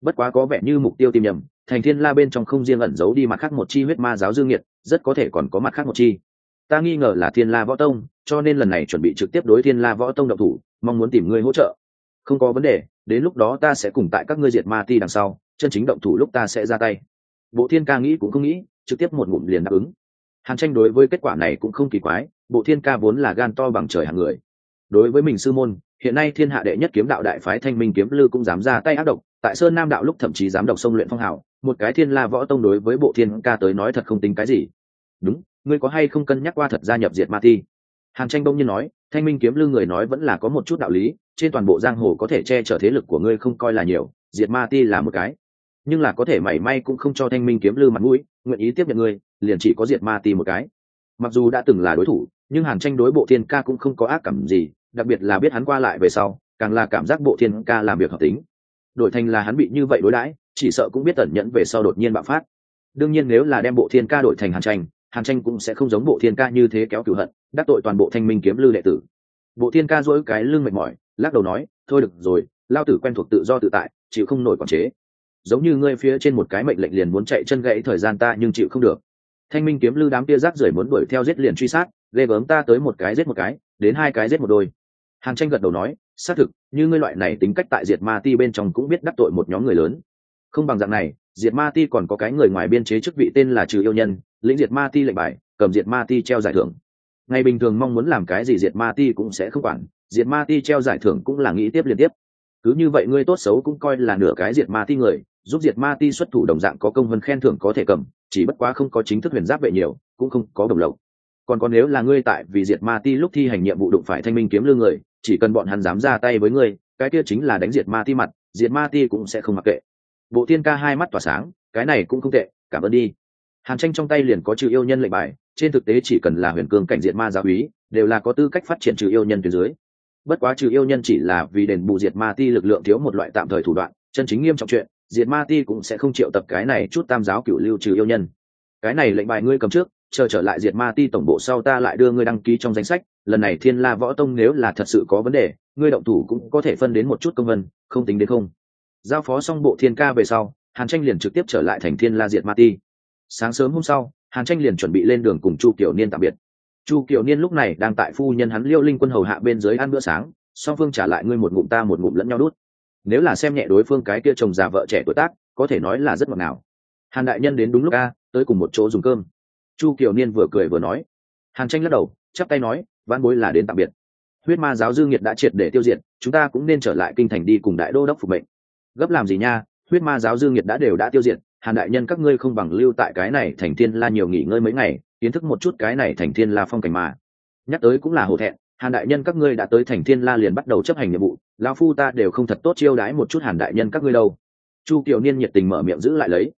Bất quá có vẻ như mục tiêu tìm nhầm, thành thiên la bên trong không riêng ẩn giấu đi mặt khác một chi huyết ma giáo dương nhiệt, rất có thể còn có mặt khác một chi ta nghi ngờ là thiên la võ tông, cho nên lần này chuẩn bị trực tiếp đối thiên la võ tông động thủ, mong muốn tìm ngươi hỗ trợ. Không có vấn đề, đến lúc đó ta sẽ cùng tại các ngươi diệt ma ti đằng sau, chân chính động thủ lúc ta sẽ ra tay. Bộ thiên ca nghĩ cũng không nghĩ, trực tiếp một ngụm liền đáp ứng. Hàn tranh đối với kết quả này cũng không kỳ quái, bộ thiên ca vốn là gan to bằng trời hàng người. Đối với mình sư môn, hiện nay thiên hạ đệ nhất kiếm đạo đại phái thanh minh kiếm lư cũng dám ra tay ác độc, tại sơn nam đạo lúc thậm chí dám độc sông luyện phong hào, một cái thiên la võ tông đối với bộ thiên ca tới nói thật không tính cái gì. Đúng ngươi có hay không cân nhắc qua thật gia nhập diệt ma ti? Hàn tranh Đông nhiên nói, thanh minh kiếm lư người nói vẫn là có một chút đạo lý, trên toàn bộ giang hồ có thể che chở thế lực của ngươi không coi là nhiều, diệt ma ti là một cái. Nhưng là có thể mảy may cũng không cho thanh minh kiếm lư mặt mũi, nguyện ý tiếp nhận ngươi, liền chỉ có diệt ma ti một cái. Mặc dù đã từng là đối thủ, nhưng hàn tranh đối bộ thiên ca cũng không có ác cảm gì, đặc biệt là biết hắn qua lại về sau, càng là cảm giác bộ thiên ca làm việc hợp tính. Đổi thành là hắn bị như vậy đối đãi, chỉ sợ cũng biết tẩn nhẫn về sau đột nhiên bạo phát. Đương nhiên nếu là đem bộ thiên ca đổi thành hàn tranh hàn tranh cũng sẽ không giống bộ thiên ca như thế kéo cửu hận, đắc tội toàn bộ thanh minh kiếm lư đệ tử. Bộ thiên ca dỗi cái lưng mệt mỏi, lắc đầu nói, thôi được rồi, lao tử quen thuộc tự do tự tại, chịu không nổi quản chế. Giống như ngươi phía trên một cái mệnh lệnh liền muốn chạy chân gãy thời gian ta nhưng chịu không được. Thanh minh kiếm lư đám tia rác rưởi muốn đuổi theo giết liền truy sát, ghê gớm ta tới một cái giết một cái, đến hai cái giết một đôi. Hàn tranh gật đầu nói, xác thực, như ngươi loại này tính cách tại diệt ma ti bên trong cũng biết đắc tội một nhóm người lớn. Không bằng dạng này, diệt ma ti còn có cái người ngoài biên chế chức vị tên là trừ yêu nhân lĩnh diệt ma ti lệnh bài, cầm diệt ma ti treo giải thưởng. Ngày bình thường mong muốn làm cái gì diệt ma ti cũng sẽ không quản, diệt ma ti treo giải thưởng cũng là nghĩ tiếp liên tiếp. Cứ như vậy ngươi tốt xấu cũng coi là nửa cái diệt ma ti người, giúp diệt ma ti xuất thủ đồng dạng có công vân khen thưởng có thể cầm, chỉ bất quá không có chính thức huyền giáp vệ nhiều, cũng không có đồng lộc. Còn có nếu là ngươi tại vì diệt ma ti lúc thi hành nhiệm vụ đụng phải thanh minh kiếm lương người, chỉ cần bọn hắn dám ra tay với ngươi, cái kia chính là đánh diệt ma ti mặt, diệt ma ti cũng sẽ không mặc kệ. Bộ thiên ca hai mắt tỏa sáng, cái này cũng không tệ, cảm ơn đi hàn tranh trong tay liền có trừ yêu nhân lệnh bài, trên thực tế chỉ cần là huyền cương cảnh diệt ma giáo úy, đều là có tư cách phát triển trừ yêu nhân tuyến dưới. Bất quá trừ yêu nhân chỉ là vì đền bù diệt ma ti lực lượng thiếu một loại tạm thời thủ đoạn, chân chính nghiêm trọng chuyện, diệt ma ti cũng sẽ không chịu tập cái này chút tam giáo cựu lưu trừ yêu nhân. Cái này lệnh bài ngươi cầm trước, chờ trở lại diệt ma ti tổng bộ sau ta lại đưa ngươi đăng ký trong danh sách, lần này thiên la võ tông nếu là thật sự có vấn đề, ngươi động thủ cũng có thể phân đến một chút công vân, không tính đến không. Giao phó xong bộ thiên ca về sau, hàn tranh liền trực tiếp trở lại thành thiên la diệt ma ti sáng sớm hôm sau, hàn tranh liền chuẩn bị lên đường cùng chu kiểu niên tạm biệt. Chu kiểu niên lúc này đang tại phu nhân hắn liêu linh quân hầu hạ bên dưới ăn bữa sáng, song phương trả lại ngươi một ngụm ta một ngụm lẫn nhau đút. Nếu là xem nhẹ đối phương cái kia chồng già vợ trẻ tuổi tác, có thể nói là rất ngọt ngào. Hàn đại nhân đến đúng lúc a, tới cùng một chỗ dùng cơm. Chu kiểu niên vừa cười vừa nói. Hàn tranh lắc đầu, chắp tay nói văn bối là đến tạm biệt. Huyết ma giáo dư nghiệt đã triệt để tiêu diệt, chúng ta cũng nên trở lại kinh thành đi cùng đại đô đốc phục mệnh. Gấp làm gì nha, huyết ma giáo dư nghiệt đã đều đã tiêu diệt hàn đại nhân các ngươi không bằng lưu tại cái này thành thiên la nhiều nghỉ ngơi mấy ngày, kiến thức một chút cái này thành thiên la phong cảnh mà. Nhắc tới cũng là hổ thẹn, hàn đại nhân các ngươi đã tới thành thiên la liền bắt đầu chấp hành nhiệm vụ lao phu ta đều không thật tốt chiêu đãi một chút hàn đại nhân các ngươi đâu. Chu kiều niên nhiệt tình mở miệng giữ lại lấy.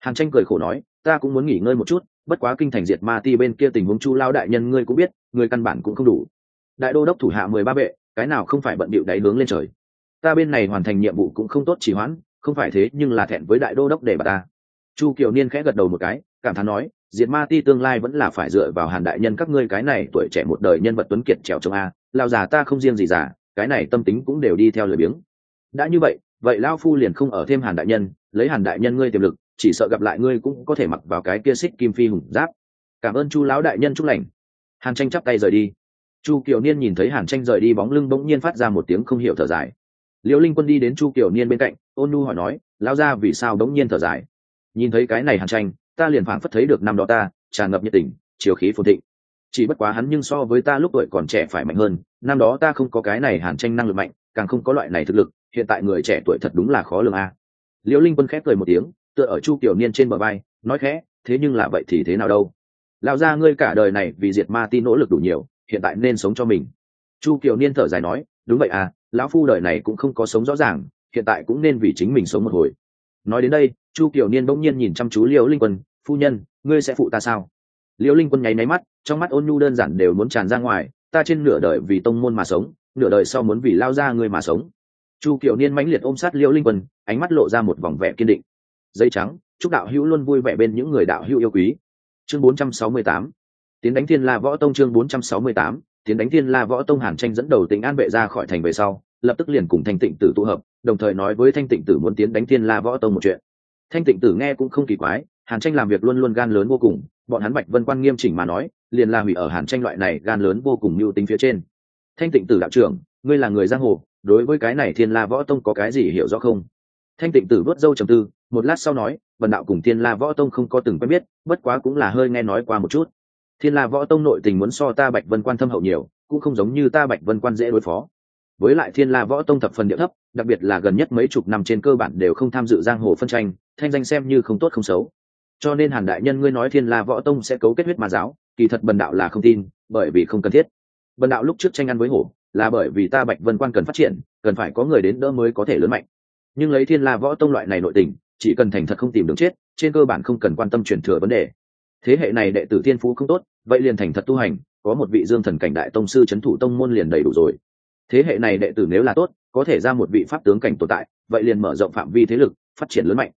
Hàn tranh cười khổ nói, ta cũng muốn nghỉ ngơi một chút, bất quá kinh thành diệt ma ti bên kia tình huống chu lao đại nhân ngươi cũng biết, người căn bản cũng không đủ. Đại đô đốc thủ hạ mười ba vệ, cái nào không phải bận bịu đáy hướng lên trời. Ta bên này hoàn thành nhiệm vụ cũng không tốt chỉ hoãn, không phải thế nhưng là thẹn với đại đô đốc để bà ta chu kiều niên khẽ gật đầu một cái, cảm thán nói, diệt ma ti tương lai vẫn là phải dựa vào hàn đại nhân các ngươi cái này tuổi trẻ một đời nhân vật tuấn kiệt trèo trông a lao già ta không riêng gì già, cái này tâm tính cũng đều đi theo lời biếng. Đã như vậy vậy lao phu liền không ở thêm hàn đại nhân, lấy hàn đại nhân ngươi tiềm lực, chỉ sợ gặp lại ngươi cũng có thể mặc vào cái kia xích kim phi hùng giáp. Cảm ơn chu lão đại nhân chúc lành. Hàn tranh chắp tay rời đi. Chu kiều niên nhìn thấy hàn tranh rời đi bóng lưng bỗng nhiên phát ra một tiếng không hiểu thở dài. Liễu linh quân đi đến chu kiều niên bên cạnh, ôn nu hỏi nói, lão ra vì sao bỗng nhiên thở dài? Nhìn thấy cái này hàn tranh, ta liền phảng phất thấy được năm đó ta, tràn ngập nhiệt tình, chiều khí phồn thịnh. Chỉ bất quá hắn nhưng so với ta lúc tuổi còn trẻ phải mạnh hơn, năm đó ta không có cái này hàn tranh năng lực mạnh, càng không có loại này thực lực, hiện tại người trẻ tuổi thật đúng là khó lường a. Liễu linh quân khép cười một tiếng, tựa ở chu kiểu niên trên bờ vai, nói khẽ, thế nhưng là vậy thì thế nào đâu? Lão gia ngươi cả đời này vì diệt ma ti nỗ lực đủ nhiều, hiện tại nên sống cho mình. Chu kiều niên thở dài nói, đúng vậy à lão phu đời này cũng không có sống rõ ràng, hiện tại cũng nên vì chính mình sống một hồi. Nói đến đây chu kiều niên bỗng nhiên nhìn chăm chú liễu linh quân, phu nhân, ngươi sẽ phụ ta sao? Liễu linh quân nháy máy mắt, trong mắt ôn nhu đơn giản đều muốn tràn ra ngoài, ta trên nửa đời vì tông môn mà sống, nửa đời sau muốn vì lao ra ngươi mà sống. Chu kiều niên mãnh liệt ôm sát liễu linh quân, ánh mắt lộ ra một vòng vẻ kiên định. Dây trắng, chúc đạo hữu luôn vui vẻ bên những người đạo hữu yêu quý. Chương 468 tiến đánh thiên la võ tông chương 468 tiến đánh thiên la võ tông hàn tranh dẫn đầu tỉnh an vệ ra khỏi thành về sau, lập tức liền cùng thanh tịnh tử tụ hợp, đồng thời nói với thanh tịnh tử muốn tiến đánh thiên la võ tông một chuyện thanh tịnh tử nghe cũng không kỳ quái, hàn tranh làm việc luôn luôn gan lớn vô cùng, bọn hắn bạch vân quan nghiêm chỉnh mà nói, liền là hủy ở hàn tranh loại này gan lớn vô cùng mưu tính phía trên. Thanh tịnh tử đạo trưởng, ngươi là người giang hồ, đối với cái này thiên la võ tông có cái gì hiểu rõ không? Thanh tịnh tử vớt dâu trầm tư, một lát sau nói vần đạo cùng thiên la võ tông không có từng quen biết, bất quá cũng là hơi nghe nói qua một chút. Thiên la võ tông nội tình muốn so ta bạch vân quan thâm hậu nhiều, cũng không giống như ta bạch vân quan dễ đối phó với lại thiên la võ tông thập phần địa thấp, đặc biệt là gần nhất mấy chục năm trên cơ bản đều không tham dự giang hồ phân tranh, thanh danh xem như không tốt không xấu. Cho nên hàn đại nhân ngươi nói thiên la võ tông sẽ cấu kết huyết ma giáo, kỳ thật bần đạo là không tin, bởi vì không cần thiết. Bần đạo lúc trước tranh ăn với hổ, là bởi vì ta bạch vân quan cần phát triển, cần phải có người đến đỡ mới có thể lớn mạnh. Nhưng lấy thiên la võ tông loại này nội tình, chỉ cần thành thật không tìm đường chết, trên cơ bản không cần quan tâm truyền thừa vấn đề. Thế hệ này đệ tử thiên phú không tốt, vậy liền thành thật tu hành, có một vị dương thần cảnh đại tông sư c h ấ n thủ tông môn liền đầy đủ rồi thế hệ này đệ tử nếu là tốt, có thể ra một vị pháp tướng cảnh tồn tại, vậy liền mở rộng phạm vi thế lực, phát triển lớn mạnh.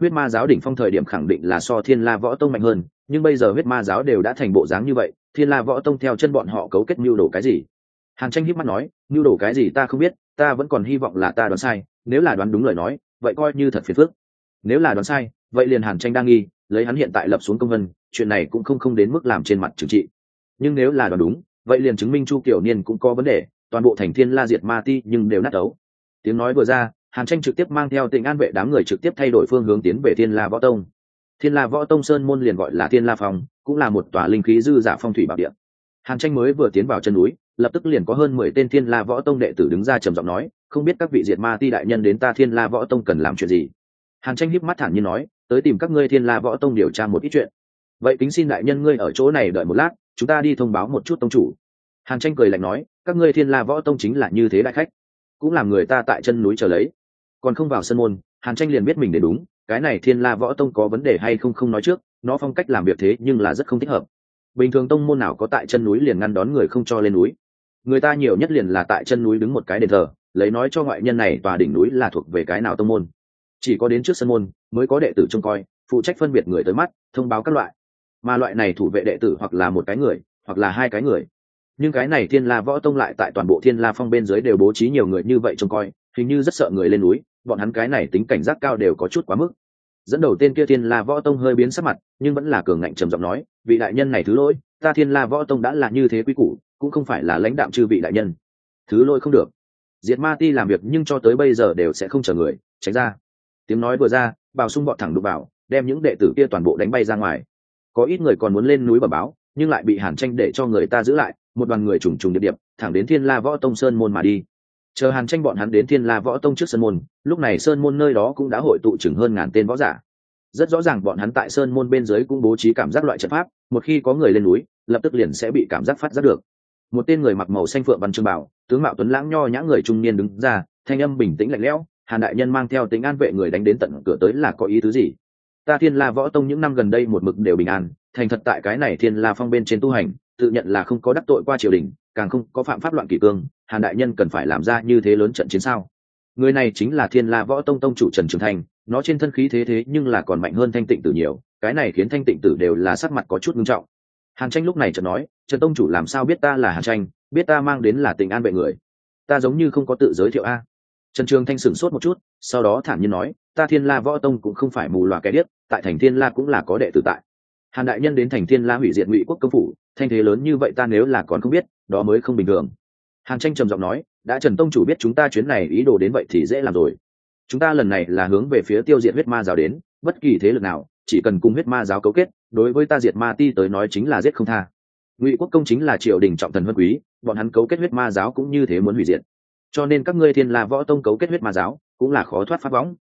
Huyết ma giáo đỉnh phong thời điểm khẳng định là so thiên la võ tông mạnh hơn, nhưng bây giờ huyết ma giáo đều đã thành bộ dáng như vậy, thiên la võ tông theo chân bọn họ cấu kết mưu đồ cái gì? Hàn tranh híp mắt nói, mưu đồ cái gì ta không biết, ta vẫn còn hy vọng là ta đoán sai, nếu là đoán đúng lời nói, vậy coi như thật phiền phức. Nếu là đoán sai, vậy liền hàn tranh đang nghi, lấy hắn hiện tại lập xuống công vân, chuyện này cũng không không đến mức làm trên mặt trừng trị. Nhưng nếu là đoán đúng, vậy liền chứng minh chu kiểu niên cũng có vấn đề toàn bộ thành thiên la diệt ma ti nhưng đều nát đấu tiếng nói vừa ra hàn tranh trực tiếp mang theo tình an vệ đám người trực tiếp thay đổi phương hướng tiến về thiên la võ tông. Thiên la võ tông sơn môn liền gọi là thiên la phòng, cũng là một tòa linh khí dư giả phong thủy bảo địa. Hàn tranh mới vừa tiến vào chân núi lập tức liền có hơn mười tên thiên la võ tông đệ tử đứng ra trầm giọng nói không biết các vị diệt ma ti đại nhân đến ta thiên la võ tông cần làm chuyện gì? Hàn tranh híp mắt thản nhiên nói tới tìm các ngươi thiên la võ tông điều tra một ít chuyện. Vậy kính xin đại nhân ngươi ở chỗ này đợi một lát chúng ta đi thông báo một chút tông chủ hàn tranh cười lạnh nói, các ngươi thiên la võ tông chính là như thế đại khách, cũng làm người ta tại chân núi chờ lấy. Còn không vào sân môn, hàn tranh liền biết mình để đúng, cái này thiên la võ tông có vấn đề hay không không nói trước, nó phong cách làm việc thế nhưng là rất không thích hợp. Bình thường tông môn nào có tại chân núi liền ngăn đón người không cho lên núi. Người ta nhiều nhất liền là tại chân núi đứng một cái đền thờ, lấy nói cho ngoại nhân này tòa đỉnh núi là thuộc về cái nào tông môn. Chỉ có đến trước sân môn, mới có đệ tử trông coi, phụ trách phân biệt người tới mắt, thông báo các loại. Mà loại này thủ vệ đệ tử hoặc là một cái người, hoặc là hai cái người nhưng cái này thiên la võ tông lại tại toàn bộ thiên la phong bên dưới đều bố trí nhiều người như vậy trông coi, hình như rất sợ người lên núi, bọn hắn cái này tính cảnh giác cao đều có chút quá mức. Dẫn đầu tên kia thiên la võ tông hơi biến sắc mặt, nhưng vẫn là cường ngạnh trầm giọng nói, vị đại nhân này thứ lỗi, ta thiên la võ tông đã là như thế quý củ, cũng không phải là lãnh đạm chư vị đại nhân. Thứ lỗi không được. Diệt ma ti làm việc nhưng cho tới bây giờ đều sẽ không chờ người, tránh ra. Tiếng nói vừa ra, bào sung bọn thẳng đục vào, đem những đệ tử kia toàn bộ đánh bay ra ngoài. Có ít người còn muốn lên núi bờ báo, nhưng lại bị hàn tranh để cho người ta giữ lại một đoàn người trùng trùng điệp điệp, thẳng đến thiên la võ tông sơn môn mà đi. Chờ hàn tranh bọn hắn đến thiên la võ tông trước sơn môn, lúc này sơn môn nơi đó cũng đã hội tụ chừng hơn ngàn tên võ giả. Rất rõ ràng bọn hắn tại sơn môn bên dưới cũng bố trí cảm giác loại trận pháp, một khi có người lên núi, lập tức liền sẽ bị cảm giác phát giác được. Một tên người mặc màu xanh phượng văn trương bảo, tướng mạo tuấn lãng nho nhã người trung niên đứng ra, thanh âm bình tĩnh lạnh lẽo, hàn đại nhân mang theo tính an vệ người đánh đến tận cửa tới là có ý tứ gì? Ta thiên la võ tông những năm gần đây một mực đều bình an, thành thật tại cái này thiên la phong bên trên tu hành tự nhận là không có đắc tội qua triều đình, càng không có phạm pháp loạn kỷ cương, hàn đại nhân cần phải làm ra như thế lớn trận chiến sao? Người này chính là thiên la võ tông tông chủ trần trường thành nó trên thân khí thế thế nhưng là còn mạnh hơn thanh tịnh tử nhiều, cái này khiến thanh tịnh tử đều là sắc mặt có chút nghiêm trọng. Hàn tranh lúc này chợt nói, trần tông chủ làm sao biết ta là hàn tranh, biết ta mang đến là tình an vệ người? Ta giống như không có tự giới thiệu a. Trần trường thanh sửng sốt một chút, sau đó thản nhiên nói, ta thiên la võ tông cũng không phải mù loà kẻ điếc, tại thành thiên la cũng là có đệ tử tại. Hàn đại nhân đến thành thiên la hủy diệt ngụy quốc công phủ thanh thế lớn như vậy ta nếu là còn không biết, đó mới không bình thường. Hàn tranh trầm giọng nói, đã trần tông chủ biết chúng ta chuyến này ý đồ đến vậy thì dễ làm rồi. Chúng ta lần này là hướng về phía tiêu diệt huyết ma giáo đến, bất kỳ thế lực nào, chỉ cần cùng huyết ma giáo cấu kết, đối với ta diệt ma ti tới nói chính là giết không tha. Ngụy quốc công chính là triều đình trọng thần vân quý, bọn hắn cấu kết huyết ma giáo cũng như thế muốn hủy diệt. Cho nên các ngươi thiên la võ tông cấu kết huyết ma giáo cũng là khó thoát pháp võng.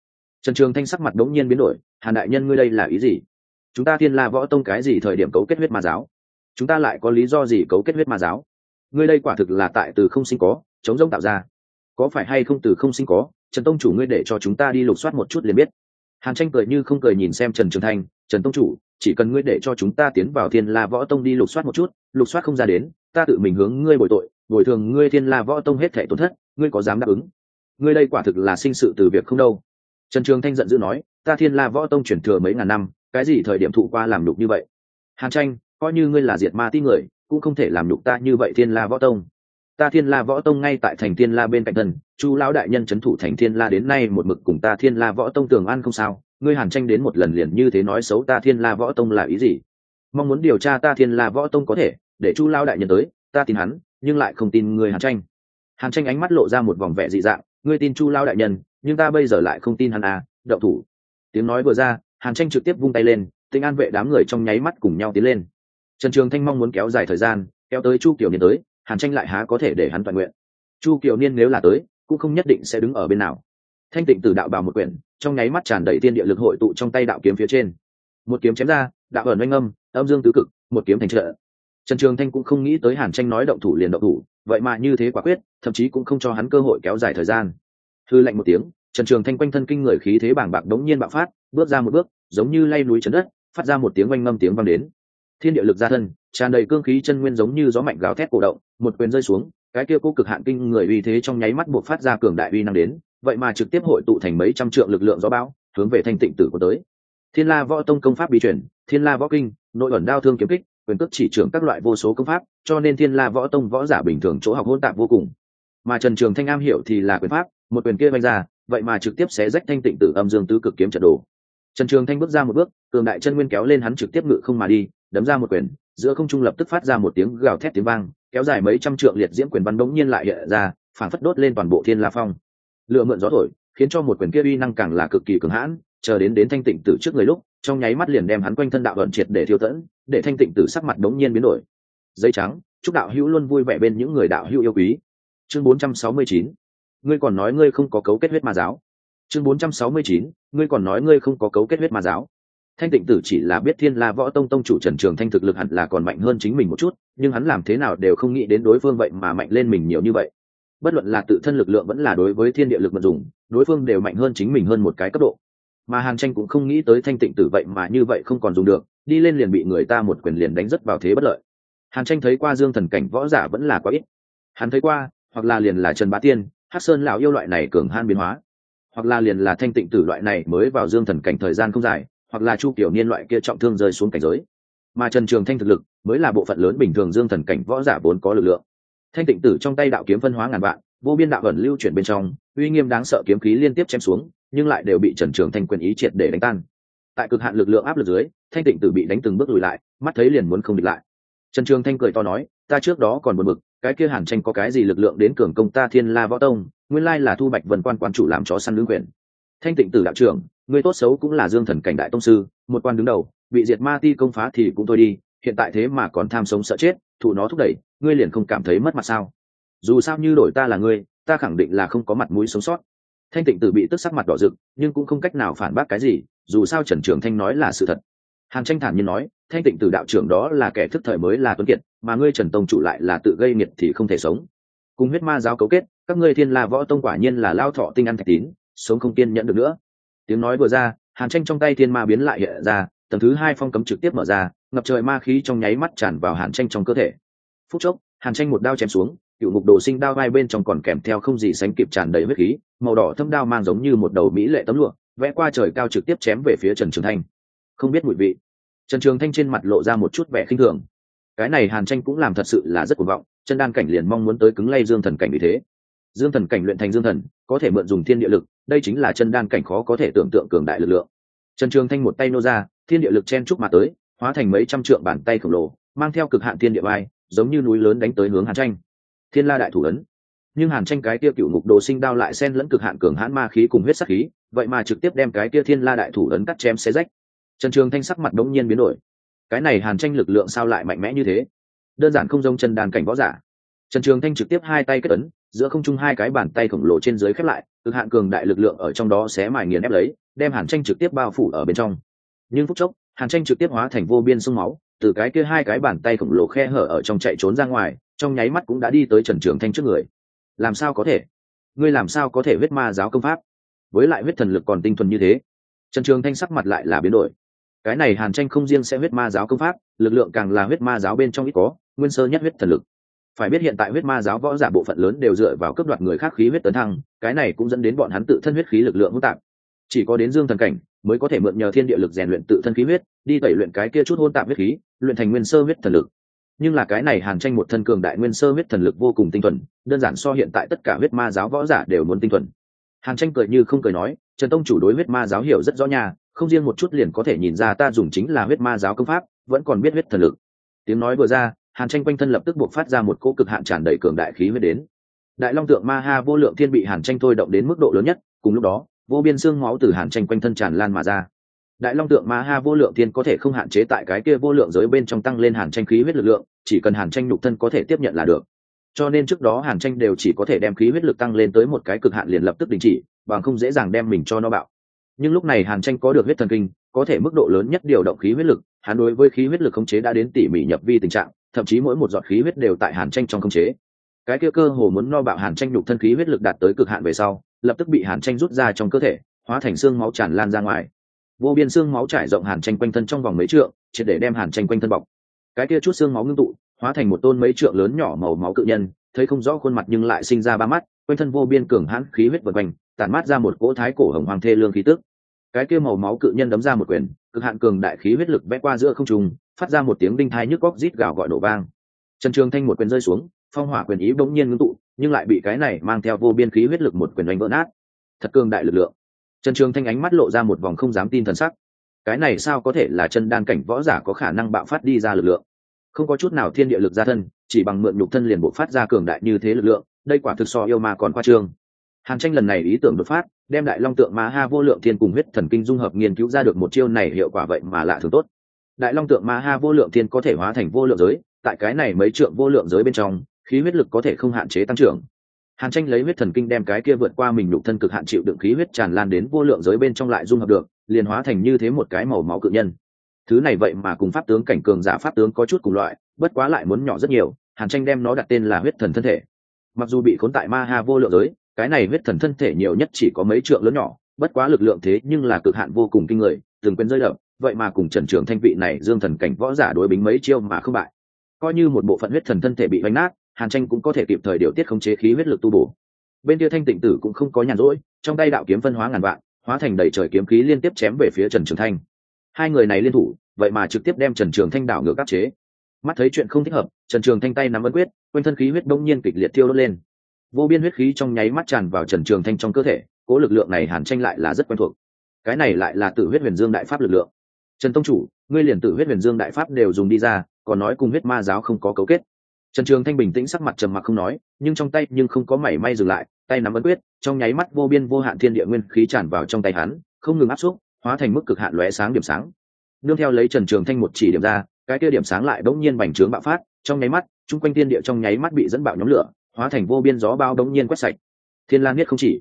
Trần trường thanh sắc mặt đống nhiên biến đổi, hàn đại nhân, ngươi đây là ý gì? Chúng ta thiên la võ tông cái gì thời điểm cấu kết huyết ma giáo? Chúng ta lại có lý do gì cấu kết huyết ma giáo? Ngươi đây quả thực là tại từ không sinh có, chống rông tạo ra. Có phải hay không từ không sinh có? Trần tông chủ ngươi để cho chúng ta đi lục soát một chút liền biết. Hàn tranh cười như không cười nhìn xem trần trường thanh, trần tông chủ, chỉ cần ngươi để cho chúng ta tiến vào thiên la võ tông đi lục soát một chút, lục soát không ra đến, ta tự mình hướng ngươi bồi tội, bồi thường ngươi thiên la võ tông hết thể tổn thất, ngươi có dám đáp ứng? Ngươi đây quả thực là sinh sự từ việc không đâu. Trần trường thanh giận dữ nói, ta thiên la võ tông chuyển thừa mấy ngàn năm, cái gì thời điểm thụ qua làm đục như vậy? Hàn tranh coi như ngươi là diệt ma ti người, cũng không thể làm đục ta như vậy thiên la võ tông. Ta thiên la võ tông ngay tại thành thiên la bên cạnh thân, chu lão đại nhân c h ấ n thủ thành thiên la đến nay một mực cùng ta thiên la võ tông tường ăn không sao, ngươi hàn tranh đến một lần liền như thế nói xấu ta thiên la võ tông là ý gì? Mong muốn điều tra ta thiên la võ tông có thể, để chu lão đại nhân tới, ta tin hắn, nhưng lại không tin ngươi hàn tranh. Hàn tranh ánh mắt lộ ra một vòng vẻ dị dạng, ngươi tin chu lão đại nhân, nhưng ta bây giờ lại không tin hắn à đậu thủ. Tiếng nói vừa ra, hàn tranh trực tiếp vung tay lên, tinh an vệ đám người trong nháy mắt cùng nhau tiến lên trần trường thanh mong muốn kéo dài thời gian, kéo tới chu kiều niên tới, hàn tranh lại há có thể để hắn toàn nguyện. Chu kiều niên nếu là tới, cũng không nhất định sẽ đứng ở bên nào. Thanh tịnh từ đạo bào một quyển, trong nháy mắt tràn đầy tiên địa lực hội tụ trong tay đạo kiếm phía trên. Một kiếm chém ra, đạo ẩn oanh âm âm dương tứ cực, một kiếm thành trợ. Trần trường thanh cũng không nghĩ tới hàn tranh nói động thủ liền động thủ, vậy mà như thế quả quyết, thậm chí cũng không cho hắn cơ hội kéo dài thời gian. Thư lạnh một tiếng, trần trường thanh quanh thân kinh người khí thế bảng bạc đống nhiên bạo phát, bước ra một bước, giống như lay núi chấn đất, phát ra một tiếng oanh ngâm tiếng vang đến thiên địa lực ra thân, tràn đầy cương khí chân nguyên giống như gió mạnh gào thét cổ động, một quyền rơi xuống, cái kia cố cực hạn kinh người uy thế trong nháy mắt buộc phát ra cường đại uy năng đến, vậy mà trực tiếp hội tụ thành mấy trăm trượng lực lượng gió bão, hướng về thanh tịnh tử của tới. Thiên la võ tông công pháp bí chuyển thiên la võ kinh, nội ẩn đao thương kiếm kích, quyền cước chỉ trưởng các loại vô số công pháp, cho nên thiên la võ tông võ giả bình thường chỗ học hôn tạp vô cùng. Mà trần trường thanh am hiểu thì là quyền pháp, một quyền kia vanh ra, vậy mà trực tiếp sẽ rách thanh tịnh tử âm dương tứ cực kiếm trận đồ. Trần trường thanh bước ra một bước, cường đại chân nguyên kéo lên hắn trực tiếp ngự không mà đi đấm ra một quyền, giữa không trung lập tức phát ra một tiếng gào thét tiếng vang, kéo dài mấy trăm trượng liệt diễm quyền bắn đống nhiên lại hiện ra, phản phất đốt lên toàn bộ thiên la phong. Lựa mượn gió thổi, khiến cho một quyền kia uy năng càng là cực kỳ cường hãn, chờ đến đến thanh tịnh tử trước người lúc, trong nháy mắt liền đem hắn quanh thân đạo vận triệt để thiêu tẫn để thanh tịnh tử sắc mặt đống nhiên biến đổi. Dây trắng, chúc đạo hữu luôn vui vẻ bên những người đạo hữu yêu quý. Chương 469 ngươi còn nói ngươi không có cấu kết huyết ma giáo. Chương 469 ngươi còn nói ngươi không có cấu kết huyết ma giáo thanh tịnh tử chỉ là biết thiên la võ tông tông chủ trần trường thanh thực lực hẳn là còn mạnh hơn chính mình một chút, nhưng hắn làm thế nào đều không nghĩ đến đối phương vậy mà mạnh lên mình nhiều như vậy. Bất luận là tự thân lực lượng vẫn là đối với thiên địa lực mật dùng đối phương đều mạnh hơn chính mình hơn một cái cấp độ. Mà hàn tranh cũng không nghĩ tới thanh tịnh tử vậy mà như vậy không còn dùng được, đi lên liền bị người ta một quyền liền đánh rất vào thế bất lợi. Hàn tranh thấy qua dương thần cảnh võ giả vẫn là quá ít. Hắn thấy qua, hoặc là liền là trần bá tiên, hắc sơn lão yêu loại này cường han biến hóa. Hoặc là liền là thanh tịnh tử loại này mới vào dương thần cảnh thời gian không dài hoặc là chu kiểu niên loại kia trọng thương rơi xuống cảnh giới. Mà trần trường thanh thực lực mới là bộ phận lớn bình thường dương thần cảnh võ giả vốn có lực lượng. Thanh tịnh tử trong tay đạo kiếm phân hóa ngàn vạn, vô biên đạo ẩn lưu chuyển bên trong, uy nghiêm đáng sợ kiếm khí liên tiếp chém xuống, nhưng lại đều bị trần trường thanh quyền ý triệt để đánh tan. Tại cực hạn lực lượng áp lực dưới, thanh tịnh tử bị đánh từng bước lùi lại, mắt thấy liền muốn không địch lại. Trần trường thanh cười to nói, ta trước đó còn buồn bực, cái kia hàn tranh có cái gì lực lượng đến cường công ta thiên la võ tông, nguyên lai là thu bạch vần quan quan chủ làm chó săn lương quyền. Thanh tịnh tử đạo trưởng người tốt xấu cũng là dương thần cảnh đại tông sư, một quan đứng đầu, bị diệt ma ti công phá thì cũng thôi đi, hiện tại thế mà còn tham sống sợ chết, thụ nó thúc đẩy, ngươi liền không cảm thấy mất mặt sao? Dù sao như đổi ta là ngươi, ta khẳng định là không có mặt mũi sống sót. Thanh tịnh tử bị tức sắc mặt đỏ rực, nhưng cũng không cách nào phản bác cái gì, dù sao trần trường thanh nói là sự thật. Hàn tranh thản nhiên nói, thanh tịnh tử đạo trưởng đó là kẻ thức thời mới là tuấn kiệt, mà ngươi trần tông chủ lại là tự gây nghiệt thì không thể sống. Cùng huyết ma giáo cấu kết, các ngươi thiên la võ tông quả nhiên là lao thọ tinh ăn thạch tín, sống không kiên nhận được nữa tiếng nói vừa ra, hàn tranh trong tay thiên ma biến lại hiện ra, tầng thứ hai phong cấm trực tiếp mở ra, ngập trời ma khí trong nháy mắt tràn vào hàn tranh trong cơ thể. Phút chốc, hàn tranh một đao chém xuống, cựu ngục đồ sinh đao vai bên trong còn kèm theo không gì sánh kịp tràn đầy huyết khí, màu đỏ thâm đao mang giống như một đầu mỹ lệ tấm lụa, vẽ qua trời cao trực tiếp chém về phía trần trường thanh. Không biết mùi vị. Trần trường thanh trên mặt lộ ra một chút vẻ khinh thường. Cái này hàn tranh cũng làm thật sự là rất cuồng vọng, chân đan cảnh liền mong muốn tới cứng lay dương thần cảnh vì thế. Dương thần cảnh luyện thành dương thần, có thể mượn dùng thiên địa lực đây chính là chân đan cảnh khó có thể tưởng tượng cường đại lực lượng. Trần trường thanh một tay nô ra, thiên địa lực chen chúc mà tới, hóa thành mấy trăm trượng bàn tay khổng lồ, mang theo cực hạn thiên địa vai, giống như núi lớn đánh tới hướng hàn tranh. Thiên la đại thủ ấn. Nhưng hàn tranh cái kia cựu ngục đồ sinh đao lại xen lẫn cực hạn cường hãn ma khí cùng huyết sắc khí, vậy mà trực tiếp đem cái kia thiên la đại thủ ấn cắt chém xé rách. Trần trường thanh sắc mặt đống nhiên biến đổi. Cái này hàn tranh lực lượng sao lại mạnh mẽ như thế? Đơn giản không giống chân đàn cảnh võ giả. Trần trường thanh trực tiếp hai tay kết ấn giữa không trung hai cái bàn tay khổng lồ trên dưới khép lại, cực hạn cường đại lực lượng ở trong đó xé mài nghiền ép lấy, đem hàn tranh trực tiếp bao phủ ở bên trong. Nhưng phút chốc, hàn tranh trực tiếp hóa thành vô biên sông máu, từ cái kia hai cái bàn tay khổng lồ khe hở ở trong chạy trốn ra ngoài, trong nháy mắt cũng đã đi tới trần trường thanh trước người. Làm sao có thể? Ngươi làm sao có thể huyết ma giáo công pháp? Với lại huyết thần lực còn tinh thuần như thế. Trần trường thanh sắc mặt lại là biến đổi. Cái này hàn tranh không riêng sẽ huyết ma giáo công pháp, lực lượng càng là huyết ma giáo bên trong ít có, nguyên sơ nhất huyết thần lực phải biết hiện tại huyết ma giáo võ giả bộ phận lớn đều dựa vào cấp đoạt người khác khí huyết tấn thăng, cái này cũng dẫn đến bọn hắn tự thân huyết khí lực lượng hỗn tạp. Chỉ có đến dương thần cảnh mới có thể mượn nhờ thiên địa lực rèn luyện tự thân khí huyết, đi tẩy luyện cái kia chút hôn tạp huyết khí, luyện thành nguyên sơ huyết thần lực. Nhưng là cái này hàn tranh một thân cường đại nguyên sơ huyết thần lực vô cùng tinh thuần, đơn giản so hiện tại tất cả huyết ma giáo võ giả đều muốn tinh thuần. Hàn tranh cười như không cười nói, trần tông chủ đối huyết ma giáo hiểu rất rõ nhà không riêng một chút liền có thể nhìn ra ta dùng chính là huyết ma giáo công pháp, vẫn còn biết huyết thần lực. Tiếng nói vừa ra hàn tranh quanh thân lập tức buộc phát ra một cỗ cực hạn tràn đầy cường đại khí huyết đến. Đại long tượng ma ha vô lượng thiên bị hàn tranh thôi động đến mức độ lớn nhất, cùng lúc đó, vô biên xương máu từ hàn tranh quanh thân tràn lan mà ra. Đại long tượng ma ha vô lượng thiên có thể không hạn chế tại cái kia vô lượng giới bên trong tăng lên hàn tranh khí huyết lực lượng, chỉ cần hàn tranh nhục thân có thể tiếp nhận là được. Cho nên trước đó hàn tranh đều chỉ có thể đem khí huyết lực tăng lên tới một cái cực hạn liền lập tức đình chỉ, bằng không dễ dàng đem mình cho nó bạo. Nhưng lúc này hàn tranh có được huyết thần kinh, có thể mức độ lớn nhất điều động khí huyết lực, hắn đối với khí huyết lực khống chế đã đến tỉ mỉ nhập vi tình trạng thậm chí mỗi một giọt khí huyết đều tại hàn tranh trong khống chế. Cái kia cơ hồ muốn no bạo hàn tranh nhục thân khí huyết lực đạt tới cực hạn về sau, lập tức bị hàn tranh rút ra trong cơ thể, hóa thành xương máu tràn lan ra ngoài. Vô biên xương máu trải rộng hàn tranh quanh thân trong vòng mấy trượng, triệt để đem hàn tranh quanh thân bọc. Cái kia chút xương máu ngưng tụ, hóa thành một tôn mấy trượng lớn nhỏ màu máu cự nhân, thấy không rõ khuôn mặt nhưng lại sinh ra ba mắt, quanh thân vô biên cường hãn khí huyết vần quanh, tản mát ra một cỗ thái cổ hồng hoàng thê lương khí tức. Cái kia màu máu cự nhân đấm ra một quyền, cực hạn cường đại khí huyết lực vẽ qua giữa không trung phát ra một tiếng đinh thai nhức góc rít gào gọi nổ vang. Trần trường thanh một quyền rơi xuống, phong hỏa quyền ý bỗng nhiên ngưng tụ, nhưng lại bị cái này mang theo vô biên khí huyết lực một quyền đánh vỡ nát. Thật cường đại lực lượng. Trần trường thanh ánh mắt lộ ra một vòng không dám tin thần sắc. Cái này sao có thể là chân đan cảnh võ giả có khả năng bạo phát đi ra lực lượng? Không có chút nào thiên địa lực ra thân, chỉ bằng mượn nhục thân liền bộ phát ra cường đại như thế lực lượng, đây quả thực so yêu ma còn khoa trương. Hàn tranh lần này ý tưởng đột phát, đem đại long tượng ma ha vô lượng thiên cùng huyết thần kinh dung hợp nghiên cứu ra được một chiêu này hiệu quả vậy mà lạ thường tốt đại long tượng ma ha vô lượng thiên có thể hóa thành vô lượng giới, tại cái này mấy trượng vô lượng giới bên trong, khí huyết lực có thể không hạn chế tăng trưởng. Hàn tranh lấy huyết thần kinh đem cái kia vượt qua mình nhục thân cực hạn chịu đựng khí huyết tràn lan đến vô lượng giới bên trong lại dung hợp được, liền hóa thành như thế một cái màu máu cự nhân. Thứ này vậy mà cùng pháp tướng cảnh cường giả pháp tướng có chút cùng loại, bất quá lại muốn nhỏ rất nhiều, hàn tranh đem nó đặt tên là huyết thần thân thể. Mặc dù bị khốn tại ma ha vô lượng giới, cái này huyết thần thân thể nhiều nhất chỉ có mấy trượng lớn nhỏ, bất quá lực lượng thế nhưng là cực hạn vô cùng kinh người, từng quên rơi đậm vậy mà cùng trần trường thanh vị này dương thần cảnh võ giả đối bính mấy chiêu mà không bại. Coi như một bộ phận huyết thần thân thể bị bánh nát, hàn tranh cũng có thể kịp thời điều tiết khống chế khí huyết lực tu bổ. Bên kia thanh tịnh tử cũng không có nhàn rỗi, trong tay đạo kiếm phân hóa ngàn vạn, hóa thành đầy trời kiếm khí liên tiếp chém về phía trần trường thanh. Hai người này liên thủ, vậy mà trực tiếp đem trần trường thanh đảo ngược áp chế. Mắt thấy chuyện không thích hợp, trần trường thanh tay nắm ấn quyết, quanh thân khí huyết đông nhiên kịch liệt tiêu đốt lên. Vô biên huyết khí trong nháy mắt tràn vào trần trường thanh trong cơ thể, cố lực lượng này hàn tranh lại là rất quen thuộc. Cái này lại là tự huyết huyền dương đại pháp lực lượng trần tông chủ, ngươi liền tự huyết huyền dương đại pháp đều dùng đi ra, còn nói cùng huyết ma giáo không có cấu kết. Trần trường thanh bình tĩnh sắc mặt trầm mặc không nói, nhưng trong tay nhưng không có mảy may dừng lại, tay nắm ấn quyết, trong nháy mắt vô biên vô hạn thiên địa nguyên khí tràn vào trong tay hắn, không ngừng áp xúc, hóa thành mức cực hạn lóe sáng điểm sáng. Nương theo lấy trần trường thanh một chỉ điểm ra, cái kia điểm sáng lại bỗng nhiên bành trướng bạo phát, trong nháy mắt, chung quanh thiên địa trong nháy mắt bị dẫn bạo nhóm lửa, hóa thành vô biên gió bao đống nhiên quét sạch. Thiên lan biết không chỉ.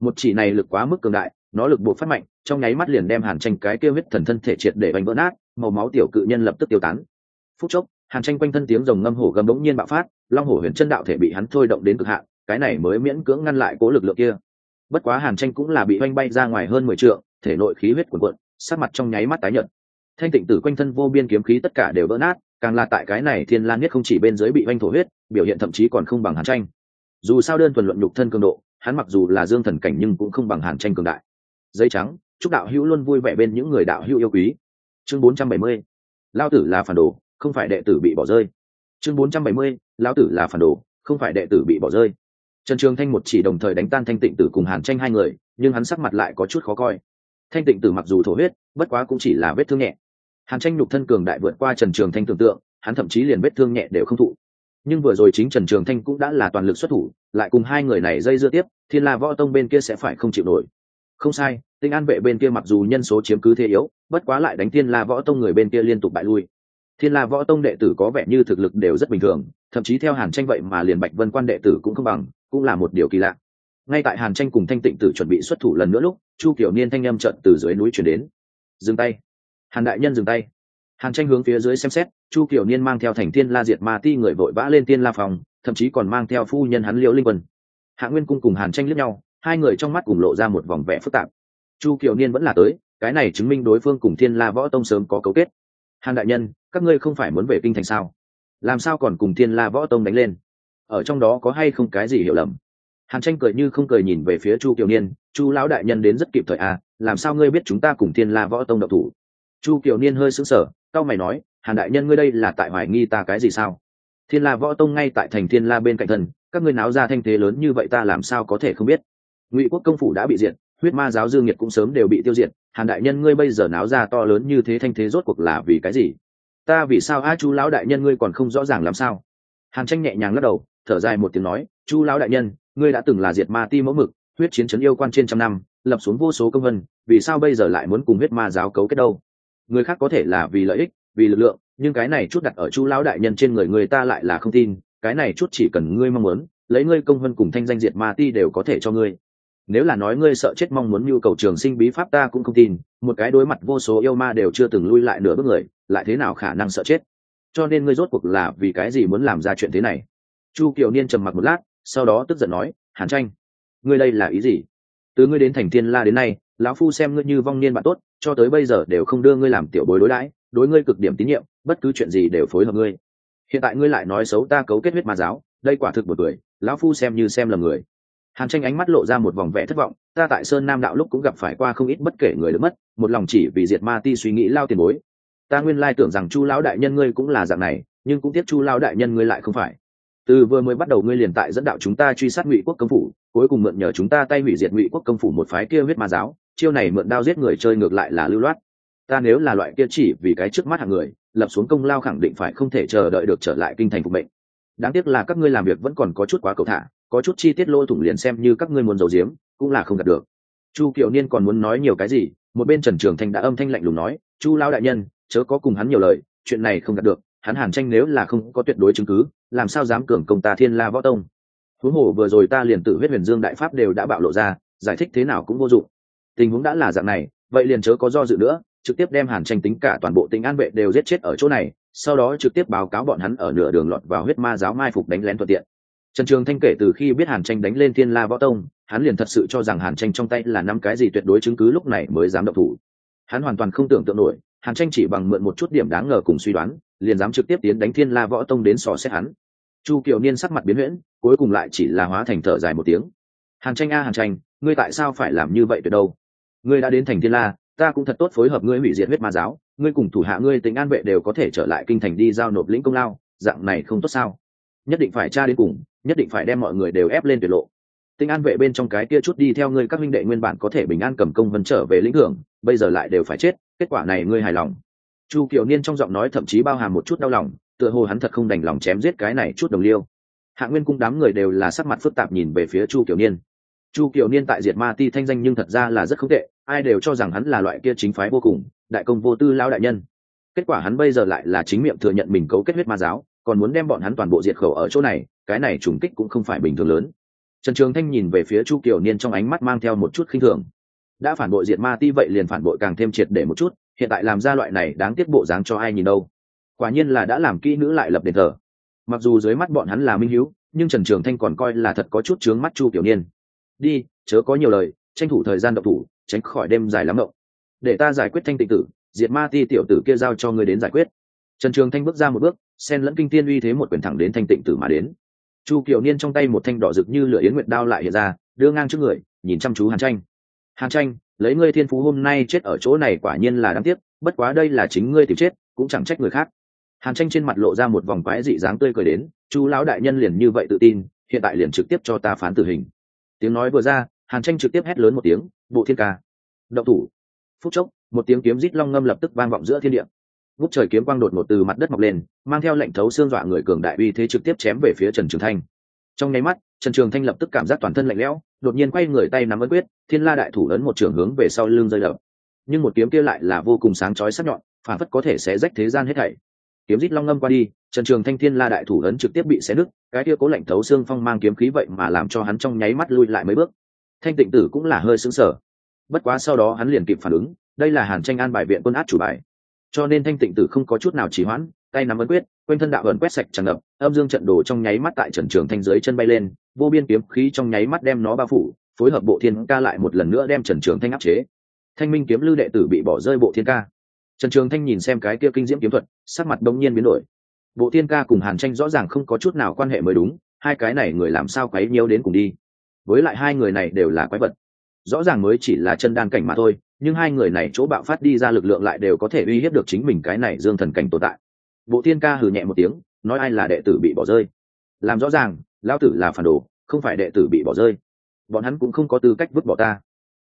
Một chỉ này lực quá mức cường đại, nó lực buộc phát mạnh trong nháy mắt liền đem hàn tranh cái kêu huyết thần thân thể triệt để bành vỡ nát, màu máu tiểu cự nhân lập tức tiêu tán. Phút chốc, hàn tranh quanh thân tiếng rồng ngâm hổ gầm bỗng nhiên bạo phát, long hổ huyền chân đạo thể bị hắn thôi động đến cực hạn, cái này mới miễn cưỡng ngăn lại cố lực lượng kia. Bất quá hàn tranh cũng là bị oanh bay ra ngoài hơn mười trượng, thể nội khí huyết cuồn cuộn sát mặt trong nháy mắt tái nhợt. Thanh tịnh tử quanh thân vô biên kiếm khí tất cả đều vỡ nát, càng là tại cái này thiên lan nhất không chỉ bên dưới bị oanh thổ huyết, biểu hiện thậm chí còn không bằng hàn tranh. Dù sao đơn thuần luận nhục thân cường độ, hắn mặc dù là dương thần cảnh nhưng cũng không bằng hàn tranh cường đại. Dây trắng chúc đạo hữu luôn vui vẻ bên những người đạo hữu yêu quý. Chương 470. lao tử là phản đồ, không phải đệ tử bị bỏ rơi. Chương 470. lao tử là phản đồ, không phải đệ tử bị bỏ rơi. Trần trường thanh một chỉ đồng thời đánh tan thanh tịnh tử cùng hàn tranh hai người, nhưng hắn sắc mặt lại có chút khó coi. Thanh tịnh tử mặc dù thổ huyết, bất quá cũng chỉ là vết thương nhẹ. Hàn tranh nhục thân cường đại vượt qua trần trường thanh tưởng tượng, hắn thậm chí liền vết thương nhẹ đều không thụ. Nhưng vừa rồi chính trần trường thanh cũng đã là toàn lực xuất thủ, lại cùng hai người này dây dưa tiếp, thiên la võ tông bên kia sẽ phải không chịu nổi không sai, tinh an vệ bên kia mặc dù nhân số chiếm cứ thế yếu, bất quá lại đánh thiên la võ tông người bên kia liên tục bại lui. Thiên la võ tông đệ tử có vẻ như thực lực đều rất bình thường, thậm chí theo hàn tranh vậy mà liền bạch vân quan đệ tử cũng không bằng, cũng là một điều kỳ lạ. Ngay tại hàn tranh cùng thanh tịnh tử chuẩn bị xuất thủ lần nữa lúc, chu kiểu niên thanh â m trận từ dưới núi chuyển đến. Dừng tay. Hàn đại nhân dừng tay. Hàn tranh hướng phía dưới xem xét, chu kiểu niên mang theo thành thiên la diệt ma ti người vội vã lên tiên la phòng, thậm chí còn mang theo phu nhân hắn liễu linh quân. Hạ nguyên cung cùng hàn tranh lướt nhau hai người trong mắt cùng lộ ra một vòng vẻ phức tạp. Chu Kiều niên vẫn là tới, cái này chứng minh đối phương cùng thiên la võ tông sớm có cấu kết. Hàn đại nhân, các ngươi không phải muốn về kinh thành sao? Làm sao còn cùng thiên la võ tông đánh lên? Ở trong đó có hay không cái gì hiểu lầm? Hàn tranh cười như không cười nhìn về phía chu kiều niên, chu lão đại nhân đến rất kịp thời à làm sao ngươi biết chúng ta cùng thiên la võ tông độc thủ? Chu kiều niên hơi sững sờ cao mày nói, hàn đại nhân ngươi đây là tại hoài nghi ta cái gì sao? Thiên la võ tông ngay tại thành thiên la bên cạnh thần, các ngươi náo ra thanh thế lớn như vậy ta làm sao có thể không biết? Ngụy quốc công phủ đã bị diệt, huyết ma giáo dương nhiệt cũng sớm đều bị tiêu diệt, hàn đại nhân ngươi bây giờ náo ra to lớn như thế thanh thế rốt cuộc là vì cái gì? Ta vì sao a chu lão đại nhân ngươi còn không rõ ràng làm sao? Hàn tranh nhẹ nhàng lắc đầu, thở dài một tiếng nói, chu lão đại nhân, ngươi đã từng là diệt ma ti mẫu mực, huyết chiến trấn yêu quan trên trăm năm, lập xuống vô số công vân, vì sao bây giờ lại muốn cùng huyết ma giáo cấu kết đâu? Người khác có thể là vì lợi ích, vì lực lượng, nhưng cái này chút đặt ở chu lão đại nhân trên người người ta lại là không tin, cái này chút chỉ cần ngươi mong muốn, lấy ngươi công vân cùng thanh danh diệt ma ti đều có thể cho ngươi nếu là nói ngươi sợ chết mong muốn nhu cầu trường sinh bí pháp ta cũng không tin, một cái đối mặt vô số yêu ma đều chưa từng lui lại nửa bước người, lại thế nào khả năng sợ chết? Cho nên ngươi rốt cuộc là vì cái gì muốn làm ra chuyện thế này? Chu kiều niên trầm mặc một lát, sau đó tức giận nói, hàn tranh, ngươi đây là ý gì? Từ ngươi đến thành thiên la đến nay, lão phu xem ngươi như vong niên bạn tốt, cho tới bây giờ đều không đưa ngươi làm tiểu bối đối đãi, đối ngươi cực điểm tín nhiệm, bất cứ chuyện gì đều phối hợp ngươi. Hiện tại ngươi lại nói xấu ta cấu kết huyết ma giáo, đây quả thực một người lão phu xem như xem là người hàn tranh ánh mắt lộ ra một vòng vẻ thất vọng, ta tại sơn nam đạo lúc cũng gặp phải qua không ít bất kể người lớn mất, một lòng chỉ vì diệt ma ti suy nghĩ lao tiền bối. Ta nguyên lai tưởng rằng chu lão đại nhân ngươi cũng là dạng này, nhưng cũng tiếc chu lão đại nhân ngươi lại không phải. Từ vừa mới bắt đầu ngươi liền tại dẫn đạo chúng ta truy sát ngụy quốc công phủ, cuối cùng mượn nhờ chúng ta tay hủy diệt ngụy quốc công phủ một phái kia huyết ma giáo, chiêu này mượn đao giết người chơi ngược lại là lưu loát. Ta nếu là loại kia chỉ vì cái trước mắt hàng người, lập xuống công lao khẳng định phải không thể chờ đợi được trở lại kinh thành phục mệnh. Đáng tiếc là các ngươi làm việc vẫn còn có chút quá cầu thả có chút chi tiết lỗ thủng liền xem như các ngươi muốn giấu giếm, cũng là không đạt được. Chu kiều niên còn muốn nói nhiều cái gì, một bên trần trường thanh đã âm thanh lạnh lùng nói, chu lao đại nhân, chớ có cùng hắn nhiều lời, chuyện này không đạt được, hắn hàn tranh nếu là không có tuyệt đối chứng cứ, làm sao dám cường công ta thiên la võ tông? Huống hồ vừa rồi ta liền tự huyết huyền dương đại pháp đều đã bạo lộ ra, giải thích thế nào cũng vô dụng. Tình huống đã là dạng này, vậy liền chớ có do dự nữa, trực tiếp đem hàn tranh tính cả toàn bộ tính an vệ đều giết chết ở chỗ này, sau đó trực tiếp báo cáo bọn hắn ở nửa đường lọt vào huyết ma giáo mai phục đánh lén thuận tiện trần trường thanh kể từ khi biết hàn tranh đánh lên thiên la võ tông, hắn liền thật sự cho rằng hàn tranh trong tay là năm cái gì tuyệt đối chứng cứ lúc này mới dám động thủ. Hắn hoàn toàn không tưởng tượng nổi, hàn tranh chỉ bằng mượn một chút điểm đáng ngờ cùng suy đoán, liền dám trực tiếp tiến đánh thiên la võ tông đến sò xét hắn. Chu kiều niên sắc mặt biến huyễn, cuối cùng lại chỉ là hóa thành thở dài một tiếng. Hàn tranh a, hàn tranh, ngươi tại sao phải làm như vậy tuyệt đâu? Ngươi đã đến thành thiên la, ta cũng thật tốt phối hợp ngươi hủy diệt huyết ma giáo, ngươi cùng thủ hạ ngươi tính an vệ đều có thể trở lại kinh thành đi giao nộp lĩnh công lao, dạng này không tốt sao? Nhất định phải tra đến cùng nhất định phải đem mọi người đều ép lên tuyệt lộ. Tinh an vệ bên trong cái kia chút đi theo ngươi các minh đệ nguyên bản có thể bình an cầm công vân trở về lĩnh hưởng bây giờ lại đều phải chết, kết quả này ngươi hài lòng. Chu kiều niên trong giọng nói thậm chí bao hàm một chút đau lòng, tựa hồ hắn thật không đành lòng chém giết cái này chút đồng liêu. Hạ nguyên cung đám người đều là sắc mặt phức tạp nhìn về phía chu kiều niên. Chu kiều niên tại diệt ma ti thanh danh nhưng thật ra là rất không tệ, ai đều cho rằng hắn là loại kia chính phái vô cùng, đại công vô tư lao đại nhân. Kết quả hắn bây giờ lại là chính miệng thừa nhận mình cấu kết huyết ma giáo còn muốn đem bọn hắn toàn bộ diệt khẩu ở chỗ này, cái này trùng kích cũng không phải bình thường lớn. Trần trường thanh nhìn về phía chu kiều niên trong ánh mắt mang theo một chút khinh thường. Đã phản bội diệt ma ti vậy liền phản bội càng thêm triệt để một chút, hiện tại làm ra loại này đáng tiếc bộ dáng cho ai nhìn đâu. Quả nhiên là đã làm kỹ nữ lại lập đền thờ. Mặc dù dưới mắt bọn hắn là minh hữu nhưng trần trường thanh còn coi là thật có chút chướng mắt chu tiểu niên. Đi, chớ có nhiều lời, tranh thủ thời gian độc thủ, tránh khỏi đêm dài lắm động. Để ta giải quyết thanh tịnh tử, diệt ma ti tiểu tử kia giao cho ngươi đến giải quyết trần trường thanh bước ra một bước sen lẫn kinh tiên uy thế một quyền thẳng đến thanh tịnh tử mà đến. Chu kiều niên trong tay một thanh đỏ rực như lửa yến nguyệt đao lại hiện ra, đưa ngang trước người, nhìn chăm chú hàn tranh. Hàn tranh, lấy ngươi thiên phú hôm nay chết ở chỗ này quả nhiên là đáng tiếc, bất quá đây là chính ngươi tìm chết, cũng chẳng trách người khác. Hàn tranh trên mặt lộ ra một vòng quái dị dáng tươi cười đến, chu lão đại nhân liền như vậy tự tin, hiện tại liền trực tiếp cho ta phán tử hình. Tiếng nói vừa ra, hàn tranh trực tiếp hét lớn một tiếng, bộ thiên ca, động thủ. Phút chốc, một tiếng kiếm rít long ngâm lập tức vang vọng giữa thiên địa ngút trời kiếm quang đột ngột từ mặt đất mọc lên, mang theo lệnh thấu xương dọa người cường đại uy thế trực tiếp chém về phía trần trường thanh. Trong nháy mắt, trần trường thanh lập tức cảm giác toàn thân lạnh lẽo, đột nhiên quay người tay nắm ấn quyết, thiên la đại thủ ấn một trường hướng về sau lưng rơi đập nhưng một kiếm kia lại là vô cùng sáng chói sắc nhọn, phản phất có thể sẽ rách thế gian hết thảy. Kiếm rít long ngâm qua đi, trần trường thanh thiên la đại thủ ấn trực tiếp bị xé nứt, cái kia cố lạnh thấu xương phong mang kiếm khí vậy mà làm cho hắn trong nháy mắt lui lại mấy bước. Thanh tịnh tử cũng là hơi sững sờ. Bất quá sau đó hắn liền kịp phản ứng, đây là hàn tranh an bài viện quân át chủ bài cho nên thanh tịnh tử không có chút nào trì hoãn, tay nắm ấn quyết, quanh thân đạo ẩn quét sạch tràn ngập, âm dương trận đồ trong nháy mắt tại trần trường thanh dưới chân bay lên, vô biên kiếm khí trong nháy mắt đem nó bao phủ, phối hợp bộ thiên ca lại một lần nữa đem trần trường thanh áp chế. Thanh minh kiếm lưu đệ tử bị bỏ rơi bộ thiên ca. Trần trường thanh nhìn xem cái kia kinh diễm kiếm thuật, sắc mặt đông nhiên biến đổi. Bộ thiên ca cùng hàn tranh rõ ràng không có chút nào quan hệ mới đúng, hai cái này người làm sao quấy nhiễu đến cùng đi. Với lại hai người này đều là quái vật. Rõ ràng mới chỉ là chân đan cảnh mà thôi nhưng hai người này chỗ bạo phát đi ra lực lượng lại đều có thể uy hiếp được chính mình cái này dương thần cảnh tồn tại. Bộ thiên ca hừ nhẹ một tiếng, nói ai là đệ tử bị bỏ rơi? Làm rõ ràng, lão tử là phản đồ, không phải đệ tử bị bỏ rơi. Bọn hắn cũng không có tư cách vứt bỏ ta.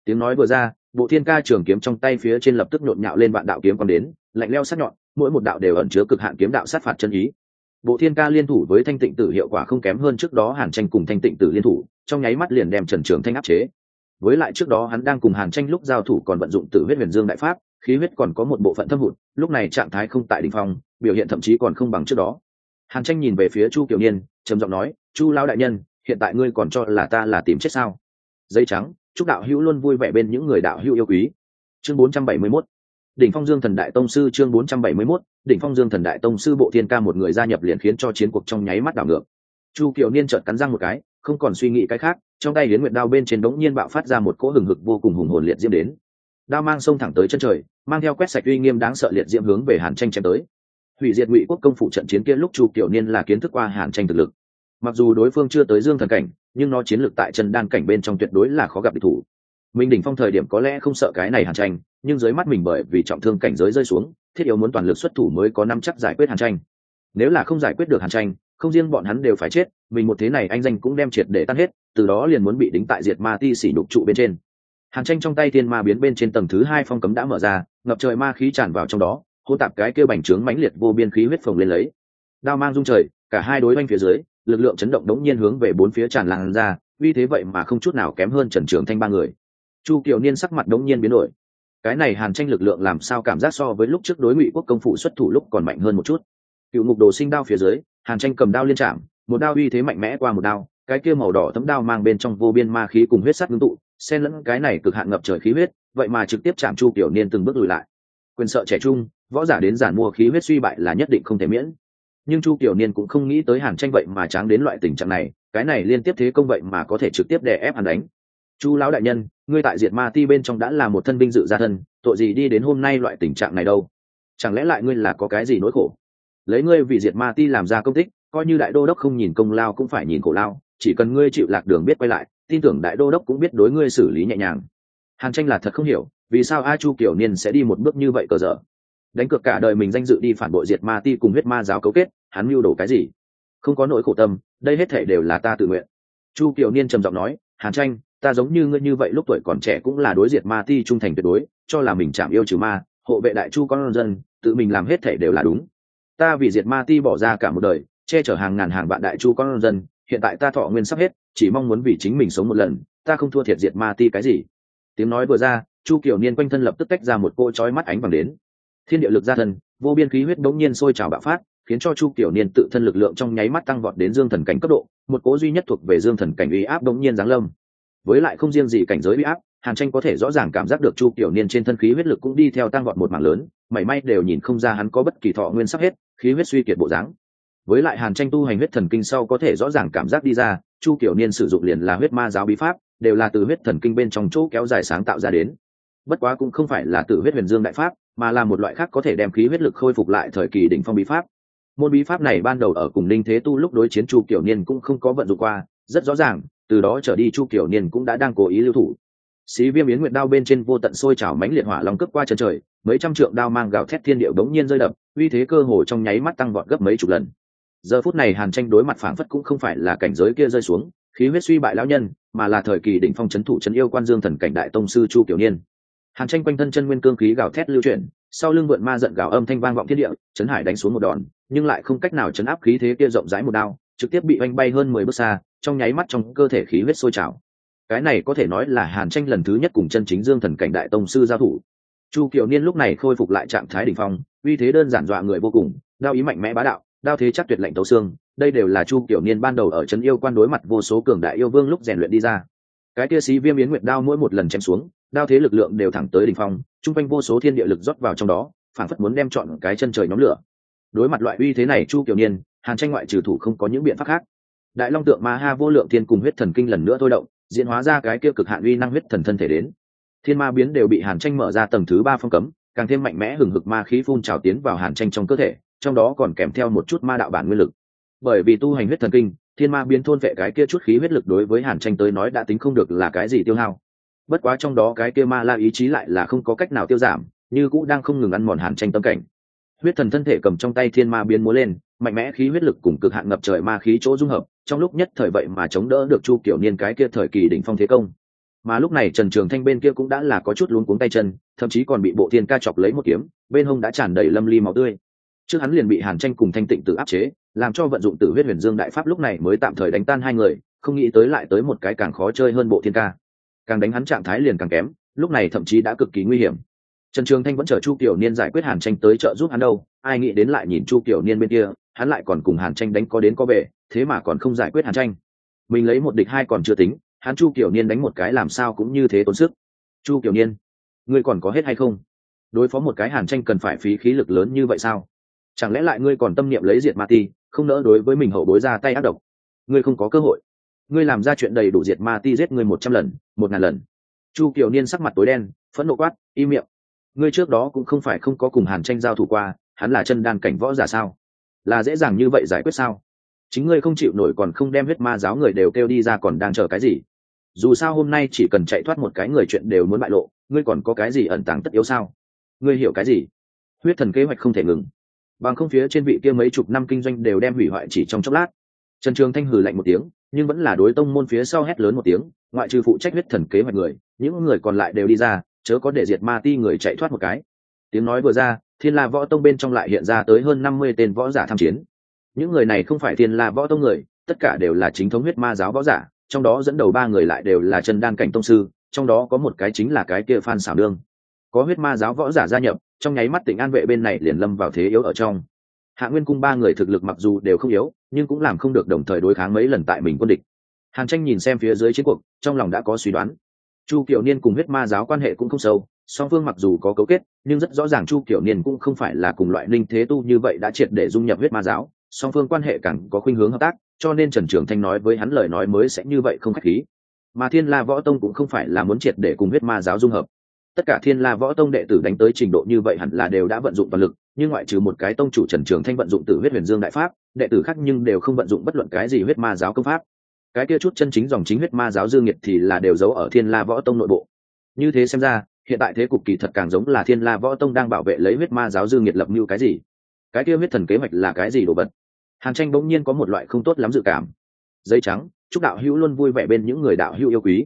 Tiếng nói vừa ra, bộ thiên ca trường kiếm trong tay phía trên lập tức nhộn nhạo lên vạn đạo kiếm còn đến, lạnh leo sắc nhọn, mỗi một đạo đều ẩn chứa cực hạn kiếm đạo sát phạt chân ý. Bộ thiên ca liên thủ với thanh tịnh tử hiệu quả không kém hơn trước đó hàn tranh cùng thanh tịnh tử liên thủ, trong nháy mắt liền đem trần trường thanh áp chế với lại trước đó hắn đang cùng hàn tranh lúc giao thủ còn vận dụng tử huyết huyền dương đại pháp, khí huyết còn có một bộ phận thâm hụt, lúc này trạng thái không tại đình phong, biểu hiện thậm chí còn không bằng trước đó. Hàn tranh nhìn về phía chu kiều niên, trầm giọng nói, chu lao đại nhân, hiện tại ngươi còn cho là ta là tìm chết sao? Dây trắng, chúc đạo hữu luôn vui vẻ bên những người đạo hữu yêu quý. Chương 471 đỉnh phong dương thần đại tông sư chương 471 đỉnh phong dương thần đại tông sư bộ thiên ca một người gia nhập liền khiến cho chiến cuộc trong nháy mắt đảo ngược. Chu kiều niên chợt cắn răng một cái, không còn suy nghĩ cái khác trong tay hiến nguyệt đao bên trên đống nhiên bạo phát ra một cỗ hừng hực vô cùng hùng hồn liệt diễm đến. Đao mang sông thẳng tới chân trời, mang theo quét sạch uy nghiêm đáng sợ liệt diễm hướng về hàn tranh chém tới. Hủy diệt ngụy quốc công phụ trận chiến kia lúc chu kiểu niên là kiến thức qua hàn tranh thực lực. Mặc dù đối phương chưa tới dương thần cảnh, nhưng nó chiến lược tại chân đan cảnh bên trong tuyệt đối là khó gặp địch thủ. Mình đỉnh phong thời điểm có lẽ không sợ cái này hàn tranh, nhưng dưới mắt mình bởi vì trọng thương cảnh giới rơi xuống, thiết yếu muốn toàn lực xuất thủ mới có năm chắc giải quyết hàn tranh. Nếu là không giải quyết được hàn tranh không riêng bọn hắn đều phải chết, mình một thế này anh danh cũng đem triệt để tan hết, từ đó liền muốn bị đính tại diệt ma ti xỉ đục trụ bên trên. Hàn tranh trong tay thiên ma biến bên trên tầng thứ hai phong cấm đã mở ra, ngập trời ma khí tràn vào trong đó hô tạp cái kêu bành trướng mãnh liệt vô biên khí huyết phồng lên lấy. Đao mang dung trời, cả hai đối oanh phía dưới, lực lượng chấn động đống nhiên hướng về bốn phía tràn lan ra vì thế vậy mà không chút nào kém hơn trần trường thanh ba người. Chu kiều niên sắc mặt đống nhiên biến đổi. Cái này hàn tranh lực lượng làm sao cảm giác so với lúc trước đối ngụy quốc công phủ xuất thủ lúc còn mạnh hơn một chút. Cựu ngục đồ sinh đao phía dưới hàn tranh cầm đao liên trạm một đao uy thế mạnh mẽ qua một đao, cái kia màu đỏ tấm đao mang bên trong vô biên ma khí cùng huyết sắt ngưng tụ, xen lẫn cái này cực hạn ngập trời khí huyết, vậy mà trực tiếp chạm chu kiểu niên từng bước lùi lại. Quyền sợ trẻ trung, võ giả đến giản mua khí huyết suy bại là nhất định không thể miễn. Nhưng chu kiểu niên cũng không nghĩ tới hàn tranh vậy mà tráng đến loại tình trạng này, cái này liên tiếp thế công vậy mà có thể trực tiếp đè ép hàn đánh. Chu lão đại nhân, ngươi tại diệt ma ti bên trong đã là một thân binh dự gia thân, tội gì đi đến hôm nay loại tình trạng này đâu? Chẳng lẽ lại ngươi là có cái gì nỗi khổ? Lấy ngươi vì diệt ma ti làm ra công tích, coi như đại đô đốc không nhìn công lao cũng phải nhìn khổ lao, chỉ cần ngươi chịu lạc đường biết quay lại, tin tưởng đại đô đốc cũng biết đối ngươi xử lý nhẹ nhàng. Hàn tranh là thật không hiểu, vì sao a chu kiểu niên sẽ đi một bước như vậy cờ dở? Đánh cược cả đời mình danh dự đi phản bội diệt ma ti cùng huyết ma giáo cấu kết, hắn mưu đồ cái gì? Không có nỗi khổ tâm, đây hết thể đều là ta tự nguyện. Chu kiểu niên trầm giọng nói, hàn tranh, ta giống như ngươi như vậy lúc tuổi còn trẻ cũng là đối diệt ma ti trung thành tuyệt đối, cho là mình chạm yêu trừ ma, hộ vệ đại chu con dân, tự mình làm hết thể đều là đúng ta vì diệt ma ti bỏ ra cả một đời, che chở hàng ngàn hàng vạn đại chu con dân, hiện tại ta thọ nguyên sắp hết, chỉ mong muốn vì chính mình sống một lần, ta không thua thiệt diệt ma ti cái gì. Tiếng nói vừa ra, chu kiểu niên quanh thân lập tức tách ra một cô chói mắt ánh vàng đến. Thiên địa lực ra thân, vô biên khí huyết bỗng nhiên sôi trào bạo phát, khiến cho chu kiểu niên tự thân lực lượng trong nháy mắt tăng vọt đến dương thần cảnh cấp độ, một cố duy nhất thuộc về dương thần cảnh uy áp bỗng nhiên giáng lâm. Với lại không riêng gì cảnh giới uy áp, hàn tranh có thể rõ ràng cảm giác được chu kiểu niên trên thân khí huyết lực cũng đi theo tăng vọt một mảng lớn mảy may đều nhìn không ra hắn có bất kỳ thọ nguyên sắp hết, khí huyết suy kiệt bộ dáng. Với lại hàn tranh tu hành huyết thần kinh sau có thể rõ ràng cảm giác đi ra, chu kiểu niên sử dụng liền là huyết ma giáo bí pháp, đều là từ huyết thần kinh bên trong chỗ kéo dài sáng tạo ra đến. Bất quá cũng không phải là từ huyết huyền dương đại pháp, mà là một loại khác có thể đem khí huyết lực khôi phục lại thời kỳ đỉnh phong bí pháp. Môn bí pháp này ban đầu ở cùng ninh thế tu lúc đối chiến chu kiểu niên cũng không có vận dụng qua, rất rõ ràng, từ đó trở đi chu kiểu niên cũng đã đang cố ý lưu thủ xí viêm yến nguyệt đao bên trên vô tận sôi trào mánh liệt hỏa long cướp qua chân trời, mấy trăm trượng đao mang gạo thét thiên điệu đống nhiên rơi đập, uy thế cơ hồ trong nháy mắt tăng vọt gấp mấy chục lần. Giờ phút này hàn tranh đối mặt phảng phất cũng không phải là cảnh giới kia rơi xuống, khí huyết suy bại lão nhân, mà là thời kỳ đỉnh phong c thủ c yêu quan dương thần cảnh đại tông sư chu kiểu niên. Hàn tranh quanh thân chân nguyên cương khí gào thét lưu chuyển, sau lưng vượn ma giận gào âm thanh vang vọng thiên địa, chấn hải đánh xuống một đòn, nhưng lại không cách nào chấn áp khí thế kia rộng rãi một đao, trực tiếp bị oanh bay hơn mười bước xa, trong nháy mắt trong cơ thể khí huyết sôi trào cái này có thể nói là hàn tranh lần thứ nhất cùng chân chính dương thần cảnh đại tông sư giao thủ. Chu kiều niên lúc này khôi phục lại trạng thái đỉnh phong, uy thế đơn giản dọa người vô cùng, đao ý mạnh mẽ bá đạo, đao thế chắc tuyệt lệnh tấu xương, đây đều là chu kiều niên ban đầu ở trấn yêu quan đối mặt vô số cường đại yêu vương lúc rèn luyện đi ra. Cái kia xí viêm yến nguyệt đao mỗi một lần chém xuống, đao thế lực lượng đều thẳng tới đỉnh phong, chung quanh vô số thiên địa lực rót vào trong đó phản phất muốn đem chọn cái chân trời nhóm lửa. Đối mặt loại uy thế này, chu kiều niên, hàn tranh ngoại trừ thủ không có những biện pháp khác. Đại long tượng ma ha vô lượng thiên cùng huyết thần kinh lần nữa thôi động diễn hóa ra cái kia cực hạn uy năng huyết thần thân thể đến. Thiên ma biến đều bị hàn tranh mở ra tầng thứ ba phong cấm, càng thêm mạnh mẽ hừng hực ma khí phun trào tiến vào hàn tranh trong cơ thể, trong đó còn kèm theo một chút ma đạo bản nguyên lực. Bởi vì tu hành huyết thần kinh, thiên ma biến thôn vệ cái kia chút khí huyết lực đối với hàn tranh tới nói đã tính không được là cái gì tiêu hao. Bất quá trong đó cái kia ma la ý chí lại là không có cách nào tiêu giảm, như cũng đang không ngừng ăn mòn hàn tranh tâm cảnh. Huyết thần thân thể cầm trong tay thiên ma biến múa lên mạnh mẽ khí huyết lực cùng cực hạn ngập trời ma khí chỗ dung hợp, trong lúc nhất thời vậy mà chống đỡ được chu kiểu niên cái kia thời kỳ đỉnh phong thế công. Mà lúc này trần trường thanh bên kia cũng đã là có chút luống cuống tay chân, thậm chí còn bị bộ thiên ca chọc lấy một kiếm, bên hông đã tràn đầy lâm ly máu tươi. Trước hắn liền bị hàn tranh cùng thanh tịnh tự áp chế, làm cho vận dụng tử huyết huyền dương đại pháp lúc này mới tạm thời đánh tan hai người, không nghĩ tới lại tới một cái càng khó chơi hơn bộ thiên ca. Càng đánh hắn trạng thái liền càng kém, lúc này thậm chí đã cực kỳ nguy hiểm trần trường thanh vẫn chờ chu kiểu niên giải quyết hàn tranh tới trợ giúp hắn đâu, ai nghĩ đến lại nhìn chu kiểu niên bên kia, hắn lại còn cùng hàn tranh đánh có đến có về, thế mà còn không giải quyết hàn tranh. Mình lấy một địch hai còn chưa tính, hắn chu kiểu niên đánh một cái làm sao cũng như thế tốn sức. Chu kiểu niên, ngươi còn có hết hay không? Đối phó một cái hàn tranh cần phải phí khí lực lớn như vậy sao? Chẳng lẽ lại ngươi còn tâm niệm lấy diệt ma ti, không nỡ đối với mình hậu bối ra tay ác độc? Ngươi không có cơ hội. Ngươi làm ra chuyện đầy đủ diệt ma ti giết ngươi một trăm lần, một ngàn lần. Chu kiểu niên sắc mặt tối đen, phẫn nộ quát, im miệng ngươi trước đó cũng không phải không có cùng hàn tranh giao thủ qua, hắn là chân đan cảnh võ giả sao? Là dễ dàng như vậy giải quyết sao? Chính ngươi không chịu nổi còn không đem huyết ma giáo người đều kêu đi ra còn đang chờ cái gì? Dù sao hôm nay chỉ cần chạy thoát một cái người chuyện đều muốn bại lộ, ngươi còn có cái gì ẩn tàng tất yếu sao? Ngươi hiểu cái gì? Huyết thần kế hoạch không thể ngừng. Bằng không phía trên vị kia mấy chục năm kinh doanh đều đem hủy hoại chỉ trong chốc lát. Trần trường thanh hừ lạnh một tiếng, nhưng vẫn là đối tông môn phía sau hét lớn một tiếng, ngoại trừ phụ trách huyết thần kế hoạch người, những người còn lại đều đi ra chớ có để diệt ma ti người chạy thoát một cái. Tiếng nói vừa ra, thiên la võ tông bên trong lại hiện ra tới hơn năm mươi tên võ giả tham chiến. Những người này không phải thiên la võ tông người, tất cả đều là chính thống huyết ma giáo võ giả, trong đó dẫn đầu ba người lại đều là chân đan cảnh tông sư, trong đó có một cái chính là cái kia phan xảo đương. Có huyết ma giáo võ giả gia nhập, trong nháy mắt tỉnh an vệ bên này liền lâm vào thế yếu ở trong. Hạ nguyên cung ba người thực lực mặc dù đều không yếu, nhưng cũng làm không được đồng thời đối kháng mấy lần tại mình quân địch. Hàn tranh nhìn xem phía dưới chiến cuộc, trong lòng đã có suy đoán chu kiểu niên cùng huyết ma giáo quan hệ cũng không sâu, song phương mặc dù có cấu kết, nhưng rất rõ ràng chu kiểu niên cũng không phải là cùng loại linh thế tu như vậy đã triệt để dung nhập huyết ma giáo, song phương quan hệ càng có khuynh hướng hợp tác, cho nên trần trường thanh nói với hắn lời nói mới sẽ như vậy không khách khí. Mà thiên la võ tông cũng không phải là muốn triệt để cùng huyết ma giáo dung hợp. Tất cả thiên la võ tông đệ tử đánh tới trình độ như vậy hẳn là đều đã vận dụng toàn lực, nhưng ngoại trừ một cái tông chủ trần trường thanh vận dụng từ huyết huyền dương đại pháp, đệ tử khác nhưng đều không vận dụng bất luận cái gì huyết ma giáo công pháp cái kia chút chân chính dòng chính huyết ma giáo dương nhiệt thì là đều giấu ở thiên la võ tông nội bộ. Như thế xem ra, hiện tại thế cục kỳ thật càng giống là thiên la võ tông đang bảo vệ lấy huyết ma giáo dương nhiệt lập mưu cái gì. Cái kia huyết thần kế hoạch là cái gì đồ vật? Hàn tranh bỗng nhiên có một loại không tốt lắm dự cảm. Dây trắng, chúc đạo hữu luôn vui vẻ bên những người đạo hữu yêu quý.